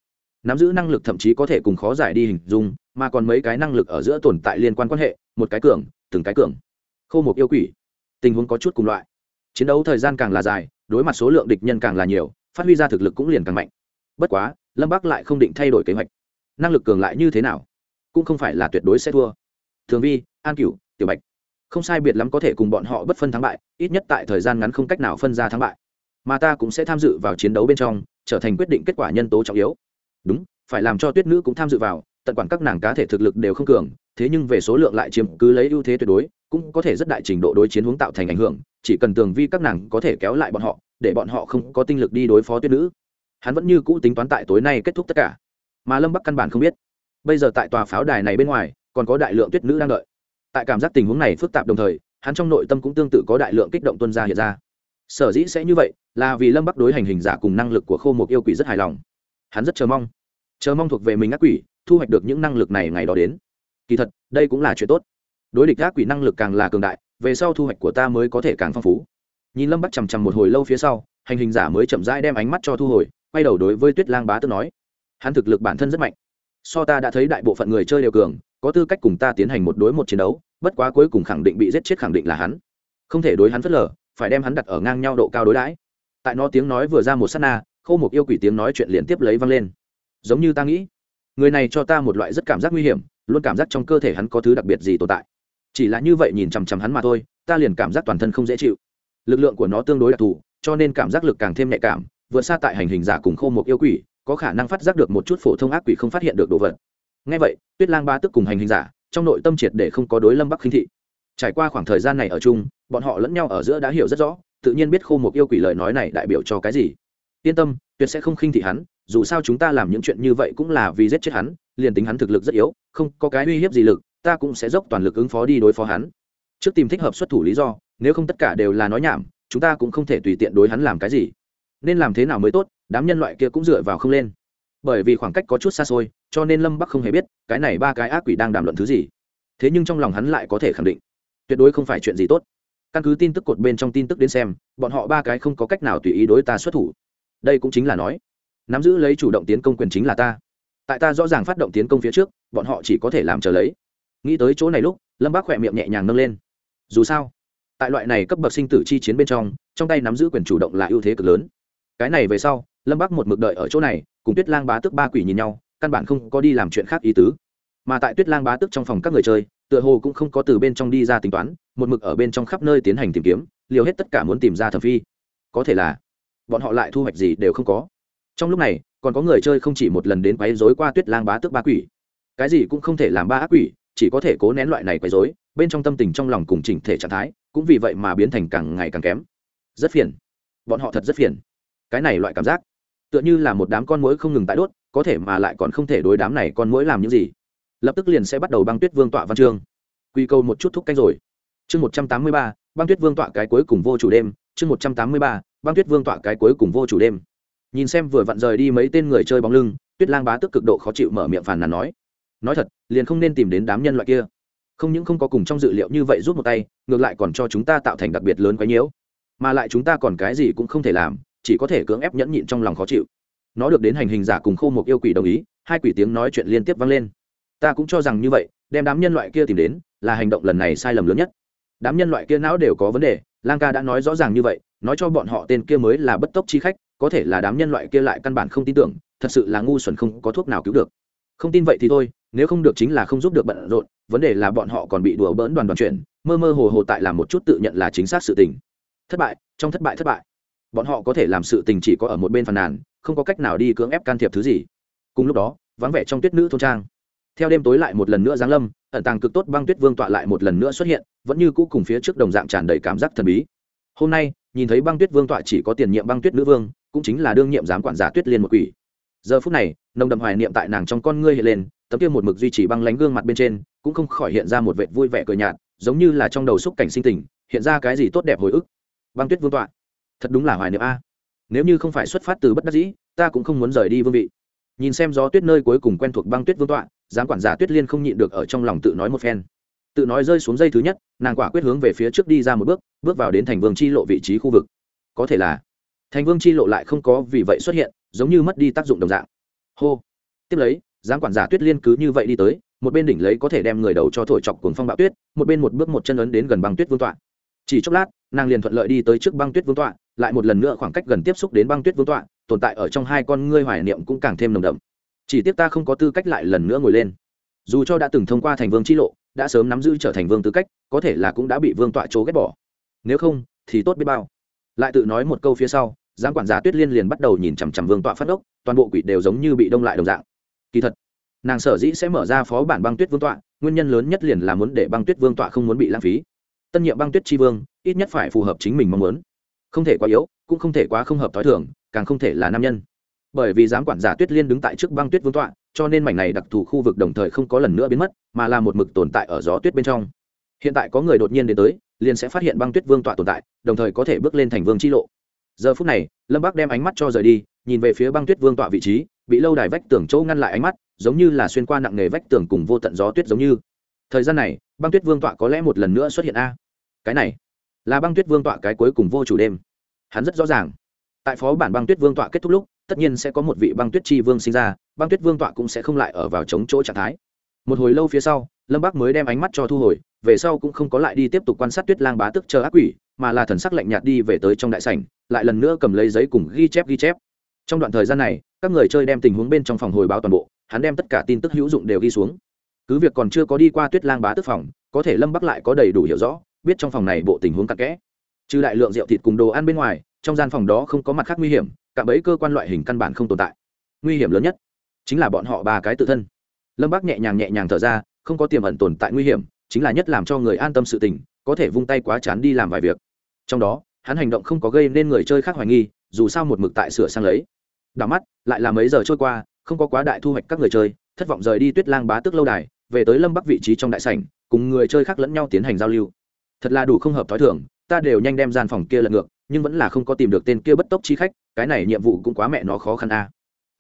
nắm giữ năng lực thậm chí có thể cùng khó giải đi hình dung, mà còn mấy cái năng lực ở giữa tồn tại liên quan quan hệ, một cái cường, từng cái cường. Khô một yêu quỷ tình huống có chút cùng loại. Chiến đấu thời gian càng là dài, đối mặt số lượng địch nhân càng là nhiều, phát huy ra thực lực cũng liền càng mạnh. Bất quá, lâm bắc lại không định thay đổi kế hoạch. Năng lực cường lại như thế nào, cũng không phải là tuyệt đối sẽ thua. Thường vi, an cửu, tiểu bạch. Không sai biệt lắm có thể cùng bọn họ bất phân thắng bại, ít nhất tại thời gian ngắn không cách nào phân ra thắng bại. Mà ta cũng sẽ tham dự vào chiến đấu bên trong, trở thành quyết định kết quả nhân tố trọng yếu. Đúng, phải làm cho tuyết nữ cũng tham dự vào, tận quản các nàng cá thể thực lực đều không cường thế nhưng về số lượng lại chiếm cứ lấy ưu thế tuyệt đối, cũng có thể rất đại trình độ đối chiến hướng tạo thành ảnh hưởng, chỉ cần tường vi các nàng có thể kéo lại bọn họ, để bọn họ không có tinh lực đi đối phó tuyết nữ. Hắn vẫn như cũ tính toán tại tối nay kết thúc tất cả. Mà lâm bắc căn bản không biết, bây giờ tại tòa pháo đài này bên ngoài, còn có đại lượng tuyết nữ đang đợi. Tại cảm giác tình huống này phức tạp đồng thời, hắn trong nội tâm cũng tương tự có đại lượng kích động tuân ra hiện ra. Sở dĩ sẽ như vậy, là vì lâm bắc đối hành hình giả cùng năng lực của khô một yêu quỷ rất hài lòng. Hắn rất chờ mong. Chờ mong thuộc về mình ác quỷ, thu hoạch được những năng lực này ngày đó đến kỳ thật, đây cũng là chuyện tốt. Đối địch ác quỷ năng lực càng là cường đại, về sau thu hoạch của ta mới có thể càng phong phú. Nhìn lâm bắc chằm chằm một hồi lâu phía sau, hành hình giả mới chậm rãi đem ánh mắt cho thu hồi, quay đầu đối với tuyết lang bá tức nói, hắn thực lực bản thân rất mạnh. So ta đã thấy đại bộ phận người chơi đều cường, có tư cách cùng ta tiến hành một đối một chiến đấu, bất quá cuối cùng khẳng định bị giết chết khẳng định là hắn. Không thể đối hắn phớt lờ, phải đem hắn đặt ở ngang nhau độ cao đối đãi. Tại nó tiếng nói vừa ra một s á t na, khô một yêu quỷ tiếng nói chuyện liên tiếp lấy văng lên. Giống như ta nghĩ, người này cho ta một loại rất cảm giác nguy hiểm luôn cảm giác trong cơ thể hắn có thứ đặc biệt gì tồn tại. Chỉ là như vậy nhìn chằm chằm hắn mà thôi, ta liền cảm giác toàn thân không dễ chịu. Lực lượng của nó tương đối đặc thù, cho nên cảm giác lực càng thêm nhạy cảm, vượt xa tại hành hình giả cùng khô một yêu quỷ, có khả năng phát giác được một chút phổ thông ác quỷ không phát hiện được đồ vật. Ngay vậy, tuyết lang ba tức cùng hành hình giả, trong nội tâm triệt để không có đối lâm bắc khinh thị. Trải qua khoảng thời gian này ở chung, bọn họ lẫn nhau ở giữa đã hiểu rất rõ, tự nhiên biết khô một yêu quỷ lời nói này đại biểu cho cái gì. Yên tâm tuyệt sẽ không khinh thị hắn, dù sao chúng ta làm những chuyện như vậy cũng là vì giết chết hắn liền tính hắn thực lực rất yếu, không có cái uy hiếp gì lực, ta cũng sẽ dốc toàn lực ứng phó đi đối phó hắn. Trước tìm thích hợp xuất thủ lý do, nếu không tất cả đều là nói nhảm, chúng ta cũng không thể tùy tiện đối hắn làm cái gì. Nên làm thế nào mới tốt, đám nhân loại kia cũng dựa vào không lên. Bởi vì khoảng cách có chút xa xôi, cho nên lâm bắc không hề biết, cái này ba cái ác quỷ đang đàm luận thứ gì. Thế nhưng trong lòng hắn lại có thể khẳng định, tuyệt đối không phải chuyện gì tốt. Căn cứ tin tức cột bên trong tin tức đến xem, bọn họ ba cái không có cách nào tùy ý đối ta xuất thủ. Đây cũng chính là nói, nắm giữ lấy chủ động tiến công quyền chính là ta tại ta rõ ràng phát động tiến công phía trước, bọn họ chỉ có thể làm chờ lấy. Nghĩ tới chỗ này lúc, lâm bác khỏe miệng nhẹ nhàng nâng lên. Dù sao, tại loại này cấp bậc sinh tử chi chiến bên trong trong tay nắm giữ quyền chủ động là ưu thế cực lớn. Cái này về sau, lâm bác một mực đợi ở chỗ này, cùng tuyết lang bá tức ba quỷ nhìn nhau, căn bản không có đi làm chuyện khác ý tứ. Mà tại tuyết lang bá tức trong phòng các người chơi, tựa hồ cũng không có từ bên trong đi ra tính toán, một mực ở bên trong khắp nơi tiến hành tìm kiếm, liều hết tất cả muốn tìm ra thẩm phi. Có thể là, bọn họ lại thu hoạch gì đều không có. Trong lúc này còn có người chơi không chỉ một lần đến quấy rối qua tuyết lang bá tước ba quỷ. Cái gì cũng không thể làm ba ác quỷ, chỉ có thể cố nén loại này quấy rối, bên trong tâm tình trong lòng cùng chỉnh thể trạng thái, cũng vì vậy mà biến thành càng ngày càng kém. Rất phiền. Bọn họ thật rất phiền. Cái này loại cảm giác, tựa như là một đám con mũi không ngừng tại đốt, có thể mà lại còn không thể đối đám này con mũi làm những gì. Lập tức liền sẽ bắt đầu băng tuyết vương tọa văn chương. Quy câu một chút thúc canh rồi. Chương một trăm tám mươi ba, băng tuyết vương tọa cái cuối cùng vô chủ đêm. Chương một trăm tám mươi ba, băng tuyết vương tọa cái cuối cùng vô chủ đêm nhìn xem vừa vặn rời đi mấy tên người chơi bóng lưng, tuyết lang bá tức cực độ khó chịu mở miệng phàn nàn nói nói thật, liền không nên tìm đến đám nhân loại kia. Không những không có cùng trong dự liệu như vậy rút một tay, ngược lại còn cho chúng ta tạo thành đặc biệt lớn quái nhiễu. Mà lại chúng ta còn cái gì cũng không thể làm, chỉ có thể cưỡng ép nhẫn nhịn trong lòng khó chịu. Nó được đến hành hình giả cùng khô một yêu quỷ đồng ý, hai quỷ tiếng nói chuyện liên tiếp vang lên. Ta cũng cho rằng như vậy, đem đám nhân loại kia tìm đến, là hành động lần này sai lầm lớn nhất. Đám nhân loại kia não đều có vấn đề, lang ca đã nói rõ ràng như vậy, nói cho bọn họ tên kia mới là bất tốc chi khách có thể là đám nhân loại kia lại căn bản không tin tưởng, thật sự là ngu xuẩn không có thuốc nào cứu được. Không tin vậy thì thôi, nếu không được chính là không giúp được bận rộn, vấn đề là bọn họ còn bị đùa bỡn đoàn đoàn chuyển mơ mơ hồ hồ tại làm một chút tự nhận là chính xác sự tình. Thất bại, trong thất bại thất bại. Bọn họ có thể làm sự tình chỉ có ở một bên phàn nàn, không có cách nào đi cưỡng ép can thiệp thứ gì. Cùng lúc đó, vắng vẻ trong tuyết nữ thôn trang. Theo đêm tối lại một lần nữa giáng lâm, ẩn tàng cực tốt băng tuyết vương tọa lại một lần nữa xuất hiện, vẫn như cũ cùng phía trước đồng dạng tràn đầy cảm giác thần bí. Hôm nay, nhìn thấy băng tuyết vương tọa chỉ có tiền nhiệm băng tuyết nữ vương cũng chính là đương nhiệm giám quản giả tuyết liên một quỷ. Giờ phút này, nồng đậm hoài niệm tại nàng trong con ngươi hiện lên, tấm kia một mực duy trì băng lánh gương mặt bên trên, cũng không khỏi hiện ra một vệ vui vẻ cười nhạt, giống như là trong đầu xúc cảnh sinh tình, hiện ra cái gì tốt đẹp hồi ức. Băng tuyết vương tọa, thật đúng là hoài niệm a. Nếu như không phải xuất phát từ bất đắc dĩ, ta cũng không muốn rời đi vương vị. Nhìn xem gió tuyết nơi cuối cùng quen thuộc băng tuyết vương tọa, giám quản giả tuyết liên không nhịn được ở trong lòng tự nói một phen. Tự nói rơi xuống dây thứ nhất, nàng quả quyết hướng về phía trước đi ra một bước bước vào đến thành vương chi lộ vị trí khu vực. Có thể là thành vương chi lộ lại không có vì vậy xuất hiện, giống như mất đi tác dụng đồng dạng. Hô. Tiếp lấy, giám quản giả tuyết liên cứ như vậy đi tới, một bên đỉnh lấy có thể đem người đầu cho thổi chọc cuồng phong bạo tuyết, một bên một bước một chân ấn đến gần băng tuyết vương tọa. Chỉ chốc lát, nàng liền thuận lợi đi tới trước băng tuyết vương tọa, lại một lần nữa khoảng cách gần tiếp xúc đến băng tuyết vương tọa, tồn tại ở trong hai con ngươi hoài niệm cũng càng thêm nồng đậm. Chỉ tiếc ta không có tư cách lại lần nữa ngồi lên. Dù cho đã từng thông qua thành vương chi lộ, đã sớm nắm giữ trở thành vương tư cách, có thể là cũng đã bị vương tọa chỗ ghét bỏ. Nếu không, thì tốt biết bao lại tự nói một câu phía sau, giám quản giả tuyết liên liền bắt đầu nhìn chằm chằm vương tọa phát ốc toàn bộ quỷ đều giống như bị đông lại đồng dạng. Kỳ thật, nàng sở dĩ sẽ mở ra phó bản băng tuyết vương tọa, nguyên nhân lớn nhất liền là muốn để băng tuyết vương tọa không muốn bị lãng phí. Tân nhiệm băng tuyết tri vương, ít nhất phải phù hợp chính mình mong muốn. Không thể quá yếu, cũng không thể quá không hợp t h ó i thường, càng không thể là nam nhân. Bởi vì giám quản giả tuyết liên đứng tại trước băng tuyết vương tọa, cho nên mảnh này đặc thù khu vực đồng thời không có lần nữa biến mất, mà là một mực tồn tại ở gió tuyết bên trong hiện tại có người đột nhiên đến tới, liền sẽ phát hiện băng tuyết vương tọa tồn tại, đồng thời có thể bước lên thành vương chi lộ. Giờ phút này, lâm bắc đem ánh mắt cho rời đi, nhìn về phía băng tuyết vương tọa vị trí, bị lâu đài vách tường chỗ ngăn lại ánh mắt, giống như là xuyên qua nặng nghề vách tường cùng vô tận gió tuyết giống như. Thời gian này, băng tuyết vương tọa có lẽ một lần nữa xuất hiện a. Cái này, là băng tuyết vương tọa cái cuối cùng vô chủ đêm. Hắn rất rõ ràng. Tại phó bản băng tuyết vương tọa kết thúc lúc, tất nhiên sẽ có một vị băng tuyết chi vương sinh ra, băng tuyết vương tọa cũng sẽ không lại ở vào chống chỗ trạng thái một hồi lâu phía sau, lâm bác mới đem ánh mắt cho thu hồi, về sau cũng không có lại đi tiếp tục quan sát tuyết lang bá tức chờ ác quỷ, mà là thần sắc lạnh nhạt đi về tới trong đại sảnh, lại lần nữa cầm lấy giấy cùng ghi chép ghi chép. Trong đoạn thời gian này, các người chơi đem tình huống bên trong phòng hồi báo toàn bộ, hắn đem tất cả tin tức hữu dụng đều ghi xuống. Cứ việc còn chưa có đi qua tuyết lang bá tức phòng, có thể lâm bắc lại có đầy đủ hiểu rõ, biết trong phòng này bộ tình huống cặn kẽ. Trừ đại lượng rượu thịt cùng đồ ăn bên ngoài, trong gian phòng đó không có mặt khác nguy hiểm, cả bấy cơ quan loại hình căn bản không tồn tại. Nguy hiểm lớn nhất chính là bọn họ ba cái tự thân lâm bắc nhẹ nhàng nhẹ nhàng thở ra, không có tiềm ẩn tồn tại nguy hiểm, chính là nhất làm cho người an tâm sự tình, có thể vung tay quá chán đi làm vài việc. Trong đó, hắn hành động không có gây nên người chơi khác hoài nghi, dù sao một mực tại sửa sang lấy. Đảo mắt, lại là mấy giờ trôi qua, không có quá đại thu hoạch các người chơi, thất vọng rời đi tuyết lang bá tức lâu đài, về tới lâm bắc vị trí trong đại sảnh, cùng người chơi khác lẫn nhau tiến hành giao lưu. Thật là đủ không hợp t h ó i thưởng ta đều nhanh đem gian phòng kia lật ngược, nhưng vẫn là không có tìm được tên kia bất tốc chi khách, cái này nhiệm vụ cũng quá mẹ nó khó khăn a. À.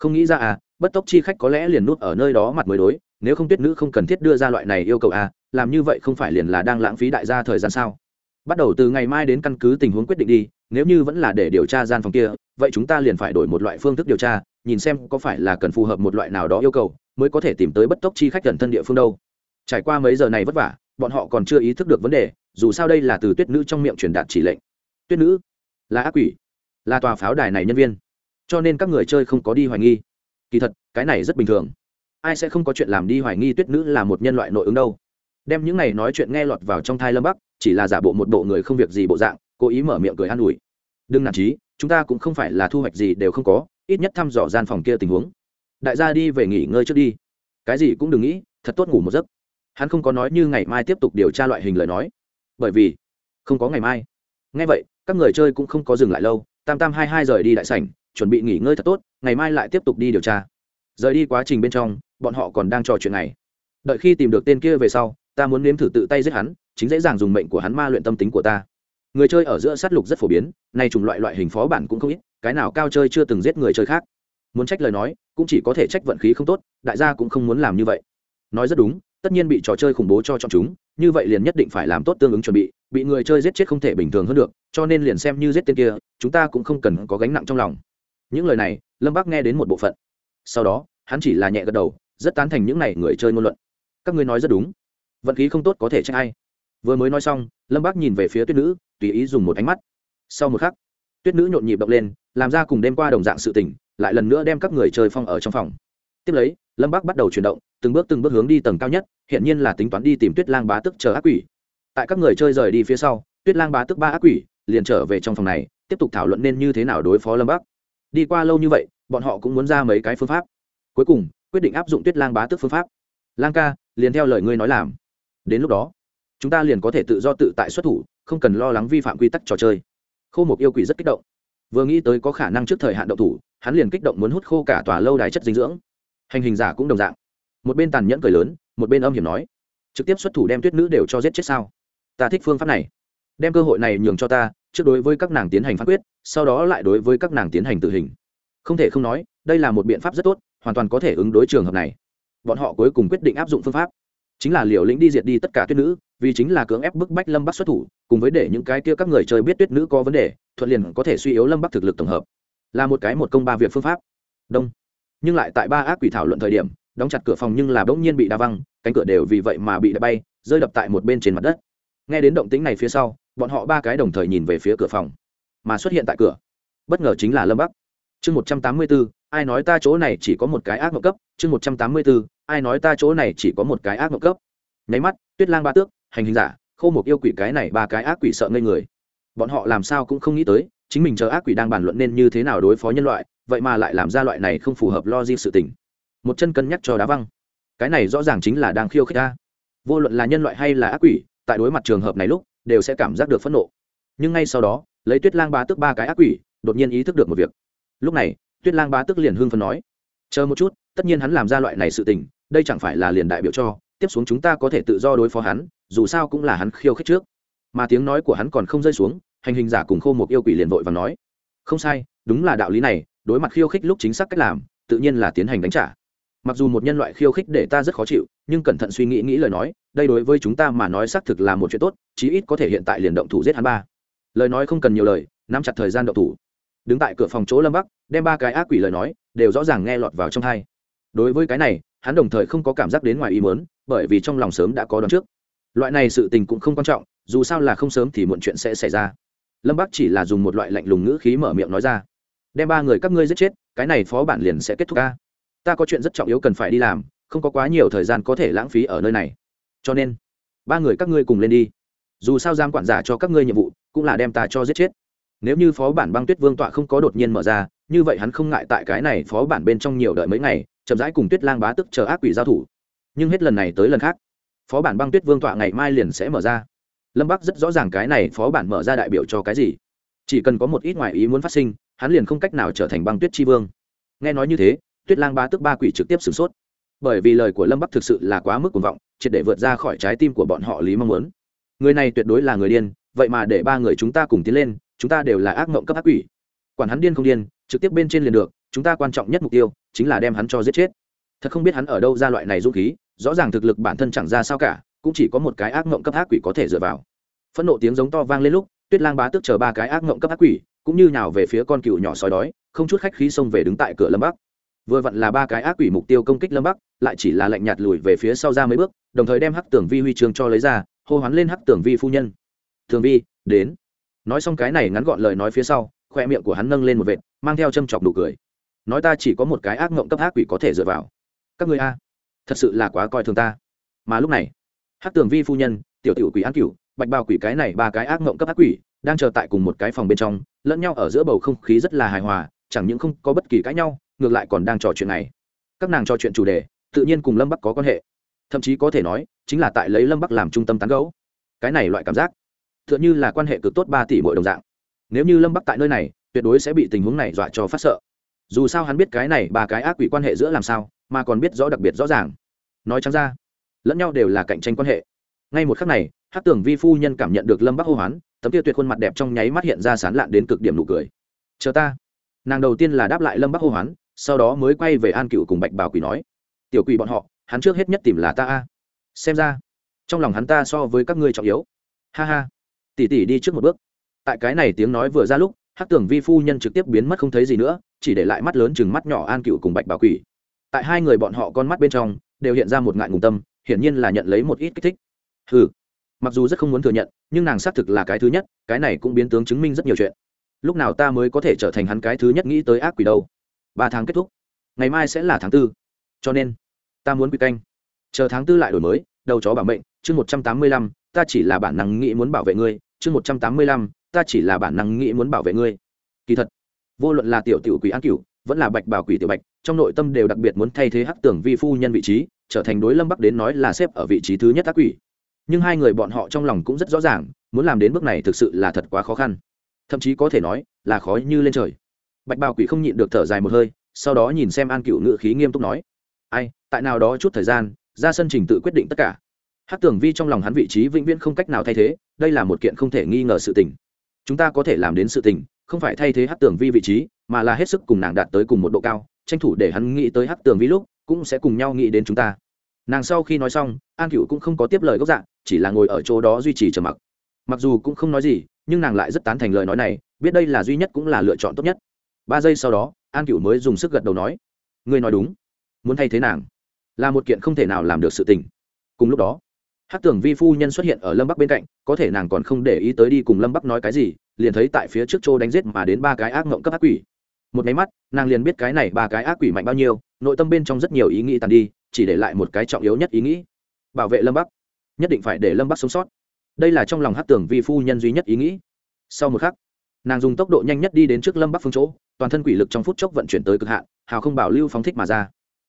không nghĩ ra à bất tốc chi khách có lẽ liền nút ở nơi đó mặt mới đối nếu không tuyết nữ không cần thiết đưa ra loại này yêu cầu à, làm như vậy không phải liền là đang lãng phí đại gia thời gian sao? Bắt đầu từ ngày mai đến căn cứ tình huống quyết định đi nếu như vẫn là để điều tra gian phòng kia vậy chúng ta liền phải đổi một loại phương thức điều tra nhìn xem có phải là cần phù hợp một loại nào đó yêu cầu mới có thể tìm tới bất tốc chi khách gần thân địa phương đâu. Trải qua mấy giờ này vất vả bọn họ còn chưa ý thức được vấn đề dù sao đây là từ tuyết nữ trong miệng truyền đạt chỉ lệnh. Tuyết nữ là ác quỷ là tòa pháo đài này nhân viên cho nên các người chơi không có đi hoài nghi kỳ thật, cái này rất bình thường. Ai sẽ không có chuyện làm đi hoài nghi tuyết nữ là một nhân loại nội ứng đâu. Đem những này nói chuyện nghe lọt vào trong thai lâm bắc, chỉ là giả bộ một bộ người không việc gì bộ dạng, cố ý mở miệng cười an ủi. Đừng nản trí chúng ta cũng không phải là thu hoạch gì đều không có, ít nhất thăm dò gian phòng kia tình huống. Đại gia đi về nghỉ ngơi trước đi. Cái gì cũng đừng nghĩ, thật tốt ngủ một giấc. Hắn không có nói như ngày mai tiếp tục điều tra loại hình lời nói. Bởi vì, không có ngày mai. Ngay vậy, các người chơi cũng không có dừng lại lâu, tam tam hai hai rời đi đại sảnh, chuẩn bị nghỉ ngơi thật tốt ngày mai lại tiếp tục đi điều tra. Rời đi quá trình bên trong, bọn họ còn đang trò chuyện này. Đợi khi tìm được tên kia về sau, ta muốn nếm thử tự tay giết hắn, chính dễ dàng dùng mệnh của hắn ma luyện tâm tính của ta. Người chơi ở giữa sát lục rất phổ biến, nay chủng loại loại hình phó bản cũng không ít, cái nào cao chơi chưa từng giết người chơi khác. Muốn trách lời nói, cũng chỉ có thể trách vận khí không tốt, đại gia cũng không muốn làm như vậy. Nói rất đúng, tất nhiên bị trò chơi khủng bố cho chọn chúng, như vậy liền nhất định phải làm tốt tương ứng chuẩn bị bị người chơi giết chết không thể bình thường hơn được, cho nên liền xem như giết tên kia, chúng ta cũng không cần có gánh nặng trong lòng những lời này, lâm bác nghe đến một bộ phận. Sau đó, hắn chỉ là nhẹ gật đầu, rất tán thành những n à y người chơi ngôn luận. Các ngươi nói rất đúng. Vận khí không tốt có thể trách ai. Vừa mới nói xong, lâm bác nhìn về phía tuyết nữ, tùy ý dùng một ánh mắt. Sau một khắc, tuyết nữ nhộn nhịp động lên, làm ra cùng đêm qua đồng dạng sự tỉnh lại lần nữa đem các người chơi phong ở trong phòng. Tiếp lấy, lâm bác bắt đầu chuyển động, từng bước từng bước hướng đi tầng cao nhất hiện nhiên là tính toán đi tìm tuyết lang bá tức chờ ác quỷ. Tại các người chơi rời đi phía sau, tuyết lang bá tức ba ác quỷ liền trở về trong phòng này, tiếp tục thảo luận nên như thế nào đối phó lâm bác đi qua lâu như vậy, bọn họ cũng muốn ra mấy cái phương pháp. Cuối cùng, quyết định áp dụng tuyết lang bá tức phương pháp. Lang ca, liền theo lời ngươi nói làm. Đến lúc đó, chúng ta liền có thể tự do tự tại xuất thủ, không cần lo lắng vi phạm quy tắc trò chơi. Khô một yêu quỷ rất kích động. Vừa nghĩ tới có khả năng trước thời hạn động thủ, hắn liền kích động muốn hút khô cả tòa lâu đài chất dinh dưỡng. Hành hình giả cũng đồng dạng. Một bên tàn nhẫn cười lớn, một bên âm hiểm nói, trực tiếp xuất thủ đem tuyết nữ đều cho giết chết sao? Ta thích phương pháp này. Đem cơ hội này nhường cho ta trước đối với các nàng tiến hành phán quyết, sau đó lại đối với các nàng tiến hành tử hình. Không thể không nói, đây là một biện pháp rất tốt, hoàn toàn có thể ứng đối trường hợp này. Bọn họ cuối cùng quyết định áp dụng phương pháp. Chính là liều lĩnh đi diệt đi tất cả tuyết nữ, vì chính là cưỡng ép bức bách lâm bắc xuất thủ, cùng với để những cái kia các người chơi biết tuyết nữ có vấn đề, thuận liền có thể suy yếu lâm bắc thực lực tổng hợp. Là một cái một công ba việc phương pháp. Đông. Nhưng lại tại ba ác quỷ thảo luận thời điểm, đóng chặt cửa phòng nhưng là bỗng nhiên bị đa văng, cánh cửa đều vì vậy mà bị đập bay, rơi đập tại một bên trên mặt đất nghe đến động tĩnh này phía sau, bọn họ ba cái đồng thời nhìn về phía cửa phòng, mà xuất hiện tại cửa. Bất ngờ chính là lâm bắc. Chương một trăm tám mươi bốn, ai nói ta chỗ này chỉ có một cái ác mộng cấp? Chương một trăm tám mươi bốn, ai nói ta chỗ này chỉ có một cái ác mộng cấp? Nháy mắt, tuyết lang ba tước, hành hình giả, khô một yêu quỷ cái này ba cái ác quỷ sợ ngây người. Bọn họ làm sao cũng không nghĩ tới, chính mình chờ ác quỷ đang bàn luận nên như thế nào đối phó nhân loại, vậy mà lại làm ra loại này không phù hợp logic sự tình. Một chân cân nhắc cho đá văng. Cái này rõ ràng chính là đang khiêu khích ta. Vô luận là nhân loại hay là ác quỷ tại đối mặt trường hợp này lúc, đều sẽ cảm giác được phẫn nộ. Nhưng ngay sau đó, lấy tuyết lang bá tức ba cái ác quỷ, đột nhiên ý thức được một việc. Lúc này, tuyết lang bá tức liền hưng phấn nói, chờ một chút, tất nhiên hắn làm ra loại này sự tình, đây chẳng phải là liền đại biểu cho, tiếp xuống chúng ta có thể tự do đối phó hắn, dù sao cũng là hắn khiêu khích trước. Mà tiếng nói của hắn còn không rơi xuống, hành hình giả cùng khô một yêu quỷ liền vội và nói, không sai, đúng là đạo lý này, đối mặt khiêu khích lúc chính xác cách làm, tự nhiên là tiến hành đánh trả mặc dù một nhân loại khiêu khích để ta rất khó chịu, nhưng cẩn thận suy nghĩ nghĩ lời nói, đây đối với chúng ta mà nói xác thực là một chuyện tốt, chí ít có thể hiện tại liền động thủ giết hắn ba. Lời nói không cần nhiều lời, nắm chặt thời gian động thủ. Đứng tại cửa phòng chỗ lâm bắc, đem ba cái ác quỷ lời nói, đều rõ ràng nghe lọt vào trong thai đối với cái này, hắn đồng thời không có cảm giác đến ngoài ý mớn bởi vì trong lòng sớm đã có đón trước. Loại này sự tình cũng không quan trọng, dù sao là không sớm thì muộn chuyện sẽ xảy ra. Lâm bắc chỉ là dùng một loại lạnh lùng ngữ khí mở miệng nói ra. Đem ba người các ngươi giết chết, cái này phó bản liền sẽ kết thúc ca ta có chuyện rất trọng yếu cần phải đi làm, không có quá nhiều thời gian có thể lãng phí ở nơi này. Cho nên, ba người các ngươi cùng lên đi. Dù sao giam quản giả cho các ngươi nhiệm vụ, cũng là đem ta cho giết chết. Nếu như phó bản băng tuyết vương tọa không có đột nhiên mở ra, như vậy hắn không ngại tại cái này phó bản bên trong nhiều đợi mấy ngày, chậm rãi cùng tuyết lang bá tức chờ ác quỷ giao thủ. Nhưng hết lần này tới lần khác, phó bản băng tuyết vương tọa ngày mai liền sẽ mở ra. Lâm bắc rất rõ ràng cái này phó bản mở ra đại biểu cho cái gì. Chỉ cần có một ít ngoại ý muốn phát sinh, hắn liền không cách nào trở thành băng tuyết tri vương. Nghe nói như thế tuyết lang ba tức ba quỷ trực tiếp sửng sốt. Bởi vì lời của lâm bắc thực sự là quá mức cuồng vọng, triệt để vượt ra khỏi trái tim của bọn họ lý mong muốn. Người này tuyệt đối là người điên, vậy mà để ba người chúng ta cùng tiến lên, chúng ta đều là ác mộng cấp ác quỷ. Quản hắn điên không điên, trực tiếp bên trên liền được, chúng ta quan trọng nhất mục tiêu chính là đem hắn cho giết chết. Thật không biết hắn ở đâu ra loại này dũng khí, rõ ràng thực lực bản thân chẳng ra sao cả, cũng chỉ có một cái ác mộng cấp ác quỷ có thể dựa vào. Phẫn nộ tiếng giống to vang lên lúc, tuyết lang bá tức chờ ba cái ác mộng cấp ác quỷ, cũng như nào về phía con cừu nhỏ sói đói, không chút khách khí xông về đứng tại cửa lâm bắc vừa vặn là ba cái ác quỷ mục tiêu công kích lâm bắc, lại chỉ là lạnh nhạt lùi về phía sau ra mấy bước, đồng thời đem hắc tưởng vi huy trường cho lấy ra, hô hoán lên hắc tưởng vi phu nhân. Thường vi, đến. Nói xong cái này ngắn gọn lời nói phía sau, khoe miệng của hắn nâng lên một vệt, mang theo châm chọc đủ cười. Nói ta chỉ có một cái ác ngộng cấp ác quỷ có thể dựa vào. Các người a, thật sự là quá coi thường ta. Mà lúc này, hắc tường vi phu nhân, tiểu tiểu quỷ ác cửu, bạch bao quỷ cái này ba cái ác ngộng cấp ác quỷ, đang chờ tại cùng một cái phòng bên trong, lẫn nhau ở giữa bầu không khí rất là hài hòa, chẳng những không có bất kỳ cãi nhau ngược lại còn đang trò chuyện này. Các nàng trò chuyện chủ đề, tự nhiên cùng lâm bắc có quan hệ. Thậm chí có thể nói, chính là tại lấy lâm bắc làm trung tâm tán gấu cái này loại cảm giác t h ư ợ n h ư là quan hệ cực tốt ba tỷ mỗi đồng dạng. Nếu như lâm bắc tại nơi này, tuyệt đối sẽ bị tình huống này dọa cho phát sợ. Dù sao hắn biết cái này ba cái ác quỷ quan hệ giữa làm sao, mà còn biết rõ đặc biệt rõ ràng. Nói chăng ra, lẫn nhau đều là cạnh tranh quan hệ. Ngay một khắc này hát tưởng vi phu nhân cảm nhận được lâm bắc hô hoán, tấm tiêu tuyệt khuôn mặt đẹp trong nháy mắt hiện ra sán lạn đến cực điểm nụ cười. Chờ ta. Nàng đầu tiên là đáp lại lâm bắc hô hoán sau đó mới quay về an cựu cùng bạch bảo quỷ nói, tiểu quỷ bọn họ, hắn trước hết nhất tìm là ta a. Xem ra, trong lòng hắn ta so với các ngươi trọng yếu. Ha ha. Tỉ tỉ đi trước một bước. Tại cái này tiếng nói vừa ra lúc hát tưởng vi phu nhân trực tiếp biến mất không thấy gì nữa, chỉ để lại mắt lớn chừng mắt nhỏ an cựu cùng bạch bảo quỷ tại hai người bọn họ con mắt bên trong, đều hiện ra một ngại ngùng tâm, hiển nhiên là nhận lấy một ít kích thích. Ừ mặc dù rất không muốn thừa nhận, nhưng nàng xác thực là cái thứ nhất, cái này cũng biến tướng chứng minh rất nhiều chuyện. Lúc nào ta mới có thể trở thành hắn cái thứ nhất nghĩ tới ác quỷ đâu? Ba tháng kết thúc. Ngày mai sẽ là tháng tư. Cho nên, ta muốn quỷ canh. Chờ tháng tư lại đổi mới, đầu chó bảo mệnh, chương một trăm tám mươi lăm, ta chỉ là bản năng nghĩ muốn bảo vệ ngươi. Chương một trăm tám mươi lăm, ta chỉ là bản năng nghĩ muốn bảo vệ ngươi. Kỳ thật, vô luận là tiểu tiểu quỷ an cửu, vẫn là bạch bảo quỷ tiểu bạch, trong nội tâm đều đặc biệt muốn thay thế hắc tưởng vi phu nhân vị trí, trở thành đối lâm bắc đến nói là xếp ở vị trí thứ nhất ác quỷ. Nhưng hai người bọn họ trong lòng cũng rất rõ ràng, muốn làm đến bước này thực sự là thật quá khó khăn. Thậm chí có thể nói là khó như lên trời bạch bào quỷ không nhịn được thở dài một hơi, sau đó nhìn xem an cựu ngự khí nghiêm túc nói, ai, tại nào đó chút thời gian, ra sân trình tự quyết định tất cả. Hát tưởng vi trong lòng hắn vị trí vĩnh viễn không cách nào thay thế, đây là một kiện không thể nghi ngờ sự tình. Chúng ta có thể làm đến sự tình, không phải thay thế hát tưởng vi vị trí, mà là hết sức cùng nàng đạt tới cùng một độ cao, tranh thủ để hắn nghĩ tới hát tưởng vi lúc, cũng sẽ cùng nhau nghĩ đến chúng ta. Nàng sau khi nói xong, an cựu cũng không có tiếp lời gốc dạng, chỉ là ngồi ở chỗ đó duy trì trầm mặc. Mặc dù cũng không nói gì, nhưng nàng lại rất tán thành lời nói này, biết đây là duy nhất cũng là lựa chọn tốt nhất ba giây sau đó, an cựu mới dùng sức gật đầu nói, ngươi nói đúng. Muốn thay thế nàng là một kiện không thể nào làm được sự tình. Cùng lúc đó hát tưởng vi phu nhân xuất hiện ở lâm bắc bên cạnh, có thể nàng còn không để ý tới đi cùng lâm bắc nói cái gì, liền thấy tại phía trước chỗ đánh giết mà đến ba cái ác mộng cấp ác quỷ. Một máy mắt, nàng liền biết cái này ba cái ác quỷ mạnh bao nhiêu, nội tâm bên trong rất nhiều ý nghĩ tàn đi, chỉ để lại một cái trọng yếu nhất ý nghĩ. Bảo vệ lâm bắc. Nhất định phải để lâm bắc sống sót. Đây là trong lòng hát tưởng vi phu nhân duy nhất ý nghĩ. Sau một khắc nàng dùng tốc độ nhanh nhất đi đến trước lâm bắc phương chỗ, toàn thân quỷ lực trong phút chốc vận chuyển tới cực hạn, hào không bảo lưu phóng thích mà ra.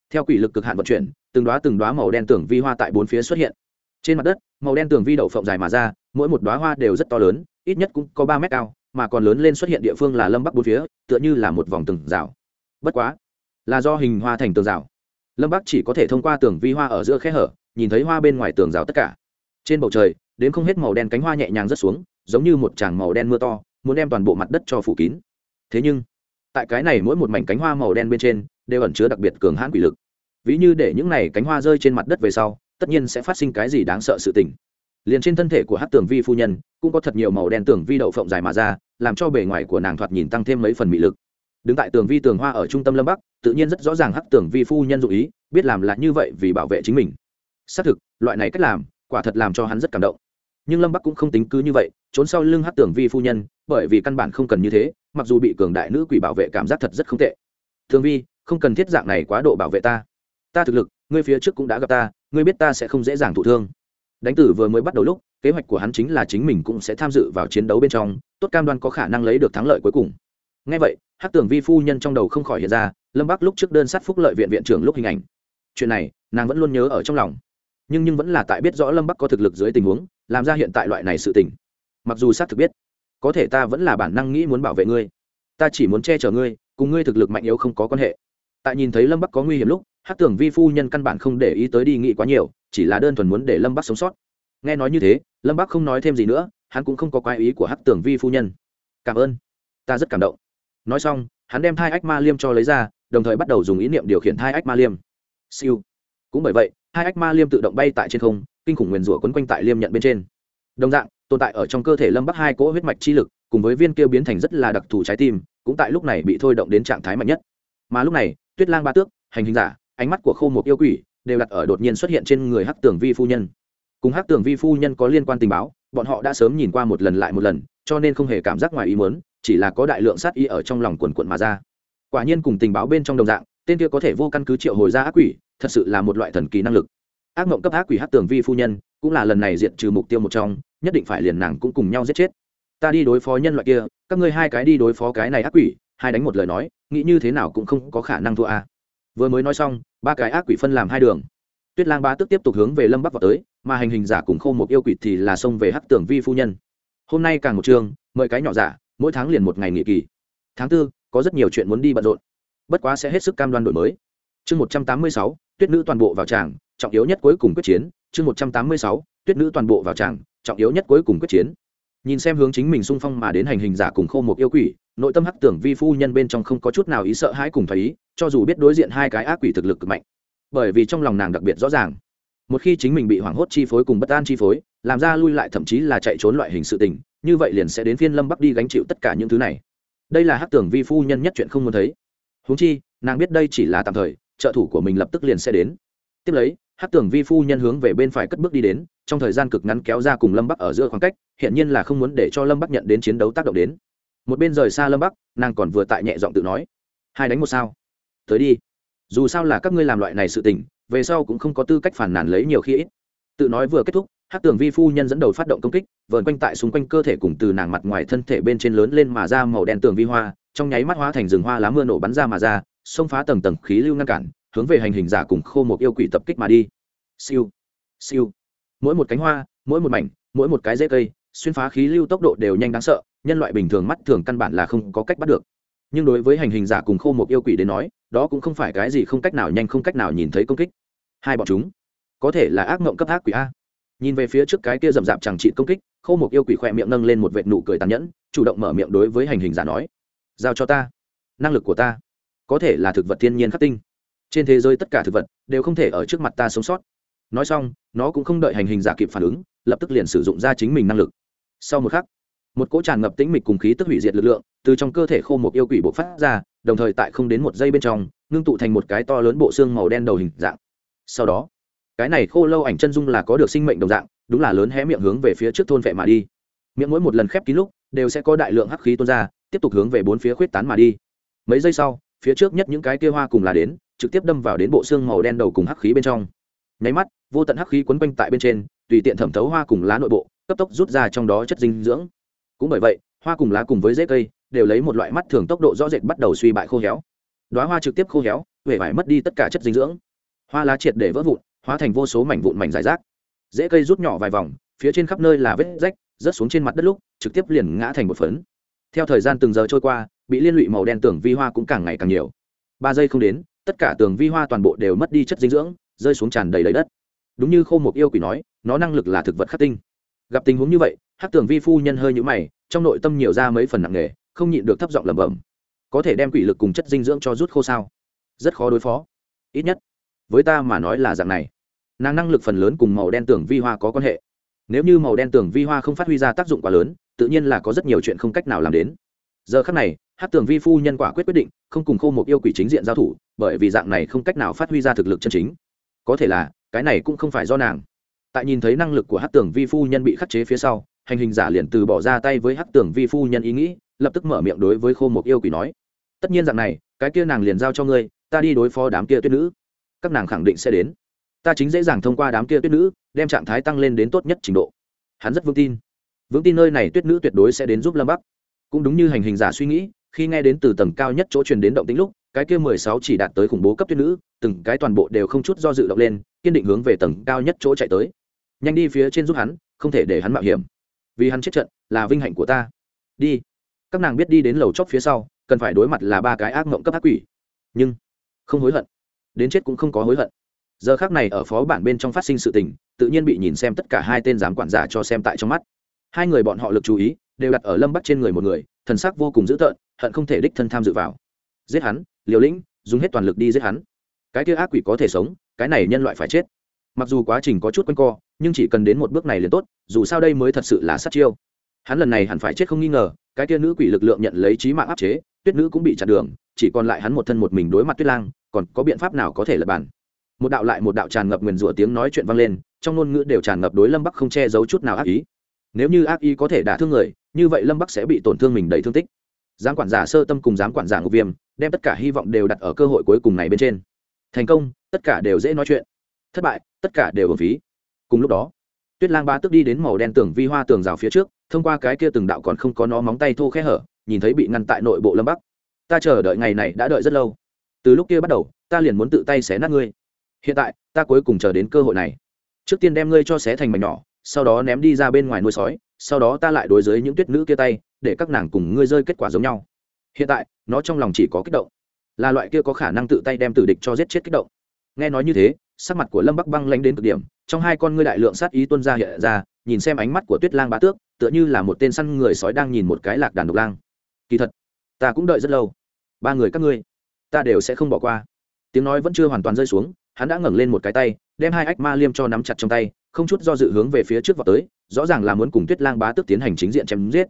Theo quỷ lực cực hạn vận chuyển, từng đoá từng đoá màu đen tưởng vi hoa tại bốn phía xuất hiện. Trên mặt đất, màu đen tường vi đậu phộng dài mà ra, mỗi một đoá hoa đều rất to lớn, ít nhất cũng có ba mét cao, mà còn lớn lên xuất hiện địa phương là lâm bắc bốn phía, tựa như là một vòng tường rào. Bất quá, là do hình hoa thành tường rào. Lâm bắc chỉ có thể thông qua tường vi hoa ở giữa khe hở, nhìn thấy hoa bên ngoài tường rào tất cả. Trên bầu trời, đến không hết màu đen cánh hoa nhẹ nhàng rớt xuống, giống như một tràng màu đen mưa to muốn đem toàn bộ mặt đất cho phủ kín. Thế nhưng, tại cái này mỗi một mảnh cánh hoa màu đen bên trên đều ẩn chứa đặc biệt cường hãn quỷ lực. Ví như để những này cánh hoa rơi trên mặt đất về sau, tất nhiên sẽ phát sinh cái gì đáng sợ sự tình. Liền trên thân thể của hát tường vi phu nhân, cũng có thật nhiều màu đen tường vi đậu phộng dài mà ra, làm cho bề ngoài của nàng thoạt nhìn tăng thêm mấy phần mị lực. Đứng tại tường vi tường hoa ở trung tâm lâm bắc, tự nhiên rất rõ ràng hắc tường vi phu nhân dụ ý, biết làm là như vậy vì bảo vệ chính mình. Xác thực, loại này cách làm, quả thật làm cho hắn rất cảm động nhưng lâm bắc cũng không tính cứ như vậy trốn sau lưng Hát tường vi phu nhân bởi vì căn bản không cần như thế mặc dù bị cường đại nữ quỷ bảo vệ cảm giác thật rất không tệ thường vi không cần thiết dạng này quá độ bảo vệ ta ta thực lực ngươi phía trước cũng đã gặp ta ngươi biết ta sẽ không dễ dàng thụ thương đánh tử vừa mới bắt đầu lúc kế hoạch của hắn chính là chính mình cũng sẽ tham dự vào chiến đấu bên trong tốt cam đoan có khả năng lấy được thắng lợi cuối cùng ngay vậy hát tưởng vi phu nhân trong đầu không khỏi hiện ra lâm bắc lúc trước đơn sát phúc lợi viện viện trưởng lúc hình ảnh chuyện này nàng vẫn luôn nhớ ở trong lòng nhưng nhưng vẫn là tại biết rõ lâm bắc có thực lực dưới tình huống làm ra hiện tại loại này sự tình. Mặc dù xác thực biết, có thể ta vẫn là bản năng nghĩ muốn bảo vệ ngươi. Ta chỉ muốn che chở ngươi, cùng ngươi thực lực mạnh yếu không có quan hệ. Tại nhìn thấy lâm bắc có nguy hiểm lúc hát tưởng vi phu nhân căn bản không để ý tới đi nghĩ quá nhiều, chỉ là đơn thuần muốn để lâm bắc sống sót. Nghe nói như thế, lâm bắc không nói thêm gì nữa, hắn cũng không có quái ý của hát tưởng vi phu nhân. Cảm ơn. Ta rất cảm động. Nói xong, hắn đem thai ách ma liêm cho lấy ra, đồng thời bắt đầu dùng ý niệm điều khiển thai ách ma liêm. Siêu. Cũng bởi vậy hai ách ma liêm tự động bay tại trên không kinh khủng nguyền rủa quấn quanh tại liêm nhận bên trên. Đồng dạng, tồn tại ở trong cơ thể lâm bắc hai cỗ huyết mạch chi lực, cùng với viên kia biến thành rất là đặc thù trái tim, cũng tại lúc này bị thôi động đến trạng thái mạnh nhất. Mà lúc này, tuyết lang ba tước, hành hình giả, ánh mắt của khô một yêu quỷ đều đặt ở đột nhiên xuất hiện trên người hắc tường vi phu nhân. Cùng hắc tường vi phu nhân có liên quan tình báo, bọn họ đã sớm nhìn qua một lần lại một lần, cho nên không hề cảm giác ngoài ý muốn, chỉ là có đại lượng sát ý ở trong lòng quần quận mà ra. Quả nhiên cùng tình báo bên trong đồng dạng, tên kia có thể vô căn cứ triệu hồi ra ác quỷ, thật sự là một loại thần kỳ năng lực ác mộng cấp ác quỷ hát tường vi phu nhân, cũng là lần này diện trừ mục tiêu một trong, nhất định phải liền nàng cũng cùng nhau giết chết. Ta đi đối phó nhân loại kia, các ngươi hai cái đi đối phó cái này ác quỷ, hai đánh một lời nói, nghĩ như thế nào cũng không có khả năng thua a. Vừa mới nói xong, ba cái ác quỷ phân làm hai đường. Tuyết lang ba tức tiếp tục hướng về lâm bắc vào tới, mà hành hình giả cùng khâu một yêu quỷ thì là xông về hắc tường vi phu nhân. Hôm nay càng một chương mời cái nhỏ giả, mỗi tháng liền một ngày nghỉ kỳ. Tháng tư, có rất nhiều chuyện muốn đi bận rộn. Bất quá sẽ hết sức cam đoan đổi mới. Chương một trăm tám mươi sáu, tuyết nữ toàn bộ vào tràng trọng yếu nhất cuối cùng quyết chiến, chương một trăm tám mươi sáu, tuyết nữ toàn bộ vào tràng, trọng yếu nhất cuối cùng quyết chiến. Nhìn xem hướng chính mình xung phong mà đến hành hình giả cùng khô một yêu quỷ, nội tâm hắc tưởng vi phu nhân bên trong không có chút nào ý sợ hãi cùng thấy ý, cho dù biết đối diện hai cái ác quỷ thực lực cực mạnh. Bởi vì trong lòng nàng đặc biệt rõ ràng, một khi chính mình bị hoảng hốt chi phối cùng bất an chi phối, làm ra lui lại thậm chí là chạy trốn loại hình sự tình, như vậy liền sẽ đến phiên lâm bắc đi gánh chịu tất cả những thứ này. Đây là hắc tưởng vi phu nhân nhất chuyện không muốn thấy. Huống chi, nàng biết đây chỉ là tạm thời, trợ thủ của mình lập tức liền sẽ đến. Tiếp lấy hát tưởng vi phu nhân hướng về bên phải cất bước đi đến, trong thời gian cực ngắn kéo ra cùng lâm bắc ở giữa khoảng cách hiện nhiên là không muốn để cho lâm bắc nhận đến chiến đấu tác động đến. Một bên rời xa lâm bắc, nàng còn vừa tại nhẹ giọng tự nói, hai đánh một sao. Tới đi. Dù sao là các ngươi làm loại này sự tình, về sau cũng không có tư cách phản nàn lấy nhiều khi ít. Tự nói vừa kết thúc, hát tường vi phu nhân dẫn đầu phát động công kích, vờn quanh tại xung quanh cơ thể cùng từ nàng mặt ngoài thân thể bên trên lớn lên mà ra màu đen tường vi hoa, trong nháy mắt hóa thành rừng hoa lá mưa nổ bắn ra mà ra, xông phá tầng tầng khí lưu ngăn cản hướng về hành hình giả cùng khô một yêu quỷ tập kích mà đi. Siêu siêu. Mỗi một cánh hoa, mỗi một mảnh, mỗi một cái rễ cây, xuyên phá khí lưu tốc độ đều nhanh đáng sợ, nhân loại bình thường mắt thường căn bản là không có cách bắt được. Nhưng đối với hành hình giả cùng khô một yêu quỷ đến nói, đó cũng không phải cái gì không cách nào nhanh không cách nào nhìn thấy công kích. Hai bọn chúng, có thể là ác mộng cấp ác quỷ a. Nhìn về phía trước cái kia rậm rạp chẳng trị công kích, khô một yêu quỷ khỏe miệng nâng lên một vệt nụ cười tàn nhẫn, chủ động mở miệng đối với hành hình giả nói, giao cho ta. Năng lực của ta có thể là thực vật thiên nhiên khắc tinh trên thế giới tất cả thực vật đều không thể ở trước mặt ta sống sót. Nói xong, nó cũng không đợi hành hình giả kịp phản ứng, lập tức liền sử dụng ra chính mình năng lực. Sau một khắc, một cỗ tràn ngập tĩnh mịch cùng khí tức hủy diệt lực lượng từ trong cơ thể khô một yêu quỷ bộ phát ra, đồng thời tại không đến một giây bên trong, ngưng tụ thành một cái to lớn bộ xương màu đen đầu hình dạng. Sau đó, cái này khô lâu ảnh chân dung là có được sinh mệnh đồng dạng, đúng là lớn hé miệng hướng về phía trước thôn vệ mà đi. Miệng mỗi một lần khép kín lúc, đều sẽ có đại lượng hắc khí tuôn ra, tiếp tục hướng về bốn phía khuyết tán mà đi. Mấy giây sau, phía trước nhất những cái kia hoa cùng là đến trực tiếp đâm vào đến bộ xương màu đen đầu cùng hắc khí bên trong. Nháy mắt, vô tận hắc khí quấn quanh tại bên trên, tùy tiện thẩm thấu hoa cùng lá nội bộ, cấp tốc rút ra trong đó chất dinh dưỡng. Cũng bởi vậy, hoa cùng lá cùng với rễ cây đều lấy một loại mắt thường tốc độ rõ rệt bắt đầu suy bại khô héo. Đoá hoa trực tiếp khô héo huệ vải mất đi tất cả chất dinh dưỡng. Hoa lá triệt để vỡ vụn, hóa thành vô số mảnh vụn mảnh giải rác. Dễ cây rút nhỏ vài vòng, phía trên khắp nơi là vết rách, rớt xuống trên mặt đất lúc, trực tiếp liền ngã thành một phấn. Theo thời gian từng giờ trôi qua, bị liên lụy màu đen tưởng vi hoa cũng càng ngày càng nhiều. Ba giây không đến tất cả tường vi hoa toàn bộ đều mất đi chất dinh dưỡng, rơi xuống tràn đầy lấy đất. Đúng như khô mục yêu quỷ nói, nó năng lực là thực vật khắc tinh. Gặp tình huống như vậy hát tường vi phu nhân hơi nhũ mày, trong nội tâm nhiều ra mấy phần nặng nề, không nhịn được thấp giọng lẩm bẩm. Có thể đem quỷ lực cùng chất dinh dưỡng cho rút khô sao? Rất khó đối phó. Ít nhất, với ta mà nói là dạng này. Nàng năng lực phần lớn cùng màu đen tường vi hoa có quan hệ. Nếu như màu đen tường vi hoa không phát huy ra tác dụng quá lớn, tự nhiên là có rất nhiều chuyện không cách nào làm đến. Giờ khắc này hát tường vi phu nhân quả quyết quyết định, không cùng khô một yêu quỷ chính diện giao thủ, bởi vì dạng này không cách nào phát huy ra thực lực chân chính. Có thể là, cái này cũng không phải do nàng. Tại nhìn thấy năng lực của hát tường vi phu nhân bị khắc chế phía sau, hành hình giả liền từ bỏ ra tay với hát tường vi phu nhân ý nghĩ, lập tức mở miệng đối với khô một yêu quỷ nói. Tất nhiên dạng này, cái kia nàng liền giao cho ngươi, ta đi đối phó đám kia tuyết nữ. Các nàng khẳng định sẽ đến. Ta chính dễ dàng thông qua đám kia tuyết nữ, đem trạng thái tăng lên đến tốt nhất trình độ. Hắn rất vững tin. Vững tin nơi này tuyết nữ tuyệt đối sẽ đến giúp lâm bắc. Cũng đúng như hành hình giả suy nghĩ khi nghe đến từ tầng cao nhất chỗ truyền đến động tĩnh lúc, cái kia mười sáu chỉ đạt tới khủng bố cấp tuyết nữ, từng cái toàn bộ đều không chút do dự động lên, kiên định hướng về tầng cao nhất chỗ chạy tới. Nhanh đi phía trên giúp hắn, không thể để hắn mạo hiểm. Vì hắn chết trận, là vinh hạnh của ta. Đi. Các nàng biết đi đến lầu chóp phía sau, cần phải đối mặt là ba cái ác mộng cấp ác quỷ. Nhưng, không hối hận. Đến chết cũng không có hối hận. Giờ khác này ở phó bản bên trong phát sinh sự tình, tự nhiên bị nhìn xem tất cả hai tên giám quản giả cho xem tại trong mắt. Hai người bọn họ lực chú ý, đều đặt ở lâm bắc trên người một người, thần sắc vô cùng dữ tợn hận không thể đích thân tham dự vào. Giết hắn, liều lĩnh, dùng hết toàn lực đi giết hắn. Cái kia ác quỷ có thể sống, cái này nhân loại phải chết. Mặc dù quá trình có chút quanh co, nhưng chỉ cần đến một bước này liền tốt, dù sao đây mới thật sự là sát chiêu. Hắn lần này hẳn phải chết không nghi ngờ, cái kia nữ quỷ lực lượng nhận lấy trí mạng áp chế, tuyết nữ cũng bị chặn đường, chỉ còn lại hắn một thân một mình đối mặt tuyết lang, còn có biện pháp nào có thể lập bàn? Một đạo lại một đạo tràn ngập nguyền rủa tiếng nói chuyện vang lên, trong ngôn ngữ đều tràn ngập đối lâm bắc không che giấu chút nào ác ý. Nếu như ác ý có thể đả thương người, như vậy lâm bắc sẽ bị tổn thương mình đầy thương tích giám quản giả sơ tâm cùng giám quản giả ngục viêm, đem tất cả hy vọng đều đặt ở cơ hội cuối cùng này bên trên. Thành công, tất cả đều dễ nói chuyện. Thất bại, tất cả đều ở phí. Cùng lúc đó, tuyết lang ba tức đi đến màu đen tường vi hoa tường rào phía trước, thông qua cái kia từng đạo còn không có nó móng tay thô khe hở, nhìn thấy bị ngăn tại nội bộ lâm bắc. Ta chờ đợi ngày này đã đợi rất lâu. Từ lúc kia bắt đầu, ta liền muốn tự tay xé nát ngươi. Hiện tại, ta cuối cùng chờ đến cơ hội này. Trước tiên đem ngươi cho xé thành mảnh nhỏ, sau đó ném đi ra bên ngoài nuôi sói, sau đó ta lại đối với những tuyết nữ kia tay để các nàng cùng ngươi rơi kết quả giống nhau. Hiện tại, nó trong lòng chỉ có kích động. Là loại kia có khả năng tự tay đem tử địch cho giết chết kích động. Nghe nói như thế, sắc mặt của lâm bắc băng lanh đến cực điểm, trong hai con ngươi đại lượng sát ý tuân ra hiện ra, nhìn xem ánh mắt của tuyết lang bá tước, tựa như là một tên săn người sói đang nhìn một cái lạc đàn độc lang. Kỳ thật, ta cũng đợi rất lâu. Ba người các ngươi, ta đều sẽ không bỏ qua. Tiếng nói vẫn chưa hoàn toàn rơi xuống, hắn đã ngẩng lên một cái tay, đem hai ách ma liêm cho nắm chặt trong tay, không chút do dự hướng về phía trước vào tới, rõ ràng là muốn cùng tuyết lang bá tước tiến hành chính diện chém giết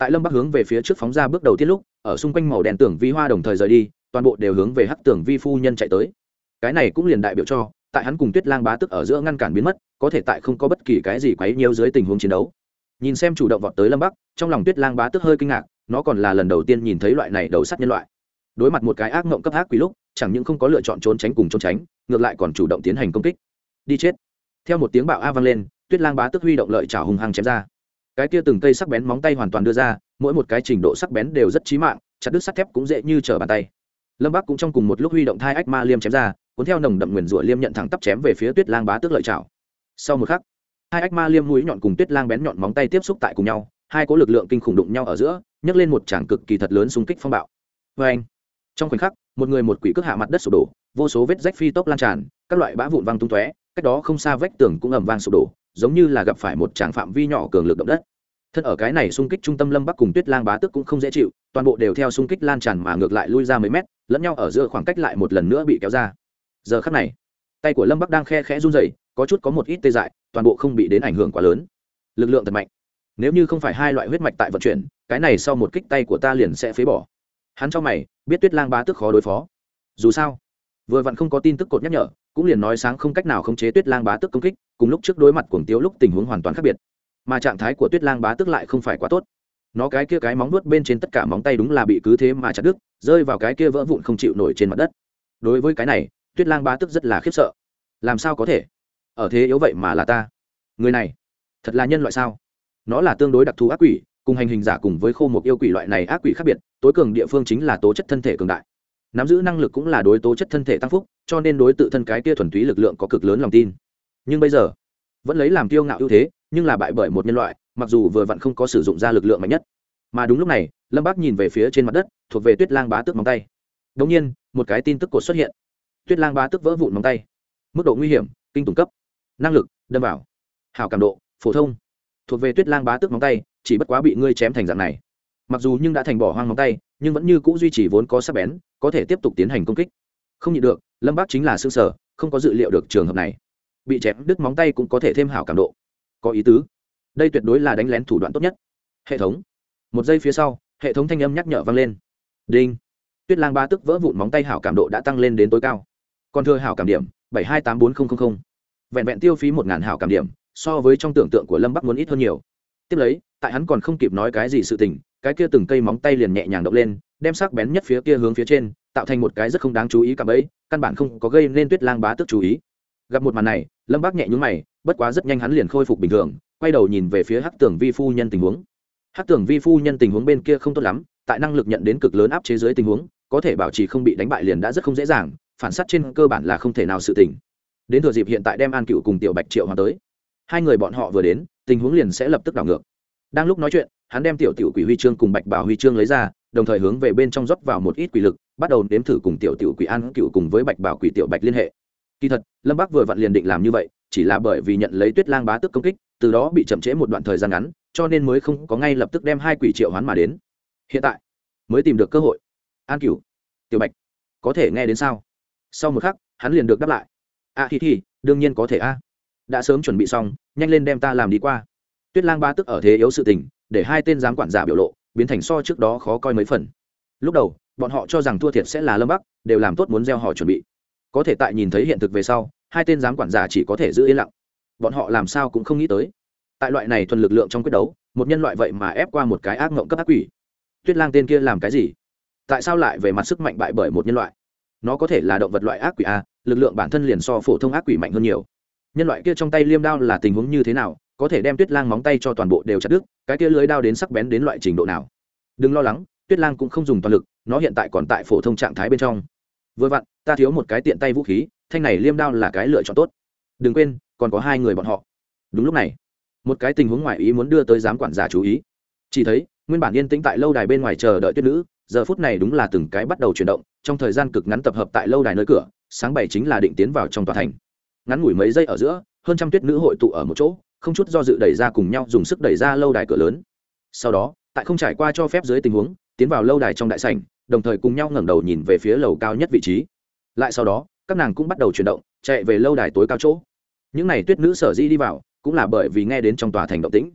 tại lâm bắc hướng về phía trước phóng ra bước đầu tiết lúc, ở xung quanh màu đèn tưởng vi hoa đồng thời rời đi, toàn bộ đều hướng về hắc tưởng vi phu nhân chạy tới. Cái này cũng liền đại biểu cho, tại hắn cùng tuyết lang bá tức ở giữa ngăn cản biến mất, có thể tại không có bất kỳ cái gì quấy nhiều dưới tình huống chiến đấu. Nhìn xem chủ động vọt tới lâm bắc, trong lòng tuyết lang bá tức hơi kinh ngạc, nó còn là lần đầu tiên nhìn thấy loại này đầu sắt nhân loại. Đối mặt một cái ác mộng cấp ác quý lúc, chẳng những không có lựa chọn trốn tránh cùng trốn tránh, ngược lại còn chủ động tiến hành công kích. Đi chết. Theo một tiếng bạo a vang lên, tuyết lang bá tức huy động lợi chảo hùng hăng chém ra cái kia từng cây sắc bén móng tay hoàn toàn đưa ra, mỗi một cái trình độ sắc bén đều rất chí mạng, chặt đứt sắt thép cũng dễ như trở bàn tay. Lâm bắc cũng trong cùng một lúc huy động thai ách ma liêm chém ra, cuốn theo nồng đậm nguyền rủa liêm nhận thẳng tắp chém về phía tuyết lang bá tước lợi chảo sau một khắc, hai ách ma liêm mũi nhọn cùng tuyết lang bén nhọn móng tay tiếp xúc tại cùng nhau, hai có lực lượng kinh khủng đụng nhau ở giữa, nhấc lên một tràng cực kỳ thật lớn xung kích phong bạo. Vê anh, trong khoảnh khắc, một người một quỷ cước hạ mặt đất sụp đổ, vô số vết rách phi tốc lan tràn, các loại bã vụn văng tung tóe, cách đó không xa vách tường cũng ầm vang sụp đổ giống như là gặp phải một tràng phạm vi nhỏ cường lực động đất. Thân ở cái này xung kích trung tâm lâm bắc cùng tuyết lang bá tước cũng không dễ chịu, toàn bộ đều theo xung kích lan tràn mà ngược lại lui ra mấy mét, lẫn nhau ở giữa khoảng cách lại một lần nữa bị kéo ra. Giờ khắc này, tay của lâm bắc đang khe khẽ run rẩy, có chút có một ít tê dại, toàn bộ không bị đến ảnh hưởng quá lớn. Lực lượng thật mạnh. Nếu như không phải hai loại huyết mạch tại vận chuyển, cái này sau một kích tay của ta liền sẽ phế bỏ. Hắn cho mày, biết tuyết lang bá tức khó đối phó. Dù sao, vừa vặn không có tin tức cột nhắc nhở cũng liền nói sáng không cách nào khống chế tuyết lang bá tức công kích, cùng lúc trước đối mặt cuồng tiếu lúc tình huống hoàn toàn khác biệt. Mà trạng thái của tuyết lang bá tức lại không phải quá tốt. Nó cái kia cái móng nuốt bên trên tất cả móng tay đúng là bị cứ thế mà chặt đứt, rơi vào cái kia vỡ vụn không chịu nổi trên mặt đất. Đối với cái này, tuyết lang bá tức rất là khiếp sợ. Làm sao có thể? Ở thế yếu vậy mà là ta. Người này, thật là nhân loại sao? Nó là tương đối đặc thù ác quỷ, cùng hành hình giả cùng với khô một yêu quỷ loại này ác quỷ khác biệt, tối cường địa phương chính là tố chất thân thể cường đại nắm giữ năng lực cũng là đối tố chất thân thể tăng phúc, cho nên đối tự thân cái kia thuần túy lực lượng có cực lớn lòng tin. Nhưng bây giờ, vẫn lấy làm kiêu ngạo ưu thế, nhưng là bại bởi một nhân loại, mặc dù vừa vặn không có sử dụng ra lực lượng mạnh nhất. Mà đúng lúc này, lâm bác nhìn về phía trên mặt đất, thuộc về tuyết lang bá tước móng tay. Đ ỗ n g nhiên, một cái tin tức cột xuất hiện. Tuyết lang bá tước vỡ vụn móng tay. Mức độ nguy hiểm, kinh tủng cấp. Năng lực, đâm vào. Hào cảm độ, phổ thông. Thuộc về tuyết lang bá tước móng tay, chỉ bất quá bị ngươi chém thành dạng này. Mặc dù nhưng đã thành bỏ hoang móng tay nhưng vẫn như c ũ duy trì vốn có sắc bén, có thể tiếp tục tiến hành công kích. Không nhịn được, lâm bác chính là xương sở, không có dự liệu được trường hợp này. Bị chém, đứt móng tay cũng có thể thêm hảo cảm độ. Có ý tứ. Đây tuyệt đối là đánh lén thủ đoạn tốt nhất. Hệ thống. Một giây phía sau, hệ thống thanh âm nhắc nhở vang lên. Đinh. Tuyết lang ba tức vỡ vụn móng tay hảo cảm độ đã tăng lên đến tối cao. Còn thừa hảo cảm điểm, bảy hai tám bốn nghìn vẹn vẹn tiêu phí một ngàn hảo cảm điểm, so với trong tưởng tượng của lâm bắc muốn ít hơn nhiều. Tiếp lấy, tại hắn còn không kịp nói cái gì sự tình cái kia từng cây móng tay liền nhẹ nhàng động lên, đem sắc bén nhất phía kia hướng phía trên, tạo thành một cái rất không đáng chú ý cả bấy căn bản không có gây nên tuyết lang bá tức chú ý. Gặp một màn này, lâm bác nhẹ nhúng mày, bất quá rất nhanh hắn liền khôi phục bình thường, quay đầu nhìn về phía hắc tưởng vi phu nhân tình huống. Hắc tưởng vi phu nhân tình huống bên kia không tốt lắm, tại năng lực nhận đến cực lớn áp chế dưới tình huống, có thể bảo trì không bị đánh bại liền đã rất không dễ dàng, phản s á t trên cơ bản là không thể nào sự tỉnh đến thừa dịp hiện tại đem an cựu cùng tiểu bạch triệu hòa tới, hai người bọn họ vừa đến, tình huống liền sẽ lập tức đảo ngược đang lúc nói chuyện hắn đem tiểu tiểu quỷ huy chương cùng bạch bảo huy chương lấy ra đồng thời hướng về bên trong rót vào một ít quỷ lực bắt đầu nếm thử cùng tiểu tiểu quỷ an cựu cùng với bạch bảo quỷ tiểu bạch liên hệ. Kỳ thật lâm bác vừa vặn liền định làm như vậy chỉ là bởi vì nhận lấy tuyết lang bá tức công kích từ đó bị chậm trễ một đoạn thời gian ngắn cho nên mới không có ngay lập tức đem hai quỷ triệu hoán mà đến. Hiện tại mới tìm được cơ hội. An cửu tiểu bạch có thể nghe đến sao? Sau một khắc hắn liền được đáp lại. A à, thì thì, đương nhiên có thể a. Đã sớm chuẩn bị xong nhanh lên đem ta làm đi qua tuyết lang ba tức ở thế yếu sự tình, để hai tên giám quản giả biểu lộ, biến thành so trước đó khó coi mấy phần. Lúc đầu, bọn họ cho rằng thua thiệt sẽ là lâm bắc, đều làm tốt muốn gieo họ chuẩn bị. Có thể tại nhìn thấy hiện thực về sau, hai tên giám quản giả chỉ có thể giữ yên lặng. Bọn họ làm sao cũng không nghĩ tới. Tại loại này thuần lực lượng trong quyết đấu, một nhân loại vậy mà ép qua một cái ác mộng cấp ác quỷ. Tuyết lang tên kia làm cái gì? Tại sao lại về mặt sức mạnh bại bởi một nhân loại? Nó có thể là động vật loại ác quỷ a lực lượng bản thân liền so phổ thông ác quỷ mạnh hơn nhiều. Nhân loại kia trong tay liêm đao là tình huống như thế nào có thể đem tuyết lang móng tay cho toàn bộ đều chặt đứt, cái kia lưới đao đến sắc bén đến loại trình độ nào? Đừng lo lắng, tuyết lang cũng không dùng toàn lực, nó hiện tại còn tại phổ thông trạng thái bên trong. Vừa vặn, ta thiếu một cái tiện tay vũ khí, thanh này liêm đao là cái lựa chọn tốt. Đừng quên, còn có hai người bọn họ. Đúng lúc này, một cái tình huống ngoài ý muốn đưa tới giám quản giả chú ý. Chỉ thấy, nguyên bản yên tĩnh tại lâu đài bên ngoài chờ đợi tuyết nữ, giờ phút này đúng là từng cái bắt đầu chuyển động, trong thời gian cực ngắn tập hợp tại lâu đài nơi cửa, sáng bảy chính là định tiến vào trong tòa thành. Ngắn ngủi mấy giây ở giữa, hơn trăm tuyết nữ hội tụ ở một chỗ không chút do dự đẩy ra cùng nhau dùng sức đẩy ra lâu đài cửa lớn. Sau đó, tại không trải qua cho phép dưới tình huống, tiến vào lâu đài trong đại sảnh, đồng thời cùng nhau ngẩng đầu nhìn về phía lầu cao nhất vị trí. Lại sau đó, các nàng cũng bắt đầu chuyển động, chạy về lâu đài tối cao chỗ. Những n à y tuyết nữ sở di đi vào, cũng là bởi vì nghe đến trong tòa thành động tĩnh.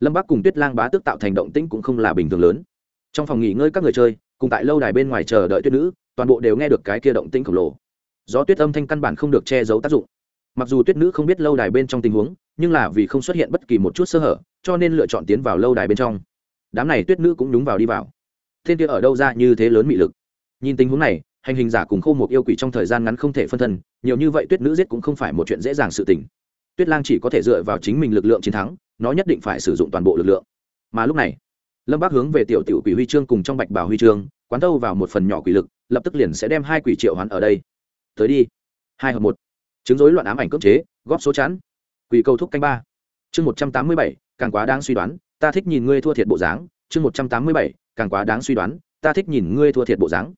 Lâm bắc cùng tuyết lang bá tức tạo thành động tĩnh cũng không là bình thường lớn. Trong phòng nghỉ ngơi các người chơi, cùng tại lâu đài bên ngoài chờ đợi tuyết nữ, toàn bộ đều nghe được cái kia động tĩnh khổng lồ. Do tuyết âm thanh căn bản không được che giấu tác dụng. Mặc dù tuyết nữ không biết lâu đài bên trong tình huống nhưng là vì không xuất hiện bất kỳ một chút sơ hở, cho nên lựa chọn tiến vào lâu đài bên trong. Đám này tuyết nữ cũng đúng vào đi vào. Thiên kia ở đâu ra như thế lớn mị lực? Nhìn tình huống này, hành hình giả cùng khô một yêu quỷ trong thời gian ngắn không thể phân thân, nhiều như vậy tuyết nữ giết cũng không phải một chuyện dễ dàng sự tình. Tuyết lang chỉ có thể dựa vào chính mình lực lượng chiến thắng, nó nhất định phải sử dụng toàn bộ lực lượng. Mà lúc này, lâm bác hướng về tiểu tiểu quỷ huy chương cùng trong bạch bảo huy chương, quán thâu vào một phần nhỏ quỷ lực, lập tức liền sẽ đem hai quỷ triệu hoán ở đây. Tới đi. Hai hợp một. Chứng dối loạn ám ảnh cưỡng chế, góp số chán quỷ cầu thúc canh ba. Chương một trăm tám mươi bảy, càng quá đáng suy đoán, ta thích nhìn ngươi thua thiệt bộ dáng. Chương một trăm tám mươi bảy, càng quá đáng suy đoán, ta thích nhìn ngươi thua thiệt bộ dáng.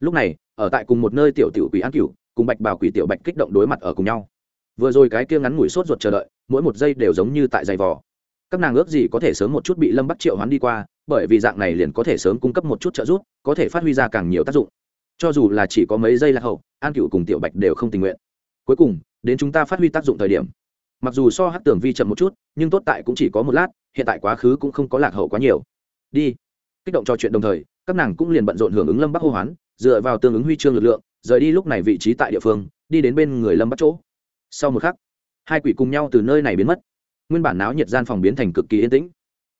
Lúc này, ở tại cùng một nơi tiểu tiểu quỷ an cửu, cùng bạch bảo quỷ tiểu bạch kích động đối mặt ở cùng nhau. Vừa rồi cái kia ngắn ngủi sốt ruột chờ đợi, mỗi một giây đều giống như tại giày vò. Các nàng ước gì có thể sớm một chút bị lâm bắc triệu hoán đi qua, bởi vì dạng này liền có thể sớm cung cấp một chút trợ giúp, có thể phát huy ra càng nhiều tác dụng. Cho dù là chỉ có mấy giây lạc hậu an cựu cùng tiểu bạch đều không tình nguyện. Cuối cùng, đến chúng ta phát huy tác dụng thời điểm mặc dù so hát tưởng vi chậm một chút, nhưng tốt tại cũng chỉ có một lát, hiện tại quá khứ cũng không có lạc hậu quá nhiều. Đi. Kích động trò chuyện đồng thời, các nàng cũng liền bận rộn hưởng ứng lâm bắc hô hoán, dựa vào tương ứng huy chương lực lượng, rời đi lúc này vị trí tại địa phương, đi đến bên người lâm bắc chỗ. Sau một khắc, hai quỷ cùng nhau từ nơi này biến mất. Nguyên bản náo nhiệt gian phòng biến thành cực kỳ yên tĩnh.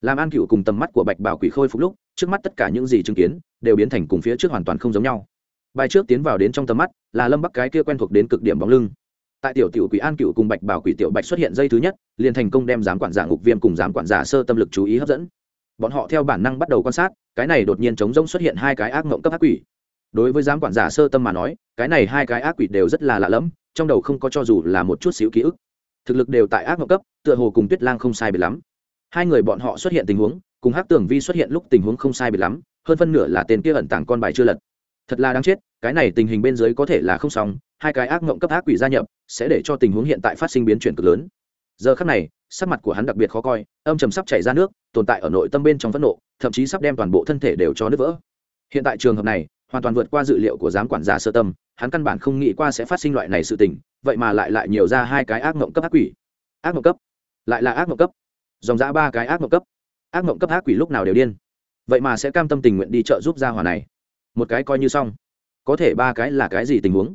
Làm an cựu cùng tầm mắt của bạch bảo quỷ khôi phục lúc, trước mắt tất cả những gì chứng kiến, đều biến thành cùng phía trước hoàn toàn không giống nhau. Bài trước tiến vào đến trong tầm mắt, là lâm bắc cái kia quen thuộc đến cực điểm bóng lưng tại tiểu tiểu quỷ an cựu cùng bạch bảo quỷ tiểu bạch xuất hiện dây thứ nhất, liền thành công đem giám quản giả ngục viêm cùng giám quản giả sơ tâm lực chú ý hấp dẫn. Bọn họ theo bản năng bắt đầu quan sát, cái này đột nhiên chống rông xuất hiện hai cái ác mộng cấp ác quỷ. Đối với giám quản giả sơ tâm mà nói, cái này hai cái ác quỷ đều rất là lạ lẫm, trong đầu không có cho dù là một chút xíu ký ức. Thực lực đều tại ác mộng cấp, tựa hồ cùng tuyết lang không sai biệt lắm. Hai người bọn họ xuất hiện tình huống, cùng hắc tường vi xuất hiện lúc tình huống không sai biệt lắm, hơn phân nửa là tên kia ẩn tàng con bài chưa lật thật là đáng chết, cái này tình hình bên dưới có thể là không xong, hai cái ác mộng cấp ác quỷ gia nhập, sẽ để cho tình huống hiện tại phát sinh biến chuyển cực lớn. Giờ khắc này, sắc mặt của hắn đặc biệt khó coi, âm trầm sắp chảy ra nước, tồn tại ở nội tâm bên trong phẫn nộ, thậm chí sắp đem toàn bộ thân thể đều cho nứt vỡ. Hiện tại trường hợp này, hoàn toàn vượt qua dự liệu của giám quản gia sơ tâm, hắn căn bản không nghĩ qua sẽ phát sinh loại này sự tình, vậy mà lại lại nhiều ra hai cái ác mộng cấp ác quỷ. Ác mộng cấp? Lại là ác mộng cấp. Dòng giã ba cái ác mộng cấp. Ác mộng cấp ác quỷ lúc nào đều điên. Vậy mà sẽ cam tâm tình nguyện đi trợ giúp gia hỏa này một cái coi như xong. Có thể ba cái là cái gì tình huống?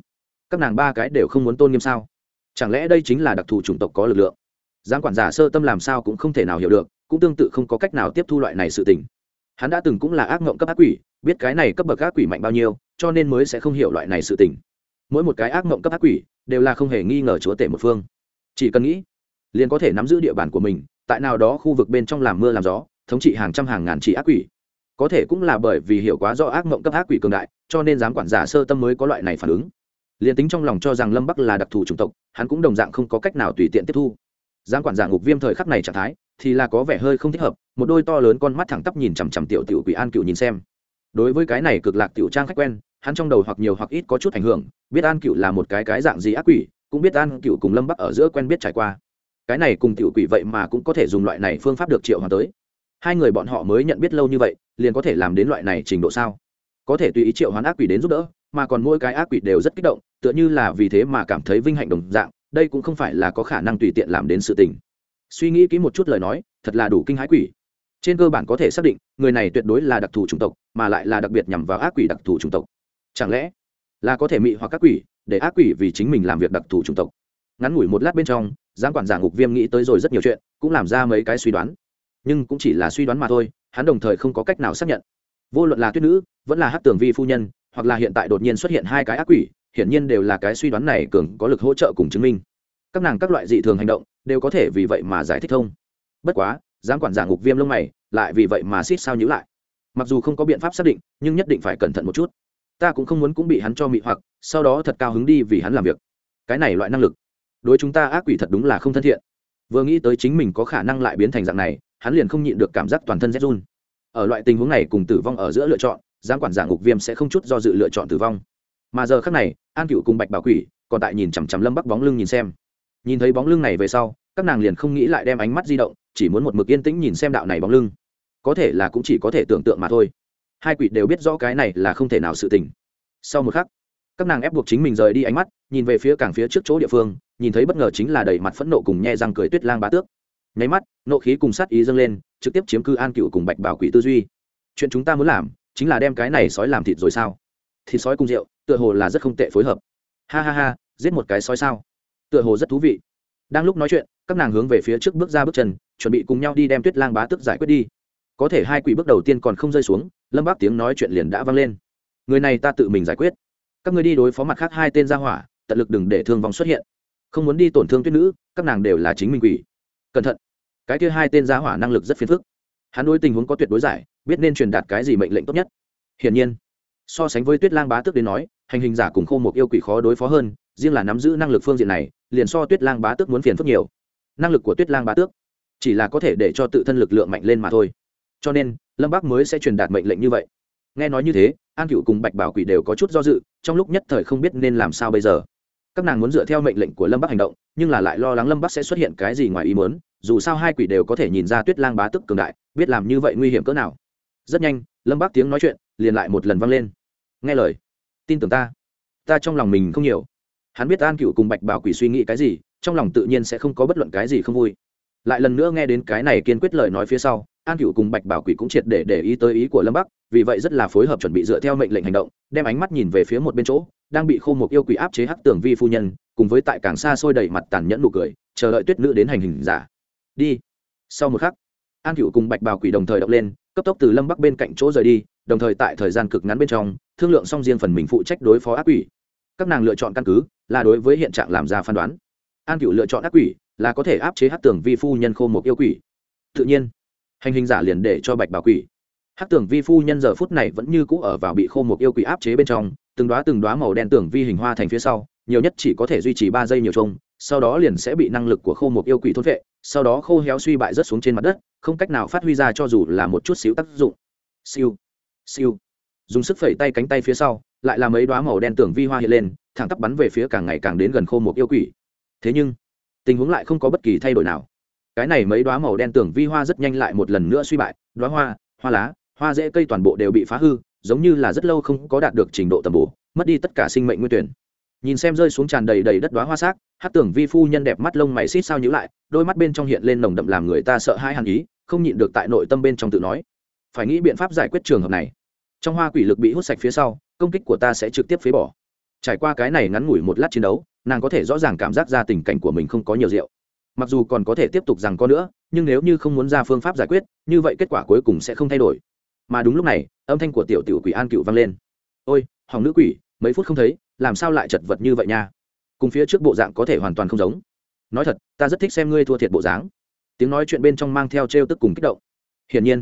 Các nàng ba cái đều không muốn tôn nghiêm sao? Chẳng lẽ đây chính là đặc thù chủng tộc có lực lượng? Giang quản giả sơ tâm làm sao cũng không thể nào hiểu được, cũng tương tự không có cách nào tiếp thu loại này sự tình. Hắn đã từng cũng là ác mộng cấp ác quỷ, biết cái này cấp bậc ác quỷ mạnh bao nhiêu, cho nên mới sẽ không hiểu loại này sự tình. Mỗi một cái ác mộng cấp ác quỷ đều là không hề nghi ngờ chúa tể một phương. Chỉ cần nghĩ, liền có thể nắm giữ địa bàn của mình, tại nào đó khu vực bên trong làm mưa làm gió, thống trị hàng trăm hàng ngàn chỉ ác quỷ có thể cũng là bởi vì hiểu quá rõ ác mộng cấp ác quỷ cường đại, cho nên giám quản giả sơ tâm mới có loại này phản ứng. Liền tính trong lòng cho rằng lâm bắc là đặc thù chủng tộc, hắn cũng đồng dạng không có cách nào tùy tiện tiếp thu. Giám quản giả ngục viêm thời khắc này trạng thái, thì là có vẻ hơi không thích hợp, một đôi to lớn con mắt thẳng tắp nhìn chằm chằm tiểu tiểu quỷ an cựu nhìn xem. Đối với cái này cực lạc tiểu trang khách quen, hắn trong đầu hoặc nhiều hoặc ít có chút ảnh hưởng, biết an cựu là một cái cái dạng gì ác quỷ, cũng biết an cựu cùng lâm bắc ở giữa quen biết trải qua. Cái này cùng tiểu quỷ vậy mà cũng có thể dùng loại này phương pháp được triệu hòa tới. Hai người bọn họ mới nhận biết lâu như vậy liền có thể làm đến loại này trình độ sao? Có thể tùy ý triệu hoán ác quỷ đến giúp đỡ, mà còn mỗi cái ác quỷ đều rất kích động, tựa như là vì thế mà cảm thấy vinh hạnh đồng dạng, đây cũng không phải là có khả năng tùy tiện làm đến sự tình. Suy nghĩ kỹ một chút lời nói, thật là đủ kinh hãi quỷ. Trên cơ bản có thể xác định, người này tuyệt đối là đặc thù chủng tộc, mà lại là đặc biệt nhằm vào ác quỷ đặc thù chủng tộc. Chẳng lẽ là có thể mị hoặc các quỷ, để ác quỷ vì chính mình làm việc đặc thù chủng tộc? Ngắn ngủi một lát bên trong giang quản giả ngục viêm nghĩ tới rồi rất nhiều chuyện, cũng làm ra mấy cái suy đoán. Nhưng cũng chỉ là suy đoán mà thôi hắn đồng thời không có cách nào xác nhận. Vô luận là tuyết nữ, vẫn là hát tường vi phu nhân, hoặc là hiện tại đột nhiên xuất hiện hai cái ác quỷ, hiển nhiên đều là cái suy đoán này cường có lực hỗ trợ cùng chứng minh. Các nàng các loại dị thường hành động, đều có thể vì vậy mà giải thích thông. Bất quá, giám quản giả ngục viêm lông mày lại vì vậy mà xít sao nhữ lại. Mặc dù không có biện pháp xác định, nhưng nhất định phải cẩn thận một chút. Ta cũng không muốn cũng bị hắn cho mị hoặc, sau đó thật cao hứng đi vì hắn làm việc. Cái này loại năng lực, đối chúng ta ác quỷ thật đúng là không thân thiện. Vừa nghĩ tới chính mình có khả năng lại biến thành dạng này hắn liền không nhịn được cảm giác toàn thân rét run. Ở loại tình huống này cùng tử vong ở giữa lựa chọn Giang quản giả ngục viêm sẽ không chút do dự lựa chọn tử vong. Mà giờ khác này, an cựu cùng bạch bảo quỷ còn tại nhìn chằm chằm lâm bắc bóng lưng nhìn xem. Nhìn thấy bóng lưng này về sau, các nàng liền không nghĩ lại đem ánh mắt di động, chỉ muốn một mực yên tĩnh nhìn xem đạo này bóng lưng. Có thể là cũng chỉ có thể tưởng tượng mà thôi. Hai quỷ đều biết rõ cái này là không thể nào sự tình. Sau một khắc, các nàng ép buộc chính mình rời đi ánh mắt, nhìn về phía càng phía trước chỗ địa phương, nhìn thấy bất ngờ chính là đầy mặt phẫn nộ cùng nhe răng cười tuyết lang bá tước nháy mắt, nộ khí cùng sát ý dâng lên, trực tiếp chiếm cư an cựu cùng bạch bảo quỷ tư duy. Chuyện chúng ta muốn làm, chính là đem cái này sói làm thịt rồi sao? Thịt sói cùng rượu, tựa hồ là rất không tệ phối hợp. Ha ha ha, giết một cái sói sao? Tựa hồ rất thú vị. Đang lúc nói chuyện, các nàng hướng về phía trước bước ra bước chân, chuẩn bị cùng nhau đi đem tuyết lang bá tức giải quyết đi. Có thể hai quỷ bước đầu tiên còn không rơi xuống, lâm bác tiếng nói chuyện liền đã vang lên. Người này ta tự mình giải quyết. Các người đi đối phó mặt khác hai tên gia hỏa, tận lực đừng để thương vong xuất hiện. Không muốn đi tổn thương tuyết nữ, các nàng đều là chính mình quỷ. Cẩn thận cái kia hai tên giá hỏa năng lực rất phiền phức. Hắn đối tình huống có tuyệt đối giải, biết nên truyền đạt cái gì mệnh lệnh tốt nhất. Hiển nhiên, so sánh với tuyết lang bá tước đến nói, hành hình giả cùng khô một yêu quỷ khó đối phó hơn, riêng là nắm giữ năng lực phương diện này, liền so tuyết lang bá tước muốn phiền phức nhiều. Năng lực của tuyết lang bá tước chỉ là có thể để cho tự thân lực lượng mạnh lên mà thôi. Cho nên, lâm bắc mới sẽ truyền đạt mệnh lệnh như vậy. Nghe nói như thế, an cựu cùng bạch bảo quỷ đều có chút do dự, trong lúc nhất thời không biết nên làm sao bây giờ các nàng muốn dựa theo mệnh lệnh của lâm bắc hành động nhưng là lại lo lắng lâm bắc sẽ xuất hiện cái gì ngoài ý muốn, dù sao hai quỷ đều có thể nhìn ra tuyết lang bá tức cường đại, biết làm như vậy nguy hiểm cỡ nào. Rất nhanh, lâm bắc tiếng nói chuyện liền lại một lần vang lên. Nghe lời, tin tưởng ta. Ta trong lòng mình không nhiều. Hắn biết an cựu cùng bạch bảo quỷ suy nghĩ cái gì, trong lòng tự nhiên sẽ không có bất luận cái gì không vui. Lại lần nữa nghe đến cái này kiên quyết lời nói phía sau an cựu cùng bạch bảo quỷ cũng triệt để để ý tới ý của lâm bắc, vì vậy rất là phối hợp chuẩn bị dựa theo mệnh lệnh hành động, đem ánh mắt nhìn về phía một bên chỗ, đang bị khô một yêu quỷ áp chế hắc tường vi phu nhân, cùng với tại càng xa xôi đầy mặt tàn nhẫn nụ cười, chờ đợi tuyết nữ đến hành hình giả. Đi. Sau một khắc, an cựu cùng bạch bảo quỷ đồng thời động lên, cấp tốc từ lâm bắc bên cạnh chỗ rời đi, đồng thời tại thời gian cực ngắn bên trong, thương lượng xong riêng phần mình phụ trách đối phó ác quỷ. Các nàng lựa chọn căn cứ, là đối với hiện trạng làm ra phán đoán. An cựu lựa chọn ác quỷ, là có thể áp chế hát tường vi phu nhân khô một yêu quỷ. Tự nhiên hành hình giả liền để cho bạch bà quỷ. Hát tưởng vi phu nhân giờ phút này vẫn như cũ ở vào bị khô một yêu quỷ áp chế bên trong, từng đoá từng đoá màu đen tưởng vi hình hoa thành phía sau, nhiều nhất chỉ có thể duy trì ba giây nhiều trông sau đó liền sẽ bị năng lực của khô một yêu quỷ thôn vệ, sau đó khô héo suy bại rớt xuống trên mặt đất, không cách nào phát huy ra cho dù là một chút xíu tác dụng. Siêu siêu. Dùng sức phẩy tay cánh tay phía sau, lại là mấy đoá màu đen tưởng vi hoa hiện lên, thẳng tắp bắn về phía càng ngày càng đến gần khô một yêu quỷ. Thế nhưng, tình huống lại không có bất kỳ thay đổi nào cái này mấy đoá màu đen tưởng vi hoa rất nhanh lại một lần nữa suy bại đoá hoa hoa lá, hoa rễ cây toàn bộ đều bị phá hư, giống như là rất lâu không có đạt được trình độ tầm bổ, mất đi tất cả sinh mệnh nguyên tuyển. Nhìn xem rơi xuống tràn đầy đầy đất đoá hoa xác, hát tưởng vi phu nhân đẹp mắt lông mày xít sao nhữ lại, đôi mắt bên trong hiện lên nồng đậm làm người ta sợ hai hàn ý, không nhịn được tại nội tâm bên trong tự nói, phải nghĩ biện pháp giải quyết trường hợp này. Trong hoa quỷ lực bị hút sạch phía sau, công kích của ta sẽ trực tiếp phế bỏ. Trải qua cái này ngắn ngủi một lát chiến đấu, nàng có thể rõ ràng cảm giác ra tình cảnh của mình không có nhiều rượu mặc dù còn có thể tiếp tục rằng có nữa nhưng nếu như không muốn ra phương pháp giải quyết như vậy kết quả cuối cùng sẽ không thay đổi. Mà đúng lúc này âm thanh của tiểu tiểu quỷ an cựu vang lên. Ôi hỏng nữ quỷ mấy phút không thấy làm sao lại chật vật như vậy nha? Cùng phía trước bộ dạng có thể hoàn toàn không giống. Nói thật ta rất thích xem ngươi thua thiệt bộ dáng. Tiếng nói chuyện bên trong mang theo t r e o tức cùng kích động. Hiển nhiên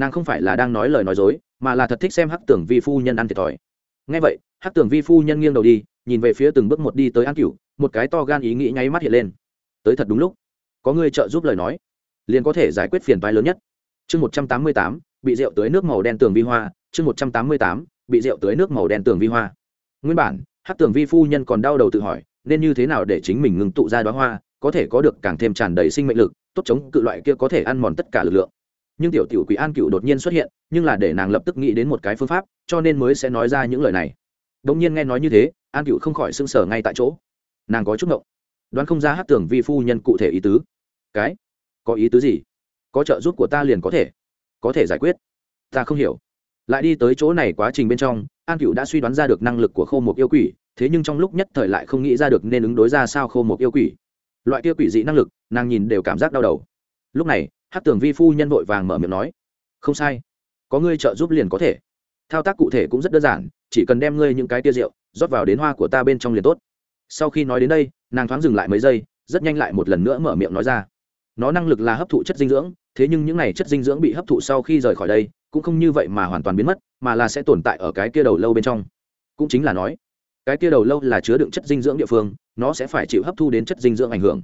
nàng không phải là đang nói lời nói dối mà là thật thích xem hắc tưởng vi phu nhân ăn thiệt thòi. Ngay vậy hắc tưởng vi phu nhân nghiêng đầu đi nhìn về phía từng bước một đi tới an cựu, một cái to gan ý nghĩ nháy mắt hiện lên tới thật đúng lúc. Có người trợ giúp lời nói, liền có thể giải quyết phiền toái lớn nhất. Chương một trăm tám mươi tám, bị rượu tới nước màu đen tường vi hoa. Chương một trăm tám mươi tám, bị rượu tới nước màu đen tường vi hoa. Nguyên bản hát tường vi phu nhân còn đau đầu tự hỏi, nên như thế nào để chính mình ngừng tụ ra đoá hoa, có thể có được càng thêm tràn đầy sinh mệnh lực, tốt chống cự loại kia có thể ăn mòn tất cả lực lượng. Nhưng tiểu tiểu quỷ an cựu đột nhiên xuất hiện, nhưng là để nàng lập tức nghĩ đến một cái phương pháp, cho nên mới sẽ nói ra những lời này. Đ ỗ n g nhiên nghe nói như thế, an cựu không khỏi sưng sở ngay tại chỗ. Nàng có chút ngộng đoán không ra hát tưởng vi phu nhân cụ thể ý tứ. Cái? Có ý tứ gì? Có trợ giúp của ta liền có thể. Có thể giải quyết. Ta không hiểu. Lại đi tới chỗ này quá trình bên trong, an cựu đã suy đoán ra được năng lực của khô một yêu quỷ, thế nhưng trong lúc nhất thời lại không nghĩ ra được nên ứng đối ra sao khô một yêu quỷ. Loại kia quỷ dị năng lực, nàng nhìn đều cảm giác đau đầu. Lúc này, hát tường vi phu nhân vội vàng mở miệng nói, không sai. Có ngươi trợ giúp liền có thể. Thao tác cụ thể cũng rất đơn giản, chỉ cần đem ngươi những cái tia rượu rót vào đến hoa của ta bên trong liền tốt. Sau khi nói đến đây nàng thoáng dừng lại mấy giây, rất nhanh lại một lần nữa mở miệng nói ra. Nó năng lực là hấp thụ chất dinh dưỡng, thế nhưng những n à y chất dinh dưỡng bị hấp thụ sau khi rời khỏi đây, cũng không như vậy mà hoàn toàn biến mất, mà là sẽ tồn tại ở cái kia đầu lâu bên trong. Cũng chính là nói, cái kia đầu lâu là chứa đựng chất dinh dưỡng địa phương, nó sẽ phải chịu hấp thu đến chất dinh dưỡng ảnh hưởng.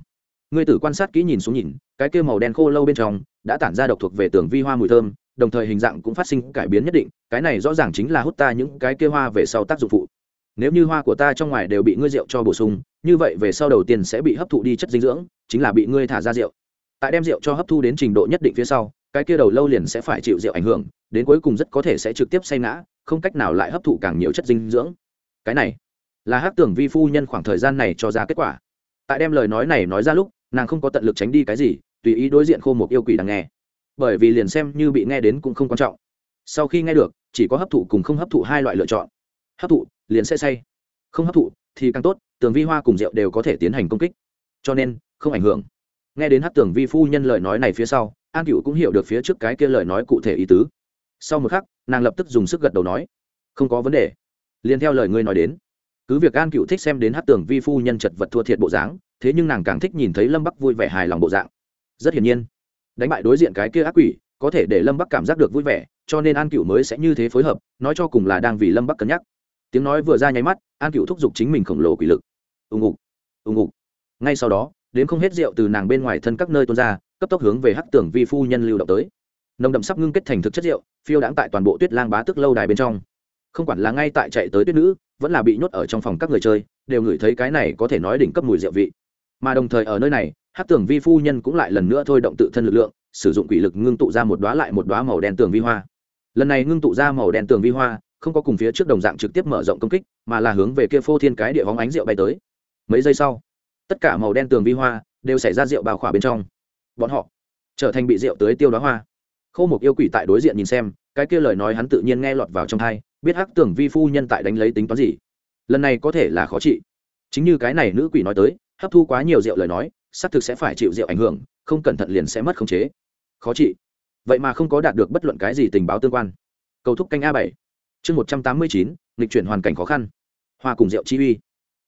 Ngươi tử quan sát kỹ nhìn xuống nhìn, cái kia màu đen khô lâu bên trong đã tản ra độc thuộc về tường vi hoa mùi thơm, đồng thời hình dạng cũng phát sinh cải biến nhất định, cái này rõ ràng chính là hút ta những cái kia hoa về sau tác dụng phụ nếu như hoa của ta trong ngoài đều bị ngươi rượu cho bổ sung, như vậy về sau đầu tiên sẽ bị hấp thụ đi chất dinh dưỡng, chính là bị ngươi thả ra rượu. Tại đem rượu cho hấp thu đến trình độ nhất định phía sau, cái kia đầu lâu liền sẽ phải chịu rượu ảnh hưởng, đến cuối cùng rất có thể sẽ trực tiếp say ngã, không cách nào lại hấp thụ càng nhiều chất dinh dưỡng. Cái này là hát tưởng vi phu nhân khoảng thời gian này cho ra kết quả. Tại đem lời nói này nói ra lúc, nàng không có tận lực tránh đi cái gì, tùy ý đối diện khô một yêu quỷ đang nghe. Bởi vì liền xem như bị nghe đến cũng không quan trọng. Sau khi nghe được, chỉ có hấp thụ cùng không hấp thụ hai loại lựa chọn. Hấp thụ liền sẽ say. Không hấp thụ, thì càng tốt, tường vi hoa cùng rượu đều có thể tiến hành công kích. Cho nên, không ảnh hưởng. Nghe đến hát tường vi phu nhân lời nói này phía sau, an cựu cũng hiểu được phía trước cái kia lời nói cụ thể ý tứ. Sau một khắc, nàng lập tức dùng sức gật đầu nói, không có vấn đề. Liền theo lời ngươi nói đến. Cứ việc an cựu thích xem đến hát tường vi phu nhân chật vật thua thiệt bộ dáng, thế nhưng nàng càng thích nhìn thấy lâm bắc vui vẻ hài lòng bộ dạng. Rất hiển nhiên, đánh bại đối diện cái kia ác quỷ, có thể để lâm bắc cảm giác được vui vẻ, cho nên an cựu mới sẽ như thế phối hợp, nói cho cùng là đang vì lâm bắc cân nhắc tiếng nói vừa ra nháy mắt, an cựu thúc giục chính mình khổng lồ quỷ lực. Ù ngục ù ngục. Ngay sau đó, đến không hết rượu từ nàng bên ngoài thân các nơi tuôn ra, cấp tốc hướng về hắc tưởng vi phu nhân lưu động tới. Nồng đậm sắp ngưng kết thành thực chất rượu, phiêu đãng tại toàn bộ tuyết lang bá tức lâu đài bên trong. Không quản là ngay tại chạy tới tuyết nữ, vẫn là bị nhốt ở trong phòng các người chơi, đều ngửi thấy cái này có thể nói đỉnh cấp mùi rượu vị. Mà đồng thời ở nơi này hát tưởng vi phu nhân cũng lại lần nữa thôi động tự thân lực lượng, sử dụng quỷ lực ngưng tụ ra một đoá lại một đoá màu đen tường vi hoa. Lần này ngưng tụ ra màu đen tường vi hoa không có cùng phía trước đồng dạng trực tiếp mở rộng công kích, mà là hướng về kia phô thiên cái địa hóng ánh rượu bay tới. Mấy giây sau, tất cả màu đen tường vi hoa đều xảy ra rượu bao khỏa bên trong. Bọn họ trở thành bị rượu tới tiêu đóa hoa. Khâu một yêu quỷ tại đối diện nhìn xem, cái kia lời nói hắn tự nhiên nghe lọt vào trong thai biết hắc tưởng vi phu nhân tại đánh lấy tính toán gì. Lần này có thể là khó trị. Chính như cái này nữ quỷ nói tới, hấp thu quá nhiều rượu lời nói, xác thực sẽ phải chịu rượu ảnh hưởng, không cẩn thận liền sẽ mất khống chế. Khó trị. Vậy mà không có đạt được bất luận cái gì tình báo tương quan. Cầu thúc canh a bảy chương một trăm tám mươi chín lịch chuyển hoàn cảnh khó khăn. Hoa cùng rượu chi uy.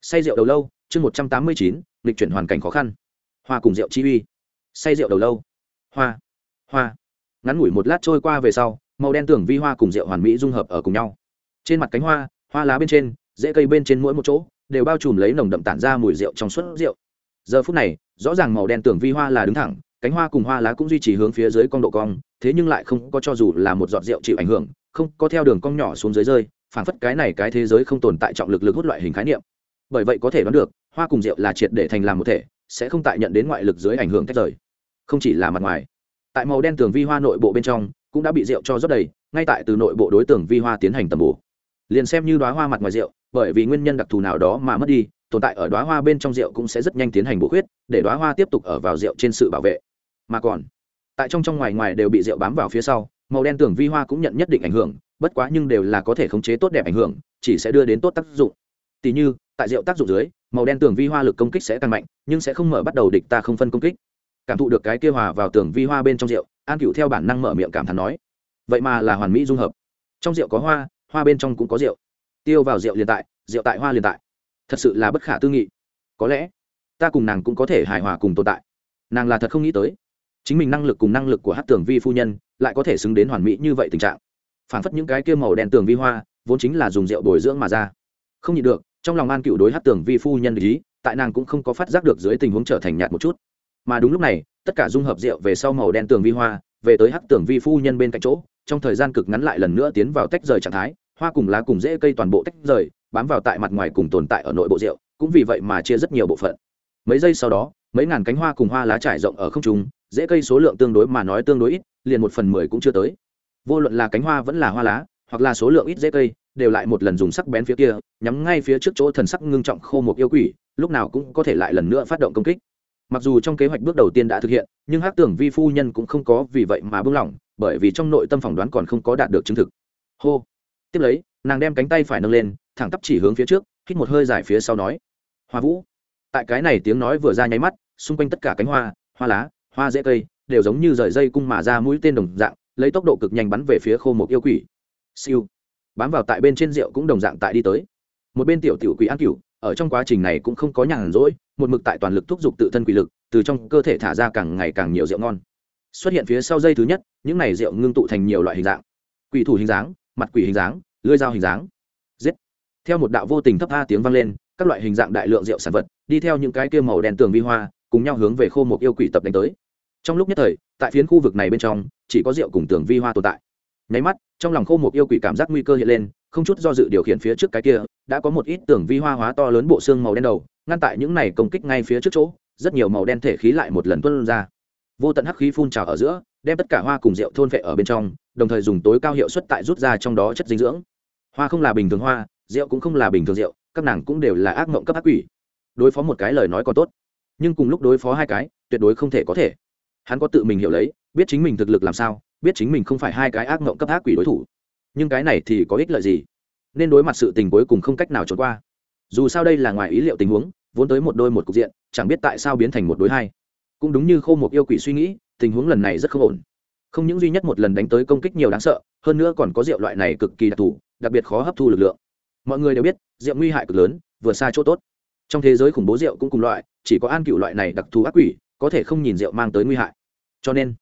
Say rượu đầu lâu, chương một trăm tám mươi chín lịch chuyển hoàn cảnh khó khăn. Hoa cùng rượu chi uy. Say rượu đầu lâu. Hoa. Hoa. Ngắn ngủi một lát trôi qua về sau, màu đen tưởng vi hoa cùng rượu hoàn mỹ dung hợp ở cùng nhau. Trên mặt cánh hoa hoa lá bên trên dễ cây bên trên mỗi một chỗ, đều bao trùm lấy nồng đậm tản ra mùi rượu trong suốt rượu. Giờ phút này, rõ ràng màu đen tưởng vi hoa là đứng thẳng, cánh hoa cùng hoa lá cũng duy trì hướng phía dưới con độ cong, thế nhưng lại không có cho dù là một giọt rượu chịu ảnh hưởng không có theo đường cong nhỏ xuống dưới rơi phản phất cái này cái thế giới không tồn tại trọng lực lực hút loại hình khái niệm. Bởi vậy có thể đoán được, hoa cùng rượu là triệt để thành làm một thể, sẽ không tại nhận đến ngoại lực dưới ảnh hưởng tách rời. Không chỉ là mặt ngoài. Tại màu đen tường vi hoa nội bộ bên trong, cũng đã bị rượu cho rót đầy, ngay tại từ nội bộ đối tượng vi hoa tiến hành tầm bổ. Liền xem như đoá hoa mặt ngoài rượu, bởi vì nguyên nhân đặc thù nào đó mà mất đi, tồn tại ở đoá hoa bên trong rượu cũng sẽ rất nhanh tiến hành bổ khuyết, để đoá hoa tiếp tục ở vào rượu trên sự bảo vệ. Mà còn, tại trong trong ngoài ngoài đều bị rượu bám vào phía sau màu đen tưởng vi hoa cũng nhận nhất định ảnh hưởng, bất quá nhưng đều là có thể khống chế tốt đẹp ảnh hưởng, chỉ sẽ đưa đến tốt tác dụng. Tỉ như, tại rượu tác dụng dưới, màu đen tường vi hoa lực công kích sẽ tăng mạnh, nhưng sẽ không mở bắt đầu địch ta không phân công kích. Cảm thụ được cái kia hòa vào tường vi hoa bên trong rượu, an cựu theo bản năng mở miệng cảm thán nói, vậy mà là hoàn mỹ dung hợp. Trong rượu có hoa hoa bên trong cũng có rượu. Tiêu vào rượu liền tại, rượu tại hoa liền tại. Thật sự là bất khả tư nghị. Có lẽ, ta cùng nàng cũng có thể hài hòa cùng tồn tại. Nàng là thật không nghĩ tới chính mình năng lực cùng năng lực của hát tường vi phu nhân lại có thể xứng đến hoàn mỹ như vậy tình trạng. Phản phất những cái kia màu đen tường vi hoa vốn chính là dùng rượu bồi dưỡng mà ra. Không nhịn được, trong lòng an cựu đối hát tường vi phu nhân ý, tại nàng cũng không có phát giác được dưới tình huống trở thành nhạt một chút. Mà đúng lúc này, tất cả dung hợp rượu về sau màu đen tường vi hoa về tới hát tường vi phu nhân bên cạnh chỗ, trong thời gian cực ngắn lại lần nữa tiến vào tách rời trạng thái, hoa cùng lá cùng rễ cây toàn bộ tách rời, bám vào tại mặt ngoài cùng tồn tại ở nội bộ rượu, cũng vì vậy mà chia rất nhiều bộ phận. Mấy giây sau đó mấy ngàn cánh hoa cùng hoa lá trải rộng ở không trung, dễ cây số lượng tương đối mà nói tương đối ít, liền một phần mười cũng chưa tới. Vô luận là cánh hoa vẫn là hoa lá, hoặc là số lượng ít dễ cây, đều lại một lần dùng sắc bén phía kia, nhắm ngay phía trước chỗ thần sắc ngưng trọng khô một yêu quỷ, lúc nào cũng có thể lại lần nữa phát động công kích. Mặc dù trong kế hoạch bước đầu tiên đã thực hiện, nhưng hát tưởng vi phu nhân cũng không có vì vậy mà buông lỏng, bởi vì trong nội tâm phỏng đoán còn không có đạt được chứng thực. Hô. Tiếp lấy, nàng đem cánh tay phải nâng lên, thẳng tắp chỉ hướng phía trước, hít một hơi dài phía sau nói, hoa vũ. Tại cái này tiếng nói vừa ra nháy mắt xung quanh tất cả cánh hoa hoa lá, hoa dễ cây, đều giống như rời dây cung mà ra mũi tên đồng dạng, lấy tốc độ cực nhanh bắn về phía khô một yêu quỷ. Siêu. Bám vào tại bên trên rượu cũng đồng dạng tại đi tới. Một bên tiểu tiểu quỷ ăn cửu ở trong quá trình này cũng không có nhàn rỗi, một mực tại toàn lực thúc giục tự thân quỷ lực, từ trong cơ thể thả ra càng ngày càng nhiều rượu ngon. Xuất hiện phía sau dây thứ nhất, những này rượu ngưng tụ thành nhiều loại hình dạng. Quỷ thủ hình dáng, mặt quỷ hình dáng, lưỡi dao hình dáng. Giết. Theo một đạo vô tình thấp tha tiếng vang lên, các loại hình dạng đại lượng rượu sản vật, đi theo những cái kia màu đen tường vi hoa cùng nhau hướng về khô một yêu quỷ tập đánh tới. Trong lúc nhất thời, tại phiến khu vực này bên trong, chỉ có rượu cùng tường vi hoa tồn tại. Nháy mắt, trong lòng khô một yêu quỷ cảm giác nguy cơ hiện lên, không chút do dự điều khiển phía trước cái kia, đã có một ít tường vi hoa hóa to lớn bộ xương màu đen đầu, ngăn tại những này công kích ngay phía trước chỗ, rất nhiều màu đen thể khí lại một lần tuân ra. Vô tận hắc khí phun trào ở giữa, đem tất cả hoa cùng rượu thôn vệ ở bên trong, đồng thời dùng tối cao hiệu suất tại rút ra trong đó chất dinh dưỡng. Hoa không là bình thường hoa, rượu cũng không là bình thường rượu, các nàng cũng đều là ác mộng cấp ác quỷ. Đối phó một cái lời nói còn tốt nhưng cùng lúc đối phó hai cái, tuyệt đối không thể có thể. Hắn có tự mình hiểu lấy, biết chính mình thực lực làm sao, biết chính mình không phải hai cái ác mộng cấp ác quỷ đối thủ. Nhưng cái này thì có ích lợi gì? Nên đối mặt sự tình cuối cùng không cách nào trốn qua. Dù sao đây là ngoài ý liệu tình huống, vốn tới một đôi một cục diện, chẳng biết tại sao biến thành một đối hai. Cũng đúng như khô một yêu quỷ suy nghĩ, tình huống lần này rất không ổn. Không những duy nhất một lần đánh tới công kích nhiều đáng sợ, hơn nữa còn có rượu loại này cực kỳ đặc thù, đặc biệt khó hấp thu lực lượng. Mọi người đều biết, rượu nguy hại cực lớn, vừa xa chỗ tốt trong thế giới khủng bố rượu cũng cùng loại, chỉ có an cựu loại này đặc thù ác quỷ, có thể không nhìn rượu mang tới nguy hại. Cho nên,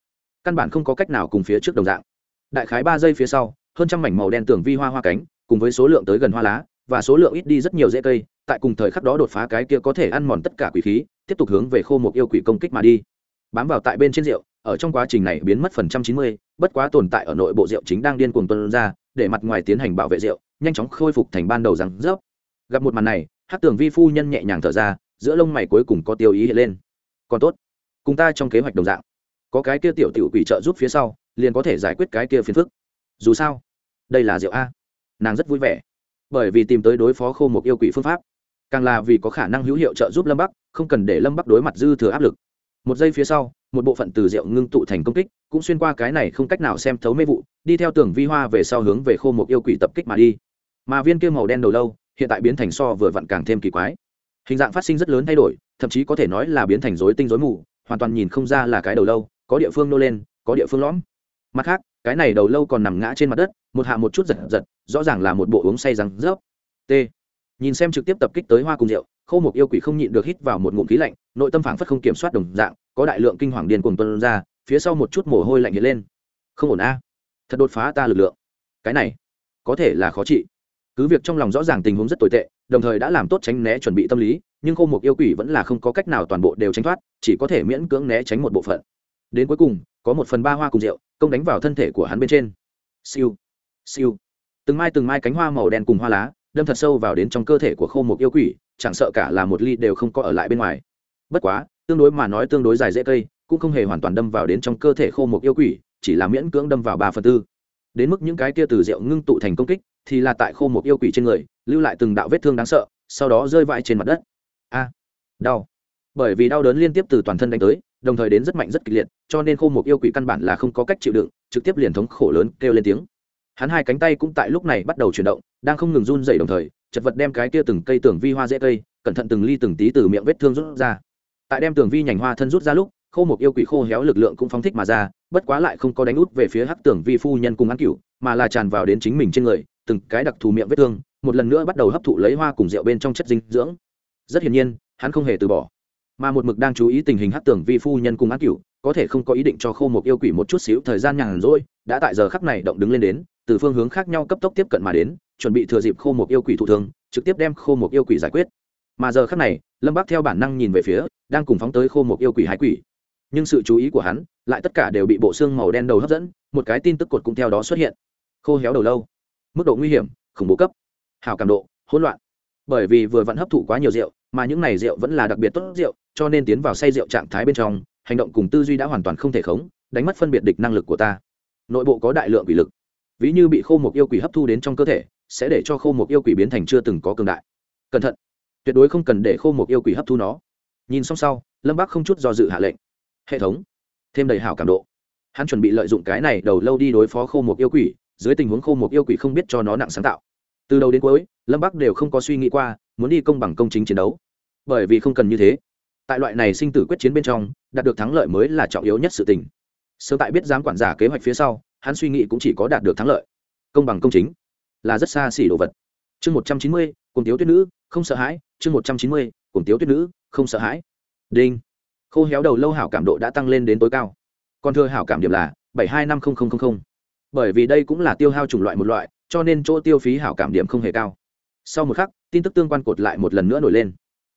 căn bản không có cách nào cùng phía trước đồng dạng. Đại khái ba giây phía sau, hơn trăm mảnh màu đen tường vi hoa hoa cánh, cùng với số lượng tới gần hoa lá, và số lượng ít đi rất nhiều dễ cây, tại cùng thời khắc đó đột phá cái kia có thể ăn mòn tất cả quỷ khí, tiếp tục hướng về khô một yêu quỷ công kích mà đi. Bám vào tại bên trên rượu, ở trong quá trình này biến mất phần trăm chín mươi, bất quá tồn tại ở nội bộ rượu chính đang điên cuồng tuân ra, để mặt ngoài tiến hành bảo vệ rượu, nhanh chóng khôi phục thành ban đầu rằng rớp. Gặp một màn này hát tường vi phu nhân nhẹ nhàng thở ra, giữa lông mày cuối cùng có tiêu ý hiện lên. Còn tốt, cùng ta trong kế hoạch đồng dạng. Có cái kia tiểu tiểu quỷ trợ giúp phía sau, liền có thể giải quyết cái kia phiền phức. Dù sao, đây là rượu a. Nàng rất vui vẻ, bởi vì tìm tới đối phó khô một yêu quỷ phương pháp. Càng là vì có khả năng hữu hiệu trợ giúp lâm bắc, không cần để lâm bắc đối mặt dư thừa áp lực. Một giây phía sau, một bộ phận từ rượu ngưng tụ thành công kích, cũng xuyên qua cái này không cách nào xem thấu mê vụ, đi theo tường vi hoa về sau hướng về khô một yêu quỷ tập kích mà đi. Mà viên kia màu đen đầu lâu hiện tại biến thành so vừa vặn càng thêm kỳ quái. Hình dạng phát sinh rất lớn thay đổi, thậm chí có thể nói là biến thành rối tinh rối mù, hoàn toàn nhìn không ra là cái đầu lâu, có địa phương nô lên, có địa phương lõm. Mặt khác, cái này đầu lâu còn nằm ngã trên mặt đất, một hạ một chút giật giật, rõ ràng là một bộ uống say răng rớp. T. Nhìn xem trực tiếp tập kích tới hoa cùng rượu khâu một yêu quỷ không nhịn được hít vào một ngụm khí lạnh, nội tâm phảng phất không kiểm soát đồng dạng, có đại lượng kinh hoàng điên cuồng tuân ra, phía sau một chút mồ hôi lạnh hiện lên. Không ổn a. Thật đột phá ta lực lượng. Cái này, có thể là khó trị cứ việc trong lòng rõ ràng tình huống rất tồi tệ, đồng thời đã làm tốt tránh né chuẩn bị tâm lý, nhưng khô một yêu quỷ vẫn là không có cách nào toàn bộ đều tránh thoát, chỉ có thể miễn cưỡng né tránh một bộ phận. Đến cuối cùng, có một phần ba hoa cùng rượu, công đánh vào thân thể của hắn bên trên. Siêu siêu. Từng mai từng mai cánh hoa màu đen cùng hoa lá, đâm thật sâu vào đến trong cơ thể của khô một yêu quỷ, chẳng sợ cả là một ly đều không có ở lại bên ngoài. Bất quá, tương đối mà nói tương đối dài dễ cây, cũng không hề hoàn toàn đâm vào đến trong cơ thể khô một yêu quỷ, chỉ là miễn cưỡng đâm vào ba phần tư đến mức những cái kia từ rượu ngưng tụ thành công kích, thì là tại khô một yêu quỷ trên người, lưu lại từng đạo vết thương đáng sợ, sau đó rơi vãi trên mặt đất. A, đau. Bởi vì đau đớn liên tiếp từ toàn thân đánh tới, đồng thời đến rất mạnh rất kịch liệt, cho nên khô một yêu quỷ căn bản là không có cách chịu đựng, trực tiếp liền thống khổ lớn kêu lên tiếng. Hắn hai cánh tay cũng tại lúc này bắt đầu chuyển động, đang không ngừng run dày đồng thời, chật vật đem cái kia từng cây tường vi hoa dễ cây, cẩn thận từng ly từng tí từ miệng vết thương rút ra. Tại đem tường vi nhành hoa thân rút ra lúc khô một yêu quỷ khô héo lực lượng cũng phóng thích mà ra, bất quá lại không có đánh út về phía hắc tường vi phu nhân cùng ăn cựu mà là tràn vào đến chính mình trên người, từng cái đặc thù miệng vết thương, một lần nữa bắt đầu hấp thụ lấy hoa cùng rượu bên trong chất dinh dưỡng. Rất hiển nhiên, hắn không hề từ bỏ. Mà một mực đang chú ý tình hình hắc tường vi phu nhân cùng ăn cựu có thể không có ý định cho khô một yêu quỷ một chút xíu thời gian nhàn rỗi, đã tại giờ khắc này động đứng lên đến, từ phương hướng khác nhau cấp tốc tiếp cận mà đến, chuẩn bị thừa dịp khô một yêu quỷ thụ thương, trực tiếp đem khô một yêu quỷ giải quyết. Mà giờ khắc này, lâm bác theo bản năng nhìn về phía, đang cùng phóng tới khô một yêu quỷ hải quỷ nhưng sự chú ý của hắn lại tất cả đều bị bộ xương màu đen đầu hấp dẫn, một cái tin tức cột cũng theo đó xuất hiện. Khô héo đầu lâu, mức độ nguy hiểm, khủng bố cấp, hào cảm độ, hỗn loạn. Bởi vì vừa vẫn hấp thụ quá nhiều rượu, mà những này rượu vẫn là đặc biệt tốt rượu, cho nên tiến vào say rượu trạng thái bên trong, hành động cùng tư duy đã hoàn toàn không thể khống, đánh mất phân biệt địch năng lực của ta. Nội bộ có đại lượng quỷ lực. Ví như bị khô một yêu quỷ hấp thu đến trong cơ thể, sẽ để cho khô một yêu quỷ biến thành chưa từng có cường đại. Cẩn thận, tuyệt đối không cần để khô một yêu quỷ hấp thu nó. Nhìn xong sau, lâm bác không chút do dự hạ lệnh hệ thống. Thêm đầy hảo cảm độ. Hắn chuẩn bị lợi dụng cái này đầu lâu đi đối phó khô một yêu quỷ, dưới tình huống khô một yêu quỷ không biết cho nó nặng sáng tạo. Từ đầu đến cuối, lâm bắc đều không có suy nghĩ qua, muốn đi công bằng công chính chiến đấu. Bởi vì không cần như thế. Tại loại này sinh tử quyết chiến bên trong, đạt được thắng lợi mới là trọng yếu nhất sự tình. Sớm tại biết giám quản giả kế hoạch phía sau, hắn suy nghĩ cũng chỉ có đạt được thắng lợi. Công bằng công chính là rất xa xỉ đồ vật. Chương một trăm chín mươi cùng tiếu tuyết nữ, không sợ hãi. Chương một trăm chín mươi cùng tiếu tuyết nữ, không sợ hãi. Đinh khô héo đầu lâu hảo cảm độ đã tăng lên đến tối cao. Còn thưa hảo cảm điểm là bảy hai năm bởi vì đây cũng là tiêu hao chủng loại một loại, cho nên chỗ tiêu phí hảo cảm điểm không hề cao. Sau một khắc, tin tức tương quan cột lại một lần nữa nổi lên.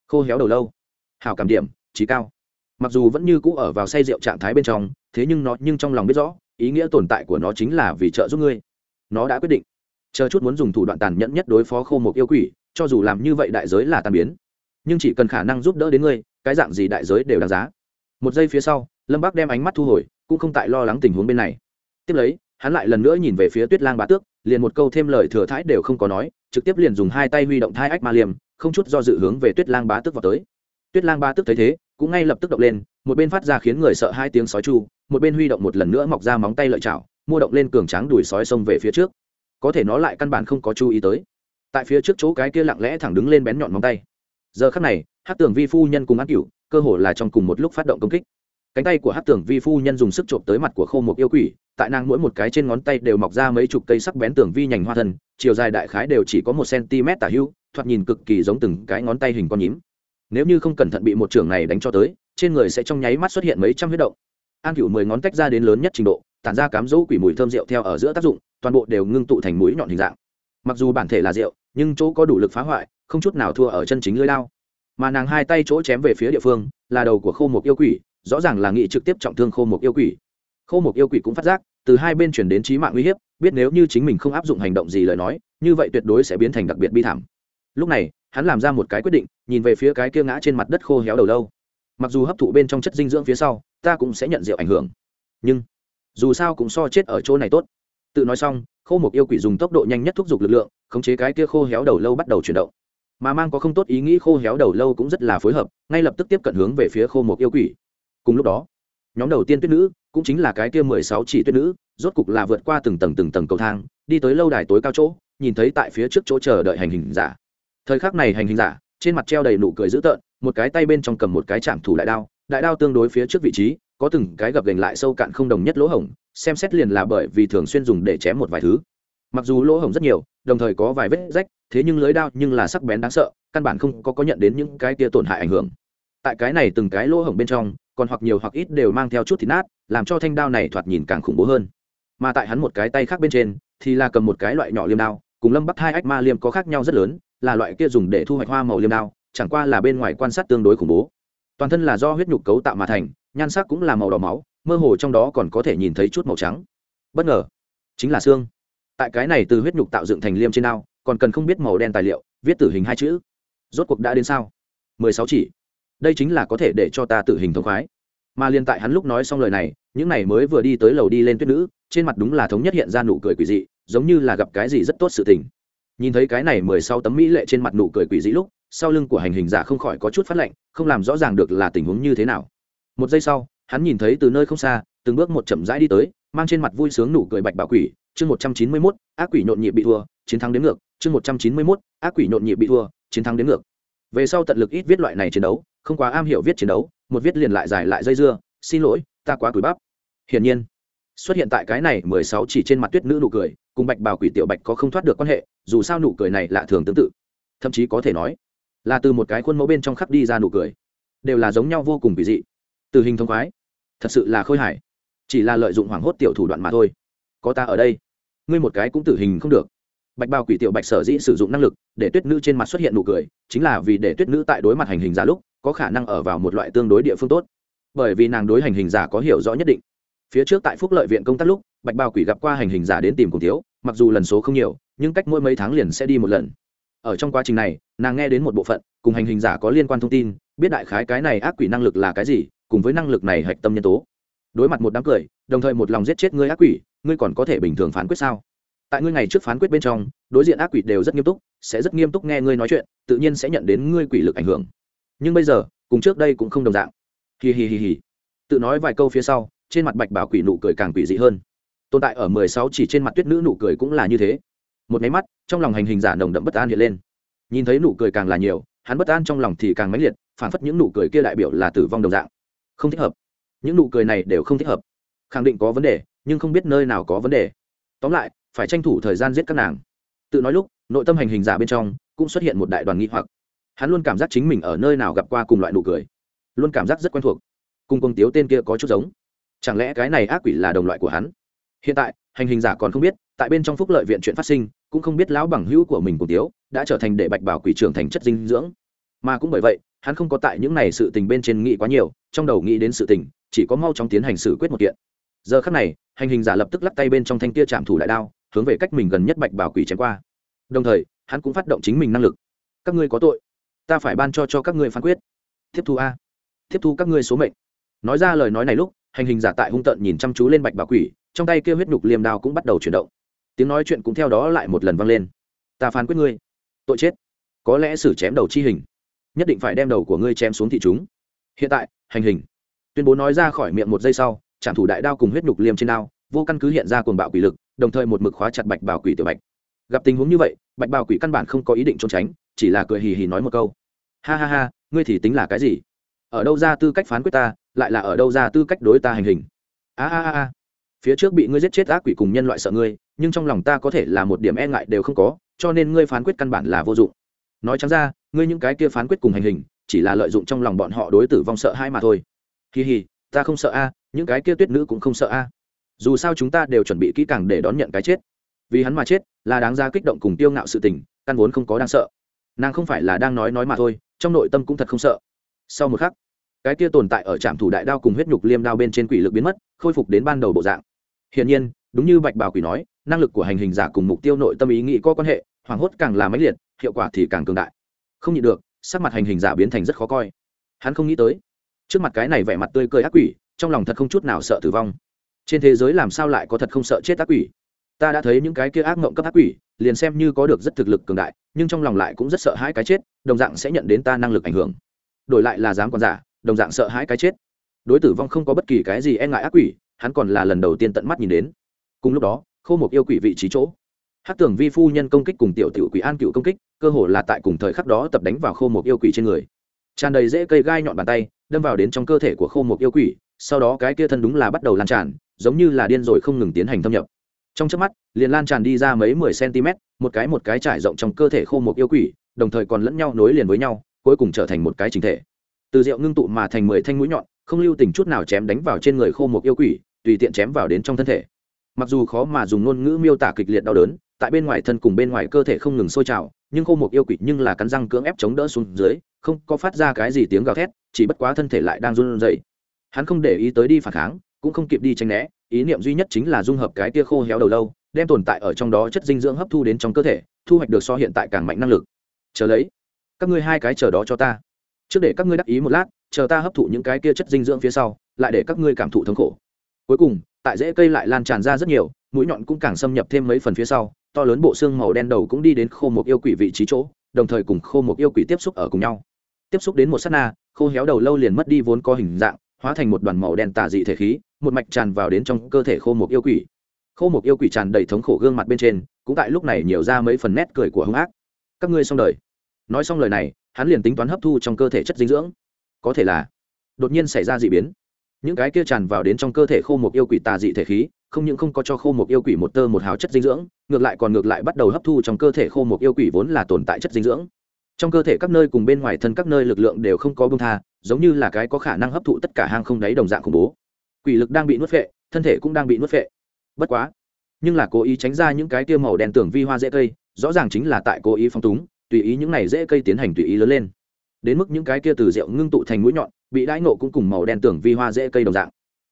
Khô héo đầu lâu. Hảo cảm điểm trí cao. Mặc dù vẫn như cũ ở vào say rượu trạng thái bên trong, thế nhưng nó nhưng trong lòng biết rõ, ý nghĩa tồn tại của nó chính là vì trợ giúp ngươi. Nó đã quyết định. Chờ chút muốn dùng thủ đoạn tàn nhẫn nhất đối phó khô một yêu quỷ, cho dù làm như vậy đại giới là tàn biến. Nhưng chỉ cần khả năng giúp đỡ đến ngươi cái dạng gì đại giới đều đáng giá. Một giây phía sau, lâm bác đem ánh mắt thu hồi, cũng không tại lo lắng tình huống bên này. Tiếp lấy, hắn lại lần nữa nhìn về phía tuyết lang bá tước, liền một câu thêm lời thừa thãi đều không có nói, trực tiếp liền dùng hai tay huy động thai ách ma liềm, không chút do dự hướng về tuyết lang bá tước vào tới. Tuyết lang bá tước thấy thế, cũng ngay lập tức động lên, một bên phát ra khiến người sợ hai tiếng sói chu, một bên huy động một lần nữa mọc ra móng tay lợi chảo, mua động lên cường tráng đùi sói xông về phía trước. Có thể nó lại căn bản không có chú ý tới. Tại phía trước chỗ cái kia lặng lẽ thẳng đứng lên bén nhọn móng tay. Giờ khắc này hát tường vi phu nhân cùng ác cửu, cơ hồ là trong cùng một lúc phát động công kích. Cánh tay của hát tường vi phu nhân dùng sức trộm tới mặt của khô một yêu quỷ, tại nàng mỗi một cái trên ngón tay đều mọc ra mấy chục cây sắc bén tưởng vi nhành hoa thân, chiều dài đại khái đều chỉ có một cm tả hưu, thoạt nhìn cực kỳ giống từng cái ngón tay hình con nhím. Nếu như không cẩn thận bị một trưởng này đánh cho tới, trên người sẽ trong nháy mắt xuất hiện mấy trăm huyết động. An cửu mười ngón tách ra đến lớn nhất trình độ, tản ra cám dỗ quỷ mùi thơm rượu theo ở giữa tác dụng, toàn bộ đều ngưng tụ thành mũi nhọn hình dạng. Mặc dù bản thể là rượu, nhưng chỗ có đủ lực phá hoại, không chút nào thua ở chân chính lưới lao mà nàng hai tay chỗ chém về phía địa phương, là đầu của khô một yêu quỷ, rõ ràng là nghị trực tiếp trọng thương khô một yêu quỷ. Khô một yêu quỷ cũng phát giác, từ hai bên chuyển đến trí mạng uy hiếp, biết nếu như chính mình không áp dụng hành động gì lời nói, như vậy tuyệt đối sẽ biến thành đặc biệt bi thảm. Lúc này, hắn làm ra một cái quyết định, nhìn về phía cái kia ngã trên mặt đất khô héo đầu lâu. Mặc dù hấp thụ bên trong chất dinh dưỡng phía sau, ta cũng sẽ nhận rượu ảnh hưởng. Nhưng, dù sao cũng so chết ở chỗ này tốt. Tự nói xong, khô một yêu quỷ dùng tốc độ nhanh nhất thúc giục lực lượng, khống chế cái kia khô héo đầu lâu bắt đầu chuyển động mà mang có không tốt ý nghĩ khô héo đầu lâu cũng rất là phối hợp, ngay lập tức tiếp cận hướng về phía khô một yêu quỷ. Cùng lúc đó, nhóm đầu tiên tuyết nữ cũng chính là cái kia mười sáu chỉ tuyết nữ, rốt cục là vượt qua từng tầng từng tầng cầu thang, đi tới lâu đài tối cao chỗ, nhìn thấy tại phía trước chỗ chờ đợi hành hình giả. Thời khắc này hành hình giả, trên mặt treo đầy nụ cười dữ tợn, một cái tay bên trong cầm một cái chạm thủ đại đao đại đao tương đối phía trước vị trí, có từng cái gập gành lại sâu cạn không đồng nhất lỗ hổng, xem xét liền là bởi vì thường xuyên dùng để chém một vài thứ mặc dù lỗ hổng rất nhiều, đồng thời có vài vết rách, thế nhưng lưới đao nhưng là sắc bén đáng sợ, căn bản không có có nhận đến những cái tia tổn hại ảnh hưởng. Tại cái này từng cái lỗ hổng bên trong, còn hoặc nhiều hoặc ít đều mang theo chút thịt nát, làm cho thanh đao này thoạt nhìn càng khủng bố hơn. Mà tại hắn một cái tay khác bên trên, thì là cầm một cái loại nhỏ liêm đao, cùng lâm bắc hai ách ma liêm có khác nhau rất lớn, là loại kia dùng để thu hoạch hoa màu liêm đao, chẳng qua là bên ngoài quan sát tương đối khủng bố. Toàn thân là do huyết nhục cấu tạo mà thành, nhan sắc cũng là màu đỏ máu, mơ hồ trong đó còn có thể nhìn thấy chút màu trắng. Bất ngờ, chính là xương tại cái này từ huyết nhục tạo dựng thành liêm trên ao, còn cần không biết màu đen tài liệu, viết tử hình hai chữ. Rốt cuộc đã đến sao? Mười sáu chỉ. Đây chính là có thể để cho ta tử hình thống khoái. Mà liên tại hắn lúc nói xong lời này, những này mới vừa đi tới lầu đi lên tuyết nữ, trên mặt đúng là thống nhất hiện ra nụ cười quỷ dị, giống như là gặp cái gì rất tốt sự tình. Nhìn thấy cái này mười sáu tấm mỹ lệ trên mặt nụ cười quỷ dị lúc, sau lưng của hành hình giả không khỏi có chút phát lạnh, không làm rõ ràng được là tình huống như thế nào. Một giây sau, hắn nhìn thấy từ nơi không xa, từng bước một chậm rãi đi tới, mang trên mặt vui sướng nụ cười bạch bảo quỷ chương một trăm chín mươi mốt, ác quỷ nhộn nhịp bị thua, chiến thắng đến ngược, chương một trăm chín mươi mốt, ác quỷ nhộn nhịp bị thua, chiến thắng đến ngược. Về sau tận lực ít viết loại này chiến đấu, không quá am hiểu viết chiến đấu, một viết liền lại dài lại dây dưa, xin lỗi, ta quá cùi bắp. Hiển nhiên, xuất hiện tại cái này mười sáu chỉ trên mặt tuyết nữ nụ cười, cùng bạch bào quỷ tiểu bạch có không thoát được quan hệ, dù sao nụ cười này lạ thường tương tự. Thậm chí có thể nói, là từ một cái khuôn mẫu bên trong khắc đi ra nụ cười, đều là giống nhau vô cùng kỳ dị. Từ hình thông khoái, thật sự là khôi hài, chỉ là lợi dụng hoảng hốt tiểu thủ đoạn mà thôi. Có ta ở đây ngươi một cái cũng tử hình không được. Bạch bao quỷ tiểu bạch sở dĩ sử dụng năng lực để tuyết nữ trên mặt xuất hiện nụ cười, chính là vì để tuyết nữ tại đối mặt hành hình giả lúc, có khả năng ở vào một loại tương đối địa phương tốt. Bởi vì nàng đối hành hình giả có hiểu rõ nhất định. Phía trước tại phúc lợi viện công tác lúc, bạch bao quỷ gặp qua hành hình giả đến tìm cùng thiếu, mặc dù lần số không nhiều, nhưng cách mỗi mấy tháng liền sẽ đi một lần. Ở trong quá trình này, nàng nghe đến một bộ phận, cùng hành hình giả có liên quan thông tin, biết đại khái cái này ác quỷ năng lực là cái gì, cùng với năng lực này hạch tâm nhân tố. Đối mặt một đám cười, đồng thời một lòng giết chết ngươi ác quỷ ngươi còn có thể bình thường phán quyết sao? Tại ngươi ngày trước phán quyết bên trong, đối diện ác quỷ đều rất nghiêm túc, sẽ rất nghiêm túc nghe ngươi nói chuyện, tự nhiên sẽ nhận đến ngươi quỷ lực ảnh hưởng. Nhưng bây giờ, cùng trước đây cũng không đồng dạng. Hì hì hì hì tự nói vài câu phía sau, trên mặt bạch bảo quỷ nụ cười càng quỷ dị hơn. Tồn tại ở mười sáu chỉ trên mặt tuyết nữ nụ cười cũng là như thế. Một máy mắt, trong lòng hành hình giả nồng đậm bất an hiện lên. Nhìn thấy nụ cười càng là nhiều, hắn bất an trong lòng thì càng mãnh liệt, phản phất những nụ cười kia đại biểu là tử vong đồng dạng. Không thích hợp. Những nụ cười này đều không thích hợp. Khẳng định có vấn đề nhưng không biết nơi nào có vấn đề. Tóm lại, phải tranh thủ thời gian giết các nàng. Tự nói lúc, nội tâm hành hình giả bên trong cũng xuất hiện một đại đoàn nghi hoặc. Hắn luôn cảm giác chính mình ở nơi nào gặp qua cùng loại nụ cười. Luôn cảm giác rất quen thuộc. Cùng công tiếu tên kia có chút giống. Chẳng lẽ cái này ác quỷ là đồng loại của hắn? Hiện tại, hành hình giả còn không biết, tại bên trong phúc lợi viện chuyện phát sinh, cũng không biết lão bằng hữu của mình cùng tiếu đã trở thành để bạch bảo quỷ trưởng thành chất dinh dưỡng. Mà cũng bởi vậy, hắn không có tại những này sự tình bên trên nghĩ quá nhiều, trong đầu nghĩ đến sự tình, chỉ có mau chóng tiến hành xử quyết một kiện giờ khắc này, hành hình giả lập tức lắc tay bên trong thanh kia chạm thủ đại đao, hướng về cách mình gần nhất bạch bảo quỷ chém qua. Đồng thời, hắn cũng phát động chính mình năng lực. Các ngươi có tội, ta phải ban cho cho các ngươi phán quyết. Tiếp thu a. Tiếp thu các ngươi số mệnh. Nói ra lời nói này lúc, hành hình giả tại hung tợn nhìn chăm chú lên bạch bảo quỷ, trong tay kia huyết nhục liềm đao cũng bắt đầu chuyển động. Tiếng nói chuyện cũng theo đó lại một lần vang lên. Ta phán quyết ngươi. Tội chết. Có lẽ xử chém đầu chi hình. Nhất định phải đem đầu của ngươi chém xuống thị chúng. Hiện tại, hành hình. Tuyên bố nói ra khỏi miệng một giây sau trạm thủ đại đao cùng huyết nhục liêm trên đao, vô căn cứ hiện ra cuồng bạo quỷ lực, đồng thời một mực khóa chặt bạch bảo quỷ tiểu bạch. Gặp tình huống như vậy, bạch bảo quỷ căn bản không có ý định trốn tránh, chỉ là cười hì hì nói một câu. Ha ha ha, ngươi thì tính là cái gì? Ở đâu ra tư cách phán quyết ta, lại là ở đâu ra tư cách đối ta hành hình? A a a phía trước bị ngươi giết chết ác quỷ cùng nhân loại sợ ngươi, nhưng trong lòng ta có thể là một điểm e ngại đều không có, cho nên ngươi phán quyết căn bản là vô dụng. Nói chẳng ra, ngươi những cái kia phán quyết cùng hành hình, chỉ là lợi dụng trong lòng bọn họ đối tử vong sợ hai mà thôi. Kỳ hì ta không sợ a, những cái kia tuyết nữ cũng không sợ a. Dù sao chúng ta đều chuẩn bị kỹ càng để đón nhận cái chết. Vì hắn mà chết là đáng ra kích động cùng tiêu ngạo sự tình, căn vốn không có đang sợ. Nàng không phải là đang nói nói mà thôi, trong nội tâm cũng thật không sợ. Sau một khắc, cái kia tồn tại ở trạm thủ đại đao cùng huyết nhục liêm đao bên trên quỷ lực biến mất, khôi phục đến ban đầu bộ dạng. Hiển nhiên, đúng như bạch bảo quỷ nói, năng lực của hành hình giả cùng mục tiêu nội tâm ý nghĩ có quan hệ, hoảng hốt càng là máy liệt, hiệu quả thì càng cường đại. Không nhịn được, sắc mặt hành hình giả biến thành rất khó coi. Hắn không nghĩ tới trước mặt cái này vẻ mặt tươi cười ác quỷ, trong lòng thật không chút nào sợ tử vong. Trên thế giới làm sao lại có thật không sợ chết ác quỷ? Ta đã thấy những cái kia ác mộng cấp ác quỷ, liền xem như có được rất thực lực cường đại, nhưng trong lòng lại cũng rất sợ hãi cái chết, đồng dạng sẽ nhận đến ta năng lực ảnh hưởng. Đổi lại là dám còn giả, đồng dạng sợ hãi cái chết. Đối tử vong không có bất kỳ cái gì e ngại ác quỷ, hắn còn là lần đầu tiên tận mắt nhìn đến. Cùng lúc đó, khô một yêu quỷ vị trí chỗ. Hát tưởng vi phu nhân công kích cùng tiểu tiểu quỷ an cựu công kích, cơ hồ là tại cùng thời khắc đó tập đánh vào khô một yêu quỷ trên người tràn đầy dễ cây gai nhọn bàn tay, đâm vào đến trong cơ thể của khô một yêu quỷ, sau đó cái kia thân đúng là bắt đầu lan tràn, giống như là điên rồi không ngừng tiến hành thâm nhập. Trong chớp mắt, liền lan tràn đi ra mấy mười cm một cái một cái trải rộng trong cơ thể khô một yêu quỷ, đồng thời còn lẫn nhau nối liền với nhau, cuối cùng trở thành một cái chính thể. Từ rượu ngưng tụ mà thành mười thanh mũi nhọn, không lưu tình chút nào chém đánh vào trên người khô một yêu quỷ, tùy tiện chém vào đến trong thân thể. Mặc dù khó mà dùng ngôn ngữ miêu tả kịch liệt đau đớn, tại bên ngoài thân cùng bên ngoài cơ thể không ngừng sôi trào nhưng khô một yêu quỷ nhưng là cắn răng cưỡng ép chống đỡ xuống dưới, không có phát ra cái gì tiếng gào thét, chỉ bất quá thân thể lại đang run rẩy. Hắn không để ý tới đi phản kháng, cũng không kịp đi tranh né, ý niệm duy nhất chính là dung hợp cái tia khô héo đầu lâu, đem tồn tại ở trong đó chất dinh dưỡng hấp thu đến trong cơ thể, thu hoạch được so hiện tại càng mạnh năng lực. Chờ lấy, các ngươi hai cái chờ đó cho ta. Trước để các ngươi đắc ý một lát, chờ ta hấp thụ những cái kia chất dinh dưỡng phía sau, lại để các ngươi cảm thụ thống khổ. Cuối cùng, tại rễ cây lại lan tràn ra rất nhiều, mũi nhọn cũng càng xâm nhập thêm mấy phần phía sau to lớn bộ xương màu đen đầu cũng đi đến khô một yêu quỷ vị trí chỗ, đồng thời cùng khô một yêu quỷ tiếp xúc ở cùng nhau. Tiếp xúc đến một s á t na, khô héo đầu lâu liền mất đi vốn có hình dạng, hóa thành một đoàn màu đen tà dị thể khí, một mạch tràn vào đến trong cơ thể khô một yêu quỷ. Khô một yêu quỷ tràn đầy thống khổ gương mặt bên trên, cũng tại lúc này nhiều ra mấy phần nét cười của hung ác. Các ngươi xong đời. Nói xong lời này, hắn liền tính toán hấp thu trong cơ thể chất dinh dưỡng. Có thể là, đột nhiên xảy ra d ị biến. Những cái kia tràn vào đến trong cơ thể khô một yêu quỷ tà dị thể khí, không những không có cho khô một yêu quỷ một tơ một hào chất dinh dưỡng ngược lại còn ngược lại bắt đầu hấp thu trong cơ thể khô một yêu quỷ vốn là tồn tại chất dinh dưỡng. Trong cơ thể các nơi cùng bên ngoài thân các nơi lực lượng đều không có bông tha, giống như là cái có khả năng hấp thụ tất cả hang không đáy đồng dạng khủng bố. Quỷ lực đang bị nuốt phệ, thân thể cũng đang bị nuốt phệ. Bất quá, nhưng là cố ý tránh ra những cái tiêu màu đen tưởng vi hoa dễ cây, rõ ràng chính là tại cố ý phong túng, tùy ý những này dễ cây tiến hành tùy ý lớn lên. Đến mức những cái kia từ rượu ngưng tụ thành mũi nhọn, bị đãi nộ cũng cùng màu đen tưởng vi hoa dễ cây đồng dạng.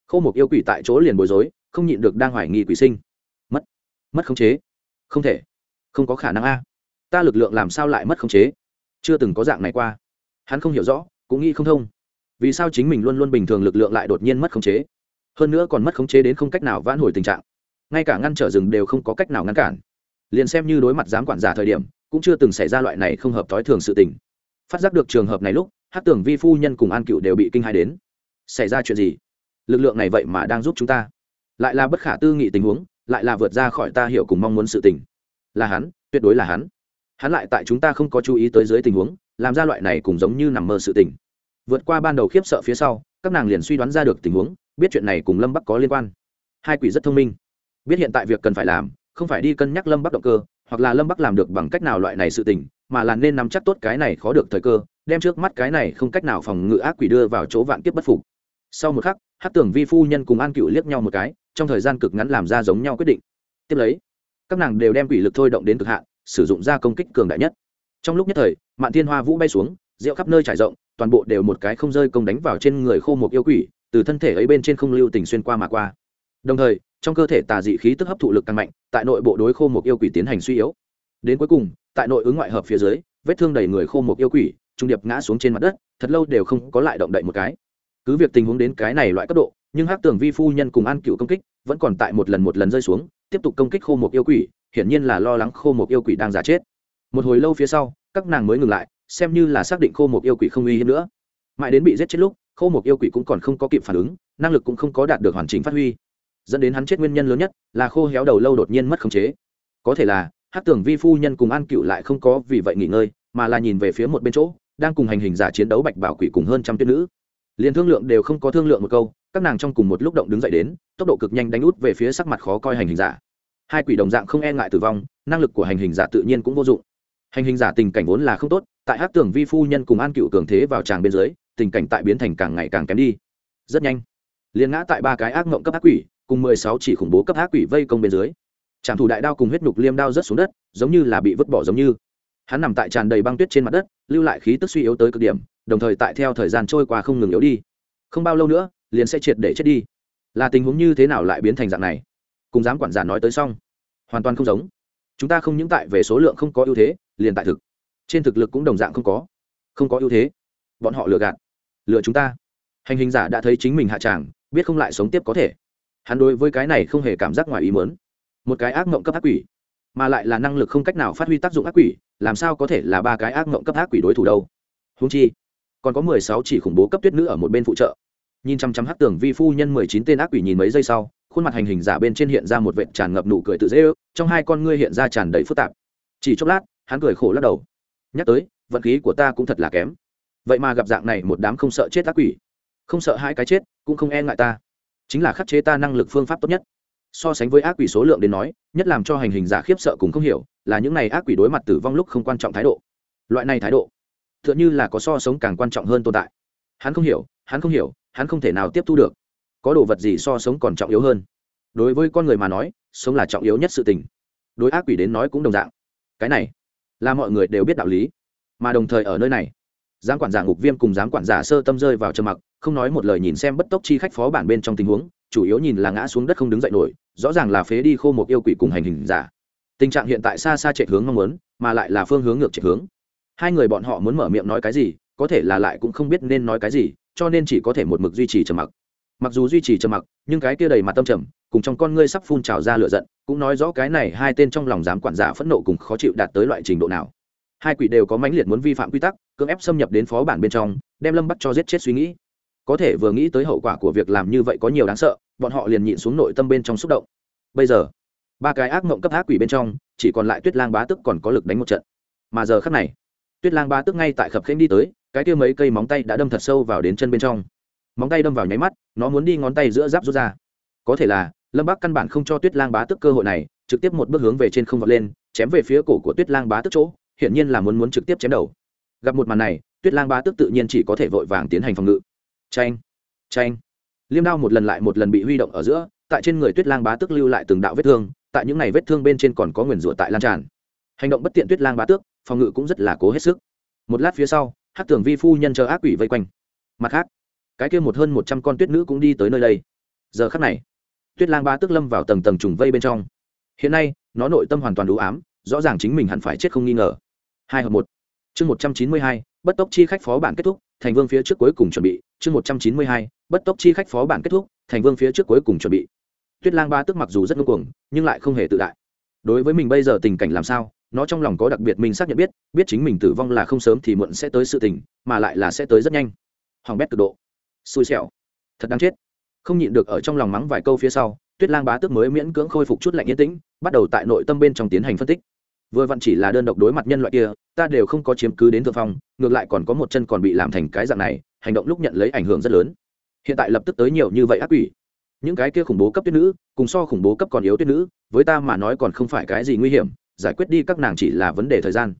Khâu một yêu quỷ tại chỗ liền bối rối, không nhịn được đang hoài nghi quỷ sinh mất khống chế. Không thể. Không có khả năng a. Ta lực lượng làm sao lại mất khống chế? Chưa từng có dạng này qua. Hắn không hiểu rõ, cũng nghĩ không thông. Vì sao chính mình luôn luôn bình thường lực lượng lại đột nhiên mất khống chế? Hơn nữa còn mất khống chế đến không cách nào vãn hồi tình trạng. Ngay cả ngăn trở rừng đều không có cách nào ngăn cản. Liền xem như đối mặt giám quản giả thời điểm, cũng chưa từng xảy ra loại này không hợp thói thường sự tình. Phát giác được trường hợp này lúc hát tưởng vi phu nhân cùng an cựu đều bị kinh hai đến. Xảy ra chuyện gì? Lực lượng này vậy mà đang giúp chúng ta. Lại là bất khả tư nghị tình huống lại là vượt ra khỏi ta hiểu cùng mong muốn sự tình. Là hắn, tuyệt đối là hắn. Hắn lại tại chúng ta không có chú ý tới dưới tình huống, làm ra loại này cũng giống như nằm mơ sự tình. Vượt qua ban đầu khiếp sợ phía sau, các nàng liền suy đoán ra được tình huống, biết chuyện này cùng lâm bắc có liên quan. Hai quỷ rất thông minh. Biết hiện tại việc cần phải làm, không phải đi cân nhắc lâm bắc động cơ, hoặc là lâm bắc làm được bằng cách nào loại này sự tình, mà là nên nắm chắc tốt cái này khó được thời cơ, đem trước mắt cái này không cách nào phòng ngự ác quỷ đưa vào chỗ vạn kiếp bất phục. Sau một khắc hát tưởng vi phu nhân cùng an cựu liếc nhau một cái trong thời gian cực ngắn làm ra giống nhau quyết định. Tiếp lấy, các nàng đều đem quỷ lực thôi động đến cực hạn, sử dụng ra công kích cường đại nhất. Trong lúc nhất thời, mạn thiên hoa vũ bay xuống, rượu khắp nơi trải rộng, toàn bộ đều một cái không rơi công đánh vào trên người khô một yêu quỷ, từ thân thể ấy bên trên không lưu tình xuyên qua mà qua. Đồng thời, trong cơ thể tà dị khí tức hấp thụ lực càng mạnh, tại nội bộ đối khô một yêu quỷ tiến hành suy yếu. Đến cuối cùng, tại nội ứng ngoại hợp phía dưới, vết thương đầy người khô một yêu quỷ, trung điệp ngã xuống trên mặt đất, thật lâu đều không có lại động đậy một cái. Cứ việc tình huống đến cái này loại cấp độ nhưng hắc tường vi phu nhân cùng an cựu công kích vẫn còn tại một lần một lần rơi xuống, tiếp tục công kích khô một yêu quỷ, hiển nhiên là lo lắng khô một yêu quỷ đang giả chết. Một hồi lâu phía sau, các nàng mới ngừng lại, xem như là xác định khô một yêu quỷ không uy hiếp nữa. Mãi đến bị giết chết lúc, khô một yêu quỷ cũng còn không có kịp phản ứng, năng lực cũng không có đạt được hoàn chỉnh phát huy. Dẫn đến hắn chết nguyên nhân lớn nhất là khô héo đầu lâu đột nhiên mất khống chế. Có thể là hát tưởng vi phu nhân cùng an cựu lại không có vì vậy nghỉ ngơi, mà là nhìn về phía một bên chỗ, đang cùng hành hình giả chiến đấu bạch bảo quỷ cùng hơn trăm tuyết nữ. Liền thương lượng đều không có thương lượng một câu các nàng trong cùng một lúc động đứng dậy đến, tốc độ cực nhanh đánh út về phía sắc mặt khó coi hành hình giả. Hai quỷ đồng dạng không e ngại tử vong, năng lực của hành hình giả tự nhiên cũng vô dụng. Hành hình giả tình cảnh vốn là không tốt, tại hát tưởng vi phu nhân cùng an cựu cường thế vào tràng bên dưới, tình cảnh tại biến thành càng ngày càng kém đi. Rất nhanh, liền ngã tại ba cái ác mộng cấp ác quỷ, cùng mười sáu chỉ khủng bố cấp ác quỷ vây công bên dưới. Trạm thủ đại đao cùng huyết nhục liêm đao rớt xuống đất, giống như là bị vứt bỏ giống như. Hắn nằm tại tràn đầy băng tuyết trên mặt đất, lưu lại khí tức suy yếu tới cực điểm, đồng thời tại theo thời gian trôi qua không ngừng yếu đi. Không bao lâu nữa liền sẽ triệt để chết đi. Là tình huống như thế nào lại biến thành dạng này? Cùng dám quản giả nói tới xong, hoàn toàn không giống. Chúng ta không những tại về số lượng không có ưu thế, liền tại thực. Trên thực lực cũng đồng dạng không có. Không có ưu thế. Bọn họ lừa gạt. Lừa chúng ta. Hành hình giả đã thấy chính mình hạ tràng, biết không lại sống tiếp có thể. Hắn đối với cái này không hề cảm giác ngoài ý mớn một cái ác mộng cấp ác quỷ, mà lại là năng lực không cách nào phát huy tác dụng ác quỷ, làm sao có thể là ba cái ác mộng cấp ác quỷ đối thủ đâu? Húng chi, còn có mười sáu chỉ khủng bố cấp tuyết nữ ở một bên phụ trợ nhìn chăm chăm hắc tưởng vi phu nhân mười chín tên ác quỷ nhìn mấy giây sau, khuôn mặt hành hình giả bên trên hiện ra một vệt tràn ngập nụ cười tự dễ ước, trong hai con ngươi hiện ra tràn đầy phức tạp. Chỉ chốc lát, hắn cười khổ lắc đầu. Nhắc tới, vận khí của ta cũng thật là kém. Vậy mà gặp dạng này một đám không sợ chết ác quỷ, không sợ hai cái chết, cũng không e ngại ta. Chính là khắc chế ta năng lực phương pháp tốt nhất. So sánh với ác quỷ số lượng đến nói, nhất làm cho hành hình giả khiếp sợ cùng không hiểu, là những này ác quỷ đối mặt tử vong lúc không quan trọng thái độ. Loại này thái độ t h ư ợ n h ư là có so sống càng quan trọng hơn tồn tại. Hắn không hiểu, hắn không hiểu hắn không thể nào tiếp thu được. Có đồ vật gì so sống còn trọng yếu hơn? Đối với con người mà nói, sống là trọng yếu nhất sự tình. Đối ác quỷ đến nói cũng đồng dạng. Cái này là mọi người đều biết đạo lý. Mà đồng thời ở nơi này, giám quản giả ngục viêm cùng giám quản giả sơ tâm rơi vào trầm mặc, không nói một lời nhìn xem bất tốc chi khách phó bản bên trong tình huống, chủ yếu nhìn là ngã xuống đất không đứng dậy nổi, rõ ràng là phế đi khô một yêu quỷ cùng hành hình giả. Tình trạng hiện tại xa xa chạy hướng mong muốn, mà lại là phương hướng ngược chạy hướng. Hai người bọn họ muốn mở miệng nói cái gì có thể là lại cũng không biết nên nói cái gì, cho nên chỉ có thể một mực duy trì trầm mặc. Mặc dù duy trì trầm mặc, nhưng cái kia đầy mặt tâm trầm, cùng trong con ngươi sắp phun trào ra lửa giận, cũng nói rõ cái này hai tên trong lòng dám quản giả phẫn nộ cùng khó chịu đạt tới loại trình độ nào. Hai quỷ đều có mãnh liệt muốn vi phạm quy tắc, cưỡng ép xâm nhập đến phó bản bên trong, đem lâm bắt cho giết chết suy nghĩ. Có thể vừa nghĩ tới hậu quả của việc làm như vậy có nhiều đáng sợ, bọn họ liền nhịn xuống nội tâm bên trong xúc động. Bây giờ, ba cái ác mộng cấp ác quỷ bên trong, chỉ còn lại tuyết lang bá tức còn có lực đánh một trận. Mà giờ khắc này, tuyết lang bá tức ngay tại khập khênh đi tới cái kia mấy cây móng tay đã đâm thật sâu vào đến chân bên trong. Móng tay đâm vào nháy mắt, nó muốn đi ngón tay giữa giáp rút ra. Có thể là, lâm bắc căn bản không cho tuyết lang bá tức cơ hội này, trực tiếp một bước hướng về trên không vọt lên, chém về phía cổ của tuyết lang bá tức chỗ, hiển nhiên là muốn muốn trực tiếp chém đầu. Gặp một màn này, tuyết lang bá tức tự nhiên chỉ có thể vội vàng tiến hành phòng ngự. Tranh tranh liêm đao một lần lại một lần bị huy động ở giữa, tại trên người tuyết lang bá tức lưu lại từng đạo vết thương, tại những này vết thương bên trên còn có nguyền rủa tại lan tràn. Hành động bất tiện tuyết lang bá tước, phòng ngự cũng rất là cố hết sức. Một lát phía sau hát tưởng vi phu nhân chờ ác quỷ vây quanh. Mặt khác, cái kia một hơn một trăm con tuyết nữ cũng đi tới nơi đây. Giờ khắc này, tuyết lang ba tức lâm vào tầng tầng trùng vây bên trong. Hiện nay, nó nội tâm hoàn toàn đủ ám, rõ ràng chính mình hẳn phải chết không nghi ngờ. Hai hợp một. Chương một trăm chín mươi hai, bất tốc chi khách phó bản kết thúc, thành vương phía trước cuối cùng chuẩn bị. Chương một trăm chín mươi hai, bất tốc chi khách phó bản kết thúc, thành vương phía trước cuối cùng chuẩn bị. Tuyết lang ba tức mặc dù rất ngưng cuồng, nhưng lại không hề tự đại. Đối với mình bây giờ tình cảnh làm sao nó trong lòng có đặc biệt mình xác nhận biết biết chính mình tử vong là không sớm thì muộn sẽ tới sự tình, mà lại là sẽ tới rất nhanh. Hoàng bét cực độ. Xui xẻo. Thật đáng chết. Không nhịn được ở trong lòng mắng vài câu phía sau, tuyết lang bá tước mới miễn cưỡng khôi phục chút lạnh yên tĩnh, bắt đầu tại nội tâm bên trong tiến hành phân tích. Vừa vặn chỉ là đơn độc đối mặt nhân loại kia, ta đều không có chiếm cứ đến thượng phong, ngược lại còn có một chân còn bị làm thành cái dạng này, hành động lúc nhận lấy ảnh hưởng rất lớn. Hiện tại lập tức tới nhiều như vậy ác quỷ. Những cái kia khủng bố cấp tuyết nữ, cùng so khủng bố cấp còn yếu tuyết nữ, với ta mà nói còn không phải cái gì nguy hiểm giải quyết đi các nàng chỉ là vấn đề thời gian.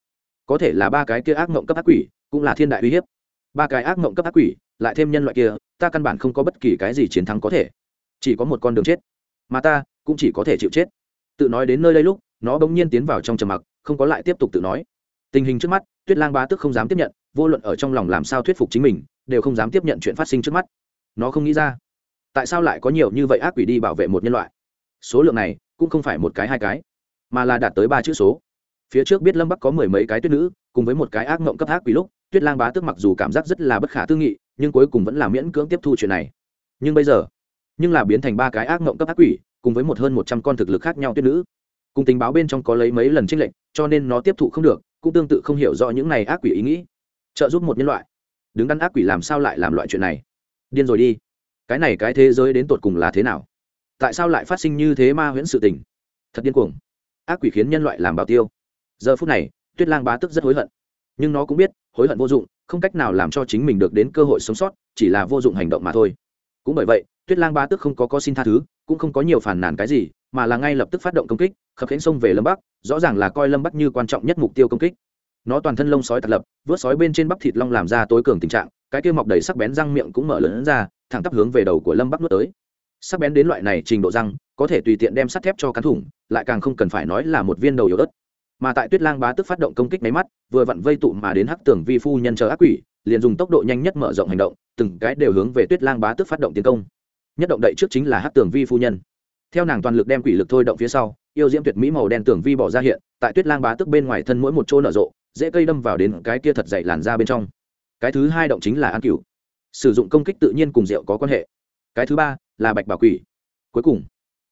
Có thể là ba cái kia ác mộng cấp ác quỷ, cũng là thiên đại uy hiếp. Ba cái ác mộng cấp ác quỷ, lại thêm nhân loại kia, ta căn bản không có bất kỳ cái gì chiến thắng có thể. Chỉ có một con đường chết. Mà ta, cũng chỉ có thể chịu chết. Tự nói đến nơi đây lúc, nó bỗng nhiên tiến vào trong trầm mặc, không có lại tiếp tục tự nói. Tình hình trước mắt, tuyết lang bá tức không dám tiếp nhận, vô luận ở trong lòng làm sao thuyết phục chính mình, đều không dám tiếp nhận chuyện phát sinh trước mắt. Nó không nghĩ ra, tại sao lại có nhiều như vậy ác quỷ đi bảo vệ một nhân loại? Số lượng này, cũng không phải một cái hai cái mà là đạt tới ba chữ số. Phía trước biết lâm bắc có mười mấy cái tuyết nữ, cùng với một cái ác mộng cấp ác quỷ lúc, tuyết lang bá tức mặc dù cảm giác rất là bất khả tư nghị, nhưng cuối cùng vẫn là miễn cưỡng tiếp thu chuyện này. Nhưng bây giờ, nhưng là biến thành ba cái ác mộng cấp ác quỷ, cùng với một hơn một trăm con thực lực khác nhau tuyết nữ. Cùng tình báo bên trong có lấy mấy lần trích lệnh cho nên nó tiếp thụ không được, cũng tương tự không hiểu rõ những này ác quỷ ý nghĩ. Trợ giúp một nhân loại. Đứng đắn ác quỷ làm sao lại làm loại chuyện này? Điên rồi đi. Cái này cái thế giới đến tột cùng là thế nào? Tại sao lại phát sinh như thế ma huyễn sự tình? Thật điên cuồng ác quỷ khiến nhân loại làm bảo tiêu. Giờ phút này, tuyết lang bá tức rất hối hận. Nhưng nó cũng biết, hối hận vô dụng, không cách nào làm cho chính mình được đến cơ hội sống sót, chỉ là vô dụng hành động mà thôi. Cũng bởi vậy, tuyết lang bá tức không có có xin tha thứ, cũng không có nhiều phản nàn cái gì, mà là ngay lập tức phát động công kích, khập khiễng xông về lâm bắc, rõ ràng là coi lâm bắc như quan trọng nhất mục tiêu công kích. Nó toàn thân lông sói tạt lập, vớt sói bên trên bắp thịt long làm ra tối cường tình trạng, cái kia mọc đầy sắc bén răng miệng cũng mở lớn ra, thẳng tắp hướng về đầu của lâm bắc nuốt tới. Sắc bén đến loại này trình độ răng có thể tùy tiện đem sắt thép cho cắn thủng, lại càng không cần phải nói là một viên đầu yếu ớt. Mà tại tuyết lang bá tức phát động công kích máy mắt, vừa vặn vây tụ mà đến hắc tưởng vi phu nhân chờ ác quỷ, liền dùng tốc độ nhanh nhất mở rộng hành động, từng cái đều hướng về tuyết lang bá tức phát động tiến công. Nhất động đậy trước chính là hắc tưởng vi phu nhân. Theo nàng toàn lực đem quỷ lực thôi động phía sau, yêu diễm tuyệt mỹ màu đen tưởng vi bỏ ra hiện, tại tuyết lang bá tức bên ngoài thân mỗi một chỗ nở rộ, dễ cây đâm vào đến cái kia thật dậy làn ra bên trong. Cái thứ hai động chính là an cửu. Sử dụng công kích tự nhiên cùng rượu có quan hệ. Cái thứ ba là bạch bảo quỷ. Cuối cùng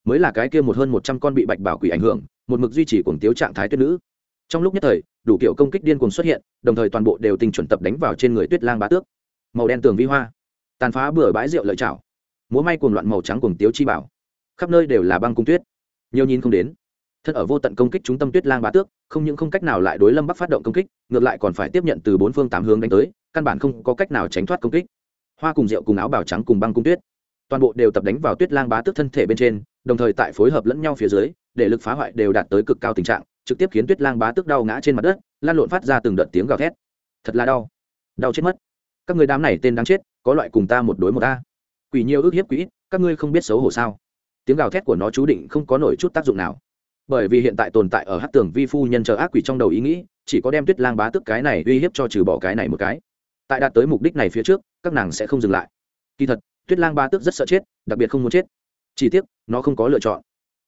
mới là cái kia một hơn một trăm con bị bạch bảo quỷ ảnh hưởng, một mực duy trì cuồng tiếu trạng thái tuyết nữ. Trong lúc nhất thời, đủ kiểu công kích điên cuồng xuất hiện, đồng thời toàn bộ đều tình chuẩn tập đánh vào trên người tuyết lang bá tước. Màu đen tường vi hoa, tàn phá bừa bãi rượu lợi chảo, múa may cuồng loạn màu trắng cuồng tiếu chi bảo. Khắp nơi đều là băng cung tuyết. Nhiều nhìn không đến. Thân ở vô tận công kích trung tâm tuyết lang bá tước, không những không cách nào lại đối lâm bắc phát động công kích, ngược lại còn phải tiếp nhận từ bốn phương tám hướng đánh tới, căn bản không có cách nào tránh thoát công kích. Hoa cùng rượu cùng áo bào trắng cùng băng cung tuyết. Toàn bộ đều tập đánh vào tuyết lang bá tước thân thể bên trên đồng thời tại phối hợp lẫn nhau phía dưới, để lực phá hoại đều đạt tới cực cao tình trạng, trực tiếp khiến tuyết lang bá tước đau ngã trên mặt đất, lan lộn phát ra từng đợt tiếng gào thét. Thật là đau. Đau chết mất. Các người đám này tên đáng chết, có loại cùng ta một đối một ta quỷ nhiều ước hiếp quỷ các ngươi không biết xấu hổ sao? Tiếng gào thét của nó chú định không có nổi chút tác dụng nào. Bởi vì hiện tại tồn tại ở hát tường vi phu nhân chờ ác quỷ trong đầu ý nghĩ, chỉ có đem tuyết lang bá tức cái này uy hiếp cho trừ bỏ cái này một cái. Tại đạt tới mục đích này phía trước, các nàng sẽ không dừng lại. Kỳ thật, tuyết lang bá tước rất sợ chết, đặc biệt không muốn chết chỉ tiếc, nó không có lựa chọn.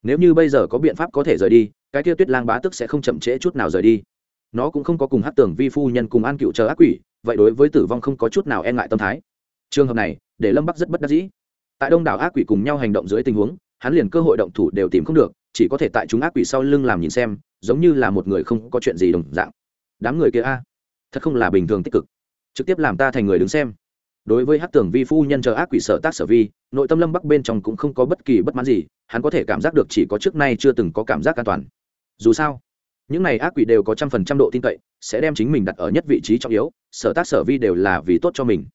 Nếu như bây giờ có biện pháp có thể rời đi, cái kia tuyết lang bá tức sẽ không chậm trễ chút nào rời đi. Nó cũng không có cùng hát tưởng vi phu nhân cùng an cựu chờ ác quỷ, vậy đối với tử vong không có chút nào e ngại tâm thái. Trường hợp này, để lâm bắc rất bất đắc dĩ. Tại đông đảo ác quỷ cùng nhau hành động dưới tình huống, hắn liền cơ hội động thủ đều tìm không được, chỉ có thể tại chúng ác quỷ sau lưng làm nhìn xem, giống như là một người không có chuyện gì đồng dạng. Đám người kia a, thật không là bình thường tích cực. Trực tiếp làm ta thành người đứng xem đối với hát tưởng vi phu nhân chờ ác quỷ sở tác sở vi, nội tâm lâm bắc bên trong cũng không có bất kỳ bất mãn gì, hắn có thể cảm giác được chỉ có trước nay chưa từng có cảm giác an toàn. Dù sao, những này ác quỷ đều có trăm phần trăm độ tin cậy, sẽ đem chính mình đặt ở nhất vị trí trọng yếu, sở tác sở vi đều là vì tốt cho mình.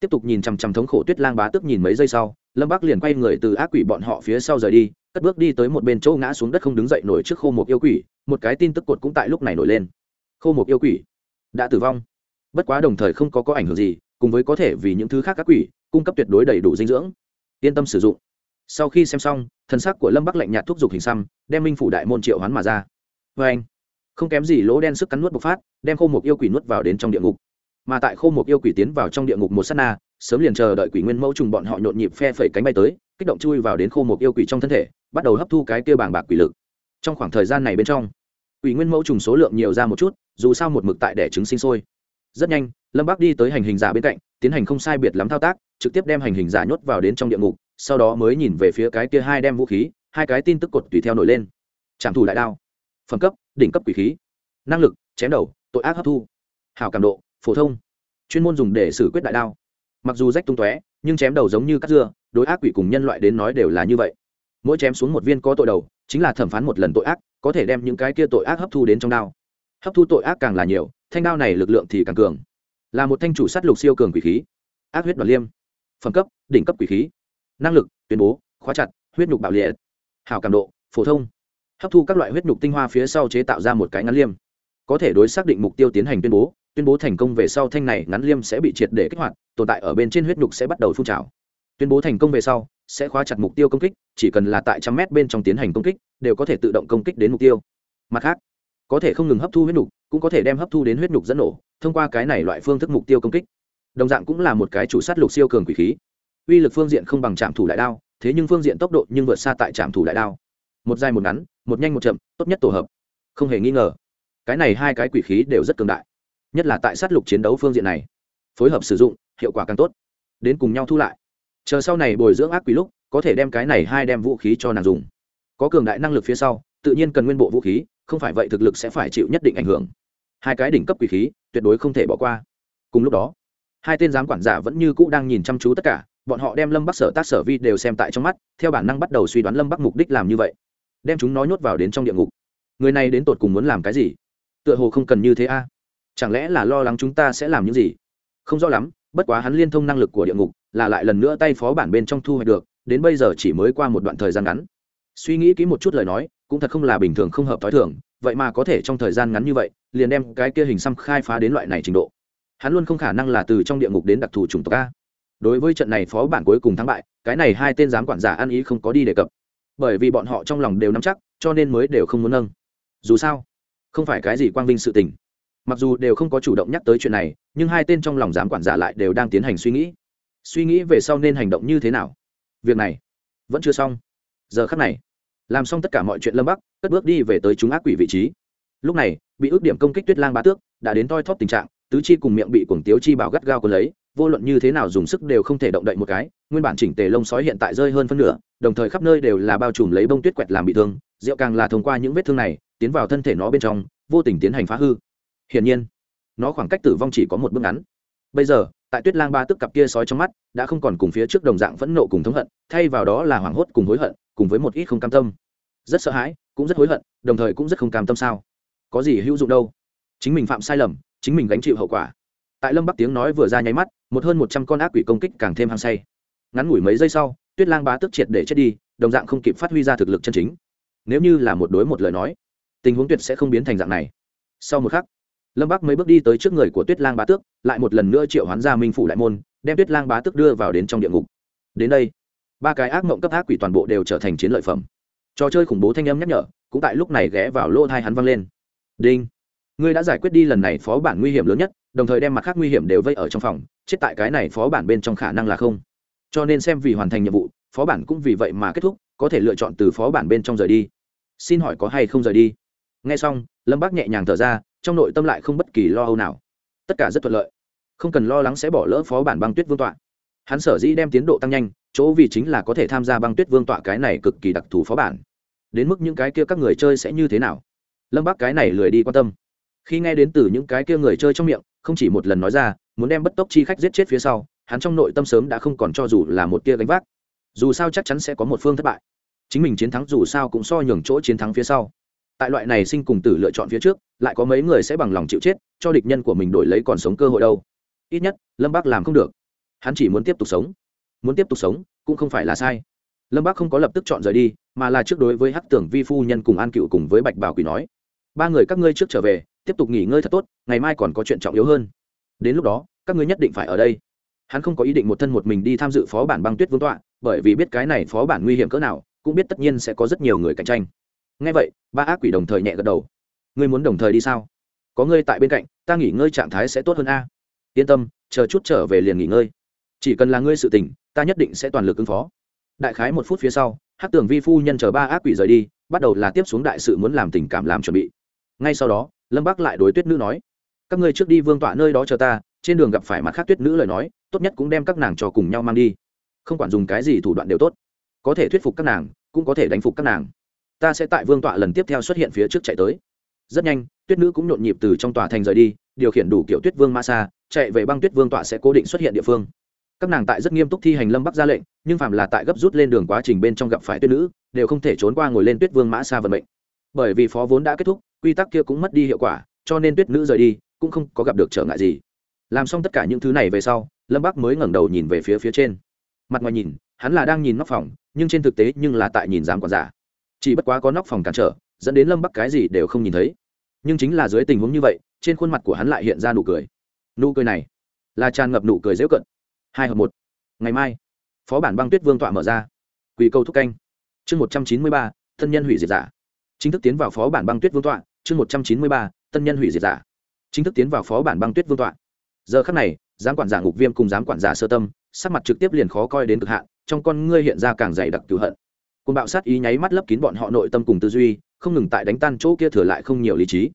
Tiếp tục nhìn chằm chằm thống khổ tuyết lang bá tức nhìn mấy giây sau, lâm bắc liền quay người từ ác quỷ bọn họ phía sau rời đi, cất bước đi tới một bên chỗ ngã xuống đất không đứng dậy nổi trước khô một yêu quỷ, một cái tin tức cột cũng tại lúc này nổi lên. Khô một yêu quỷ đã tử vong. Bất quá đồng thời không có có ảnh hưởng gì cùng với có thể vì những thứ khác các quỷ, cung cấp tuyệt đối đầy đủ dinh dưỡng. Yên tâm sử dụng. Sau khi xem xong, thân xác của lâm bắc lạnh nhạt thúc giục hình xăm, đem minh phủ đại môn triệu hoán mà ra. Vê anh, không kém gì lỗ đen sức cắn nuốt bộc phát, đem khô một yêu quỷ nuốt vào đến trong địa ngục. Mà tại khô một yêu quỷ tiến vào trong địa ngục một s á t na, sớm liền chờ đợi quỷ nguyên mẫu trùng bọn họ nhộn nhịp phe phẩy cánh bay tới, kích động chui vào đến khô một yêu quỷ trong thân thể, bắt đầu hấp thu cái kia bàng bạc quỷ lực. Trong khoảng thời gian này bên trong, quỷ nguyên mẫu trùng số lượng nhiều ra một chút, dù sao một mực tại đẻ trứng sinh sôi. Rất nhanh lâm bác đi tới hành hình giả bên cạnh, tiến hành không sai biệt lắm thao tác, trực tiếp đem hành hình giả nhốt vào đến trong địa ngục, sau đó mới nhìn về phía cái kia hai đem vũ khí, hai cái tin tức cột tùy theo nổi lên. Trảm thủ đại đao, phẩm cấp, đỉnh cấp quỷ khí, năng lực, chém đầu, tội ác hấp thu hào cảm độ, phổ thông, chuyên môn dùng để xử quyết đại đao. Mặc dù rách tung tóe, nhưng chém đầu giống như cắt dưa, đối ác quỷ cùng nhân loại đến nói đều là như vậy. Mỗi chém xuống một viên có tội đầu, chính là thẩm phán một lần tội ác, có thể đem những cái kia tội ác hấp thu đến trong đao. Hấp thu tội ác càng là nhiều, thanh đao này lực lượng thì càng cường là một thanh chủ sát lục siêu cường quỷ khí, ác huyết đoàn liêm, phẩm cấp, đỉnh cấp quỷ khí, năng lực, tuyên bố, khóa chặt, huyết nhục bạo liệt hào cảm độ, phổ thông, hấp thu các loại huyết nhục tinh hoa phía sau chế tạo ra một cái ngắn liêm. Có thể đối xác định mục tiêu tiến hành tuyên bố tuyên bố thành công về sau thanh này ngắn liêm sẽ bị triệt để kích hoạt, tồn tại ở bên trên huyết nhục sẽ bắt đầu phun trào. Tuyên bố thành công về sau, sẽ khóa chặt mục tiêu công kích, chỉ cần là tại trăm mét bên trong tiến hành công kích, đều có thể tự động công kích đến mục tiêu. Mặt khác, có thể không ngừng hấp thu huyết nhục cũng có thể đem hấp thu đến huyết nhục dẫn nổ, thông qua cái này loại phương thức mục tiêu công kích. Đồng dạng cũng là một cái chủ sát lục siêu cường quỷ khí. Uy lực phương diện không bằng trạm thủ đại đao, thế nhưng phương diện tốc độ nhưng vượt xa tại trạm thủ đại đao. Một dài một ngắn, một nhanh một chậm, tốt nhất tổ hợp. Không hề nghi ngờ, cái này hai cái quỷ khí đều rất cường đại, nhất là tại sát lục chiến đấu phương diện này. Phối hợp sử dụng, hiệu quả càng tốt. Đến cùng nhau thu lại. Chờ sau này bồi dưỡng ác quỷ lúc, có thể đem cái này hai đem vũ khí cho nàng dùng. Có cường đại năng lực phía sau, tự nhiên cần nguyên bộ vũ khí không phải vậy thực lực sẽ phải chịu nhất định ảnh hưởng. Hai cái đỉnh cấp quỷ khí, tuyệt đối không thể bỏ qua. Cùng lúc đó, hai tên giám quản giả vẫn như cũ đang nhìn chăm chú tất cả, bọn họ đem lâm bắc sở tác sở vi đều xem tại trong mắt, theo bản năng bắt đầu suy đoán lâm bắc mục đích làm như vậy. Đem chúng nó nhốt vào đến trong địa ngục. Người này đến tột cùng muốn làm cái gì? Tựa hồ không cần như thế a. Chẳng lẽ là lo lắng chúng ta sẽ làm những gì? Không rõ lắm, bất quá hắn liên thông năng lực của địa ngục, là lại lần nữa tay phó bản bên trong thu hoạch được, đến bây giờ chỉ mới qua một đoạn thời gian ngắn. Suy nghĩ kỹ một chút lời nói cũng thật không là bình thường không hợp t h ó i thường, vậy mà có thể trong thời gian ngắn như vậy, liền đem cái kia hình xăm khai phá đến loại này trình độ. Hắn luôn không khả năng là từ trong địa ngục đến đặc thù chủng tộc a. Đối với trận này phó bản cuối cùng thắng bại, cái này hai tên giám quản giả ăn ý không có đi đề cập. Bởi vì bọn họ trong lòng đều nắm chắc, cho nên mới đều không muốn nâng. Dù sao, không phải cái gì quang vinh sự tình. Mặc dù đều không có chủ động nhắc tới chuyện này, nhưng hai tên trong lòng giám quản giả lại đều đang tiến hành suy nghĩ. Suy nghĩ về sau nên hành động như thế nào? Việc này vẫn chưa xong. Giờ khắc này làm xong tất cả mọi chuyện lâm bắc, cất bước đi về tới chúng ác quỷ vị trí. Lúc này, bị ước điểm công kích tuyết lang ba tước, đã đến toi thóp tình trạng, tứ chi cùng miệng bị cuồng tiếu chi bảo gắt gao còn lấy, vô luận như thế nào dùng sức đều không thể động đậy một cái, nguyên bản chỉnh tề lông sói hiện tại rơi hơn phân nửa, đồng thời khắp nơi đều là bao trùm lấy bông tuyết quẹt làm bị thương, rượu càng là thông qua những vết thương này, tiến vào thân thể nó bên trong, vô tình tiến hành phá hư. Hiển nhiên, nó khoảng cách tử vong chỉ có một bước ngắn. Bây giờ, tại tuyết lang ba tức cặp kia sói trong mắt, đã không còn cùng phía trước đồng dạng phẫn nộ cùng thống hận, thay vào đó là hoảng hốt cùng hối hận cùng với một ít không cam tâm. Rất sợ hãi, cũng rất hối hận, đồng thời cũng rất không cam tâm sao? Có gì hữu dụng đâu? Chính mình phạm sai lầm, chính mình gánh chịu hậu quả. Tại lâm bắc tiếng nói vừa ra nháy mắt, một hơn một trăm con ác quỷ công kích càng thêm hăng say. Ngắn ngủi mấy giây sau, tuyết lang bá tức triệt để chết đi, đồng dạng không kịp phát huy ra thực lực chân chính. Nếu như là một đối một lời nói, tình huống tuyệt sẽ không biến thành dạng này. Sau một khắc, lâm bắc mới bước đi tới trước người của tuyết lang bá tước, lại một lần nữa triệu hoán ra minh phủ đại môn, đem tuyết lang bá tước đưa vào đến trong địa ngục. Đến đây ba cái ác mộng cấp ác quỷ toàn bộ đều trở thành chiến lợi phẩm. Trò chơi khủng bố thanh âm nhắc nhở, cũng tại lúc này ghé vào lỗ thai hắn văng lên. Đinh. Ngươi đã giải quyết đi lần này phó bản nguy hiểm lớn nhất, đồng thời đem mặt khác nguy hiểm đều vây ở trong phòng, chết tại cái này phó bản bên trong khả năng là không. Cho nên xem vì hoàn thành nhiệm vụ, phó bản cũng vì vậy mà kết thúc, có thể lựa chọn từ phó bản bên trong rời đi. Xin hỏi có hay không rời đi? Nghe xong, lâm bác nhẹ nhàng thở ra, trong nội tâm lại không bất kỳ lo âu nào. Tất cả rất thuận lợi. Không cần lo lắng sẽ bỏ lỡ phó bản băng tuyết vương tọa. Hắn sở dĩ đem tiến độ tăng nhanh chỗ vì chính là có thể tham gia băng tuyết vương tọa cái này cực kỳ đặc thù phó bản. Đến mức những cái kia các người chơi sẽ như thế nào? Lâm bác cái này lười đi quan tâm. Khi nghe đến từ những cái kia người chơi trong miệng, không chỉ một lần nói ra, muốn đem bất tốc chi khách giết chết phía sau, hắn trong nội tâm sớm đã không còn cho dù là một tia gánh vác. Dù sao chắc chắn sẽ có một phương thất bại. Chính mình chiến thắng dù sao cũng so nhường chỗ chiến thắng phía sau. Tại loại này sinh cùng tử lựa chọn phía trước, lại có mấy người sẽ bằng lòng chịu chết, cho địch nhân của mình đổi lấy còn sống cơ hội đâu. Ít nhất, lâm bác làm không được. Hắn chỉ muốn tiếp tục sống muốn tiếp tục sống, cũng không phải là sai. Lâm bác không có lập tức chọn rời đi, mà là trước đối với hắc tưởng vi phu nhân cùng an cựu cùng với bạch bảo quỷ nói, ba người các ngươi trước trở về, tiếp tục nghỉ ngơi thật tốt, ngày mai còn có chuyện trọng yếu hơn. Đến lúc đó, các ngươi nhất định phải ở đây. Hắn không có ý định một thân một mình đi tham dự phó bản băng tuyết vương tọa, bởi vì biết cái này phó bản nguy hiểm cỡ nào, cũng biết tất nhiên sẽ có rất nhiều người cạnh tranh. Ngay vậy, ba ác quỷ đồng thời nhẹ gật đầu. Ngươi muốn đồng thời đi sao? Có ngươi tại bên cạnh, ta nghỉ ngơi trạng thái sẽ tốt hơn a. Yên tâm, chờ chút trở về liền nghỉ ngơi. Chỉ cần là ngươi sự tình ta nhất định sẽ toàn lực ứng phó. Đại khái một phút phía sau hát tường vi phu nhân chờ ba ác quỷ rời đi, bắt đầu là tiếp xuống đại sự muốn làm tình cảm làm chuẩn bị. Ngay sau đó, lâm bắc lại đối tuyết nữ nói, các ngươi trước đi vương tọa nơi đó chờ ta, trên đường gặp phải mặt khác tuyết nữ lời nói, tốt nhất cũng đem các nàng cho cùng nhau mang đi. Không quản dùng cái gì thủ đoạn đều tốt. Có thể thuyết phục các nàng, cũng có thể đánh phục các nàng. Ta sẽ tại vương tọa lần tiếp theo xuất hiện phía trước chạy tới. Rất nhanh, tuyết nữ cũng nhộn nhịp từ trong tòa thành rời đi, điều khiển đủ kiểu tuyết vương ma xa chạy về băng tuyết vương tọa sẽ cố định xuất hiện địa phương các nàng tại rất nghiêm túc thi hành lâm bắc ra lệnh, nhưng phạm là tại gấp rút lên đường quá trình bên trong gặp phải tuyết nữ, đều không thể trốn qua ngồi lên tuyết vương mã xa vận mệnh. Bởi vì phó vốn đã kết thúc, quy tắc kia cũng mất đi hiệu quả, cho nên tuyết nữ rời đi, cũng không có gặp được trở ngại gì. Làm xong tất cả những thứ này về sau, lâm bắc mới ngẩng đầu nhìn về phía phía trên. Mặt ngoài nhìn, hắn là đang nhìn nóc phòng, nhưng trên thực tế nhưng là tại nhìn giám quản giả. Chỉ bất quá có nóc phòng cản trở, dẫn đến lâm bắc cái gì đều không nhìn thấy. Nhưng chính là dưới tình huống như vậy, trên khuôn mặt của hắn lại hiện ra nụ cười. Nụ cười này là tràn ngập nụ cười dễu cận hai hợp một. Ngày mai, phó bản băng tuyết vương tọa mở ra. Quỳ câu thúc canh. Chương một trăm chín mươi ba thân nhân hủy diệt giả. Chính thức tiến vào phó bản băng tuyết vương tọa, chương một trăm chín mươi ba, tân nhân hủy diệt giả. Chính thức tiến vào phó bản băng tuyết vương tọa. Giờ khắc này, giám quản giả ngục viêm cùng giám quản giả sơ tâm, sắc mặt trực tiếp liền khó coi đến cực hạn, trong con ngươi hiện ra càng dày đặc cửu hận. Côn bạo sát ý nháy mắt lấp kín bọn họ nội tâm cùng tư duy, không ngừng tại đánh tan chỗ kia thừa lại không nhiều lý trí.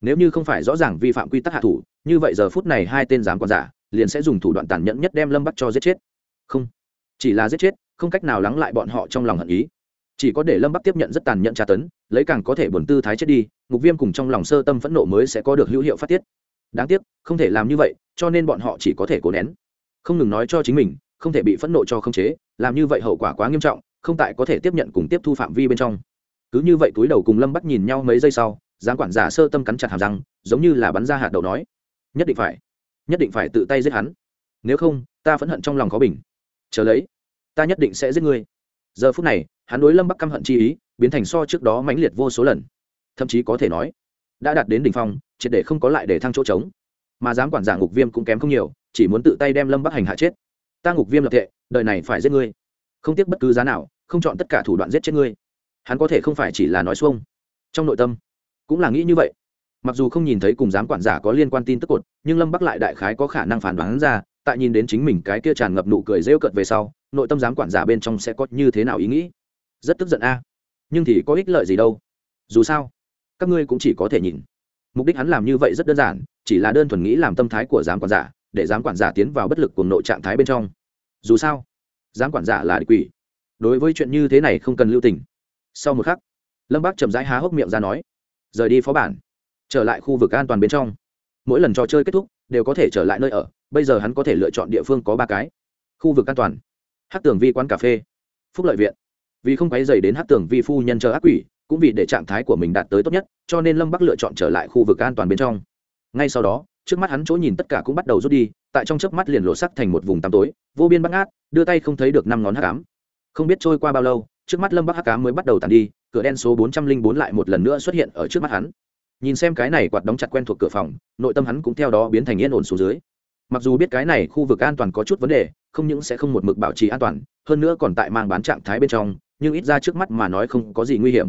Nếu như không phải rõ ràng vi phạm quy tắc hạ thủ, như vậy giờ phút này hai tên giám quản giả liền sẽ dùng thủ đoạn tàn nhẫn nhất đem lâm bắc cho giết chết. Không, chỉ là giết chết, không cách nào lắng lại bọn họ trong lòng hận ý. Chỉ có để lâm bắc tiếp nhận rất tàn nhẫn tra tấn, lấy càng có thể buồn tư thái chết đi ngục viêm cùng trong lòng sơ tâm phẫn nộ mới sẽ có được hữu hiệu phát tiết. Đáng tiếc, không thể làm như vậy, cho nên bọn họ chỉ có thể cố nén. Không ngừng nói cho chính mình, không thể bị phẫn nộ cho khống chế, làm như vậy hậu quả quá nghiêm trọng, không tại có thể tiếp nhận cùng tiếp thu phạm vi bên trong. Cứ như vậy túi đầu cùng lâm bắc nhìn nhau mấy giây sau, giáng quản giả sơ tâm cắn chặt hàm răng, giống như là bắn ra hạt đầu nói, nhất định phải nhất định phải tự tay giết hắn. Nếu không, ta phẫn hận trong lòng khó bình. Chờ lấy, ta nhất định sẽ giết ngươi. Giờ phút này, hắn đối lâm bắc căm hận chi ý biến thành so trước đó mãnh liệt vô số lần. Thậm chí có thể nói, đã đạt đến đ ỉ n h phong, triệt để không có lại để thăng chỗ trống. Mà dám quản giả ngục viêm cũng kém không nhiều, chỉ muốn tự tay đem lâm bắc hành hạ chết. Ta ngục viêm lập tệ đời này phải giết ngươi. Không tiếc bất cứ giá nào, không chọn tất cả thủ đoạn giết chết ngươi. Hắn có thể không phải chỉ là nói xuông. Trong nội tâm, cũng là nghĩ như vậy mặc dù không nhìn thấy cùng giám quản giả có liên quan tin tức cột, nhưng lâm bắc lại đại khái có khả năng phản đoán ra, tại nhìn đến chính mình cái kia tràn ngập nụ cười rêu cợt về sau, nội tâm giám quản giả bên trong sẽ có như thế nào ý nghĩ. Rất tức giận a. Nhưng thì có ích lợi gì đâu. Dù sao, các ngươi cũng chỉ có thể nhìn. Mục đích hắn làm như vậy rất đơn giản, chỉ là đơn thuần nghĩ làm tâm thái của giám quản giả, để giám quản giả tiến vào bất lực cùng nội trạng thái bên trong. Dù sao, giám quản giả là địch quỷ. Đối với chuyện như thế này không cần lưu tình. Sau một khắc, lâm bác chậm rãi há hốc miệng ra nói, rời đi phó bản trở lại khu vực an toàn bên trong. Mỗi lần trò chơi kết thúc, đều có thể trở lại nơi ở, bây giờ hắn có thể lựa chọn địa phương có ba cái. Khu vực an toàn. Hát tường vi quán cà phê. Phúc lợi viện. Vì không quấy dày đến hát tường vi phu nhân chờ ác quỷ, cũng vì để trạng thái của mình đạt tới tốt nhất, cho nên lâm bắc lựa chọn trở lại khu vực an toàn bên trong. Ngay sau đó, trước mắt hắn chỗ nhìn tất cả cũng bắt đầu rút đi, tại trong chớp mắt liền lộ sắc thành một vùng tăm tối, vô biên bắt ngát đưa tay không thấy được năm ngón hát cám không biết trôi qua bao lâu, trước mắt lâm bắc hát cám mới bắt đầu tàn đi, cửa đen số bốn trăm linh bốn lại một lần nữa xuất hiện ở trước mắt hắn nhìn xem cái này quạt đóng chặt quen thuộc cửa phòng, nội tâm hắn cũng theo đó biến thành yên ổn xuống dưới. Mặc dù biết cái này khu vực an toàn có chút vấn đề, không những sẽ không một mực bảo trì an toàn, hơn nữa còn tại mang bán trạng thái bên trong, nhưng ít ra trước mắt mà nói không có gì nguy hiểm.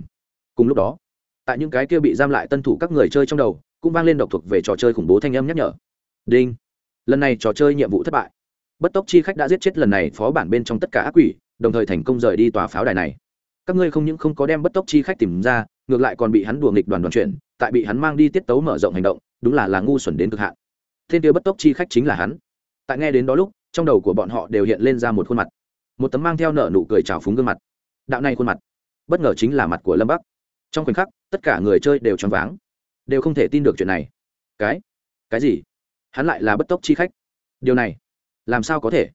Cùng lúc đó, tại những cái kia bị giam lại tân thủ các người chơi trong đầu, cũng vang lên độc thuộc về trò chơi khủng bố thanh âm nhắc nhở. Đinh. Lần này trò chơi nhiệm vụ thất bại. Bất tốc chi khách đã giết chết lần này phó bản bên trong tất cả ác quỷ, đồng thời thành công rời đi tòa pháo đài này. Các ngươi không những không có đem bất tốc chi khách tìm ra, ngược lại còn bị hắn đùa nghịch đoàn đoàn chuyển tại bị hắn mang đi tiết tấu mở rộng hành động, đúng là là ngu xuẩn đến cực hạn. Thiên tiêu bất tốc chi khách chính là hắn. Tại nghe đến đó lúc, trong đầu của bọn họ đều hiện lên ra một khuôn mặt. Một tấm mang theo nợ nụ cười trào phúng gương mặt. Đạo này khuôn mặt, bất ngờ chính là mặt của lâm bắc. Trong khoảnh khắc, tất cả người chơi đều choáng váng, đều không thể tin được chuyện này. Cái? Cái gì? Hắn lại là bất tốc chi khách. Điều này, làm sao có thể?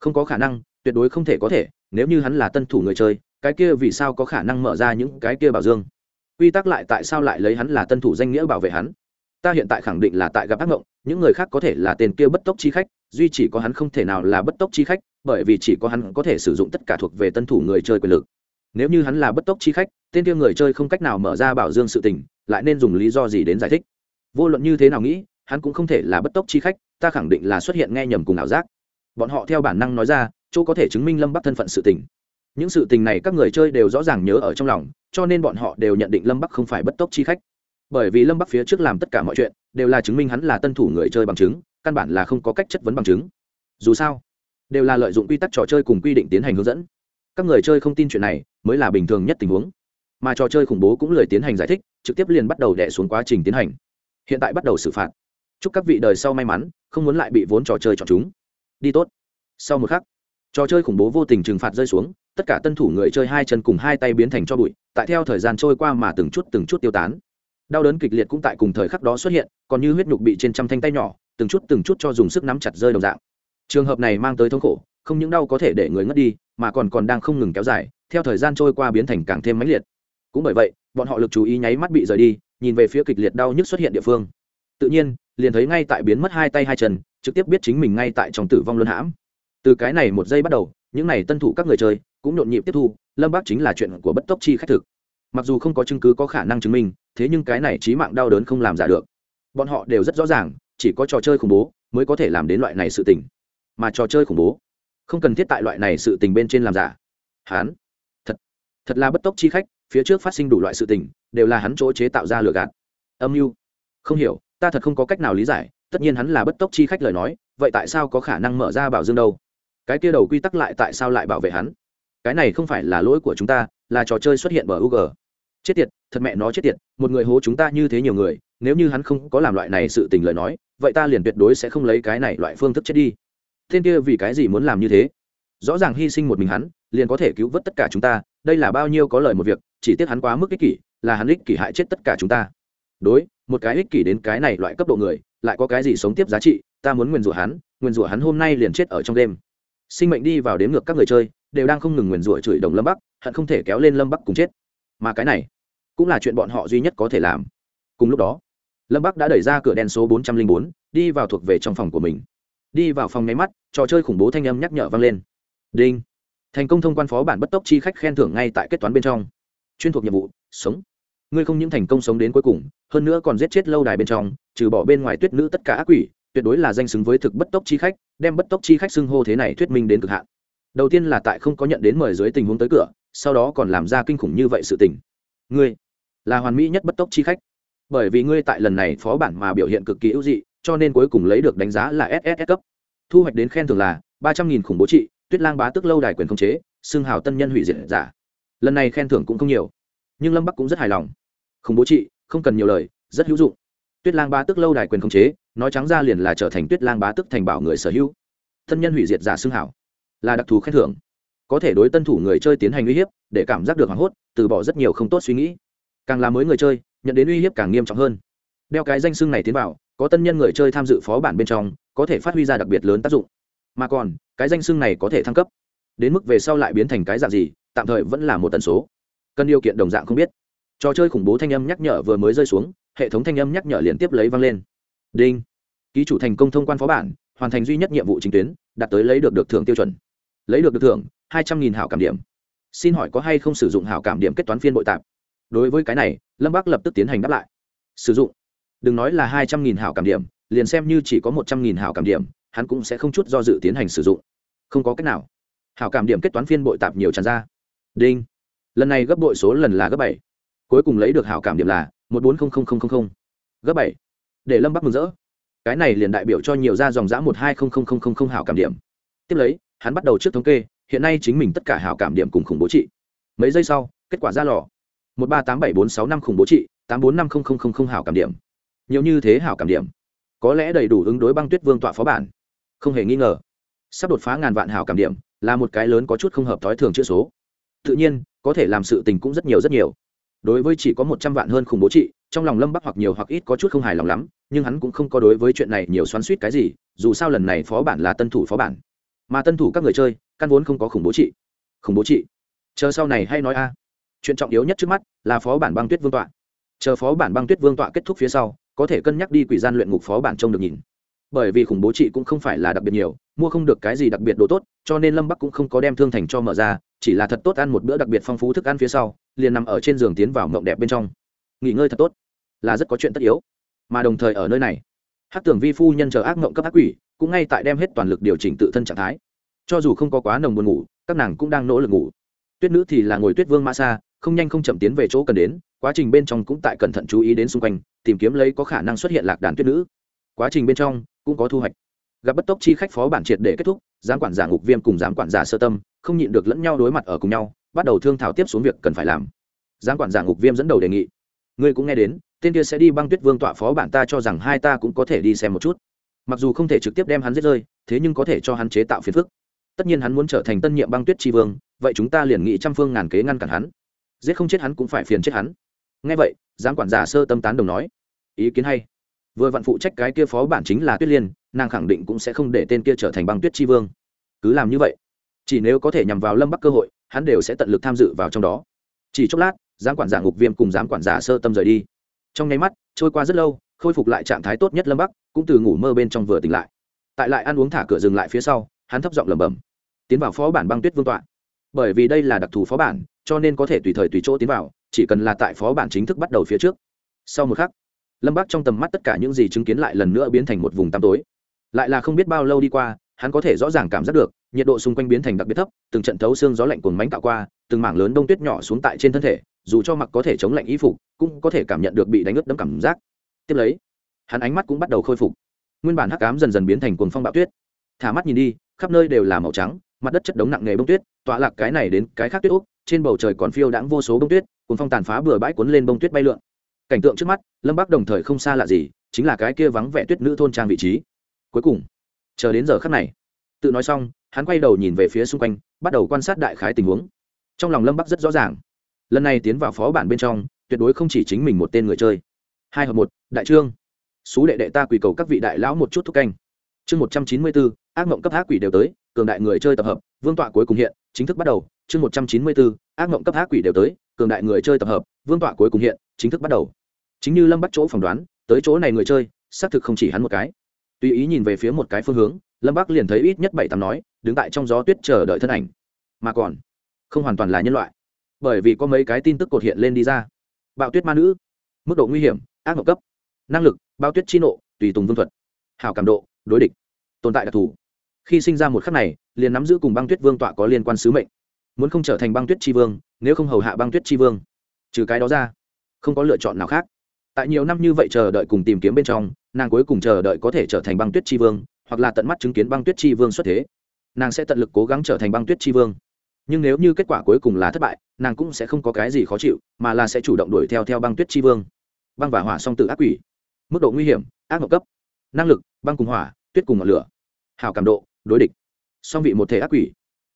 Không có khả năng, tuyệt đối không thể có thể, nếu như hắn là tân thủ người chơi, cái kia vì sao có khả năng mở ra những cái kia bảo dương? Quy tắc lại tại sao lại lấy hắn là tân thủ danh nghĩa bảo vệ hắn? Ta hiện tại khẳng định là tại gặp ác mộng, những người khác có thể là tên kia bất tốc chi khách, duy chỉ có hắn không thể nào là bất tốc chi khách, bởi vì chỉ có hắn có thể sử dụng tất cả thuộc về tân thủ người chơi quyền lực. Nếu như hắn là bất tốc chi khách, tên kia người chơi không cách nào mở ra bảo dương sự tình, lại nên dùng lý do gì đến giải thích? Vô luận như thế nào nghĩ, hắn cũng không thể là bất tốc chi khách, ta khẳng định là xuất hiện nghe nhầm cùng ảo giác. Bọn họ theo bản năng nói ra, chỗ có thể chứng minh lâm bắc thân phận sự tình những sự tình này các người chơi đều rõ ràng nhớ ở trong lòng, cho nên bọn họ đều nhận định lâm bắc không phải bất tốc chi khách. Bởi vì lâm bắc phía trước làm tất cả mọi chuyện, đều là chứng minh hắn là tân thủ người chơi bằng chứng, căn bản là không có cách chất vấn bằng chứng. Dù sao, đều là lợi dụng quy tắc trò chơi cùng quy định tiến hành hướng dẫn. Các người chơi không tin chuyện này, mới là bình thường nhất tình huống. Mà trò chơi khủng bố cũng lời tiến hành giải thích, trực tiếp liền bắt đầu đẻ xuống quá trình tiến hành. Hiện tại bắt đầu xử phạt. Chúc các vị đời sau may mắn, không muốn lại bị vốn trò chơi chọn chúng. Đi tốt. Sau một khắc, trò chơi khủng bố vô tình trừng phạt rơi xuống tất cả tân thủ người chơi hai chân cùng hai tay biến thành cho bụi, tại theo thời gian trôi qua mà từng chút từng chút tiêu tán. Đau đớn kịch liệt cũng tại cùng thời khắc đó xuất hiện, còn như huyết nhục bị trên trăm thanh tay nhỏ, từng chút từng chút cho dùng sức nắm chặt rơi đồng dạng. Trường hợp này mang tới thống khổ, không những đau có thể để người ngất đi, mà còn còn đang không ngừng kéo dài, theo thời gian trôi qua biến thành càng thêm mãnh liệt. Cũng bởi vậy, bọn họ lực chú ý nháy mắt bị rời đi, nhìn về phía kịch liệt đau nhức xuất hiện địa phương. Tự nhiên, liền thấy ngay tại biến mất hai tay hai chân, trực tiếp biết chính mình ngay tại trong tử vong luân hãm. Từ cái này một giây bắt đầu, những này tân thủ các người chơi cũng nhộn nhịp tiếp thu, lâm bác chính là chuyện của bất tốc chi khách thực. Mặc dù không có chứng cứ có khả năng chứng minh, thế nhưng cái này trí mạng đau đớn không làm giả được. Bọn họ đều rất rõ ràng, chỉ có trò chơi khủng bố mới có thể làm đến loại này sự tình. Mà trò chơi khủng bố không cần thiết tại loại này sự tình bên trên làm giả. Hán, thật thật là bất tốc chi khách, phía trước phát sinh đủ loại sự tình, đều là hắn chỗ chế tạo ra lừa gạt. Âm mưu, không hiểu, ta thật không có cách nào lý giải, tất nhiên hắn là bất tốc chi khách lời nói, vậy tại sao có khả năng mở ra bảo dương đâu? Cái kia đầu quy tắc lại tại sao lại bảo vệ hắn? Cái này không phải là lỗi của chúng ta, là trò chơi xuất hiện bởi u g chết tiệt, thật mẹ nó chết tiệt, một người hố chúng ta như thế nhiều người, nếu như hắn không có làm loại này sự tình lời nói, vậy ta liền tuyệt đối sẽ không lấy cái này loại phương thức chết đi. Thiên kia vì cái gì muốn làm như thế? Rõ ràng hy sinh một mình hắn, liền có thể cứu vớt tất cả chúng ta, đây là bao nhiêu có lời một việc, chỉ tiếc hắn quá mức ích kỷ, là hắn ích kỷ hại chết tất cả chúng ta. Đối, một cái ích kỷ đến cái này loại cấp độ người, lại có cái gì sống tiếp giá trị, ta muốn nguyền rủa hắn, nguyền rủa hắn hôm nay liền chết ở trong đêm. Sinh mệnh đi vào đếm ngược các người chơi đều đang không ngừng nguyền rủa chửi đồng lâm bắc, hận không thể kéo lên lâm bắc cùng chết. Mà cái này, cũng là chuyện bọn họ duy nhất có thể làm. Cùng lúc đó, lâm bắc đã đẩy ra cửa đen số bốn trăm linh bốn, đi vào thuộc về trong phòng của mình. Đi vào phòng nháy mắt, trò chơi khủng bố thanh âm nhắc nhở vang lên. Đinh. Thành công thông quan phó bản bất tốc chi khách khen thưởng ngay tại kết toán bên trong. Chuyên thuộc nhiệm vụ, sống. Ngươi không những thành công sống đến cuối cùng, hơn nữa còn giết chết lâu đài bên trong, trừ bỏ bên ngoài tuyết nữ tất cả ác quỷ, tuyệt đối là danh xứng với thực bất tốc chi khách, đem bất tốc chi khách xưng hô thế này thuyết minh đến cực hạn đầu tiên là tại không có nhận đến mời dưới tình huống tới cửa, sau đó còn làm ra kinh khủng như vậy sự tình. Ngươi là hoàn mỹ nhất bất tốc chi khách. Bởi vì ngươi tại lần này phó bản mà biểu hiện cực kỳ ưu dị, cho nên cuối cùng lấy được đánh giá là ss cấp. Thu hoạch đến khen thưởng là ba trăm nghìn khủng bố trị, tuyết lang bá tức lâu đài quyền khống chế, xưng hào tân nhân hủy diệt giả. Lần này khen thưởng cũng không nhiều, nhưng lâm bắc cũng rất hài lòng. Khủng bố trị, không cần nhiều lời, rất hữu dụng. Tuyết lang bá tức lâu đài quyền khống chế, nói trắng ra liền là trở thành tuyết lang bá tức thành bảo người sở hữu. Thân nhân hủy diệt giả xưng hảo là đặc thù khen thưởng. Có thể đối tân thủ người chơi tiến hành uy hiếp, để cảm giác được hoảng hốt, từ bỏ rất nhiều không tốt suy nghĩ. Càng là mới người chơi, nhận đến uy hiếp càng nghiêm trọng hơn. Đeo cái danh xưng này tiến vào, có tân nhân người chơi tham dự phó bản bên trong, có thể phát huy ra đặc biệt lớn tác dụng. Mà còn, cái danh xưng này có thể thăng cấp. Đến mức về sau lại biến thành cái dạng gì, tạm thời vẫn là một tần số. Cần điều kiện đồng dạng không biết. Trò chơi khủng bố thanh âm nhắc nhở vừa mới rơi xuống, hệ thống thanh âm nhắc nhở liên tiếp lấy vang lên. Đinh. Ký chủ thành công thông quan phó bản, hoàn thành duy nhất nhiệm vụ chính tuyến, đạt tới lấy được được thưởng tiêu chuẩn lấy được được thưởng, hai trăm nghìn hảo cảm điểm. Xin hỏi có hay không sử dụng hảo cảm điểm kết toán phiên bội tạp? Đối với cái này, lâm bác lập tức tiến hành đáp lại. Sử dụng. Đừng nói là hai trăm nghìn hảo cảm điểm, liền xem như chỉ có một trăm nghìn hảo cảm điểm, hắn cũng sẽ không chút do dự tiến hành sử dụng. Không có cách nào. Hảo cảm điểm kết toán phiên bội tạp nhiều tràn ra. Đinh. Lần này gấp bội số lần là gấp bảy. Cuối cùng lấy được hảo cảm điểm là một bốn không không không không gấp bảy. Để lâm bắc mừng rỡ. Cái này liền đại biểu cho nhiều ra dòng giã một hai không không không không không hảo cảm điểm. Tiếp lấy hắn bắt đầu trước thống kê, hiện nay chính mình tất cả hảo cảm điểm cùng khủng bố trị. Mấy giây sau, kết quả ra lò. Một ba tám bảy bốn sáu năm khủng bố trị, tám bốn năm không không không không hảo cảm điểm. Nhiều như thế hảo cảm điểm. Có lẽ đầy đủ ứng đối băng tuyết vương tọa phó bản. Không hề nghi ngờ. Sắp đột phá ngàn vạn hảo cảm điểm, là một cái lớn có chút không hợp thói thường chữ số. Tự nhiên, có thể làm sự tình cũng rất nhiều rất nhiều. Đối với chỉ có một trăm vạn hơn khủng bố trị, trong lòng lâm bắc hoặc nhiều hoặc ít có chút không hài lòng lắm, nhưng hắn cũng không có đối với chuyện này nhiều xoắn suýt cái gì, dù sao lần này phó bản là tân thủ phó bản mà tân thủ các người chơi, căn vốn không có khủng bố trị. Khủng bố trị? Chờ sau này hay nói a. Chuyện trọng yếu nhất trước mắt là phó bản băng tuyết vương tọa. Chờ phó bản băng tuyết vương tọa kết thúc phía sau, có thể cân nhắc đi quỷ gian luyện ngục phó bản trông được nhìn. Bởi vì khủng bố trị cũng không phải là đặc biệt nhiều, mua không được cái gì đặc biệt đồ tốt, cho nên lâm bắc cũng không có đem thương thành cho mở ra, chỉ là thật tốt ăn một bữa đặc biệt phong phú thức ăn phía sau, liền nằm ở trên giường tiến vào mộng đẹp bên trong. Nghỉ ngơi thật tốt, là rất có chuyện tất yếu. Mà đồng thời ở nơi này hát tưởng vi phu nhân chờ ác mộng cấp ác quỷ, cũng ngay tại đem hết toàn lực điều chỉnh tự thân trạng thái. Cho dù không có quá nồng buồn ngủ, các nàng cũng đang nỗ lực ngủ. Tuyết nữ thì là ngồi tuyết vương ma xa, không nhanh không chậm tiến về chỗ cần đến, quá trình bên trong cũng tại cẩn thận chú ý đến xung quanh, tìm kiếm lấy có khả năng xuất hiện lạc đàn tuyết nữ. Quá trình bên trong cũng có thu hoạch. Gặp bất tốc chi khách phó bản triệt để kết thúc, giám quản giả ngục viêm cùng giám quản giả sơ tâm không nhịn được lẫn nhau đối mặt ở cùng nhau, bắt đầu thương thảo tiếp xuống việc cần phải làm. Giám quản giả ngục viêm dẫn đầu đề nghị. Ngươi cũng nghe đến tên kia sẽ đi băng tuyết vương tọa phó bản ta cho rằng hai ta cũng có thể đi xem một chút. Mặc dù không thể trực tiếp đem hắn giết rơi, thế nhưng có thể cho hắn chế tạo phiền phức. Tất nhiên hắn muốn trở thành tân nhiệm băng tuyết tri vương, vậy chúng ta liền nghĩ trăm phương ngàn kế ngăn cản hắn. Giết không chết hắn cũng phải phiền chết hắn. Nghe vậy, giám quản giả sơ tâm tán đồng nói, ý kiến hay. Vừa vặn phụ trách cái kia phó bản chính là tuyết liên, nàng khẳng định cũng sẽ không để tên kia trở thành băng tuyết tri vương. Cứ làm như vậy, chỉ nếu có thể nhằm vào lâm bắc cơ hội, hắn đều sẽ tận lực tham dự vào trong đó. Chỉ chốc lát, giám quản giả ngục viêm cùng giám quản giả sơ tâm rời đi trong nháy mắt, trôi qua rất lâu, khôi phục lại trạng thái tốt nhất lâm bắc, cũng từ ngủ mơ bên trong vừa tỉnh lại. Tại lại ăn uống thả cửa dừng lại phía sau, hắn thấp giọng lẩm bẩm, tiến vào phó bản băng tuyết vương tọa. Bởi vì đây là đặc thù phó bản, cho nên có thể tùy thời tùy chỗ tiến vào, chỉ cần là tại phó bản chính thức bắt đầu phía trước. Sau một khắc, lâm bắc trong tầm mắt tất cả những gì chứng kiến lại lần nữa biến thành một vùng tăm tối. Lại là không biết bao lâu đi qua, hắn có thể rõ ràng cảm giác được, nhiệt độ xung quanh biến thành đặc biệt thấp, từng trận thấu xương gió lạnh cồn mánh tạo qua, từng mảng lớn đông tuyết nhỏ xuống tại trên thân thể dù cho mặc có thể chống lạnh y phục, cũng có thể cảm nhận được bị đánh ướt đấm cảm giác. Tiếp lấy, hắn ánh mắt cũng bắt đầu khôi phục. Nguyên bản hắc cám dần dần biến thành cuồng phong bạo tuyết. Thả mắt nhìn đi, khắp nơi đều là màu trắng, mặt đất chất đống nặng nề bông tuyết, tọa lạc cái này đến cái khác tuyết úc, trên bầu trời còn phiêu đãng vô số bông tuyết, cuồng phong tàn phá bừa bãi cuốn lên bông tuyết bay lượn. Cảnh tượng trước mắt, lâm bắc đồng thời không xa lạ gì, chính là cái kia vắng vẻ tuyết nữ thôn trang vị trí. Cuối cùng, chờ đến giờ khắc này, tự nói xong, hắn quay đầu nhìn về phía xung quanh, bắt đầu quan sát đại khái tình huống. Trong lòng lâm bắc rất rõ ràng lần này tiến vào phó bản bên trong, tuyệt đối không chỉ chính mình một tên người chơi. Hai hợp một, đại trương. Xú đệ đệ ta quỳ cầu các vị đại lão một chút thúc canh. Chương một trăm chín mươi bốn, ác mộng cấp ác quỷ đều tới, cường đại người chơi tập hợp, vương tọa cuối cùng hiện, chính thức bắt đầu. Chương một trăm chín mươi bốn, ác mộng cấp ác quỷ đều tới, cường đại người chơi tập hợp, vương tọa cuối cùng hiện, chính thức bắt đầu. Chính như lâm bắt chỗ phỏng đoán, tới chỗ này người chơi, xác thực không chỉ hắn một cái. Tùy ý nhìn về phía một cái phương hướng, lâm bắc liền thấy ít nhất bảy tám nói, đứng tại trong gió tuyết chờ đợi thân ảnh. Mà còn, không hoàn toàn là nhân loại bởi vì có mấy cái tin tức cột hiện lên đi ra. Bạo tuyết ma nữ, mức độ nguy hiểm, ác mộng cấp, năng lực bao tuyết chi nộ, tùy tùng vương thuật hào cảm độ, đối địch, tồn tại đặc thù. Khi sinh ra một khắc này, liền nắm giữ cùng băng tuyết vương tọa có liên quan sứ mệnh. Muốn không trở thành băng tuyết tri vương, nếu không hầu hạ băng tuyết tri vương, trừ cái đó ra, không có lựa chọn nào khác. Tại nhiều năm như vậy chờ đợi cùng tìm kiếm bên trong, nàng cuối cùng chờ đợi có thể trở thành băng tuyết tri vương, hoặc là tận mắt chứng kiến băng tuyết tri vương xuất thế. Nàng sẽ tận lực cố gắng trở thành băng tuyết tri vương nhưng nếu như kết quả cuối cùng là thất bại, nàng cũng sẽ không có cái gì khó chịu, mà là sẽ chủ động đuổi theo theo băng tuyết tri vương. Băng và hỏa song tự ác quỷ. Mức độ nguy hiểm, ác mộng cấp. Năng lực, băng cùng hỏa, tuyết cùng ngọn lửa. Hào cảm độ, đối địch. Song vị một thể ác quỷ.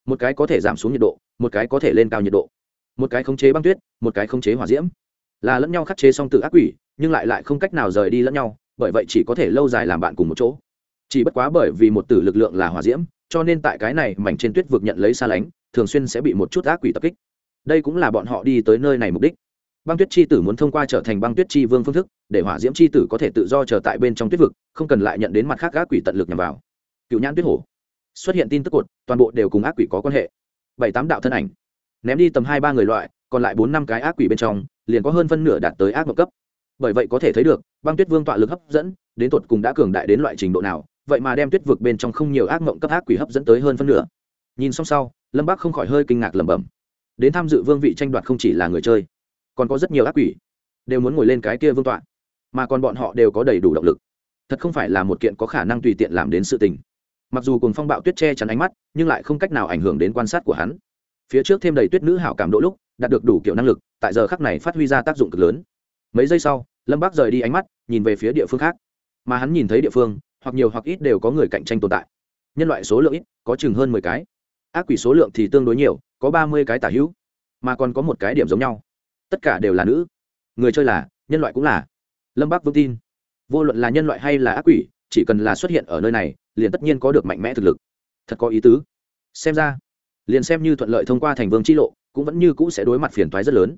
Một cái có thể giảm xuống nhiệt độ, một cái có thể lên cao nhiệt độ. Một cái khống chế băng tuyết, một cái khống chế hỏa diễm. Là lẫn nhau khắc chế song tự ác quỷ, nhưng lại lại không cách nào rời đi lẫn nhau, bởi vậy chỉ có thể lâu dài làm bạn cùng một chỗ. Chỉ bất quá bởi vì một tử lực lượng là hỏa diễm, cho nên tại cái này mảnh trên tuyết vực nhận lấy xa lánh thường xuyên sẽ bị một chút ác quỷ tập kích. Đây cũng là bọn họ đi tới nơi này mục đích. Băng tuyết chi tử muốn thông qua trở thành băng tuyết chi vương phương thức, để hỏa diễm chi tử có thể tự do chờ tại bên trong tuyết vực, không cần lại nhận đến mặt khác ác quỷ tận lực nhằm vào. Cựu nhãn tuyết hổ. Xuất hiện tin tức cột, toàn bộ đều cùng ác quỷ có quan hệ. Bảy tám đạo thân ảnh. Ném đi tầm hai ba người loại, còn lại bốn năm cái ác quỷ bên trong, liền có hơn phân nửa đạt tới ác mộng cấp. Bởi vậy có thể thấy được, băng tuyết vương tọa lực hấp dẫn, đến tột cùng đã cường đại đến loại trình độ nào, vậy mà đem tuyết vực bên trong không nhiều ác mộng cấp ác quỷ hấp dẫn tới hơn phân nửa. Nhìn xong sau lâm bác không khỏi hơi kinh ngạc lẩm bẩm đến tham dự vương vị tranh đoạt không chỉ là người chơi còn có rất nhiều ác quỷ đều muốn ngồi lên cái kia vương tọa mà còn bọn họ đều có đầy đủ động lực thật không phải là một kiện có khả năng tùy tiện làm đến sự tình mặc dù cùng phong bạo tuyết che chắn ánh mắt nhưng lại không cách nào ảnh hưởng đến quan sát của hắn phía trước thêm đầy tuyết nữ hảo cảm độ lúc đạt được đủ kiểu năng lực tại giờ khắc này phát huy ra tác dụng cực lớn mấy giây sau lâm bác rời đi ánh mắt nhìn về phía địa phương khác mà hắn nhìn thấy địa phương hoặc nhiều hoặc ít đều có người cạnh tranh tồn tại nhân loại số lượng ít có chừng hơn mười cái ác quỷ số lượng thì tương đối nhiều, có ba mươi cái tả hữu, mà còn có một cái điểm giống nhau. Tất cả đều là nữ. Người chơi là, nhân loại cũng là. Lâm bác vững tin. Vô luận là nhân loại hay là ác quỷ, chỉ cần là xuất hiện ở nơi này, liền tất nhiên có được mạnh mẽ thực lực. Thật có ý tứ. Xem ra, liền xem như thuận lợi thông qua thành vương chi lộ, cũng vẫn như cũ sẽ đối mặt phiền toái rất lớn.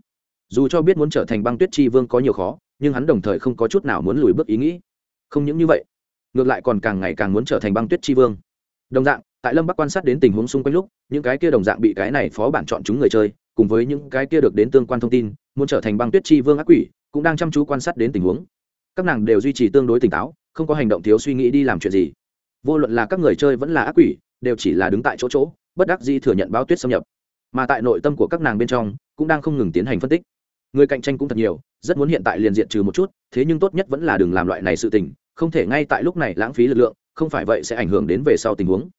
Dù cho biết muốn trở thành băng tuyết chi vương có nhiều khó, nhưng hắn đồng thời không có chút nào muốn lùi bước ý nghĩ. Không những như vậy, ngược lại còn càng ngày càng muốn trở thành băng tuyết chi vương. Đồng dạng tại lâm bắc quan sát đến tình huống xung quanh lúc những cái kia đồng dạng bị cái này phó bản chọn chúng người chơi cùng với những cái kia được đến tương quan thông tin muốn trở thành băng tuyết chi vương ác quỷ cũng đang chăm chú quan sát đến tình huống các nàng đều duy trì tương đối tỉnh táo không có hành động thiếu suy nghĩ đi làm chuyện gì vô luận là các người chơi vẫn là ác quỷ đều chỉ là đứng tại chỗ chỗ bất đắc dĩ thừa nhận báo tuyết xâm nhập mà tại nội tâm của các nàng bên trong cũng đang không ngừng tiến hành phân tích người cạnh tranh cũng thật nhiều rất muốn hiện tại liền diện trừ một chút thế nhưng tốt nhất vẫn là đừng làm loại này sự tình không thể ngay tại lúc này lãng phí lực lượng không phải vậy sẽ ảnh hưởng đến về sau tình huống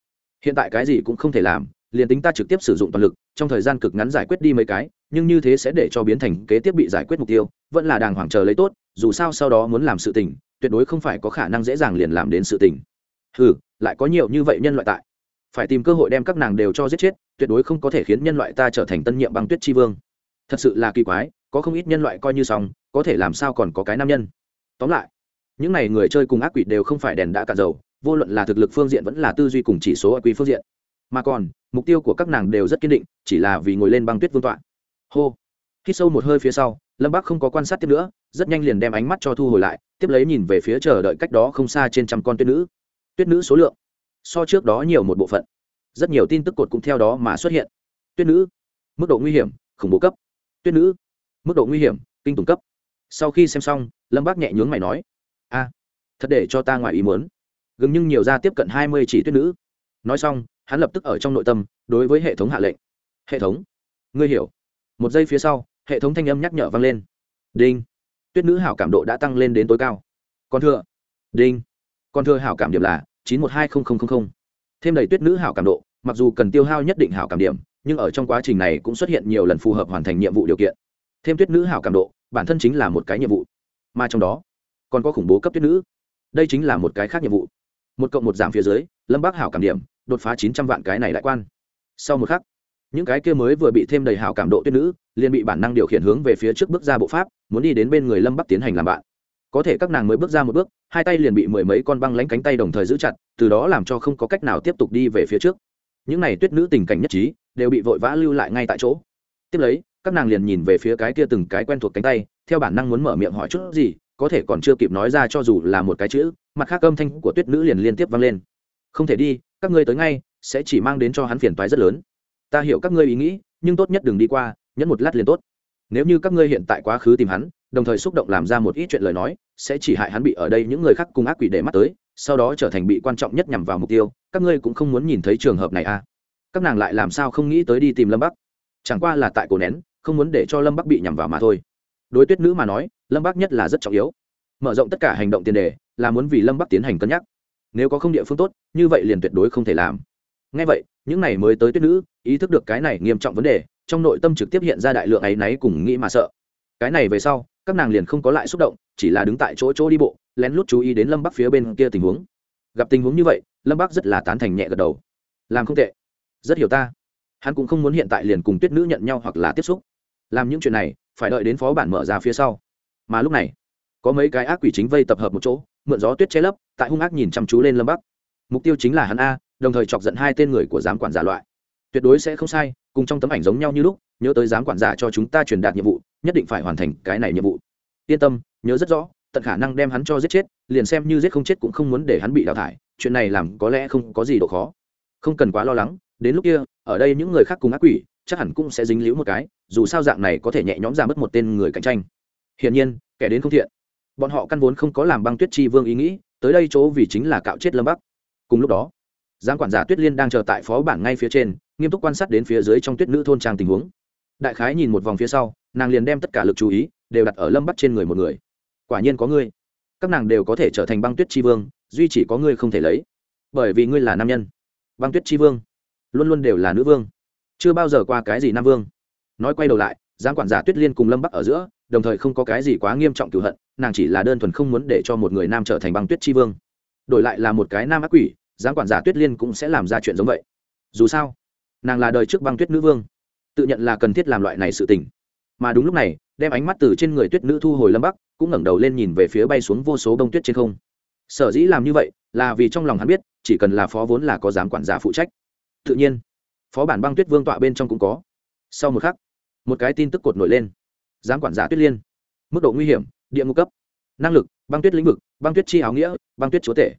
hiện tại cái gì cũng không thể làm, liền tính ta trực tiếp sử dụng toàn lực, trong thời gian cực ngắn giải quyết đi mấy cái, nhưng như thế sẽ để cho biến thành kế tiếp bị giải quyết mục tiêu, vẫn là đàng hoàng chờ lấy tốt, dù sao sau đó muốn làm sự tình, tuyệt đối không phải có khả năng dễ dàng liền làm đến sự tình. Ừ lại có nhiều như vậy nhân loại tại. Phải tìm cơ hội đem các nàng đều cho giết chết, tuyệt đối không có thể khiến nhân loại ta trở thành tân nhiệm băng tuyết tri vương. Thật sự là kỳ quái, có không ít nhân loại coi như xong, có thể làm sao còn có cái nam nhân. Tóm lại, những n à y người chơi cùng ác quỷ đều không phải đèn đã cạn dầu vô luận là thực lực phương diện vẫn là tư duy cùng chỉ số ở quy phương diện. Mà còn, mục tiêu của các nàng đều rất kiên định, chỉ là vì ngồi lên băng tuyết vương tọa. Hô. Khi sâu một hơi phía sau, lâm bắc không có quan sát tiếp nữa, rất nhanh liền đem ánh mắt cho thu hồi lại, tiếp lấy nhìn về phía chờ đợi cách đó không xa trên trăm con tuyết nữ. Tuyết nữ số lượng, so trước đó nhiều một bộ phận. Rất nhiều tin tức cột cũng theo đó mà xuất hiện. Tuyết nữ, mức độ nguy hiểm, khủng bố cấp. Tuyết nữ, mức độ nguy hiểm, kinh tủng cấp. Sau khi xem xong, lâm bác nhẹ nhướng mày nói, a, thật để cho ta ngoài ý muốn gừng nhưng nhiều ra tiếp cận hai mươi chỉ tuyết nữ. Nói xong, hắn lập tức ở trong nội tâm, đối với hệ thống hạ lệnh. Hệ thống, ngươi hiểu. Một giây phía sau, hệ thống thanh âm nhắc nhở vang lên. Đinh. Tuyết nữ hảo cảm độ đã tăng lên đến tối cao. Còn thừa. Đinh. Còn thừa hảo cảm điểm là chín một hai thêm đầy tuyết nữ hảo cảm độ, mặc dù cần tiêu hao nhất định hảo cảm điểm, nhưng ở trong quá trình này cũng xuất hiện nhiều lần phù hợp hoàn thành nhiệm vụ điều kiện. Thêm tuyết nữ hảo cảm độ, bản thân chính là một cái nhiệm vụ. Mà trong đó, còn có khủng bố cấp tuyết nữ. Đây chính là một cái khác nhiệm vụ một cộng một giảm phía dưới, lâm bác hảo cảm điểm, đột phá chín trăm vạn cái này đại quan. Sau một khắc, những cái kia mới vừa bị thêm đầy hảo cảm độ tuyết nữ, liền bị bản năng điều khiển hướng về phía trước bước ra bộ pháp, muốn đi đến bên người lâm bắc tiến hành làm bạn. Có thể các nàng mới bước ra một bước, hai tay liền bị mười mấy con băng lánh cánh tay đồng thời giữ chặt, từ đó làm cho không có cách nào tiếp tục đi về phía trước. Những n à y tuyết nữ tình cảnh nhất trí, đều bị vội vã lưu lại ngay tại chỗ. Tiếp lấy, các nàng liền nhìn về phía cái kia từng cái quen thuộc cánh tay, theo bản năng muốn mở miệng hỏi chút gì, có thể còn chưa kịp nói ra cho dù là một cái chữ mặt khác âm thanh của tuyết nữ liền liên tiếp vang lên. Không thể đi, các ngươi tới ngay, sẽ chỉ mang đến cho hắn phiền toái rất lớn. Ta hiểu các ngươi ý nghĩ, nhưng tốt nhất đừng đi qua, nhẫn một lát liền tốt. Nếu như các ngươi hiện tại quá khứ tìm hắn, đồng thời xúc động làm ra một ít chuyện lời nói, sẽ chỉ hại hắn bị ở đây những người khác cùng ác quỷ để mắt tới, sau đó trở thành bị quan trọng nhất nhằm vào mục tiêu, các ngươi cũng không muốn nhìn thấy trường hợp này à. Các nàng lại làm sao không nghĩ tới đi tìm lâm bắc? Chẳng qua là tại cổ nén, không muốn để cho lâm bắc bị nhằm vào mà thôi. Đối tuyết nữ mà nói, lâm bắc nhất là rất trọng yếu mở rộng tất cả hành động tiền đề là muốn vì lâm bắc tiến hành cân nhắc nếu có không địa phương tốt như vậy liền tuyệt đối không thể làm ngay vậy những này mới tới tuyết nữ ý thức được cái này nghiêm trọng vấn đề trong nội tâm trực tiếp hiện ra đại lượng áy náy cùng nghĩ mà sợ cái này về sau các nàng liền không có lại xúc động chỉ là đứng tại chỗ chỗ đi bộ lén lút chú ý đến lâm bắc phía bên kia tình huống gặp tình huống như vậy lâm bắc rất là tán thành nhẹ gật đầu làm không tệ rất hiểu ta hắn cũng không muốn hiện tại liền cùng tuyết nữ nhận nhau hoặc là tiếp xúc làm những chuyện này phải đợi đến phó bản mở ra phía sau mà lúc này có mấy cái ác quỷ chính vây tập hợp một chỗ, mượn gió tuyết che lấp, tại hung ác nhìn chăm chú lên lâm bắc. Mục tiêu chính là hắn a, đồng thời chọc giận hai tên người của giám quản giả loại. Tuyệt đối sẽ không sai, cùng trong tấm ảnh giống nhau như lúc, nhớ tới giám quản giả cho chúng ta truyền đạt nhiệm vụ, nhất định phải hoàn thành cái này nhiệm vụ. Yên tâm, nhớ rất rõ, tận khả năng đem hắn cho giết chết, liền xem như giết không chết cũng không muốn để hắn bị đào thải, chuyện này làm có lẽ không có gì độ khó. Không cần quá lo lắng, đến lúc kia, ở đây những người khác cùng ác quỷ, chắc hẳn cũng sẽ dính líu một cái, dù sao dạng này có thể nhẹ nhõm ra mất một tên người cạnh tranh. Hiển nhiên, kẻ đến không thiện bọn họ căn vốn không có làm băng tuyết chi vương ý nghĩ, tới đây chỗ vì chính là cạo chết lâm bắc. Cùng lúc đó giang quản giả tuyết liên đang chờ tại phó bản ngay phía trên, nghiêm túc quan sát đến phía dưới trong tuyết nữ thôn trang tình huống. Đại khái nhìn một vòng phía sau, nàng liền đem tất cả lực chú ý đều đặt ở lâm bắc trên người một người. Quả nhiên có ngươi. Các nàng đều có thể trở thành băng tuyết tri vương, duy chỉ có ngươi không thể lấy. Bởi vì ngươi là nam nhân. Băng tuyết tri vương, luôn luôn đều là nữ vương. Chưa bao giờ qua cái gì nam vương. Nói quay đầu lại giang quản giả tuyết liên cùng lâm bắc ở giữa, đồng thời không có cái gì quá nghiêm trọng cựu hận nàng chỉ là đơn thuần không muốn để cho một người nam trở thành băng tuyết tri vương. Đổi lại là một cái nam ác quỷ, giám quản giả tuyết liên cũng sẽ làm ra chuyện giống vậy. Dù sao, nàng là đời trước băng tuyết nữ vương, tự nhận là cần thiết làm loại này sự tình. Mà đúng lúc này, đem ánh mắt từ trên người tuyết nữ thu hồi lâm bắc, cũng ngẩng đầu lên nhìn về phía bay xuống vô số bông tuyết trên không. Sở dĩ làm như vậy, là vì trong lòng hắn biết, chỉ cần là phó vốn là có giám quản giả phụ trách. Tự nhiên, phó bản băng tuyết vương tọa bên trong cũng có. Sau một khắc, một cái tin tức cột nổi lên. Giám quản giả tuyết liên. Mức độ nguy hiểm địa ngục cấp. Năng lực, băng tuyết lĩnh vực, băng tuyết chi áo nghĩa, băng tuyết chúa tể.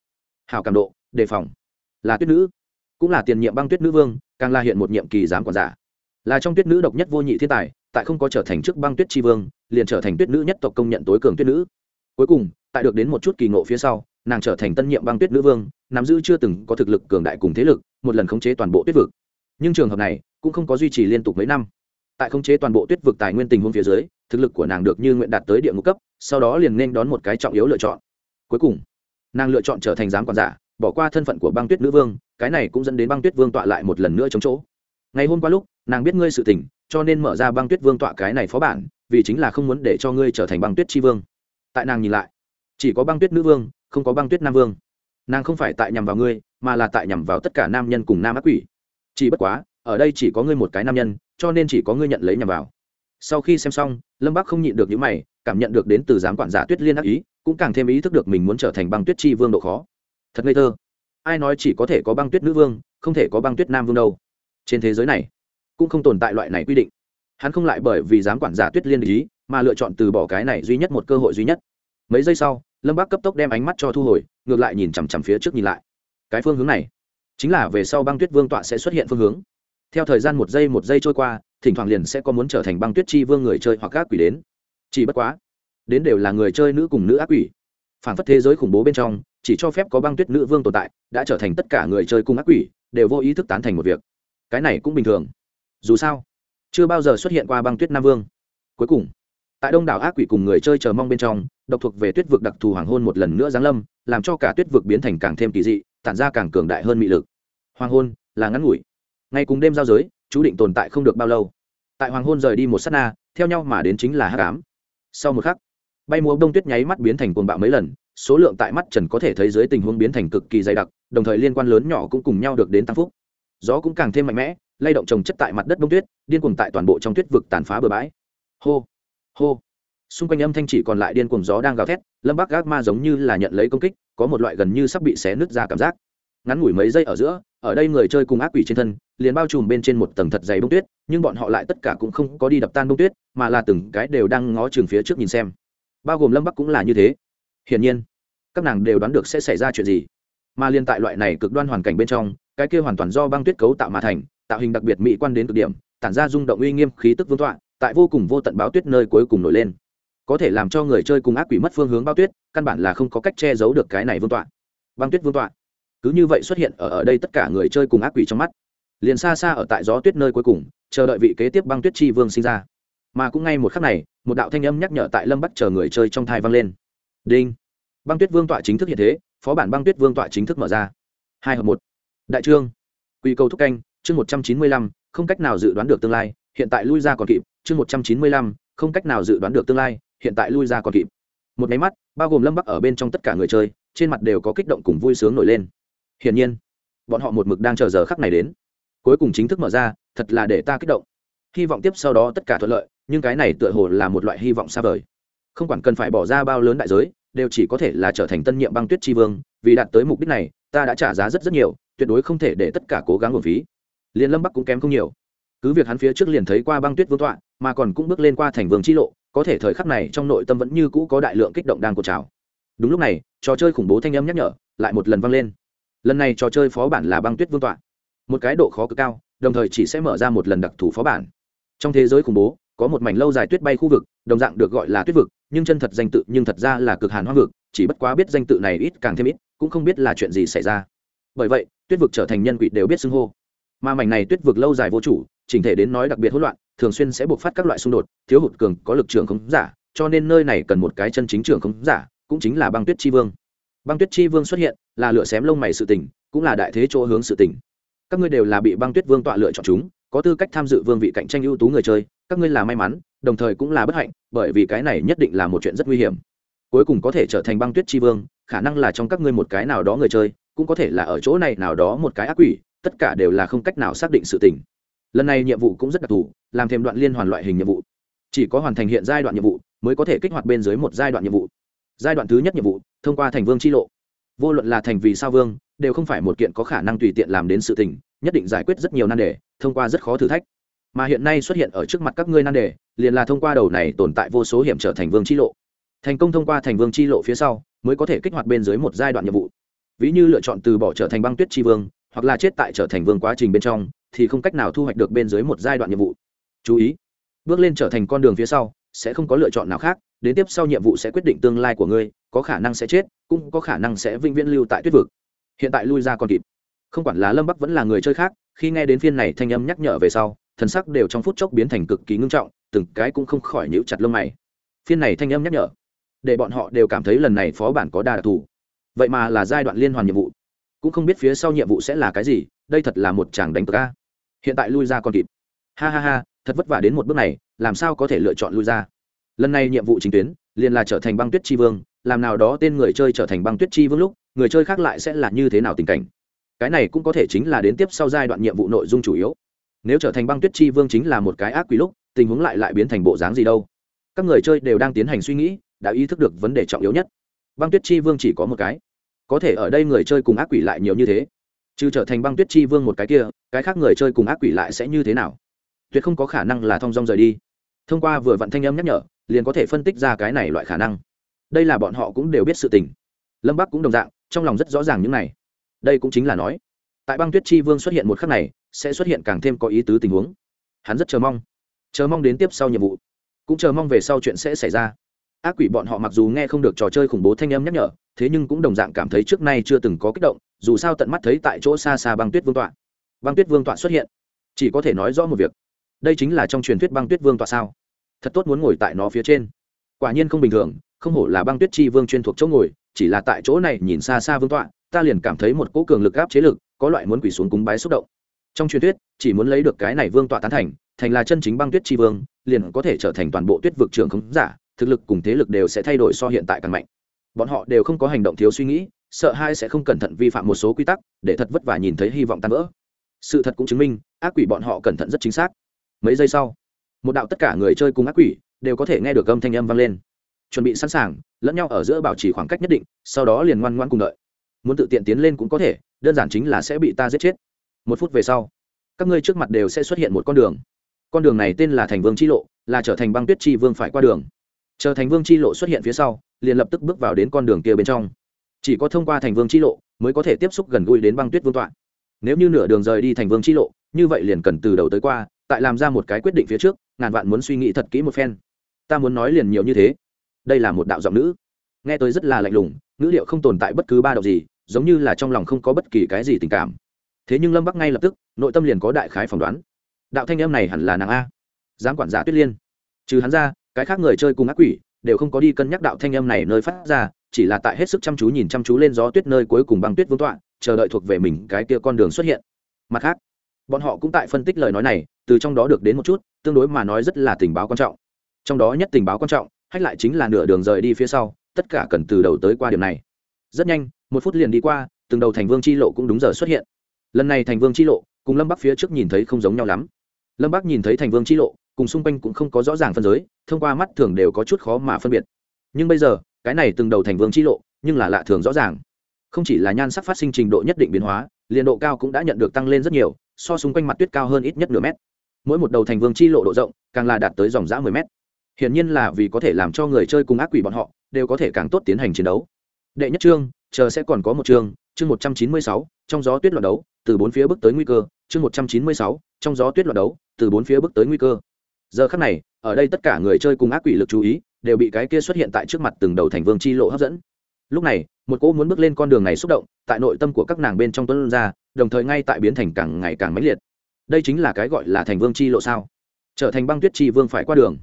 Hào cảm độ, đề phòng. Là tuyết nữ. Cũng là tiền nhiệm băng tuyết nữ vương, càng là hiện một nhiệm kỳ giám quản giả. Là trong tuyết nữ độc nhất vô nhị thiên tài, tại không có trở thành trước băng tuyết tri vương, liền trở thành tuyết nữ nhất tộc công nhận tối cường tuyết nữ. Cuối cùng, tại được đến một chút kỳ ngộ phía sau, nàng trở thành tân nhiệm băng tuyết nữ vương, nắm giữ chưa từng có thực lực cường đại cùng thế lực, một lần khống chế toàn bộ tuyết vực. Nhưng trường hợp này, cũng không có duy trì liên tục mấy năm. Tại khống chế toàn bộ tuyết vực tài nguyên tình huống phía dưới thực lực của nàng được như nguyện đạt tới địa ngục cấp, sau đó liền nên đón một cái trọng yếu lựa chọn. Cuối cùng, nàng lựa chọn trở thành giám quản giả, bỏ qua thân phận của băng tuyết nữ vương, cái này cũng dẫn đến băng tuyết vương tọa lại một lần nữa chống chỗ. Ngày hôm qua lúc, nàng biết ngươi sự tình, cho nên mở ra băng tuyết vương tọa cái này phó bản, vì chính là không muốn để cho ngươi trở thành băng tuyết tri vương. Tại nàng nhìn lại, chỉ có băng tuyết nữ vương, không có băng tuyết nam vương. Nàng không phải tại nhằm vào ngươi, mà là tại nhằm vào tất cả nam nhân cùng nam ác quỷ. Chỉ bất quá, ở đây chỉ có ngươi một cái nam nhân, cho nên chỉ có ngươi nhận lấy nhằm vào sau khi xem xong, lâm bắc không nhịn được những mày, cảm nhận được đến từ giám quản giả tuyết liên ác ý, cũng càng thêm ý thức được mình muốn trở thành băng tuyết tri vương độ khó. Thật ngây thơ. Ai nói chỉ có thể có băng tuyết nữ vương, không thể có băng tuyết nam vương đâu. Trên thế giới này, cũng không tồn tại loại này quy định. Hắn không lại bởi vì giám quản giả tuyết liên ý, mà lựa chọn từ bỏ cái này duy nhất một cơ hội duy nhất. Mấy giây sau, lâm bác cấp tốc đem ánh mắt cho thu hồi, ngược lại nhìn chằm chằm phía trước nhìn lại. Cái phương hướng này, chính là về sau băng tuyết vương tọa sẽ xuất hiện phương hướng theo thời gian một giây một giây trôi qua, thỉnh thoảng liền sẽ có muốn trở thành băng tuyết chi vương người chơi hoặc ác quỷ đến. Chỉ bất quá, đến đều là người chơi nữ cùng nữ ác quỷ. Phản phất thế giới khủng bố bên trong, chỉ cho phép có băng tuyết nữ vương tồn tại, đã trở thành tất cả người chơi cùng ác quỷ, đều vô ý thức tán thành một việc. Cái này cũng bình thường. Dù sao, chưa bao giờ xuất hiện qua băng tuyết nam vương. Cuối cùng, tại đông đảo ác quỷ cùng người chơi chờ mong bên trong, độc thuộc về tuyết vực đặc thù hoàng hôn một lần nữa giáng lâm, làm cho cả tuyết vực biến thành càng thêm kỳ dị, tản ra càng cường đại hơn mị lực. Hoàng hôn là ngắn ngủi ngay cùng đêm giao giới, chú định tồn tại không được bao lâu. Tại hoàng hôn rời đi một s á t na, theo nhau mà đến chính là hát cám sau một khắc, bay múa đông tuyết nháy mắt biến thành cuồng bạo mấy lần, số lượng tại mắt trần có thể thấy dưới tình huống biến thành cực kỳ dày đặc, đồng thời liên quan lớn nhỏ cũng cùng nhau được đến tăng phúc. Gió cũng càng thêm mạnh mẽ, lay động trồng chất tại mặt đất đông tuyết, điên cuồng tại toàn bộ trong tuyết vực tàn phá bờ bãi. Hô hô. Xung quanh âm thanh chỉ còn lại điên cuồng gió đang gào thét, lâm bắc gác ma giống như là nhận lấy công kích, có một loại gần như sắp bị xé nứt ra cảm giác. Ngắn ngủi mấy giây ở giữa ở đây người chơi cùng ác quỷ trên thân, liền bao trùm bên trên một tầng thật dày bông tuyết, nhưng bọn họ lại tất cả cũng không có đi đập tan bông tuyết, mà là từng cái đều đang ngó chừng phía trước nhìn xem. Bao gồm lâm bắc cũng là như thế. Hiển nhiên, các nàng đều đoán được sẽ xảy ra chuyện gì. Mà liên tại loại này cực đoan hoàn cảnh bên trong, cái kia hoàn toàn do băng tuyết cấu tạo mà thành, tạo hình đặc biệt mỹ quan đến cực điểm, tản ra rung động uy nghiêm khí tức vương tọa, tại vô cùng vô tận báo tuyết nơi cuối cùng nổi lên. Có thể làm cho người chơi cùng ác quỷ mất phương hướng bao tuyết, căn bản là không có cách che giấu được cái này vương tọa. Băng tuyết vương tọa cứ như vậy xuất hiện ở ở đây tất cả người chơi cùng ác quỷ trong mắt. Liền xa xa ở tại gió tuyết nơi cuối cùng, chờ đợi vị kế tiếp băng tuyết chi vương sinh ra. Mà cũng ngay một khắc này, một đạo thanh âm nhắc nhở tại lâm bắc chờ người chơi trong thai vang lên. Đinh! Băng tuyết vương tọa chính thức hiện thế, phó bản băng tuyết vương tọa chính thức mở ra. Hai hợp một. Đại trương. Quy cầu thúc canh, chương một trăm chín mươi lăm, không cách nào dự đoán được tương lai, hiện tại lui ra còn kịp, chương một trăm chín mươi lăm, không cách nào dự đoán được tương lai, hiện tại lui ra còn kịp. Một máy mắt, bao gồm lâm bắc ở bên trong tất cả người chơi, trên mặt đều có kích động cùng vui sướng nổi lên hiển nhiên, bọn họ một mực đang chờ giờ khắc này đến. Cuối cùng chính thức mở ra, thật là để ta kích động. Hy vọng tiếp sau đó tất cả thuận lợi, nhưng cái này tựa hồ là một loại hy vọng xa vời. Không quản cần phải bỏ ra bao lớn đại giới, đều chỉ có thể là trở thành tân nhiệm băng tuyết tri vương, vì đạt tới mục đích này, ta đã trả giá rất rất nhiều, tuyệt đối không thể để tất cả cố gắng nguồn phí. Liền lâm bắc cũng kém không nhiều. Cứ việc hắn phía trước liền thấy qua băng tuyết vương tọa, mà còn cũng bước lên qua thành vương chi lộ, có thể thời khắc này trong nội tâm vẫn như cũ có đại lượng kích động đang cột trào. Đúng lúc này, trò chơi khủng bố thanh âm nhắc nhở lại một lần vang lên lần này trò chơi phó bản là băng tuyết vương tọa. Một cái độ khó cực cao, đồng thời chỉ sẽ mở ra một lần đặc thù phó bản. Trong thế giới khủng bố, có một mảnh lâu dài tuyết bay khu vực, đồng dạng được gọi là tuyết vực, nhưng chân thật danh tự nhưng thật ra là cực hàn hoang vực, chỉ bất quá biết danh tự này ít càng thêm ít, cũng không biết là chuyện gì xảy ra. Bởi vậy, tuyết vực trở thành nhân quỷ đều biết xưng hô. Mà mảnh này tuyết vực lâu dài vô chủ, chỉnh thể đến nói đặc biệt hỗn loạn, thường xuyên sẽ buộc phát các loại xung đột, thiếu hụt cường, có lực trường khống giả, cho nên nơi này cần một cái chân chính trường khống giả, cũng chính là băng tuyết tri vương băng tuyết chi vương xuất hiện là lựa xém lông mày sự tình, cũng là đại thế chỗ hướng sự tình. các ngươi đều là bị băng tuyết vương tọa lựa chọn chúng có tư cách tham dự vương vị cạnh tranh ưu tú người chơi các ngươi là may mắn đồng thời cũng là bất hạnh bởi vì cái này nhất định là một chuyện rất nguy hiểm. Cuối cùng có thể trở thành băng tuyết chi vương khả năng là trong các ngươi một cái nào đó người chơi cũng có thể là ở chỗ này nào đó một cái ác quỷ tất cả đều là không cách nào xác định sự tình. Lần này nhiệm vụ cũng rất đặc thù làm thêm đoạn liên hoàn loại hình nhiệm vụ. Chỉ có hoàn thành hiện giai đoạn nhiệm vụ mới có thể kích hoạt bên dưới một giai đoạn nhiệm vụ giai đoạn thứ nhất nhiệm vụ, thông qua thành vương chi lộ. Vô luận là thành vì sao vương, đều không phải một kiện có khả năng tùy tiện làm đến sự tình, nhất định giải quyết rất nhiều nan đề, thông qua rất khó thử thách. Mà hiện nay xuất hiện ở trước mặt các ngươi nan đề, liền là thông qua đầu này tồn tại vô số hiểm trở thành vương chi lộ. Thành công thông qua thành vương chi lộ phía sau, mới có thể kích hoạt bên dưới một giai đoạn nhiệm vụ. Ví như lựa chọn từ bỏ trở thành băng tuyết chi vương, hoặc là chết tại trở thành vương quá trình bên trong, thì không cách nào thu hoạch được bên dưới một giai đoạn nhiệm vụ. Chú ý, bước lên trở thành con đường phía sau, sẽ không có lựa chọn nào khác đến tiếp sau nhiệm vụ sẽ quyết định tương lai của ngươi, có khả năng sẽ chết, cũng có khả năng sẽ vĩnh viễn lưu tại tuyết vực. Hiện tại lui ra còn kịp. Không quản là lâm bắc vẫn là người chơi khác, khi nghe đến phiên này thanh âm nhắc nhở về sau, thần sắc đều trong phút chốc biến thành cực kỳ ngưng trọng, từng cái cũng không khỏi nhíu chặt lông mày. Phiên này thanh âm nhắc nhở, để bọn họ đều cảm thấy lần này phó bản có đa đặc thù. Vậy mà là giai đoạn liên hoàn nhiệm vụ. Cũng không biết phía sau nhiệm vụ sẽ là cái gì, đây thật là một chàng đánh ca hiện tại lui ra còn kịp. Ha ha ha, thật vất vả đến một bước này, làm sao có thể lựa chọn lui ra? Lần này nhiệm vụ chính tuyến, liền là trở thành băng tuyết chi vương, làm nào đó tên người chơi trở thành băng tuyết chi vương lúc, người chơi khác lại sẽ là như thế nào tình cảnh? Cái này cũng có thể chính là đến tiếp sau giai đoạn nhiệm vụ nội dung chủ yếu. Nếu trở thành băng tuyết chi vương chính là một cái ác quỷ lúc, tình huống lại lại biến thành bộ dáng gì đâu? Các người chơi đều đang tiến hành suy nghĩ, đã ý thức được vấn đề trọng yếu nhất. Băng tuyết chi vương chỉ có một cái. Có thể ở đây người chơi cùng ác quỷ lại nhiều như thế. Chứ trở thành băng tuyết chi vương một cái kia, cái khác người chơi cùng ác quỷ lại sẽ như thế nào? Tuyệt không có khả năng là thong dong rời đi. Thông qua vừa vặn thanh âm nhắc nhở liền có thể phân tích ra cái này loại khả năng. Đây là bọn họ cũng đều biết sự tình. Lâm bắc cũng đồng dạng, trong lòng rất rõ ràng những này. Đây cũng chính là nói, tại băng tuyết chi vương xuất hiện một khắc này, sẽ xuất hiện càng thêm có ý tứ tình huống. Hắn rất chờ mong chờ mong đến tiếp sau nhiệm vụ. Cũng chờ mong về sau chuyện sẽ xảy ra. Ác quỷ bọn họ mặc dù nghe không được trò chơi khủng bố thanh âm nhắc nhở, thế nhưng cũng đồng dạng cảm thấy trước nay chưa từng có kích động, dù sao tận mắt thấy tại chỗ xa xa băng tuyết vương tọa. Băng tuyết vương tọa xuất hiện, chỉ có thể nói rõ một việc. Đây chính là trong truyền thuyết băng tuyết vương tọa sao? Thật tốt muốn ngồi tại nó phía trên. Quả nhiên không bình thường, không hổ là băng tuyết chi vương chuyên thuộc chỗ ngồi, chỉ là tại chỗ này nhìn xa xa vương tọa, ta liền cảm thấy một cỗ cường lực áp chế lực, có loại muốn quỷ xuống cúng bái xúc động. Trong truyền thuyết, chỉ muốn lấy được cái này vương tọa tán thành thành là chân chính băng tuyết chi vương, liền có thể trở thành toàn bộ tuyết vực trường khống giả, thực lực cùng thế lực đều sẽ thay đổi so hiện tại càng mạnh. Bọn họ đều không có hành động thiếu suy nghĩ, sợ hai sẽ không cẩn thận vi phạm một số quy tắc, để thật vất vả nhìn thấy hy vọng tan vỡ. Sự thật cũng chứng minh, ác quỷ bọn họ cẩn thận rất chính xác. Mấy giây sau một đạo tất cả người chơi cùng ác quỷ đều có thể nghe được âm thanh âm vang lên. Chuẩn bị sẵn sàng, lẫn nhau ở giữa bảo trì khoảng cách nhất định, sau đó liền ngoan ngoan cùng đợi. Muốn tự tiện tiến lên cũng có thể, đơn giản chính là sẽ bị ta giết chết. Một phút về sau, các ngươi trước mặt đều sẽ xuất hiện một con đường. Con đường này tên là thành vương chi lộ, là trở thành băng tuyết chi vương phải qua đường. Chờ thành vương chi lộ xuất hiện phía sau, liền lập tức bước vào đến con đường kia bên trong. Chỉ có thông qua thành vương chi lộ mới có thể tiếp xúc gần gũi đến băng tuyết vương tọa. Nếu như nửa đường rời đi thành vương chi lộ, như vậy liền cần từ đầu tới qua, tại làm ra một cái quyết định phía trước ngàn vạn muốn suy nghĩ thật kỹ một phen. Ta muốn nói liền nhiều như thế. Đây là một đạo giọng nữ. Nghe tôi rất là lạnh lùng, ngữ liệu không tồn tại bất cứ ba đọc gì, giống như là trong lòng không có bất kỳ cái gì tình cảm. Thế nhưng lâm bắc ngay lập tức, nội tâm liền có đại khái phỏng đoán. Đạo thanh em này hẳn là nàng a. Giám quản giả tuyết liên. Trừ hắn ra, cái khác người chơi cùng ác quỷ đều không có đi cân nhắc đạo thanh em này nơi phát ra, chỉ là tại hết sức chăm chú nhìn chăm chú lên gió tuyết nơi cuối cùng băng tuyết vương tọa, chờ đợi thuộc về mình cái kia con đường xuất hiện. Mặt khác bọn họ cũng tại phân tích lời nói này, từ trong đó được đến một chút, tương đối mà nói rất là tình báo quan trọng. Trong đó nhất tình báo quan trọng, hách lại chính là nửa đường rời đi phía sau, tất cả cần từ đầu tới qua điểm này. Rất nhanh, một phút liền đi qua, từng đầu thành vương chi lộ cũng đúng giờ xuất hiện. Lần này thành vương chi lộ, cùng lâm bắc phía trước nhìn thấy không giống nhau lắm. Lâm bắc nhìn thấy thành vương chi lộ, cùng xung quanh cũng không có rõ ràng phân giới, thông qua mắt thường đều có chút khó mà phân biệt. Nhưng bây giờ, cái này từng đầu thành vương chi lộ, nhưng là lạ thường rõ ràng. Không chỉ là nhan sắc phát sinh trình độ nhất định biến hóa, liền độ cao cũng đã nhận được tăng lên rất nhiều so xung quanh mặt tuyết cao hơn ít nhất nửa mét. Mỗi một đầu thành vương chi lộ độ rộng, càng là đạt tới dòng giã mười mét. Hiển nhiên là vì có thể làm cho người chơi cùng ác quỷ bọn họ đều có thể càng tốt tiến hành chiến đấu. Đệ nhất chương, chờ sẽ còn có một chương chương một trăm chín mươi sáu, trong gió tuyết loạt đấu, từ bốn phía bước tới nguy cơ, chương một trăm chín mươi sáu, trong gió tuyết loạt đấu, từ bốn phía bước tới nguy cơ. Giờ khắc này, ở đây tất cả người chơi cùng ác quỷ lực chú ý đều bị cái kia xuất hiện tại trước mặt từng đầu thành vương chi lộ hấp dẫn. Lúc này một cô muốn bước lên con đường này xúc động, tại nội tâm của các nàng bên trong tuấn ra, đồng thời ngay tại biến thành càng ngày càng mãnh liệt. Đây chính là cái gọi là thành vương chi lộ sao? Trở thành băng tuyết chi vương phải qua đường.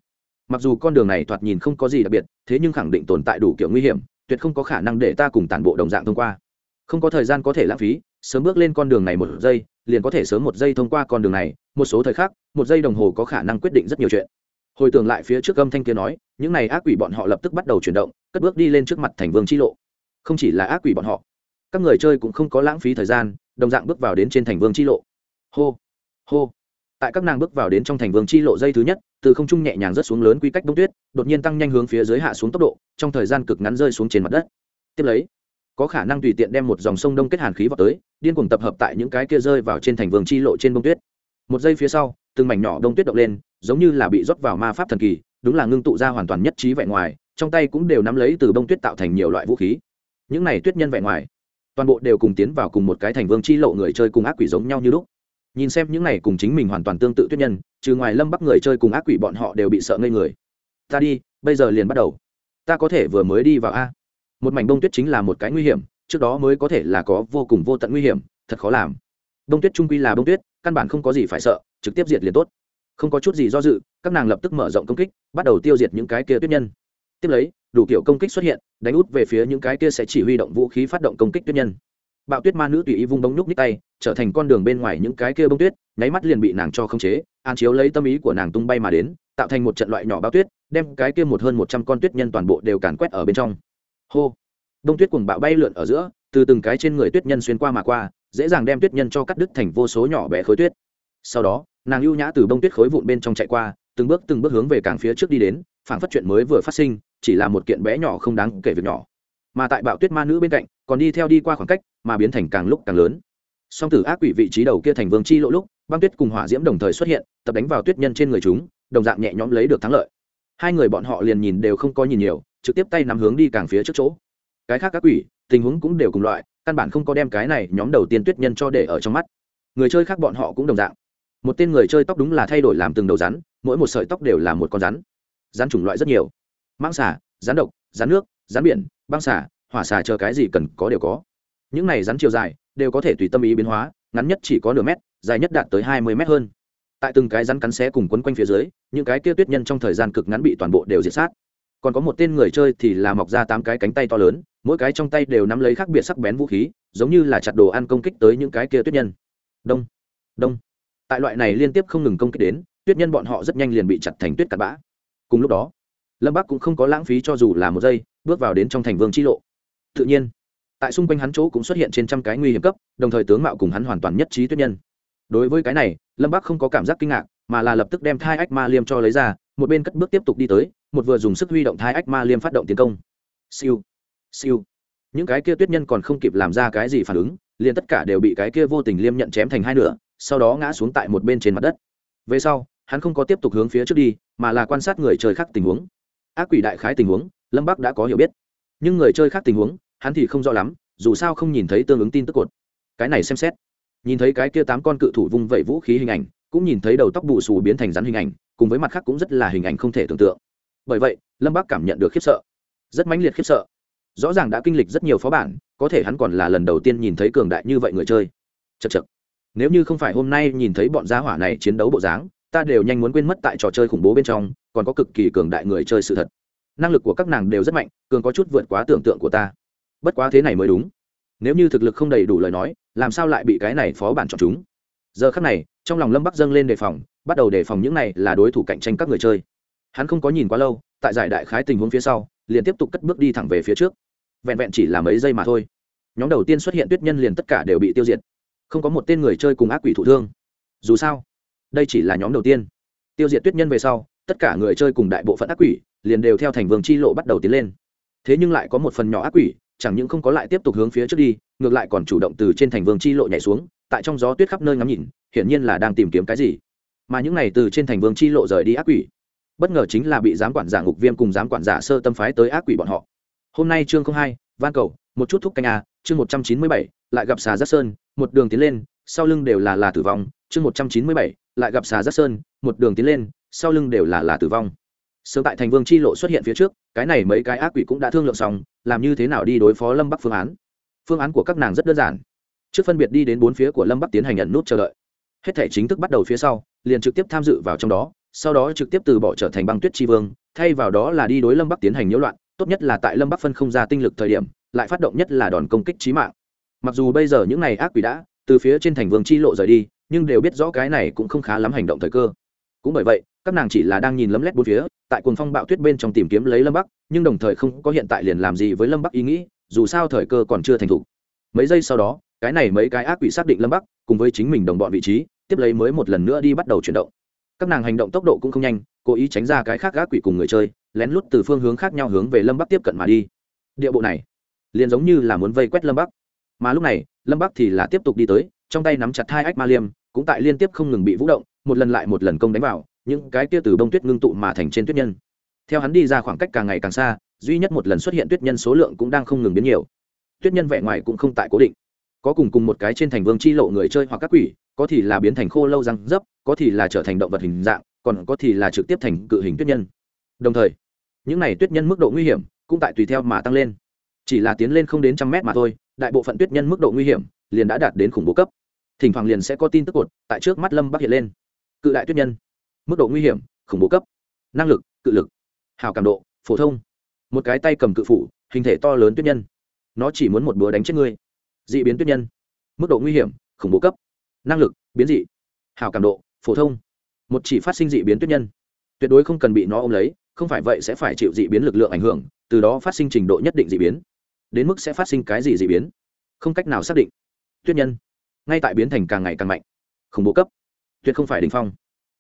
Mặc dù con đường này thoạt nhìn không có gì đặc biệt, thế nhưng khẳng định tồn tại đủ kiểu nguy hiểm, tuyệt không có khả năng để ta cùng tản bộ đồng dạng thông qua. Không có thời gian có thể lãng phí, sớm bước lên con đường này một giây, liền có thể sớm một giây thông qua con đường này, một số thời khắc, một giây đồng hồ có khả năng quyết định rất nhiều chuyện. Hồi tưởng lại phía trước âm thanh kia nói, những này ác quỷ bọn họ lập tức bắt đầu chuyển động, cất bước đi lên trước mặt thành vương chi lộ không chỉ là ác quỷ bọn họ, các người chơi cũng không có lãng phí thời gian, đồng dạng bước vào đến trên thành vương chi lộ. Hô hô. Tại các nàng bước vào đến trong thành vương chi lộ dây thứ nhất, từ không trung nhẹ nhàng rớt xuống lớn quy cách đông tuyết, đột nhiên tăng nhanh hướng phía dưới hạ xuống tốc độ, trong thời gian cực ngắn rơi xuống trên mặt đất. Tiếp lấy, có khả năng tùy tiện đem một dòng sông đông kết hàn khí vào tới, điên cuồng tập hợp tại những cái kia rơi vào trên thành vương chi lộ trên bông tuyết. Một giây phía sau, từng mảnh nhỏ đông tuyết động lên, giống như là bị rót vào ma pháp thần kỳ, đúng là ngưng tụ ra hoàn toàn nhất trí vẻ ngoài, trong tay cũng đều nắm lấy từ bông tuyết tạo thành nhiều loại vũ khí những này tuyết nhân vẻ ngoài, toàn bộ đều cùng tiến vào cùng một cái thành vương chi lộ người chơi cùng ác quỷ giống nhau như lúc. Nhìn xem những này cùng chính mình hoàn toàn tương tự tuyết nhân, trừ ngoài lâm bắc người chơi cùng ác quỷ bọn họ đều bị sợ ngây người. Ta đi, bây giờ liền bắt đầu. Ta có thể vừa mới đi vào a. Một mảnh bông tuyết chính là một cái nguy hiểm, trước đó mới có thể là có vô cùng vô tận nguy hiểm, thật khó làm. Bông tuyết trung quy là bông tuyết, căn bản không có gì phải sợ, trực tiếp diệt liền tốt. Không có chút gì do dự, các nàng lập tức mở rộng công kích, bắt đầu tiêu diệt những cái kia tuyết nhân tiếp lấy, đủ kiểu công kích xuất hiện, đánh út về phía những cái kia sẽ chỉ huy động vũ khí phát động công kích tuyết nhân. Bạo tuyết ma nữ tùy ý vung bóng nhúc ních tay, trở thành con đường bên ngoài những cái kia bông tuyết, nháy mắt liền bị nàng cho khống chế, an chiếu lấy tâm ý của nàng tung bay mà đến, tạo thành một trận loại nhỏ bao tuyết, đem cái kia một hơn một trăm con tuyết nhân toàn bộ đều càn quét ở bên trong. Hô! Đông tuyết cùng bạo bay lượn ở giữa, từ từng cái trên người tuyết nhân xuyên qua mà qua, dễ dàng đem tuyết nhân cho cắt đứt thành vô số nhỏ bé khối tuyết. Sau đó, nàng ưu nhã từ bông tuyết khối vụn bên trong chạy qua, từng bước từng bước hướng về càng phía trước đi đến, phảng phát chuyện mới vừa phát sinh chỉ là một kiện bé nhỏ không đáng kể việc nhỏ. Mà tại bạo tuyết ma nữ bên cạnh, còn đi theo đi qua khoảng cách, mà biến thành càng lúc càng lớn. Song tử ác quỷ vị trí đầu kia thành vương chi lỗ lúc, băng tuyết cùng hỏa diễm đồng thời xuất hiện, tập đánh vào tuyết nhân trên người chúng, đồng dạng nhẹ nhõm lấy được thắng lợi. Hai người bọn họ liền nhìn đều không có nhìn nhiều, trực tiếp tay nắm hướng đi càng phía trước chỗ. Cái khác các quỷ, tình huống cũng đều cùng loại, căn bản không có đem cái này nhóm đầu tiên tuyết nhân cho để ở trong mắt. Người chơi khác bọn họ cũng đồng dạng. Một tên người chơi tóc đúng là thay đổi làm từng đầu rắn, mỗi một sợi tóc đều là một con rắn. Rắn chủng loại rất nhiều mang xả rắn độc, rắn nước, rắn biển, băng xả hỏa xả chờ cái gì cần có đều có. Những này rắn chiều dài đều có thể tùy tâm ý biến hóa, ngắn nhất chỉ có nửa mét, dài nhất đạt tới hai mươi mét hơn. Tại từng cái rắn cắn xé cùng quấn quanh phía dưới, những cái kia tuyết nhân trong thời gian cực ngắn bị toàn bộ đều diệt sát. Còn có một tên người chơi thì là mọc ra tám cái cánh tay to lớn, mỗi cái trong tay đều nắm lấy khác biệt sắc bén vũ khí, giống như là chặt đồ ăn công kích tới những cái kia tuyết nhân. Đông đông. Tại loại này liên tiếp không ngừng công kích đến, tuyết nhân bọn họ rất nhanh liền bị chặt thành tuyết cặn bã. Cùng lúc đó lâm bắc cũng không có lãng phí cho dù là một giây, bước vào đến trong thành vương chi lộ. Tự nhiên, tại xung quanh hắn chỗ cũng xuất hiện trên trăm cái nguy hiểm cấp, đồng thời tướng mạo cùng hắn hoàn toàn nhất trí tuyết nhân. Đối với cái này, lâm bắc không có cảm giác kinh ngạc, mà là lập tức đem thai ách ma liêm cho lấy ra, một bên cất bước tiếp tục đi tới, một vừa dùng sức huy động thai ách ma liêm phát động tiến công. Siêu siêu. Những cái kia tuyết nhân còn không kịp làm ra cái gì phản ứng, liền tất cả đều bị cái kia vô tình liêm nhận chém thành hai nửa, sau đó ngã xuống tại một bên trên mặt đất. Về sau, hắn không có tiếp tục hướng phía trước đi, mà là quan sát người trời khác tình huống ác quỷ đại khái tình huống, lâm bắc đã có hiểu biết. Nhưng người chơi khác tình huống, hắn thì không rõ lắm, dù sao không nhìn thấy tương ứng tin tức cột. Cái này xem xét. Nhìn thấy cái kia tám con cự thủ vung vẩy vũ khí hình ảnh, cũng nhìn thấy đầu tóc bù xù biến thành rắn hình ảnh, cùng với mặt khác cũng rất là hình ảnh không thể tưởng tượng. Bởi vậy, lâm bác cảm nhận được khiếp sợ. Rất mãnh liệt khiếp sợ. Rõ ràng đã kinh lịch rất nhiều phó bản, có thể hắn còn là lần đầu tiên nhìn thấy cường đại như vậy người chơi. Chật chật nếu như không phải hôm nay nhìn thấy bọn gia hỏa này chiến đấu bộ dáng, ta đều nhanh muốn quên mất tại trò chơi khủng bố bên trong còn có cực kỳ cường đại người chơi sự thật. Năng lực của các nàng đều rất mạnh, cường có chút vượt quá tưởng tượng của ta. Bất quá thế này mới đúng. Nếu như thực lực không đầy đủ lời nói, làm sao lại bị cái này phó bản chọn chúng? Giờ khắc này, trong lòng lâm bắc dâng lên đề phòng, bắt đầu đề phòng những này là đối thủ cạnh tranh các người chơi. Hắn không có nhìn quá lâu, tại giải đại khái tình huống phía sau, liền tiếp tục cất bước đi thẳng về phía trước. Vẹn vẹn chỉ là mấy giây mà thôi. Nhóm đầu tiên xuất hiện tuyết nhân liền tất cả đều bị tiêu diệt. Không có một tên người chơi cùng ác quỷ thụ thương. Dù sao, đây chỉ là nhóm đầu tiên. Tiêu diệt tuyết nhân về sau tất cả người chơi cùng đại bộ phận ác quỷ liền đều theo thành vương chi lộ bắt đầu tiến lên. Thế nhưng lại có một phần nhỏ ác quỷ, chẳng những không có lại tiếp tục hướng phía trước đi, ngược lại còn chủ động từ trên thành vương chi lộ nhảy xuống, tại trong gió tuyết khắp nơi ngắm nhìn, hiển nhiên là đang tìm kiếm cái gì. Mà những này từ trên thành vương chi lộ rời đi ác quỷ, bất ngờ chính là bị giám quản giả ngục viêm cùng giám quản giả sơ tâm phái tới ác quỷ bọn họ. Hôm nay chương không hai, van cầu, một chút thúc canh a chương một trăm chín mươi bảy, lại gặp xà giác sơn, một đường tiến lên, sau lưng đều là là tử vong, chương một trăm chín mươi bảy, lại gặp xà giác sơn, một đường tiến lên sau lưng đều là là tử vong. Sớm tại thành vương chi lộ xuất hiện phía trước, cái này mấy cái ác quỷ cũng đã thương lượng xong, làm như thế nào đi đối phó lâm bắc phương án. Phương án của các nàng rất đơn giản. Trước phân biệt đi đến bốn phía của lâm bắc tiến hành nhận nút chờ đợi. Hết thể chính thức bắt đầu phía sau, liền trực tiếp tham dự vào trong đó, sau đó trực tiếp từ bỏ trở thành băng tuyết tri vương, thay vào đó là đi đối lâm bắc tiến hành nhiễu loạn, tốt nhất là tại lâm bắc phân không ra tinh lực thời điểm, lại phát động nhất là đòn công kích trí mạng. Mặc dù bây giờ những n à y ác quỷ đã từ phía trên thành vương chi lộ rời đi, nhưng đều biết rõ cái này cũng không khá lắm hành động thời cơ. Cũng bởi vậy các nàng chỉ là đang nhìn lấm lét bốn phía, tại cuồng phong bạo tuyết bên trong tìm kiếm lấy lâm bắc, nhưng đồng thời không có hiện tại liền làm gì với lâm bắc ý nghĩ, dù sao thời cơ còn chưa thành thục. Mấy giây sau đó, cái này mấy cái ác quỷ xác định lâm bắc, cùng với chính mình đồng bọn vị trí, tiếp lấy mới một lần nữa đi bắt đầu chuyển động. Các nàng hành động tốc độ cũng không nhanh, cố ý tránh ra cái khác ác quỷ cùng người chơi, lén lút từ phương hướng khác nhau hướng về lâm bắc tiếp cận mà đi. Địa bộ này, liền giống như là muốn vây quét lâm bắc. Mà lúc này, lâm bắc thì là tiếp tục đi tới, trong tay nắm chặt hai ách ma liêm, cũng tại liên tiếp không ngừng bị vũ động, một lần lại một lần công đánh vào những cái kia từ bông tuyết ngưng tụ mà thành trên tuyết nhân. Theo hắn đi ra khoảng cách càng ngày càng xa, duy nhất một lần xuất hiện tuyết nhân số lượng cũng đang không ngừng biến nhiều. Tuyết nhân vẻ ngoài cũng không tại cố định. Có cùng cùng một cái trên thành vương chi lộ người chơi hoặc các quỷ, có thì là biến thành khô lâu răng dấp, có thì là trở thành động vật hình dạng, còn có thì là trực tiếp thành cự hình tuyết nhân. Đồng thời, những này tuyết nhân mức độ nguy hiểm cũng tại tùy theo mà tăng lên. Chỉ là tiến lên không đến trăm mét mà thôi, đại bộ phận tuyết nhân mức độ nguy hiểm liền đã đạt đến khủng bố cấp. Thỉnh thoảng liền sẽ có tin tức cột tại trước mắt lâm bắc hiện lên. Cự đại tuyết nhân mức độ nguy hiểm, khủng bố cấp. Năng lực, cự lực, hào cảm độ, phổ thông. Một cái tay cầm cự phủ, hình thể to lớn tuyết nhân. Nó chỉ muốn một búa đánh chết ngươi. D ị biến tuyết nhân. Mức độ nguy hiểm, khủng bố cấp. Năng lực, biến dị. Hào cảm độ, phổ thông. Một chỉ phát sinh dị biến tuyết nhân. Tuyệt đối không cần bị nó ôm lấy, không phải vậy sẽ phải chịu dị biến lực lượng ảnh hưởng, từ đó phát sinh trình độ nhất định dị biến. Đến mức sẽ phát sinh cái gì dị biến? Không cách nào xác định. Tuyết nhân. Ngay tại biến thành càng ngày càng mạnh. Khủng bố cấp. Tuyệt không phải đình phong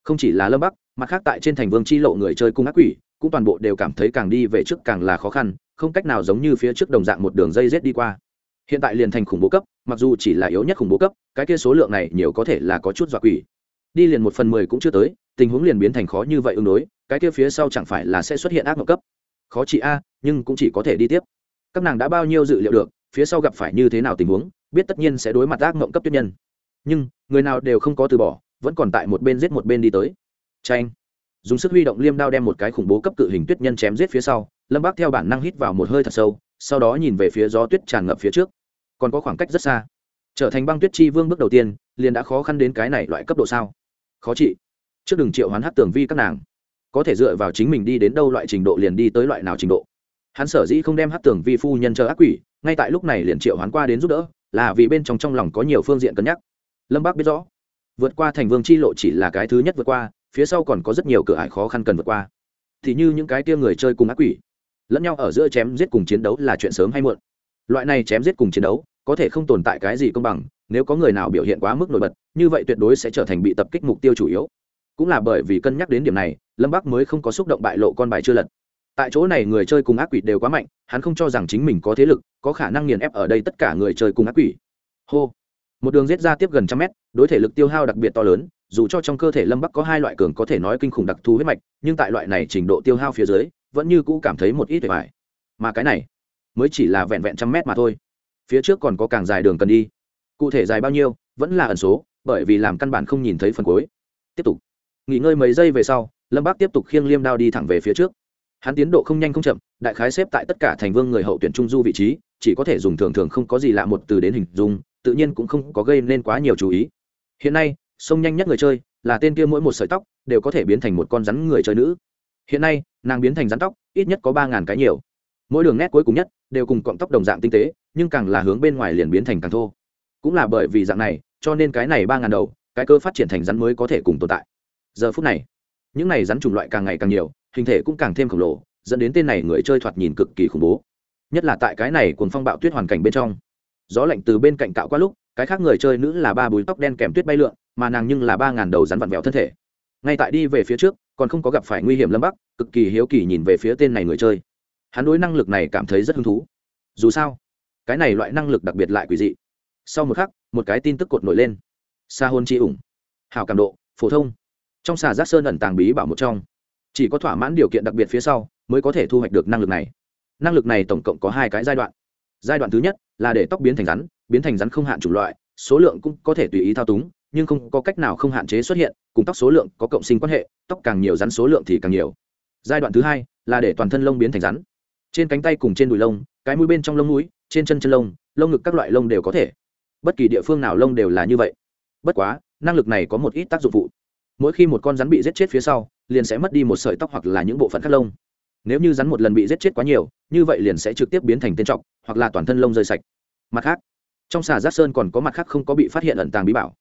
không chỉ là lâm bắc, mặt khác tại trên thành vương chi lộ người chơi cung ác quỷ, cũng toàn bộ đều cảm thấy càng đi về trước càng là khó khăn, không cách nào giống như phía trước đồng dạng một đường dây rết đi qua. Hiện tại liền thành khủng bố cấp, mặc dù chỉ là yếu nhất khủng bố cấp, cái kia số lượng này nhiều có thể là có chút dọa quỷ. Đi liền một phần mười cũng chưa tới, tình huống liền biến thành khó như vậy ứng đối, cái kia phía sau chẳng phải là sẽ xuất hiện ác mộng cấp. Khó chị a, nhưng cũng chỉ có thể đi tiếp. Các nàng đã bao nhiêu dự liệu được, phía sau gặp phải như thế nào tình huống, biết tất nhiên sẽ đối mặt ác mộng cấp tuyết nhân. Nhưng, người nào đều không có từ bỏ vẫn còn tại một bên giết một bên đi tới. Tranh dùng sức huy động liêm đao đem một cái khủng bố cấp cự hình tuyết nhân chém giết phía sau, lâm bác theo bản năng hít vào một hơi thật sâu, sau đó nhìn về phía gió tuyết tràn ngập phía trước. Còn có khoảng cách rất xa. Trở thành băng tuyết chi vương bước đầu tiên, liền đã khó khăn đến cái này loại cấp độ sao? Khó trị trước đừng triệu hoán hát tường vi các nàng. Có thể dựa vào chính mình đi đến đâu loại trình độ liền đi tới loại nào trình độ. Hắn sở dĩ không đem hát tường vi phu nhân chờ ác quỷ, ngay tại lúc này liền triệu hoán qua đến giúp đỡ, là vì bên trong trong lòng có nhiều phương diện cân nhắc. Lâm bác biết rõ vượt qua thành vương chi lộ chỉ là cái thứ nhất vượt qua, phía sau còn có rất nhiều cửa ải khó khăn cần vượt qua. Thì như những cái tia người chơi cùng ác quỷ, lẫn nhau ở giữa chém giết cùng chiến đấu là chuyện sớm hay muộn. Loại này chém giết cùng chiến đấu, có thể không tồn tại cái gì công bằng, nếu có người nào biểu hiện quá mức nổi bật, như vậy tuyệt đối sẽ trở thành bị tập kích mục tiêu chủ yếu. Cũng là bởi vì cân nhắc đến điểm này, lâm bắc mới không có xúc động bại lộ con bài chưa lật. Tại chỗ này người chơi cùng ác quỷ đều quá mạnh, hắn không cho rằng chính mình có thế lực, có khả năng nghiền ép ở đây tất cả người chơi cùng ác quỷ. Hô một đường giết ra tiếp gần trăm mét, đối thể lực tiêu hao đặc biệt to lớn, dù cho trong cơ thể lâm bắc có hai loại cường có thể nói kinh khủng đặc thù huyết mạch, nhưng tại loại này trình độ tiêu hao phía dưới, vẫn như cũ cảm thấy một ít vẻ vải mà cái này, mới chỉ là vẹn vẹn trăm mét mà thôi. Phía trước còn có càng dài đường cần đi. Cụ thể dài bao nhiêu, vẫn là ẩn số, bởi vì làm căn bản không nhìn thấy phần cuối. Tiếp tục. Nghỉ ngơi mấy giây về sau, lâm bác tiếp tục khiêng liêm đao đi thẳng về phía trước. Hắn tiến độ không nhanh không chậm, đại khái xếp tại tất cả thành vương người hậu tuyển trung du vị trí, chỉ có thể dùng thường thường không có gì lạ một từ đến hình dung tự nhiên cũng không có gây nên quá nhiều chú ý. Hiện nay, sông nhanh nhất người chơi là tên kia mỗi một sợi tóc đều có thể biến thành một con rắn người chơi nữ. Hiện nay, nàng biến thành rắn tóc ít nhất có ba ngàn cái nhiều. Mỗi đường nét cuối cùng nhất đều cùng cọng tóc đồng dạng tinh tế, nhưng càng là hướng bên ngoài liền biến thành càng thô. Cũng là bởi vì dạng này, cho nên cái này ba ngàn đầu, cái cơ phát triển thành rắn mới có thể cùng tồn tại. Giờ phút này, những này rắn chủng loại càng ngày càng nhiều, hình thể cũng càng thêm khổng lồ, dẫn đến tên này người chơi thoạt nhìn cực kỳ khủng bố. Nhất là tại cái này cuồng phong bạo tuyết hoàn cảnh bên trong gió lạnh từ bên cạnh cạo qua lúc, cái khác người chơi nữ là ba búi tóc đen kèm tuyết bay lượn, mà nàng nhưng là ba ngàn đầu rắn vặn vẹo thân thể. Ngay tại đi về phía trước, còn không có gặp phải nguy hiểm lâm bắc, cực kỳ hiếu kỳ nhìn về phía tên này người chơi. Hắn đối năng lực này cảm thấy rất hứng thú. Dù sao, cái này loại năng lực đặc biệt lại quỷ dị. Sau một khắc, một cái tin tức cột nổi lên. Sa hôn chi ủng. Hào cảm độ, phổ thông. Trong xà giác sơn ẩn tàng bí bảo một trong. Chỉ có thỏa mãn điều kiện đặc biệt phía sau, mới có thể thu hoạch được năng lực này. Năng lực này tổng cộng có hai cái giai đoạn giai đoạn thứ nhất là để tóc biến thành rắn, biến thành rắn không hạn chủng loại, số lượng cũng có thể tùy ý thao túng, nhưng không có cách nào không hạn chế xuất hiện, cùng tóc số lượng có cộng sinh quan hệ, tóc càng nhiều rắn số lượng thì càng nhiều. Giai đoạn thứ hai là để toàn thân lông biến thành rắn. Trên cánh tay cùng trên đùi lông, cái mũi bên trong lông mũi, trên chân chân lông lông ngực các loại lông đều có thể. Bất kỳ địa phương nào lông đều là như vậy. Bất quá, năng lực này có một ít tác dụng phụ. Mỗi khi một con rắn bị giết chết phía sau, liền sẽ mất đi một sợi tóc hoặc là những bộ phận khác lông. Nếu như rắn một lần bị giết chết quá nhiều, như vậy liền sẽ trực tiếp biến thành tên trọc hoặc là toàn thân lông rơi sạch. Mặt khác, trong xà giác sơn còn có mặt khác không có bị phát hiện ẩn tàng bí bảo.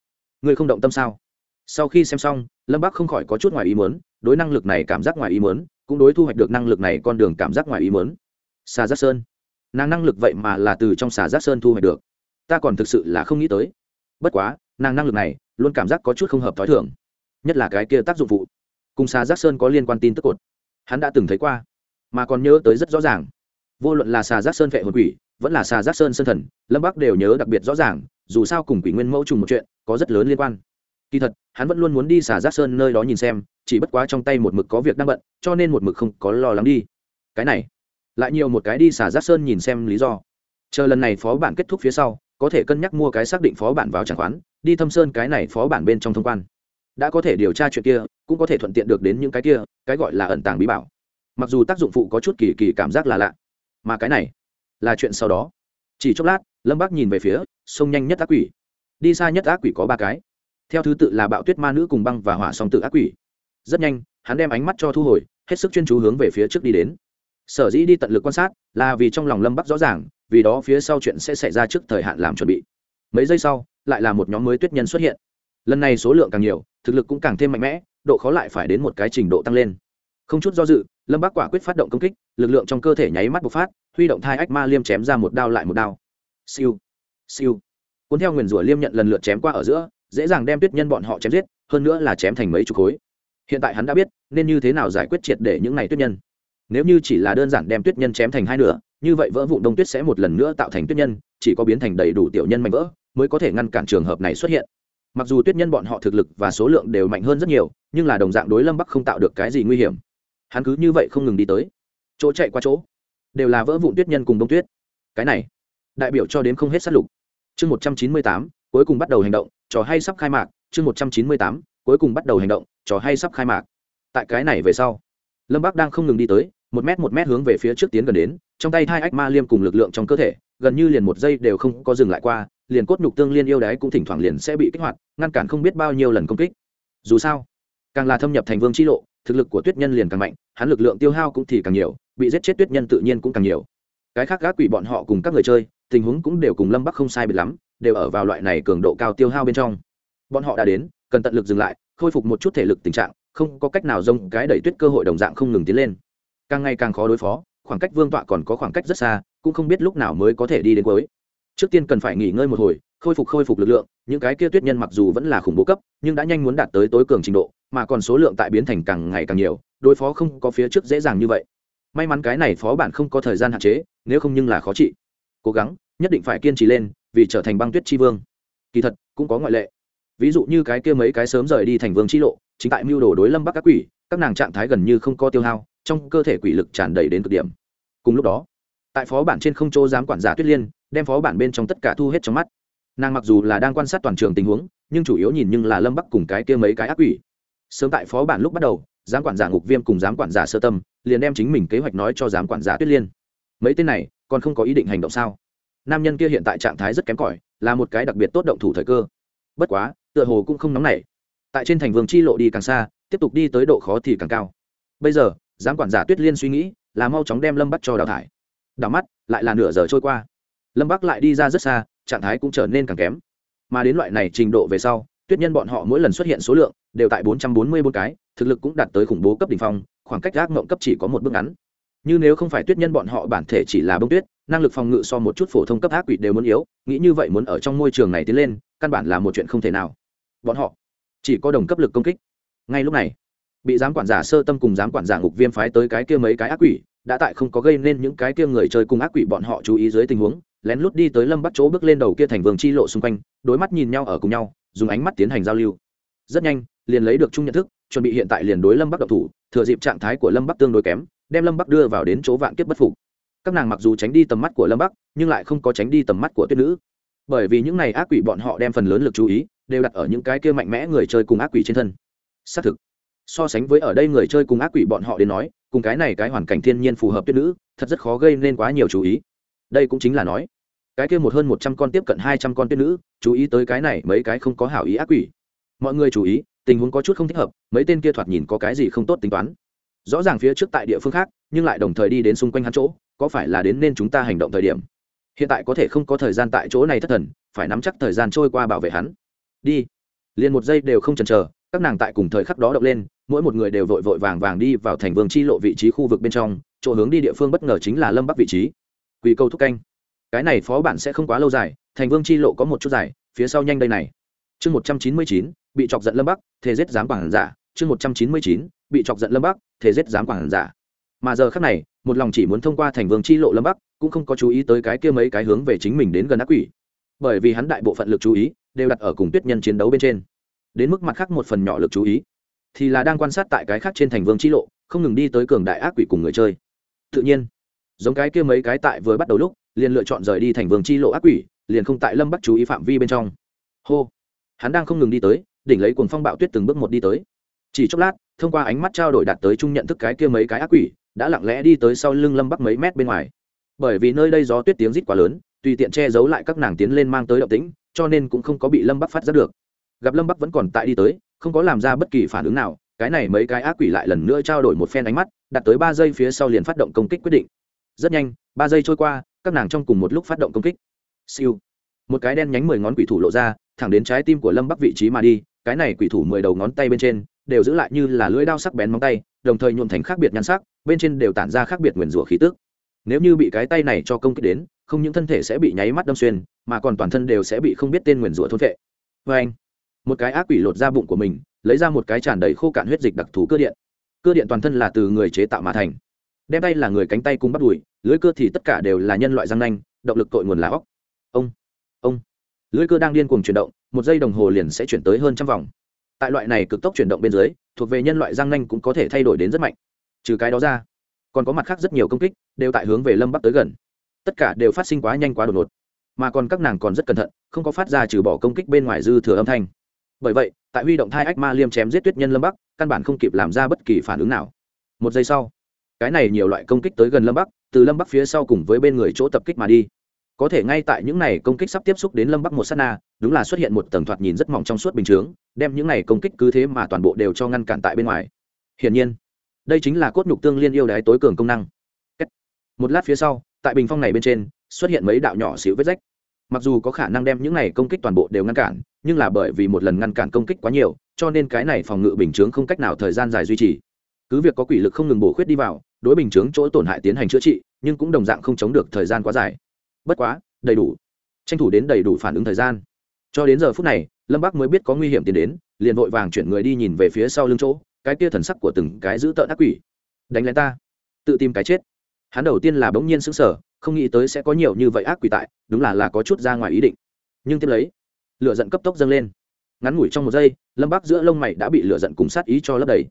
Ngươi không động tâm sao? Sau khi xem xong, lâm bắc không khỏi có chút ngoài ý mớn đối năng lực này cảm giác ngoài ý mớn cũng đối thu hoạch được năng lực này con đường cảm giác ngoài ý mớn xà giác sơn. Nàng năng lực vậy mà là từ trong xà giác sơn thu hoạch được. Ta còn thực sự là không nghĩ tới. Bất quá, nàng năng lực này luôn cảm giác có chút không hợp t h ó i thường. Nhất là cái kia tác dụng phụ. Cùng xà giác sơn có liên quan tin tức cột. Hắn đã từng thấy qua, mà còn nhớ tới rất rõ ràng vô luận là xà giác sơn vệ hồn quỷ, vẫn là xà giác sơn sơn thần, lâm bắc đều nhớ đặc biệt rõ ràng, dù sao cùng quỷ nguyên mẫu trùng một chuyện, có rất lớn liên quan. Kỳ thật, hắn vẫn luôn muốn đi xà giác sơn nơi đó nhìn xem, chỉ bất quá trong tay một mực có việc đang bận, cho nên một mực không có lo lắng đi. Cái này, lại nhiều một cái đi xà giác sơn nhìn xem lý do. Chờ lần này phó bản kết thúc phía sau, có thể cân nhắc mua cái xác định phó bản vào tràng khoán, đi thâm sơn cái này phó bản bên trong thông quan. Đã có thể điều tra chuyện kia, cũng có thể thuận tiện được đến những cái kia, cái gọi là ẩn tàng bí bảo. Mặc dù tác dụng phụ có chút kỳ kỳ cảm giác là lạ mà cái này là chuyện sau đó. Chỉ chốc lát, lâm bác nhìn về phía sông nhanh nhất ác quỷ. Đi xa nhất ác quỷ có ba cái. Theo thứ tự là bạo tuyết ma nữ cùng băng và hỏa song tự ác quỷ. Rất nhanh, hắn đem ánh mắt cho thu hồi, hết sức chuyên chú hướng về phía trước đi đến. Sở dĩ đi tận lực quan sát là vì trong lòng lâm bắc rõ ràng, vì đó phía sau chuyện sẽ xảy ra trước thời hạn làm chuẩn bị. Mấy giây sau, lại là một nhóm mới tuyết nhân xuất hiện. Lần này số lượng càng nhiều, thực lực cũng càng thêm mạnh mẽ, độ khó lại phải đến một cái trình độ tăng lên. Không chút do dự lâm bắc quả quyết phát động công kích, lực lượng trong cơ thể nháy mắt bộc phát, huy động thai ách ma liêm chém ra một đao lại một đao. Siêu siêu. Cuốn theo nguyền rủa liêm nhận lần lượt chém qua ở giữa, dễ dàng đem tuyết nhân bọn họ chém giết, hơn nữa là chém thành mấy chục khối. Hiện tại hắn đã biết, nên như thế nào giải quyết triệt để những này tuyết nhân. Nếu như chỉ là đơn giản đem tuyết nhân chém thành hai nửa, như vậy vỡ vụ đông tuyết sẽ một lần nữa tạo thành tuyết nhân, chỉ có biến thành đầy đủ tiểu nhân mạnh vỡ, mới có thể ngăn cản trường hợp này xuất hiện. Mặc dù tuyết nhân bọn họ thực lực và số lượng đều mạnh hơn rất nhiều, nhưng là đồng dạng đối lâm bắc không tạo được cái gì nguy hiểm hắn cứ như vậy không ngừng đi tới. Chỗ chạy qua chỗ, đều là vỡ vụn tuyết nhân cùng đông tuyết. Cái này, đại biểu cho đến không hết sát lục. Chương một trăm chín mươi tám, cuối cùng bắt đầu hành động, trò hay sắp khai mạc. Chương một trăm chín mươi tám, cuối cùng bắt đầu hành động, trò hay sắp khai mạc. Tại cái này về sau, lâm bắc đang không ngừng đi tới, một mét một mét hướng về phía trước tiến gần đến, trong tay hai ách ma liêm cùng lực lượng trong cơ thể, gần như liền một giây đều không có dừng lại qua, liền cốt nhục tương liên yêu đái cũng thỉnh thoảng liền sẽ bị kích hoạt, ngăn cản không biết bao nhiêu lần công kích. Dù sao, càng là thâm nhập thành vương chi lộ thực lực của tuyết nhân liền càng mạnh, hắn lực lượng tiêu hao cũng thì càng nhiều, bị giết chết tuyết nhân tự nhiên cũng càng nhiều. Cái khác gác quỷ bọn họ cùng các người chơi, tình huống cũng đều cùng lâm bắc không sai biệt lắm, đều ở vào loại này cường độ cao tiêu hao bên trong. Bọn họ đã đến, cần tận lực dừng lại, khôi phục một chút thể lực tình trạng, không có cách nào rông cái đẩy tuyết cơ hội đồng dạng không ngừng tiến lên. Càng ngày càng khó đối phó, khoảng cách vương tọa còn có khoảng cách rất xa, cũng không biết lúc nào mới có thể đi đến cuối. Trước tiên cần phải nghỉ ngơi một hồi, khôi phục khôi phục lực lượng, những cái kia tuyết nhân mặc dù vẫn là khủng bố cấp, nhưng đã nhanh muốn đạt tới tối cường trình độ mà còn số lượng tại biến thành càng ngày càng nhiều, đối phó không có phía trước dễ dàng như vậy. May mắn cái này phó bản không có thời gian hạn chế, nếu không nhưng là khó trị. Cố gắng, nhất định phải kiên trì lên, vì trở thành băng tuyết tri vương. Kỳ thật, cũng có ngoại lệ. Ví dụ như cái kia mấy cái sớm rời đi thành vương chi lộ, chính tại mưu đồ đối lâm bắc các quỷ, các nàng trạng thái gần như không có tiêu hao, trong cơ thể quỷ lực tràn đầy đến cực điểm. Cùng lúc đó, tại phó bản trên không chỗ dám quản giả tuyết liên, đem phó bản bên trong tất cả thu hết trong mắt. Nàng mặc dù là đang quan sát toàn trường tình huống, nhưng chủ yếu nhìn nhưng là lâm bắc cùng cái kia mấy cái ác quỷ sớm tại phó bản lúc bắt đầu, giám quản giả ngục viêm cùng giám quản giả sơ tâm liền đem chính mình kế hoạch nói cho giám quản giả tuyết liên. Mấy tên này, còn không có ý định hành động sao? Nam nhân kia hiện tại trạng thái rất kém cỏi, là một cái đặc biệt tốt động thủ thời cơ. Bất quá, tựa hồ cũng không nóng nảy. Tại trên thành vương chi lộ đi càng xa, tiếp tục đi tới độ khó thì càng cao. Bây giờ, giám quản giả tuyết liên suy nghĩ, là mau chóng đem lâm bắc cho đào thải. Đào mắt, lại là nửa giờ trôi qua. Lâm bắc lại đi ra rất xa, trạng thái cũng trở nên càng kém. Mà đến loại này trình độ về sau tuyết nhân bọn họ mỗi lần xuất hiện số lượng đều tại bốn trăm bốn mươi bốn cái, thực lực cũng đạt tới khủng bố cấp đ ỉ n h phong, khoảng cách gác mộng cấp chỉ có một bước ngắn. Như nếu không phải tuyết nhân bọn họ bản thể chỉ là bông tuyết, năng lực phòng ngự so một chút phổ thông cấp ác quỷ đều muốn yếu, nghĩ như vậy muốn ở trong môi trường này tiến lên, căn bản là một chuyện không thể nào. Bọn họ chỉ có đồng cấp lực công kích. Ngay lúc này, bị giám quản giả sơ tâm cùng giám quản giả ngục viêm phái tới cái kia mấy cái ác quỷ, đã tại không có gây nên những cái kia người chơi cùng ác quỷ bọn họ chú ý dưới tình huống, lén lút đi tới lâm bắt chỗ bước lên đầu kia thành vương chi lộ xung quanh, đối mắt nhìn nhau ở cùng nhau dùng ánh mắt tiến hành giao lưu. Rất nhanh, liền lấy được chung nhận thức, chuẩn bị hiện tại liền đối lâm bắc độc thủ, thừa dịp trạng thái của lâm bắc tương đối kém, đem lâm bắc đưa vào đến chỗ vạn kiếp bất phục. Các nàng mặc dù tránh đi tầm mắt của lâm bắc, nhưng lại không có tránh đi tầm mắt của tuyết nữ. Bởi vì những này ác quỷ bọn họ đem phần lớn lực chú ý đều đặt ở những cái kia mạnh mẽ người chơi cùng ác quỷ trên thân. Xác thực, so sánh với ở đây người chơi cùng ác quỷ bọn họ đến nói, cùng cái này cái hoàn cảnh thiên nhiên phù hợp tuyết nữ, thật rất khó gây nên quá nhiều chú ý. Đây cũng chính là nói cái kia một hơn một trăm con tiếp cận hai trăm con tuyết nữ, chú ý tới cái này, mấy cái không có hảo ý ác quỷ. Mọi người chú ý, tình huống có chút không thích hợp, mấy tên kia thoạt nhìn có cái gì không tốt tính toán. Rõ ràng phía trước tại địa phương khác, nhưng lại đồng thời đi đến xung quanh hắn chỗ, có phải là đến nên chúng ta hành động thời điểm? Hiện tại có thể không có thời gian tại chỗ này thất thần, phải nắm chắc thời gian trôi qua bảo vệ hắn. Đi. Liền một giây đều không chần chờ, các nàng tại cùng thời khắc đó động lên, mỗi một người đều vội vội vàng vàng đi vào thành vương chi lộ vị trí khu vực bên trong, chỗ hướng đi địa phương bất ngờ chính là lâm bắc vị trí. Quỳ câu thúc canh cái này phó bản sẽ không quá lâu dài, thành vương chi lộ có một chút dài, phía sau nhanh đây này. Chương một trăm chín mươi chín, bị chọc giận lâm bắc thế giết dám quản giả. Chương một trăm chín mươi chín, bị chọc giận lâm bắc thế giết dám quản giả. Mà giờ khác này, một lòng chỉ muốn thông qua thành vương chi lộ lâm bắc, cũng không có chú ý tới cái kia mấy cái hướng về chính mình đến gần ác quỷ. Bởi vì hắn đại bộ phận lực chú ý, đều đặt ở cùng tuyết nhân chiến đấu bên trên. Đến mức mặt khác một phần nhỏ lực chú ý, thì là đang quan sát tại cái khác trên thành vương chi lộ, không ngừng đi tới cường đại ác quỷ cùng người chơi. Tự nhiên giống cái kia mấy cái tại vừa bắt đầu lúc, liền lựa chọn rời đi thành vương chi lộ ác quỷ, liền không tại lâm bắc chú ý phạm vi bên trong. Hô! Hắn đang không ngừng đi tới, đỉnh lấy cuồng phong bạo tuyết từng bước một đi tới. Chỉ chốc lát, thông qua ánh mắt trao đổi đạt tới chung nhận thức cái kia mấy cái ác quỷ, đã lặng lẽ đi tới sau lưng lâm bắc mấy mét bên ngoài. Bởi vì nơi đây gió tuyết tiếng rít quá lớn, tùy tiện che giấu lại các nàng tiến lên mang tới động tĩnh, cho nên cũng không có bị lâm bắc phát giác được. Gặp lâm bắc vẫn còn tại đi tới, không có làm ra bất kỳ phản ứng nào, cái này mấy cái ác quỷ lại lần nữa trao đổi một phen ánh mắt đặt tới ba giây phía sau liền phát động công kích quyết định rất nhanh, ba giây trôi qua, các nàng trong cùng một lúc phát động công kích. Siêu. Một cái đen nhánh mười ngón quỷ thủ lộ ra, thẳng đến trái tim của lâm bắc vị trí mà đi, cái này quỷ thủ mười đầu ngón tay bên trên, đều giữ lại như là lưỡi đao sắc bén móng tay, đồng thời nhuộm thành khác biệt nhan sắc, bên trên đều tản ra khác biệt nguyền rủa khí tức. Nếu như bị cái tay này cho công kích đến, không những thân thể sẽ bị nháy mắt đâm xuyên, mà còn toàn thân đều sẽ bị không biết tên nguyền rủa thôn vệ vê anh, một cái ác quỷ lột ra bụng của mình, lấy ra một cái tràn đầy khô cạn huyết dịch đặc thù cơ điện. Cơ điện toàn thân là từ người chế tạo mà thành đem tay là người cánh tay cung bắt đùi lưới cơ thì tất cả đều là nhân loại răng nanh, động lực tội nguồn là óc. Ông ông. Lưới cơ đang điên cuồng chuyển động, một giây đồng hồ liền sẽ chuyển tới hơn trăm vòng. Tại loại này cực tốc chuyển động bên dưới, thuộc về nhân loại răng nanh cũng có thể thay đổi đến rất mạnh. Trừ cái đó ra, còn có mặt khác rất nhiều công kích, đều tại hướng về lâm bắc tới gần. Tất cả đều phát sinh quá nhanh quá đột ngột. Mà còn các nàng còn rất cẩn thận, không có phát ra trừ bỏ công kích bên ngoài dư thừa âm thanh. Bởi vậy, tại huy động thai ách ma liêm chém giết tuyết nhân lâm bắc, căn bản không kịp làm ra bất kỳ phản ứng nào. Một giây sau cái này nhiều loại công kích tới gần lâm bắc, từ lâm bắc phía sau cùng với bên người chỗ tập kích mà đi. Có thể ngay tại những này công kích sắp tiếp xúc đến lâm bắc một s á t na, đúng là xuất hiện một tầng thoạt nhìn rất mỏng trong suốt bình chướng, đem những này công kích cứ thế mà toàn bộ đều cho ngăn cản tại bên ngoài. Hiển nhiên, đây chính là cốt nhục tương liên yêu đái tối cường công năng. Một lát phía sau, tại bình phong này bên trên, xuất hiện mấy đạo nhỏ xíu vết rách. Mặc dù có khả năng đem những này công kích toàn bộ đều ngăn cản, nhưng là bởi vì một lần ngăn cản công kích quá nhiều, cho nên cái này phòng ngự bình chướng không cách nào thời gian dài duy trì. Cứ việc có quỷ lực không ngừng bổ khuyết đi vào đối bình chướng chỗ tổn hại tiến hành chữa trị, nhưng cũng đồng dạng không chống được thời gian quá dài. Bất quá, đầy đủ. Tranh thủ đến đầy đủ phản ứng thời gian. Cho đến giờ phút này, lâm bắc mới biết có nguy hiểm tiến đến, liền vội vàng chuyển người đi nhìn về phía sau lưng chỗ, cái kia thần sắc của từng cái giữ tợn ác quỷ. Đánh lén ta. Tự tìm cái chết. Hắn đầu tiên là bỗng nhiên sững sờ, không nghĩ tới sẽ có nhiều như vậy ác quỷ tại, đúng là là có chút ra ngoài ý định. Nhưng tiếp lấy, lửa giận cấp tốc dâng lên. Ngắn ngủi trong một giây, lâm bắc giữa lông mày đã bị lửa giận cùng sát ý cho lấp đầy.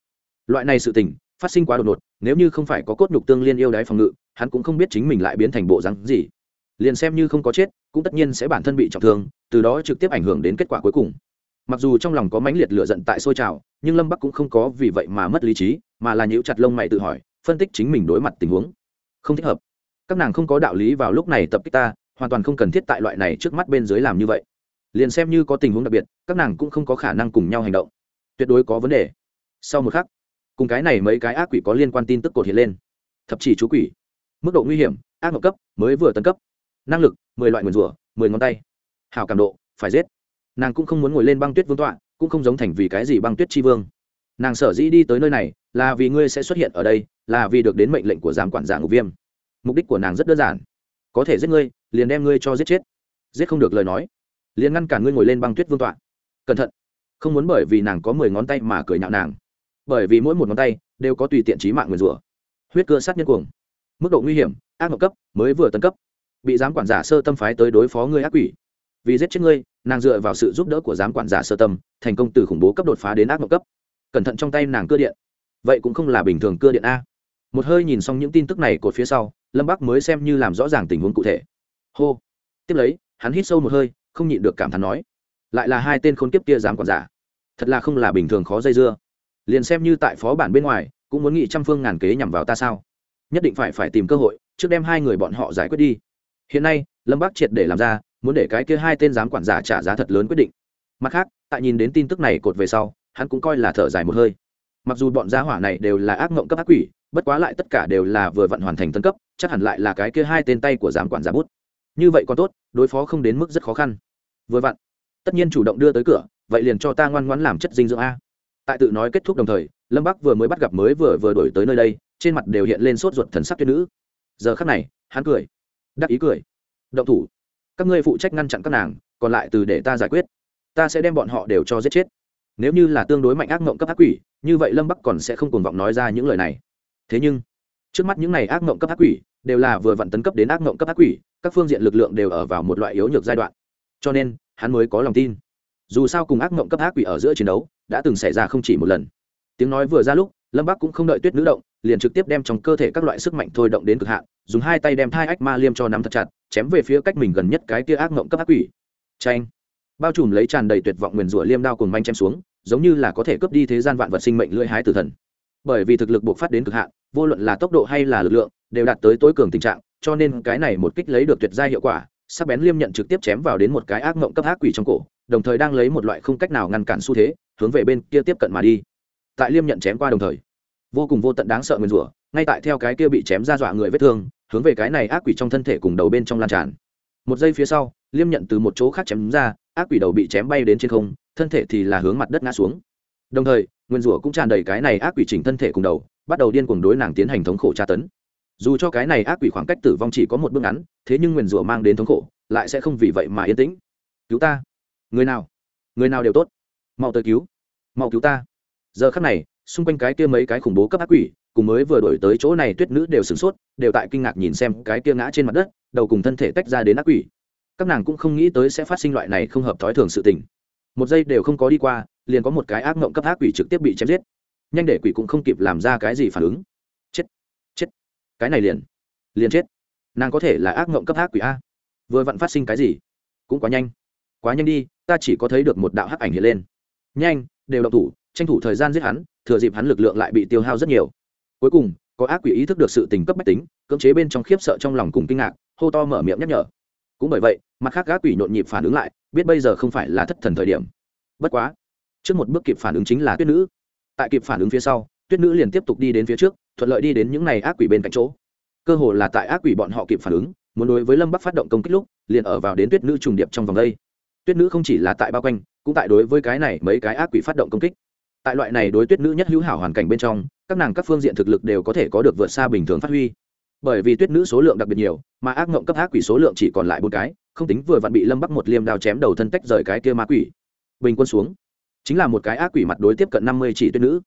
Loại này sự tình phát sinh quá đột ngột, nếu như không phải có cốt nhục tương liên yêu đái phòng ngự, hắn cũng không biết chính mình lại biến thành bộ rắn gì. Liền xem như không có chết, cũng tất nhiên sẽ bản thân bị trọng thương, từ đó trực tiếp ảnh hưởng đến kết quả cuối cùng. Mặc dù trong lòng có mãnh liệt lửa giận tại sôi trào, nhưng lâm bắc cũng không có vì vậy mà mất lý trí, mà là nhíu chặt lông mày tự hỏi, phân tích chính mình đối mặt tình huống. Không thích hợp. Các nàng không có đạo lý vào lúc này tập kích ta, hoàn toàn không cần thiết tại loại này trước mắt bên dưới làm như vậy. Liền xem như có tình huống đặc biệt, các nàng cũng không có khả năng cùng nhau hành động. Tuyệt đối có vấn đề. Sau một khắc cùng cái này mấy cái ác quỷ có liên quan tin tức cột hiện lên. Thập chỉ chú quỷ. Mức độ nguy hiểm, ác mộng cấp, mới vừa tấn cấp. Năng lực, mười loại nguyền rủa, mười ngón tay. Hào cảm độ, phải giết. Nàng cũng không muốn ngồi lên băng tuyết vương tọa, cũng không giống thành vì cái gì băng tuyết tri vương. Nàng sở dĩ đi tới nơi này, là vì ngươi sẽ xuất hiện ở đây, là vì được đến mệnh lệnh của giám quản giả ngục viêm. Mục đích của nàng rất đơn giản. Có thể giết ngươi, liền đem ngươi cho giết chết. Giết không được lời nói. Liền ngăn cản ngươi ngồi lên băng tuyết vương tọa. Cẩn thận. Không muốn bởi vì nàng có mười ngón tay mà cười nhạo nàng bởi vì mỗi một ngón tay đều có tùy tiện trí mạng nguyền rủa. Huyết cơ sát nhân cuồng. Mức độ nguy hiểm, ác mộng cấp, mới vừa tấn cấp. Bị giám quản giả sơ tâm phái tới đối phó ngươi ác quỷ. Vì giết chết ngươi, nàng dựa vào sự giúp đỡ của giám quản giả sơ tâm, thành công từ khủng bố cấp đột phá đến ác mộng cấp. Cẩn thận trong tay nàng cưa điện. Vậy cũng không là bình thường cưa điện a. Một hơi nhìn xong những tin tức này cột phía sau, lâm bắc mới xem như làm rõ ràng tình huống cụ thể. Hô. Tiếp lấy, hắn hít sâu một hơi, không nhịn được cảm thán nói. Lại là hai tên khốn kiếp kia dám còn giả. Thật là không là bình thường khó dây dưa liền xem như tại phó bản bên ngoài, cũng muốn nghị trăm phương ngàn kế nhằm vào ta sao? Nhất định phải phải tìm cơ hội, trước đem hai người bọn họ giải quyết đi. Hiện nay, lâm bắc triệt để làm ra, muốn để cái kia hai tên giám quản giả trả giá thật lớn quyết định. Mặt khác, tại nhìn đến tin tức này cột về sau, hắn cũng coi là thở dài một hơi. Mặc dù bọn gia hỏa này đều là ác mộng cấp ác quỷ, bất quá lại tất cả đều là vừa vặn hoàn thành tân cấp, chắc hẳn lại là cái kia hai tên tay của giám quản giả bút. Như vậy còn tốt, đối phó không đến mức rất khó khăn. Vừa vặn, tất nhiên chủ động đưa tới cửa, vậy liền cho ta ngoan ngoãn làm chất dinh dưỡng a tại tự nói kết thúc đồng thời, lâm bắc vừa mới bắt gặp mới vừa vừa đổi tới nơi đây, trên mặt đều hiện lên sốt ruột thần sắc tuyết nữ. Giờ khắc này, hắn cười. Đắc ý cười. Động thủ. Các ngươi phụ trách ngăn chặn các nàng, còn lại từ để ta giải quyết. Ta sẽ đem bọn họ đều cho giết chết. Nếu như là tương đối mạnh ác mộng cấp ác quỷ, như vậy lâm bắc còn sẽ không cuồng vọng nói ra những lời này. Thế nhưng, trước mắt những này ác mộng cấp ác quỷ, đều là vừa vặn tấn cấp đến ác mộng cấp ác quỷ, các phương diện lực lượng đều ở vào một loại yếu nhược giai đoạn. Cho nên, hắn mới có lòng tin dù sao cùng ác mộng cấp ác quỷ ở giữa chiến đấu, đã từng xảy ra không chỉ một lần. Tiếng nói vừa ra lúc, lâm bắc cũng không đợi tuyết nữ động, liền trực tiếp đem trong cơ thể các loại sức mạnh thôi động đến cực hạn, dùng hai tay đem thai ách ma liêm cho nắm thật chặt, chém về phía cách mình gần nhất cái kia ác mộng cấp ác quỷ. Tranh bao trùm lấy tràn đầy tuyệt vọng nguyền rủa liêm đao cùng manh chém xuống, giống như là có thể cướp đi thế gian vạn vật sinh mệnh lưỡi hái tử thần. Bởi vì thực lực buộc phát đến cực hạn, vô luận là tốc độ hay là lực lượng, đều đạt tới tối cường tình trạng, cho nên cái này một kích lấy được tuyệt gia hiệu quả, sắc bén liêm nhận trực tiếp chém vào đến một cái ác mộng cấp ác quỷ trong cổ đồng thời đang lấy một loại không cách nào ngăn cản xu thế, hướng về bên kia tiếp cận mà đi. Tại liêm nhận chém qua đồng thời, vô cùng vô tận đáng sợ nguyên rủa, ngay tại theo cái kia bị chém ra dọa người vết thương, hướng về cái này ác quỷ trong thân thể cùng đầu bên trong lan tràn. Một giây phía sau, liêm nhận từ một chỗ khác chém ra, ác quỷ đầu bị chém bay đến trên không, thân thể thì là hướng mặt đất ngã xuống. Đồng thời, nguyên rủa cũng tràn đầy cái này ác quỷ chỉnh thân thể cùng đầu, bắt đầu điên cuồng đối nàng tiến hành thống khổ tra tấn. Dù cho cái này ác quỷ khoảng cách tử vong chỉ có một bước ngắn, thế nhưng nguyên rủa mang đến thống khổ, lại sẽ không vì vậy mà yên tĩnh. Cứu ta! Người nào? Người nào đều tốt. Mau tới cứu. Mau cứu ta. Giờ khắc này, xung quanh cái kia mấy cái khủng bố cấp ác quỷ, cùng mới vừa đổi tới chỗ này tuyết nữ đều sửng sốt, đều tại kinh ngạc nhìn xem cái kia ngã trên mặt đất, đầu cùng thân thể tách ra đến ác quỷ. Các nàng cũng không nghĩ tới sẽ phát sinh loại này không hợp thói thường sự tình. Một giây đều không có đi qua, liền có một cái ác mộng cấp ác quỷ trực tiếp bị chém giết. Nhanh để quỷ cũng không kịp làm ra cái gì phản ứng. Chết chết. Cái này liền liền chết. Nàng có thể là ác mộng cấp ác quỷ a. Vừa vặn phát sinh cái gì, cũng quá nhanh quá nhanh đi, ta chỉ có thấy được một đạo hắc ảnh hiện lên. Nhanh, đều độc thủ, tranh thủ thời gian giết hắn, thừa dịp hắn lực lượng lại bị tiêu hao rất nhiều. Cuối cùng, có ác quỷ ý thức được sự tình cấp bách tính, cưỡng chế bên trong khiếp sợ trong lòng cùng kinh ngạc, hô to mở miệng nhắc nhở. Cũng bởi vậy, mặt khác ác quỷ nhộn nhịp phản ứng lại, biết bây giờ không phải là thất thần thời điểm. Bất quá, trước một bước kịp phản ứng chính là tuyết nữ. Tại kịp phản ứng phía sau, tuyết nữ liền tiếp tục đi đến phía trước, thuận lợi đi đến những n à y ác quỷ bên cạnh chỗ. Cơ hồ là tại ác quỷ bọn họ kịp phản ứng, muốn đối với lâm bắc phát động công kích lúc, liền ở vào đến tuyết nữ trùng điệp trong vòng đây tuyết nữ không chỉ là tại bao quanh, cũng tại đối với cái này mấy cái ác quỷ phát động công kích. Tại loại này đối tuyết nữ nhất hữu hảo hoàn cảnh bên trong, các nàng các phương diện thực lực đều có thể có được vượt xa bình thường phát huy. Bởi vì tuyết nữ số lượng đặc biệt nhiều, mà ác mộng cấp ác quỷ số lượng chỉ còn lại bốn cái, không tính vừa vặn bị lâm bắc một liêm đao chém đầu thân tách rời cái kia ma quỷ. Bình quân xuống, chính là một cái ác quỷ mặt đối tiếp cận năm mươi chỉ tuyết nữ.